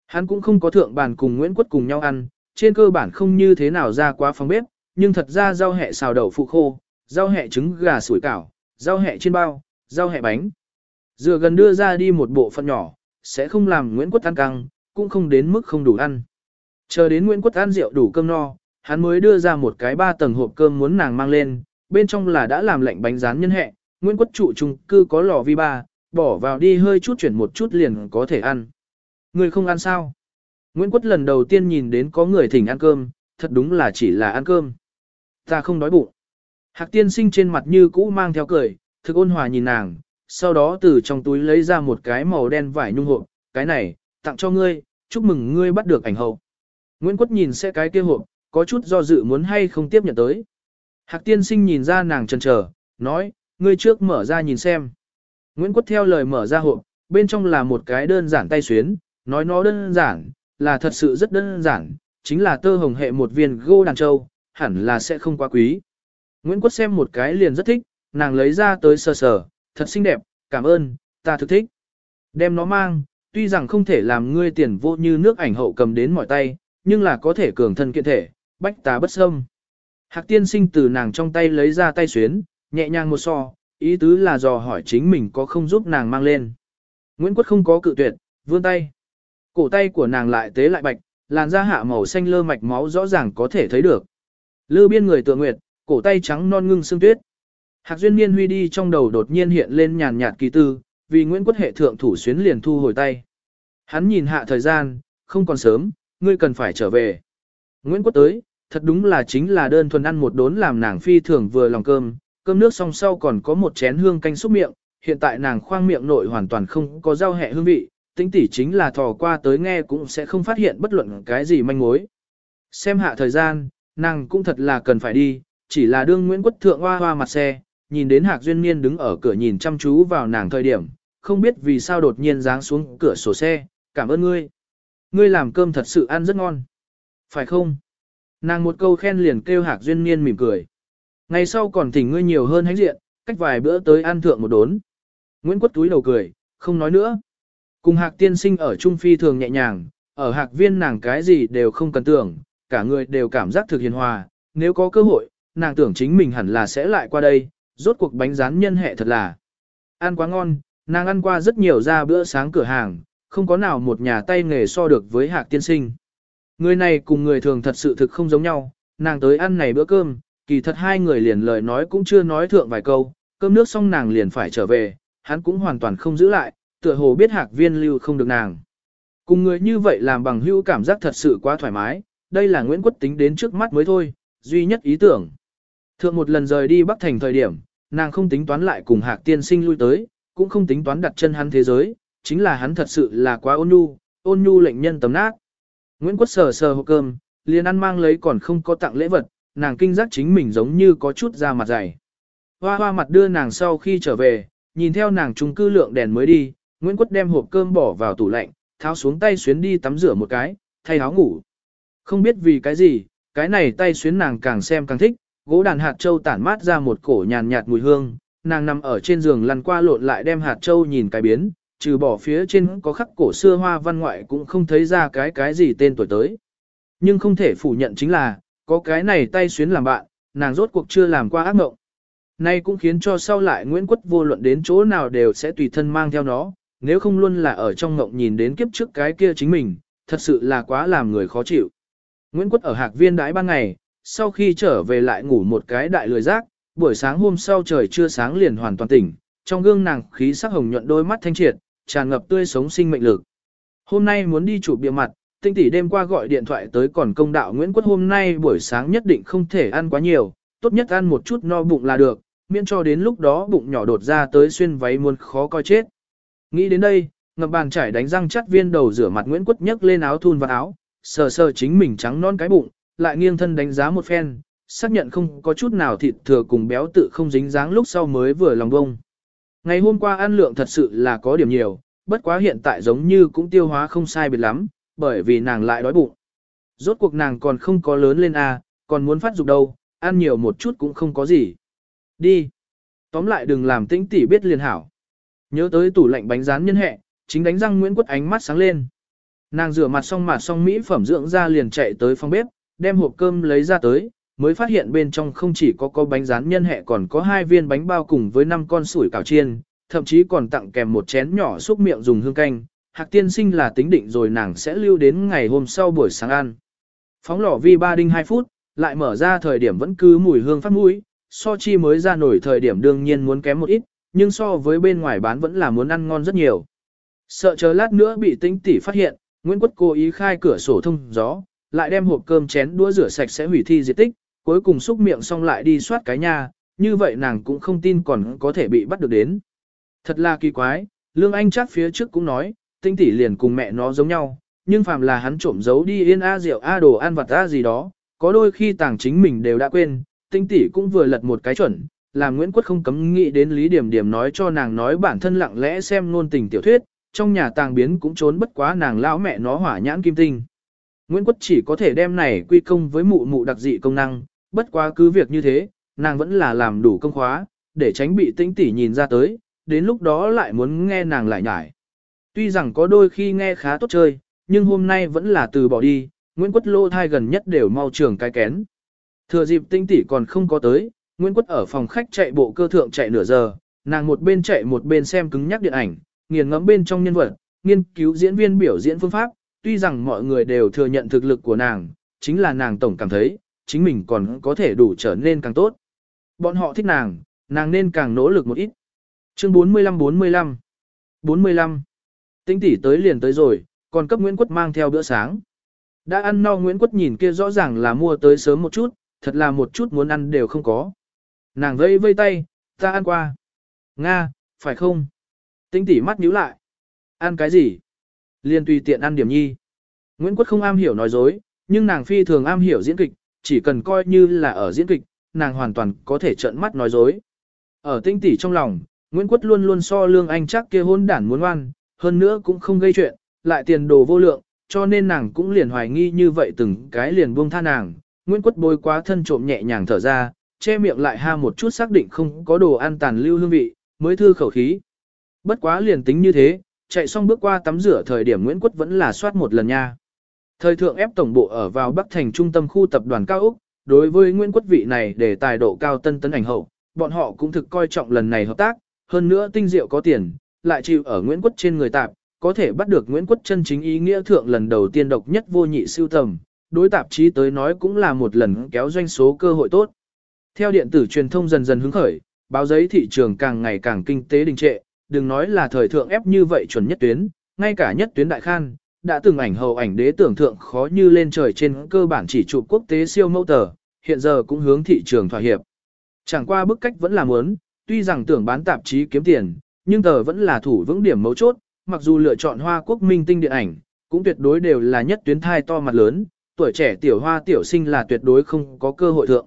Hắn cũng không có thượng bàn cùng Nguyễn Quất cùng nhau ăn, trên cơ bản không như thế nào ra qua phòng bếp, nhưng thật ra rau hẹ xào đậu phụ khô, rau hẹ trứng gà sủi cảo, rau hẹ trên bao, rau hẹ bánh. Dừa gần đưa ra đi một bộ phận nhỏ, sẽ không làm Nguyễn Quất ăn căng, cũng không đến mức không đủ ăn. Chờ đến Nguyễn Quất ăn rượu đủ cơm no, hắn mới đưa ra một cái ba tầng hộp cơm muốn nàng mang lên, bên trong là đã làm lạnh bánh rán nhân hẹ, Nguyễn Quất trụ trung cư có lò vi ba, bỏ vào đi hơi chút chuyển một chút liền có thể ăn. Người không ăn sao? Nguyễn Quất lần đầu tiên nhìn đến có người thỉnh ăn cơm, thật đúng là chỉ là ăn cơm. Ta không đói bụng. Hạc tiên sinh trên mặt như cũ mang theo cười, thực ôn hòa nhìn nàng, sau đó từ trong túi lấy ra một cái màu đen vải nhung hộp, cái này, tặng cho ngươi, chúc mừng ngươi bắt được ảnh hậu. Nguyễn Quất nhìn sẽ cái kia hộp, có chút do dự muốn hay không tiếp nhận tới. Hạc tiên sinh nhìn ra nàng chần chờ, nói, ngươi trước mở ra nhìn xem. Nguyễn Quốc theo lời mở ra hộp, bên trong là một cái đơn giản tay xuyến, nói nó đơn giản, là thật sự rất đơn giản, chính là tơ hồng hệ một viên gô đàn châu, hẳn là sẽ không quá quý. Nguyễn Quốc xem một cái liền rất thích, nàng lấy ra tới sờ sờ, thật xinh đẹp, cảm ơn, ta thực thích. Đem nó mang, tuy rằng không thể làm ngươi tiền vô như nước ảnh hậu cầm đến mọi tay, nhưng là có thể cường thân kiện thể, bách tá bất xâm. Hạc tiên sinh từ nàng trong tay lấy ra tay xuyến, nhẹ nhàng một so, ý tứ là dò hỏi chính mình có không giúp nàng mang lên. Nguyễn Quất không có cự tuyệt, vươn tay. Cổ tay của nàng lại tế lại bạch, làn da hạ màu xanh lơ mạch máu rõ ràng có thể thấy được. Lư biên người tựa nguyệt, cổ tay trắng non ngưng xương tuyết. Hạc duyên niên huy đi trong đầu đột nhiên hiện lên nhàn nhạt kỳ tư, vì Nguyễn Quất hệ thượng thủ xuyến liền thu hồi tay. Hắn nhìn hạ thời gian, không còn sớm, ngươi cần phải trở về. Nguyễn Quất tới, thật đúng là chính là đơn thuần ăn một đốn làm nàng phi thường vừa lòng cơm, cơm nước xong sau còn có một chén hương canh xúc miệng, hiện tại nàng khoang miệng nội hoàn toàn không có rau hẹ hương vị, tính tỉ chính là thò qua tới nghe cũng sẽ không phát hiện bất luận cái gì manh mối. Xem hạ thời gian, nàng cũng thật là cần phải đi, chỉ là đương Nguyễn Quất Thượng hoa hoa mặt xe, nhìn đến Hạc Duyên Niên đứng ở cửa nhìn chăm chú vào nàng thời điểm, không biết vì sao đột nhiên giáng xuống cửa sổ xe, cảm ơn ngươi. Ngươi làm cơm thật sự ăn rất ngon. Phải không? Nàng một câu khen liền kêu Hạc Duyên Niên mỉm cười. Ngày sau còn thỉnh ngươi nhiều hơn hãnh diện, cách vài bữa tới ăn thượng một đốn. Nguyễn Quất túi đầu cười, không nói nữa. Cùng Hạc tiên sinh ở Trung Phi thường nhẹ nhàng, ở Hạc viên nàng cái gì đều không cần tưởng, cả người đều cảm giác thực hiền hòa, nếu có cơ hội, nàng tưởng chính mình hẳn là sẽ lại qua đây, rốt cuộc bánh rán nhân hệ thật là. Ăn quá ngon, nàng ăn qua rất nhiều ra bữa sáng cửa hàng, không có nào một nhà tay nghề so được với hạc tiên sinh. Người này cùng người thường thật sự thực không giống nhau, nàng tới ăn này bữa cơm, kỳ thật hai người liền lời nói cũng chưa nói thượng vài câu, cơm nước xong nàng liền phải trở về, hắn cũng hoàn toàn không giữ lại, tựa hồ biết hạc viên lưu không được nàng. Cùng người như vậy làm bằng hữu cảm giác thật sự quá thoải mái, đây là Nguyễn quốc tính đến trước mắt mới thôi, duy nhất ý tưởng. Thượng một lần rời đi Bắc Thành thời điểm, nàng không tính toán lại cùng Hạc Tiên Sinh lui tới, cũng không tính toán đặt chân hắn thế giới, chính là hắn thật sự là quá ôn nhu, ôn nhu lệnh nhân tấm nát. Nguyễn quốc sờ sờ hộp cơm, liền ăn mang lấy còn không có tặng lễ vật, nàng kinh giác chính mình giống như có chút da mặt dày. Hoa hoa mặt đưa nàng sau khi trở về, nhìn theo nàng trung cư lượng đèn mới đi, Nguyễn Quất đem hộp cơm bỏ vào tủ lạnh, tháo xuống tay xuyến đi tắm rửa một cái, thay áo ngủ. Không biết vì cái gì, cái này tay xuyến nàng càng xem càng thích, gỗ đàn hạt châu tản mát ra một cổ nhàn nhạt mùi hương, nàng nằm ở trên giường lăn qua lộn lại đem hạt châu nhìn cái biến, trừ bỏ phía trên có khắc cổ xưa hoa văn ngoại cũng không thấy ra cái cái gì tên tuổi tới. Nhưng không thể phủ nhận chính là, có cái này tay xuyến làm bạn, nàng rốt cuộc chưa làm qua ác mộng. Nay cũng khiến cho sau lại Nguyễn Quất vô luận đến chỗ nào đều sẽ tùy thân mang theo nó, nếu không luôn là ở trong mộng nhìn đến kiếp trước cái kia chính mình, thật sự là quá làm người khó chịu. Nguyễn Quất ở hạc viên đãi ban ngày, sau khi trở về lại ngủ một cái đại lười giác, buổi sáng hôm sau trời chưa sáng liền hoàn toàn tỉnh, trong gương nàng khí sắc hồng nhuận đôi mắt thanh triệt, tràn ngập tươi sống sinh mệnh lực. Hôm nay muốn đi chụp bìa mặt, tinh tỷ đêm qua gọi điện thoại tới còn công đạo Nguyễn Quất hôm nay buổi sáng nhất định không thể ăn quá nhiều, tốt nhất ăn một chút no bụng là được, miễn cho đến lúc đó bụng nhỏ đột ra tới xuyên váy muôn khó coi chết. Nghĩ đến đây, ngập bàn trải đánh răng chắt viên đầu rửa mặt Nguyễn Quất nhấc lên áo thun và áo, sờ sờ chính mình trắng non cái bụng, lại nghiêng thân đánh giá một phen, xác nhận không có chút nào thịt thừa cùng béo tự không dính dáng lúc sau mới vừa lòng bông. Ngày hôm qua ăn lượng thật sự là có điểm nhiều, bất quá hiện tại giống như cũng tiêu hóa không sai biệt lắm, bởi vì nàng lại đói bụng. Rốt cuộc nàng còn không có lớn lên a, còn muốn phát dục đâu, ăn nhiều một chút cũng không có gì. Đi. Tóm lại đừng làm tĩnh tỷ biết liền hảo. Nhớ tới tủ lạnh bánh rán nhân hệ, chính đánh răng Nguyễn Quất ánh mắt sáng lên. Nàng rửa mặt xong mà xong mỹ phẩm dưỡng ra liền chạy tới phòng bếp, đem hộp cơm lấy ra tới, mới phát hiện bên trong không chỉ có có bánh rán nhân hẹ còn có hai viên bánh bao cùng với năm con sủi cảo chiên, thậm chí còn tặng kèm một chén nhỏ xúc miệng dùng hương canh. Hạc tiên sinh là tính định rồi nàng sẽ lưu đến ngày hôm sau buổi sáng ăn. Phóng lò vi ba đinh 2 phút, lại mở ra thời điểm vẫn cứ mùi hương phát mũi, so chi mới ra nổi thời điểm đương nhiên muốn kém một ít, nhưng so với bên ngoài bán vẫn là muốn ăn ngon rất nhiều. Sợ chờ lát nữa bị tinh tỷ phát hiện, Nguyễn Quất cố ý khai cửa sổ thông gió, lại đem hộp cơm chén đũa rửa sạch sẽ hủy thi diệt tích, cuối cùng xúc miệng xong lại đi soát cái nhà, như vậy nàng cũng không tin còn có thể bị bắt được đến. Thật là kỳ quái, Lương Anh chắc phía trước cũng nói, tinh tỷ liền cùng mẹ nó giống nhau, nhưng phàm là hắn trộm giấu đi yên a rượu a đồ ăn vặt a gì đó, có đôi khi tàng chính mình đều đã quên, tinh tỷ cũng vừa lật một cái chuẩn, làm Nguyễn Quất không cấm nghĩ đến Lý Điểm Điểm nói cho nàng nói bản thân lặng lẽ xem ngôn tình tiểu thuyết, trong nhà tàng biến cũng trốn bất quá nàng lão mẹ nó hỏa nhãn kim tinh. Nguyễn Quất chỉ có thể đem này quy công với mụ mụ đặc dị công năng, bất quá cứ việc như thế, nàng vẫn là làm đủ công khóa, để tránh bị Tinh tỷ nhìn ra tới, đến lúc đó lại muốn nghe nàng lại nhải. Tuy rằng có đôi khi nghe khá tốt chơi, nhưng hôm nay vẫn là từ bỏ đi, Nguyễn Quất lô thai gần nhất đều mau trường cái kén. Thừa dịp tinh tỉ còn không có tới, Nguyễn Quất ở phòng khách chạy bộ cơ thượng chạy nửa giờ, nàng một bên chạy một bên xem cứng nhắc điện ảnh, nghiền ngẫm bên trong nhân vật, nghiên cứu diễn viên biểu diễn phương pháp, tuy rằng mọi người đều thừa nhận thực lực của nàng, chính là nàng tổng cảm thấy, chính mình còn có thể đủ trở nên càng tốt. Bọn họ thích nàng, nàng nên càng nỗ lực một ít. Chương 45-45 45 Tinh tỷ tới liền tới rồi, còn cấp Nguyễn Quất mang theo bữa sáng. Đã ăn no Nguyễn Quất nhìn kia rõ ràng là mua tới sớm một chút, thật là một chút muốn ăn đều không có. Nàng vây vây tay, ta ăn qua. Nga, phải không? Tinh tỷ mắt nhíu lại. Ăn cái gì? Liền tùy tiện ăn điểm nhi. Nguyễn Quất không am hiểu nói dối, Nhưng nàng phi thường am hiểu diễn kịch, chỉ cần coi như là ở diễn kịch, nàng hoàn toàn có thể trợn mắt nói dối. Ở tinh tỷ trong lòng, Nguyễn Quất luôn luôn so lương anh chắc kia hôn đản muốn ngoan, hơn nữa cũng không gây chuyện, lại tiền đồ vô lượng, cho nên nàng cũng liền hoài nghi như vậy từng cái liền buông tha nàng. Nguyễn Quất bôi quá thân trộm nhẹ nhàng thở ra, che miệng lại ha một chút xác định không có đồ ăn tàn lưu hương vị, mới thư khẩu khí. Bất quá liền tính như thế, chạy xong bước qua tắm rửa thời điểm Nguyễn Quất vẫn là soát một lần nha. Thời thượng ép tổng bộ ở vào Bắc Thành trung tâm khu tập đoàn cao Úc, đối với Nguyễn Quất vị này để tài độ cao tân tấn ảnh hậu, bọn họ cũng thực coi trọng lần này hợp tác, hơn nữa tinh diệu có tiền, lại chịu ở Nguyễn Quất trên người tạp, có thể bắt được Nguyễn Quất chân chính ý nghĩa thượng lần đầu tiên độc nhất vô nhị siêu tầm, đối tạp chí tới nói cũng là một lần kéo doanh số cơ hội tốt. Theo điện tử truyền thông dần dần hứng khởi, báo giấy thị trường càng ngày càng kinh tế đình trệ, đừng nói là thời thượng ép như vậy chuẩn nhất tuyến, ngay cả nhất tuyến đại khan, đã từng ảnh hậu ảnh đế tưởng thượng khó như lên trời trên cơ bản chỉ chụp quốc tế siêu mẫu tờ, hiện giờ cũng hướng thị trường thỏa hiệp. Chẳng qua bức cách vẫn là muốn, tuy rằng tưởng bán tạp chí kiếm tiền, nhưng tờ vẫn là thủ vững điểm mấu chốt, mặc dù lựa chọn hoa quốc minh tinh điện ảnh, cũng tuyệt đối đều là nhất tuyến thai to mặt lớn, tuổi trẻ tiểu hoa tiểu sinh là tuyệt đối không có cơ hội thượng.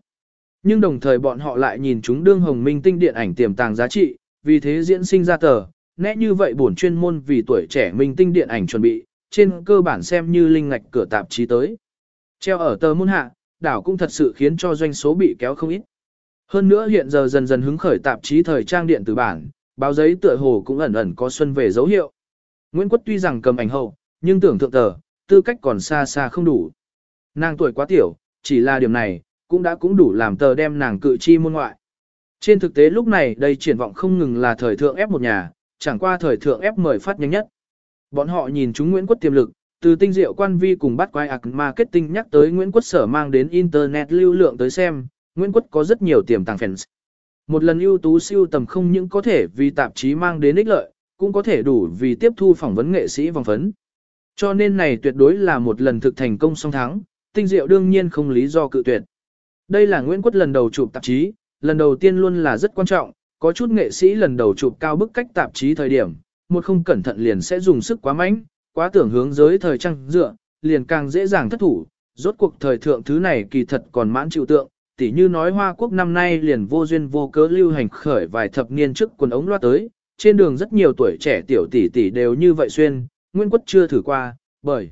Nhưng đồng thời bọn họ lại nhìn chúng đương hồng minh tinh điện ảnh tiềm tàng giá trị, vì thế diễn sinh ra tờ, nét như vậy bổn chuyên môn vì tuổi trẻ minh tinh điện ảnh chuẩn bị, trên cơ bản xem như linh ngạch cửa tạp chí tới. Treo ở tờ môn hạ, đảo cũng thật sự khiến cho doanh số bị kéo không ít. Hơn nữa hiện giờ dần dần hứng khởi tạp chí thời trang điện tử bản, báo giấy tựa hồ cũng ẩn ẩn có xuân về dấu hiệu. Nguyễn Quất tuy rằng cầm ảnh hậu, nhưng tưởng thượng tờ, tư cách còn xa xa không đủ. Nàng tuổi quá tiểu, chỉ là điểm này, cũng đã cũng đủ làm tờ đem nàng cự chi môn ngoại. Trên thực tế lúc này đây triển vọng không ngừng là thời thượng ép một nhà, chẳng qua thời thượng ép mời phát nhanh nhất. Bọn họ nhìn chúng Nguyễn Quất tiềm lực, từ tinh diệu quan vi cùng bắt quay ạc marketing nhắc tới Nguyễn Quất sở mang đến internet lưu lượng tới xem, Nguyễn Quất có rất nhiều tiềm tàng fans. Một lần ưu tú siêu tầm không những có thể vì tạp chí mang đến ích lợi, cũng có thể đủ vì tiếp thu phỏng vấn nghệ sĩ vòng phấn. Cho nên này tuyệt đối là một lần thực thành công song thắng, tinh diệu đương nhiên không lý do cự tuyệt. Đây là Nguyễn Quất lần đầu chụp tạp chí, lần đầu tiên luôn là rất quan trọng, có chút nghệ sĩ lần đầu chụp cao bức cách tạp chí thời điểm, một không cẩn thận liền sẽ dùng sức quá mạnh, quá tưởng hướng giới thời trang dựa, liền càng dễ dàng thất thủ, rốt cuộc thời thượng thứ này kỳ thật còn mãn chịu tượng, tỉ như nói Hoa Quốc năm nay liền vô duyên vô cớ lưu hành khởi vài thập niên trước quần ống loa tới, trên đường rất nhiều tuổi trẻ tiểu tỷ tỷ đều như vậy xuyên, Nguyên Quất chưa thử qua, bởi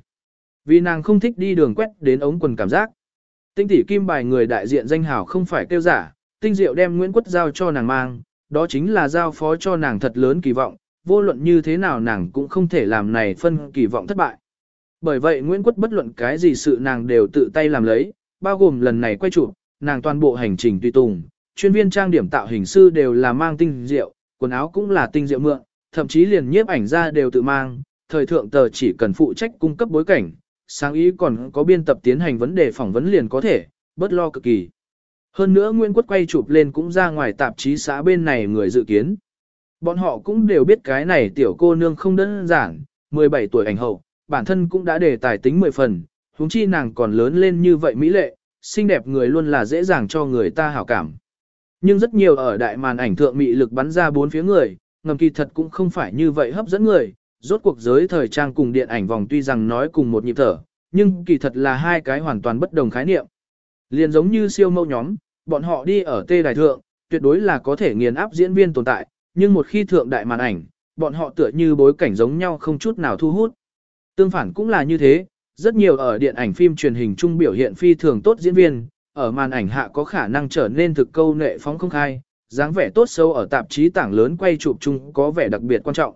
vì nàng không thích đi đường quét đến ống quần cảm giác. Tinh tỷ kim bài người đại diện danh hào không phải kêu giả, tinh diệu đem Nguyễn Quất giao cho nàng mang, đó chính là giao phó cho nàng thật lớn kỳ vọng, vô luận như thế nào nàng cũng không thể làm này phân kỳ vọng thất bại. Bởi vậy Nguyễn Quất bất luận cái gì sự nàng đều tự tay làm lấy, bao gồm lần này quay chụp, nàng toàn bộ hành trình tùy tùng, chuyên viên trang điểm tạo hình sư đều là mang tinh rượu, quần áo cũng là tinh rượu mượn, thậm chí liền nhiếp ảnh ra đều tự mang, thời thượng tờ chỉ cần phụ trách cung cấp bối cảnh, sáng ý còn có biên tập tiến hành vấn đề phỏng vấn liền có thể, bất lo cực kỳ. Hơn nữa Nguyễn Quất quay chụp lên cũng ra ngoài tạp chí xã bên này người dự kiến. Bọn họ cũng đều biết cái này tiểu cô nương không đơn giản, 17 tuổi ảnh hậu, bản thân cũng đã đề tài tính 10 phần, huống chi nàng còn lớn lên như vậy mỹ lệ, xinh đẹp người luôn là dễ dàng cho người ta hảo cảm. Nhưng rất nhiều ở đại màn ảnh thượng mị lực bắn ra bốn phía người, ngầm kỳ thật cũng không phải như vậy hấp dẫn người, rốt cuộc giới thời trang cùng điện ảnh vòng tuy rằng nói cùng một nhịp thở, nhưng kỳ thật là hai cái hoàn toàn bất đồng khái niệm. Liền giống như siêu mâu nhóm, bọn họ đi ở tê đài thượng, tuyệt đối là có thể nghiền áp diễn viên tồn tại, nhưng một khi thượng đại màn ảnh, bọn họ tựa như bối cảnh giống nhau không chút nào thu hút. Tương phản cũng là như thế, rất nhiều ở điện ảnh phim truyền hình trung biểu hiện phi thường tốt diễn viên, ở màn ảnh hạ có khả năng trở nên thực câu nệ phóng không khai, dáng vẻ tốt sâu ở tạp chí tảng lớn quay chụp chung có vẻ đặc biệt quan trọng.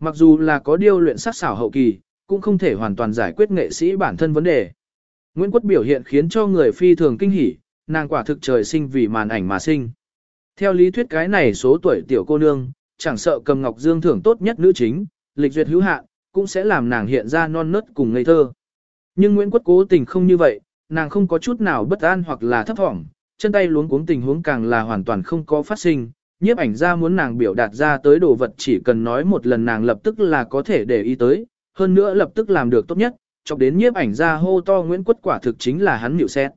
Mặc dù là có điều luyện sắc xảo hậu kỳ, cũng không thể hoàn toàn giải quyết nghệ sĩ bản thân vấn đề. Nguyễn Quất biểu hiện khiến cho người phi thường kinh hỉ, nàng quả thực trời sinh vì màn ảnh mà sinh. Theo lý thuyết cái này số tuổi tiểu cô nương, chẳng sợ cầm ngọc dương thưởng tốt nhất nữ chính, lịch duyệt hữu hạn, cũng sẽ làm nàng hiện ra non nớt cùng ngây thơ. Nhưng Nguyễn Quất cố tình không như vậy, nàng không có chút nào bất an hoặc là thấp thỏm, chân tay luống cuống tình huống càng là hoàn toàn không có phát sinh. Nhiếp ảnh ra muốn nàng biểu đạt ra tới đồ vật chỉ cần nói một lần nàng lập tức là có thể để ý tới, hơn nữa lập tức làm được tốt nhất, chọc đến nhiếp ảnh ra hô to Nguyễn Quất quả thực chính là hắn nhịu xét.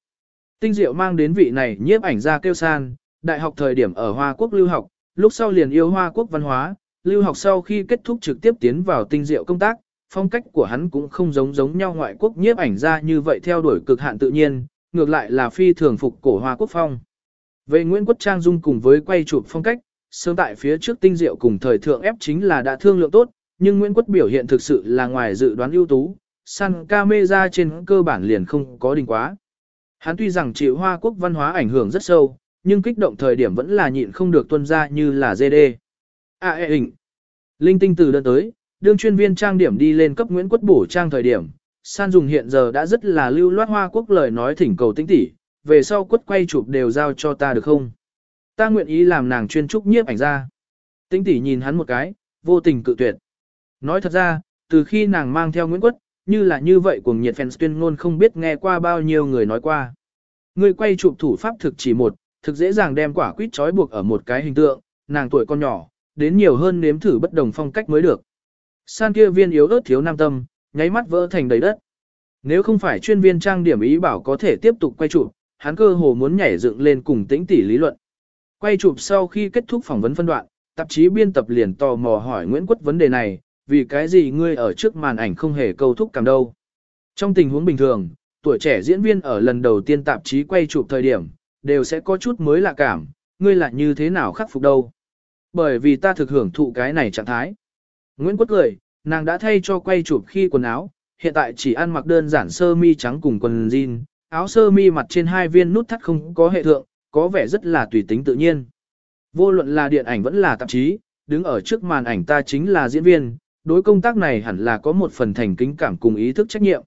Tinh diệu mang đến vị này nhiếp ảnh ra kêu san, đại học thời điểm ở Hoa Quốc lưu học, lúc sau liền yêu Hoa Quốc văn hóa, lưu học sau khi kết thúc trực tiếp tiến vào tinh diệu công tác, phong cách của hắn cũng không giống giống nhau ngoại quốc nhiếp ảnh ra như vậy theo đuổi cực hạn tự nhiên, ngược lại là phi thường phục cổ hoa quốc phong. Về Nguyễn Quốc Trang Dung cùng với quay chụp phong cách, sớm tại phía trước tinh diệu cùng thời thượng ép chính là đã thương lượng tốt, nhưng Nguyễn Quốc biểu hiện thực sự là ngoài dự đoán ưu tú, săn camera trên cơ bản liền không có đình quá. Hắn tuy rằng chịu Hoa Quốc văn hóa ảnh hưởng rất sâu, nhưng kích động thời điểm vẫn là nhịn không được tuân ra như là dê đê. À ê hình. Linh tinh từ đơn tới, đương chuyên viên trang điểm đi lên cấp Nguyễn quất bổ trang thời điểm, san dùng hiện giờ đã rất là lưu loát Hoa Quốc lời nói thỉnh cầu tinh tỉ, về sau quất quay chụp đều giao cho ta được không? Ta nguyện ý làm nàng chuyên trúc nhiếp ảnh ra. Tinh tỉ nhìn hắn một cái, vô tình cự tuyệt. Nói thật ra, từ khi nàng mang theo Nguyễn Quất, như là như vậy cuồng nhiệt fans tuyên ngôn không biết nghe qua bao nhiêu người nói qua. Người quay chụp thủ pháp thực chỉ một, thực dễ dàng đem quả quýt trói buộc ở một cái hình tượng, nàng tuổi con nhỏ, đến nhiều hơn nếm thử bất đồng phong cách mới được. San kia viên yếu ớt thiếu nam tâm, nháy mắt vỡ thành đầy đất. Nếu không phải chuyên viên trang điểm ý bảo có thể tiếp tục quay chụp, hắn cơ hồ muốn nhảy dựng lên cùng tĩnh tỉ lý luận. Quay chụp sau khi kết thúc phỏng vấn phân đoạn, tạp chí biên tập liền tò mò hỏi Nguyễn Quất vấn đề này, vì cái gì ngươi ở trước màn ảnh không hề câu thúc cảm đâu. Trong tình huống bình thường, tuổi trẻ diễn viên ở lần đầu tiên tạp chí quay chụp thời điểm, đều sẽ có chút mới lạ cảm, ngươi lại như thế nào khắc phục đâu. Bởi vì ta thực hưởng thụ cái này trạng thái. Nguyễn Quất cười, nàng đã thay cho quay chụp khi quần áo, hiện tại chỉ ăn mặc đơn giản sơ mi trắng cùng quần jean, áo sơ mi mặt trên hai viên nút thắt không có hệ thượng, có vẻ rất là tùy tính tự nhiên. Vô luận là điện ảnh vẫn là tạp chí, đứng ở trước màn ảnh ta chính là diễn viên, đối công tác này hẳn là có một phần thành kính cảm cùng ý thức trách nhiệm.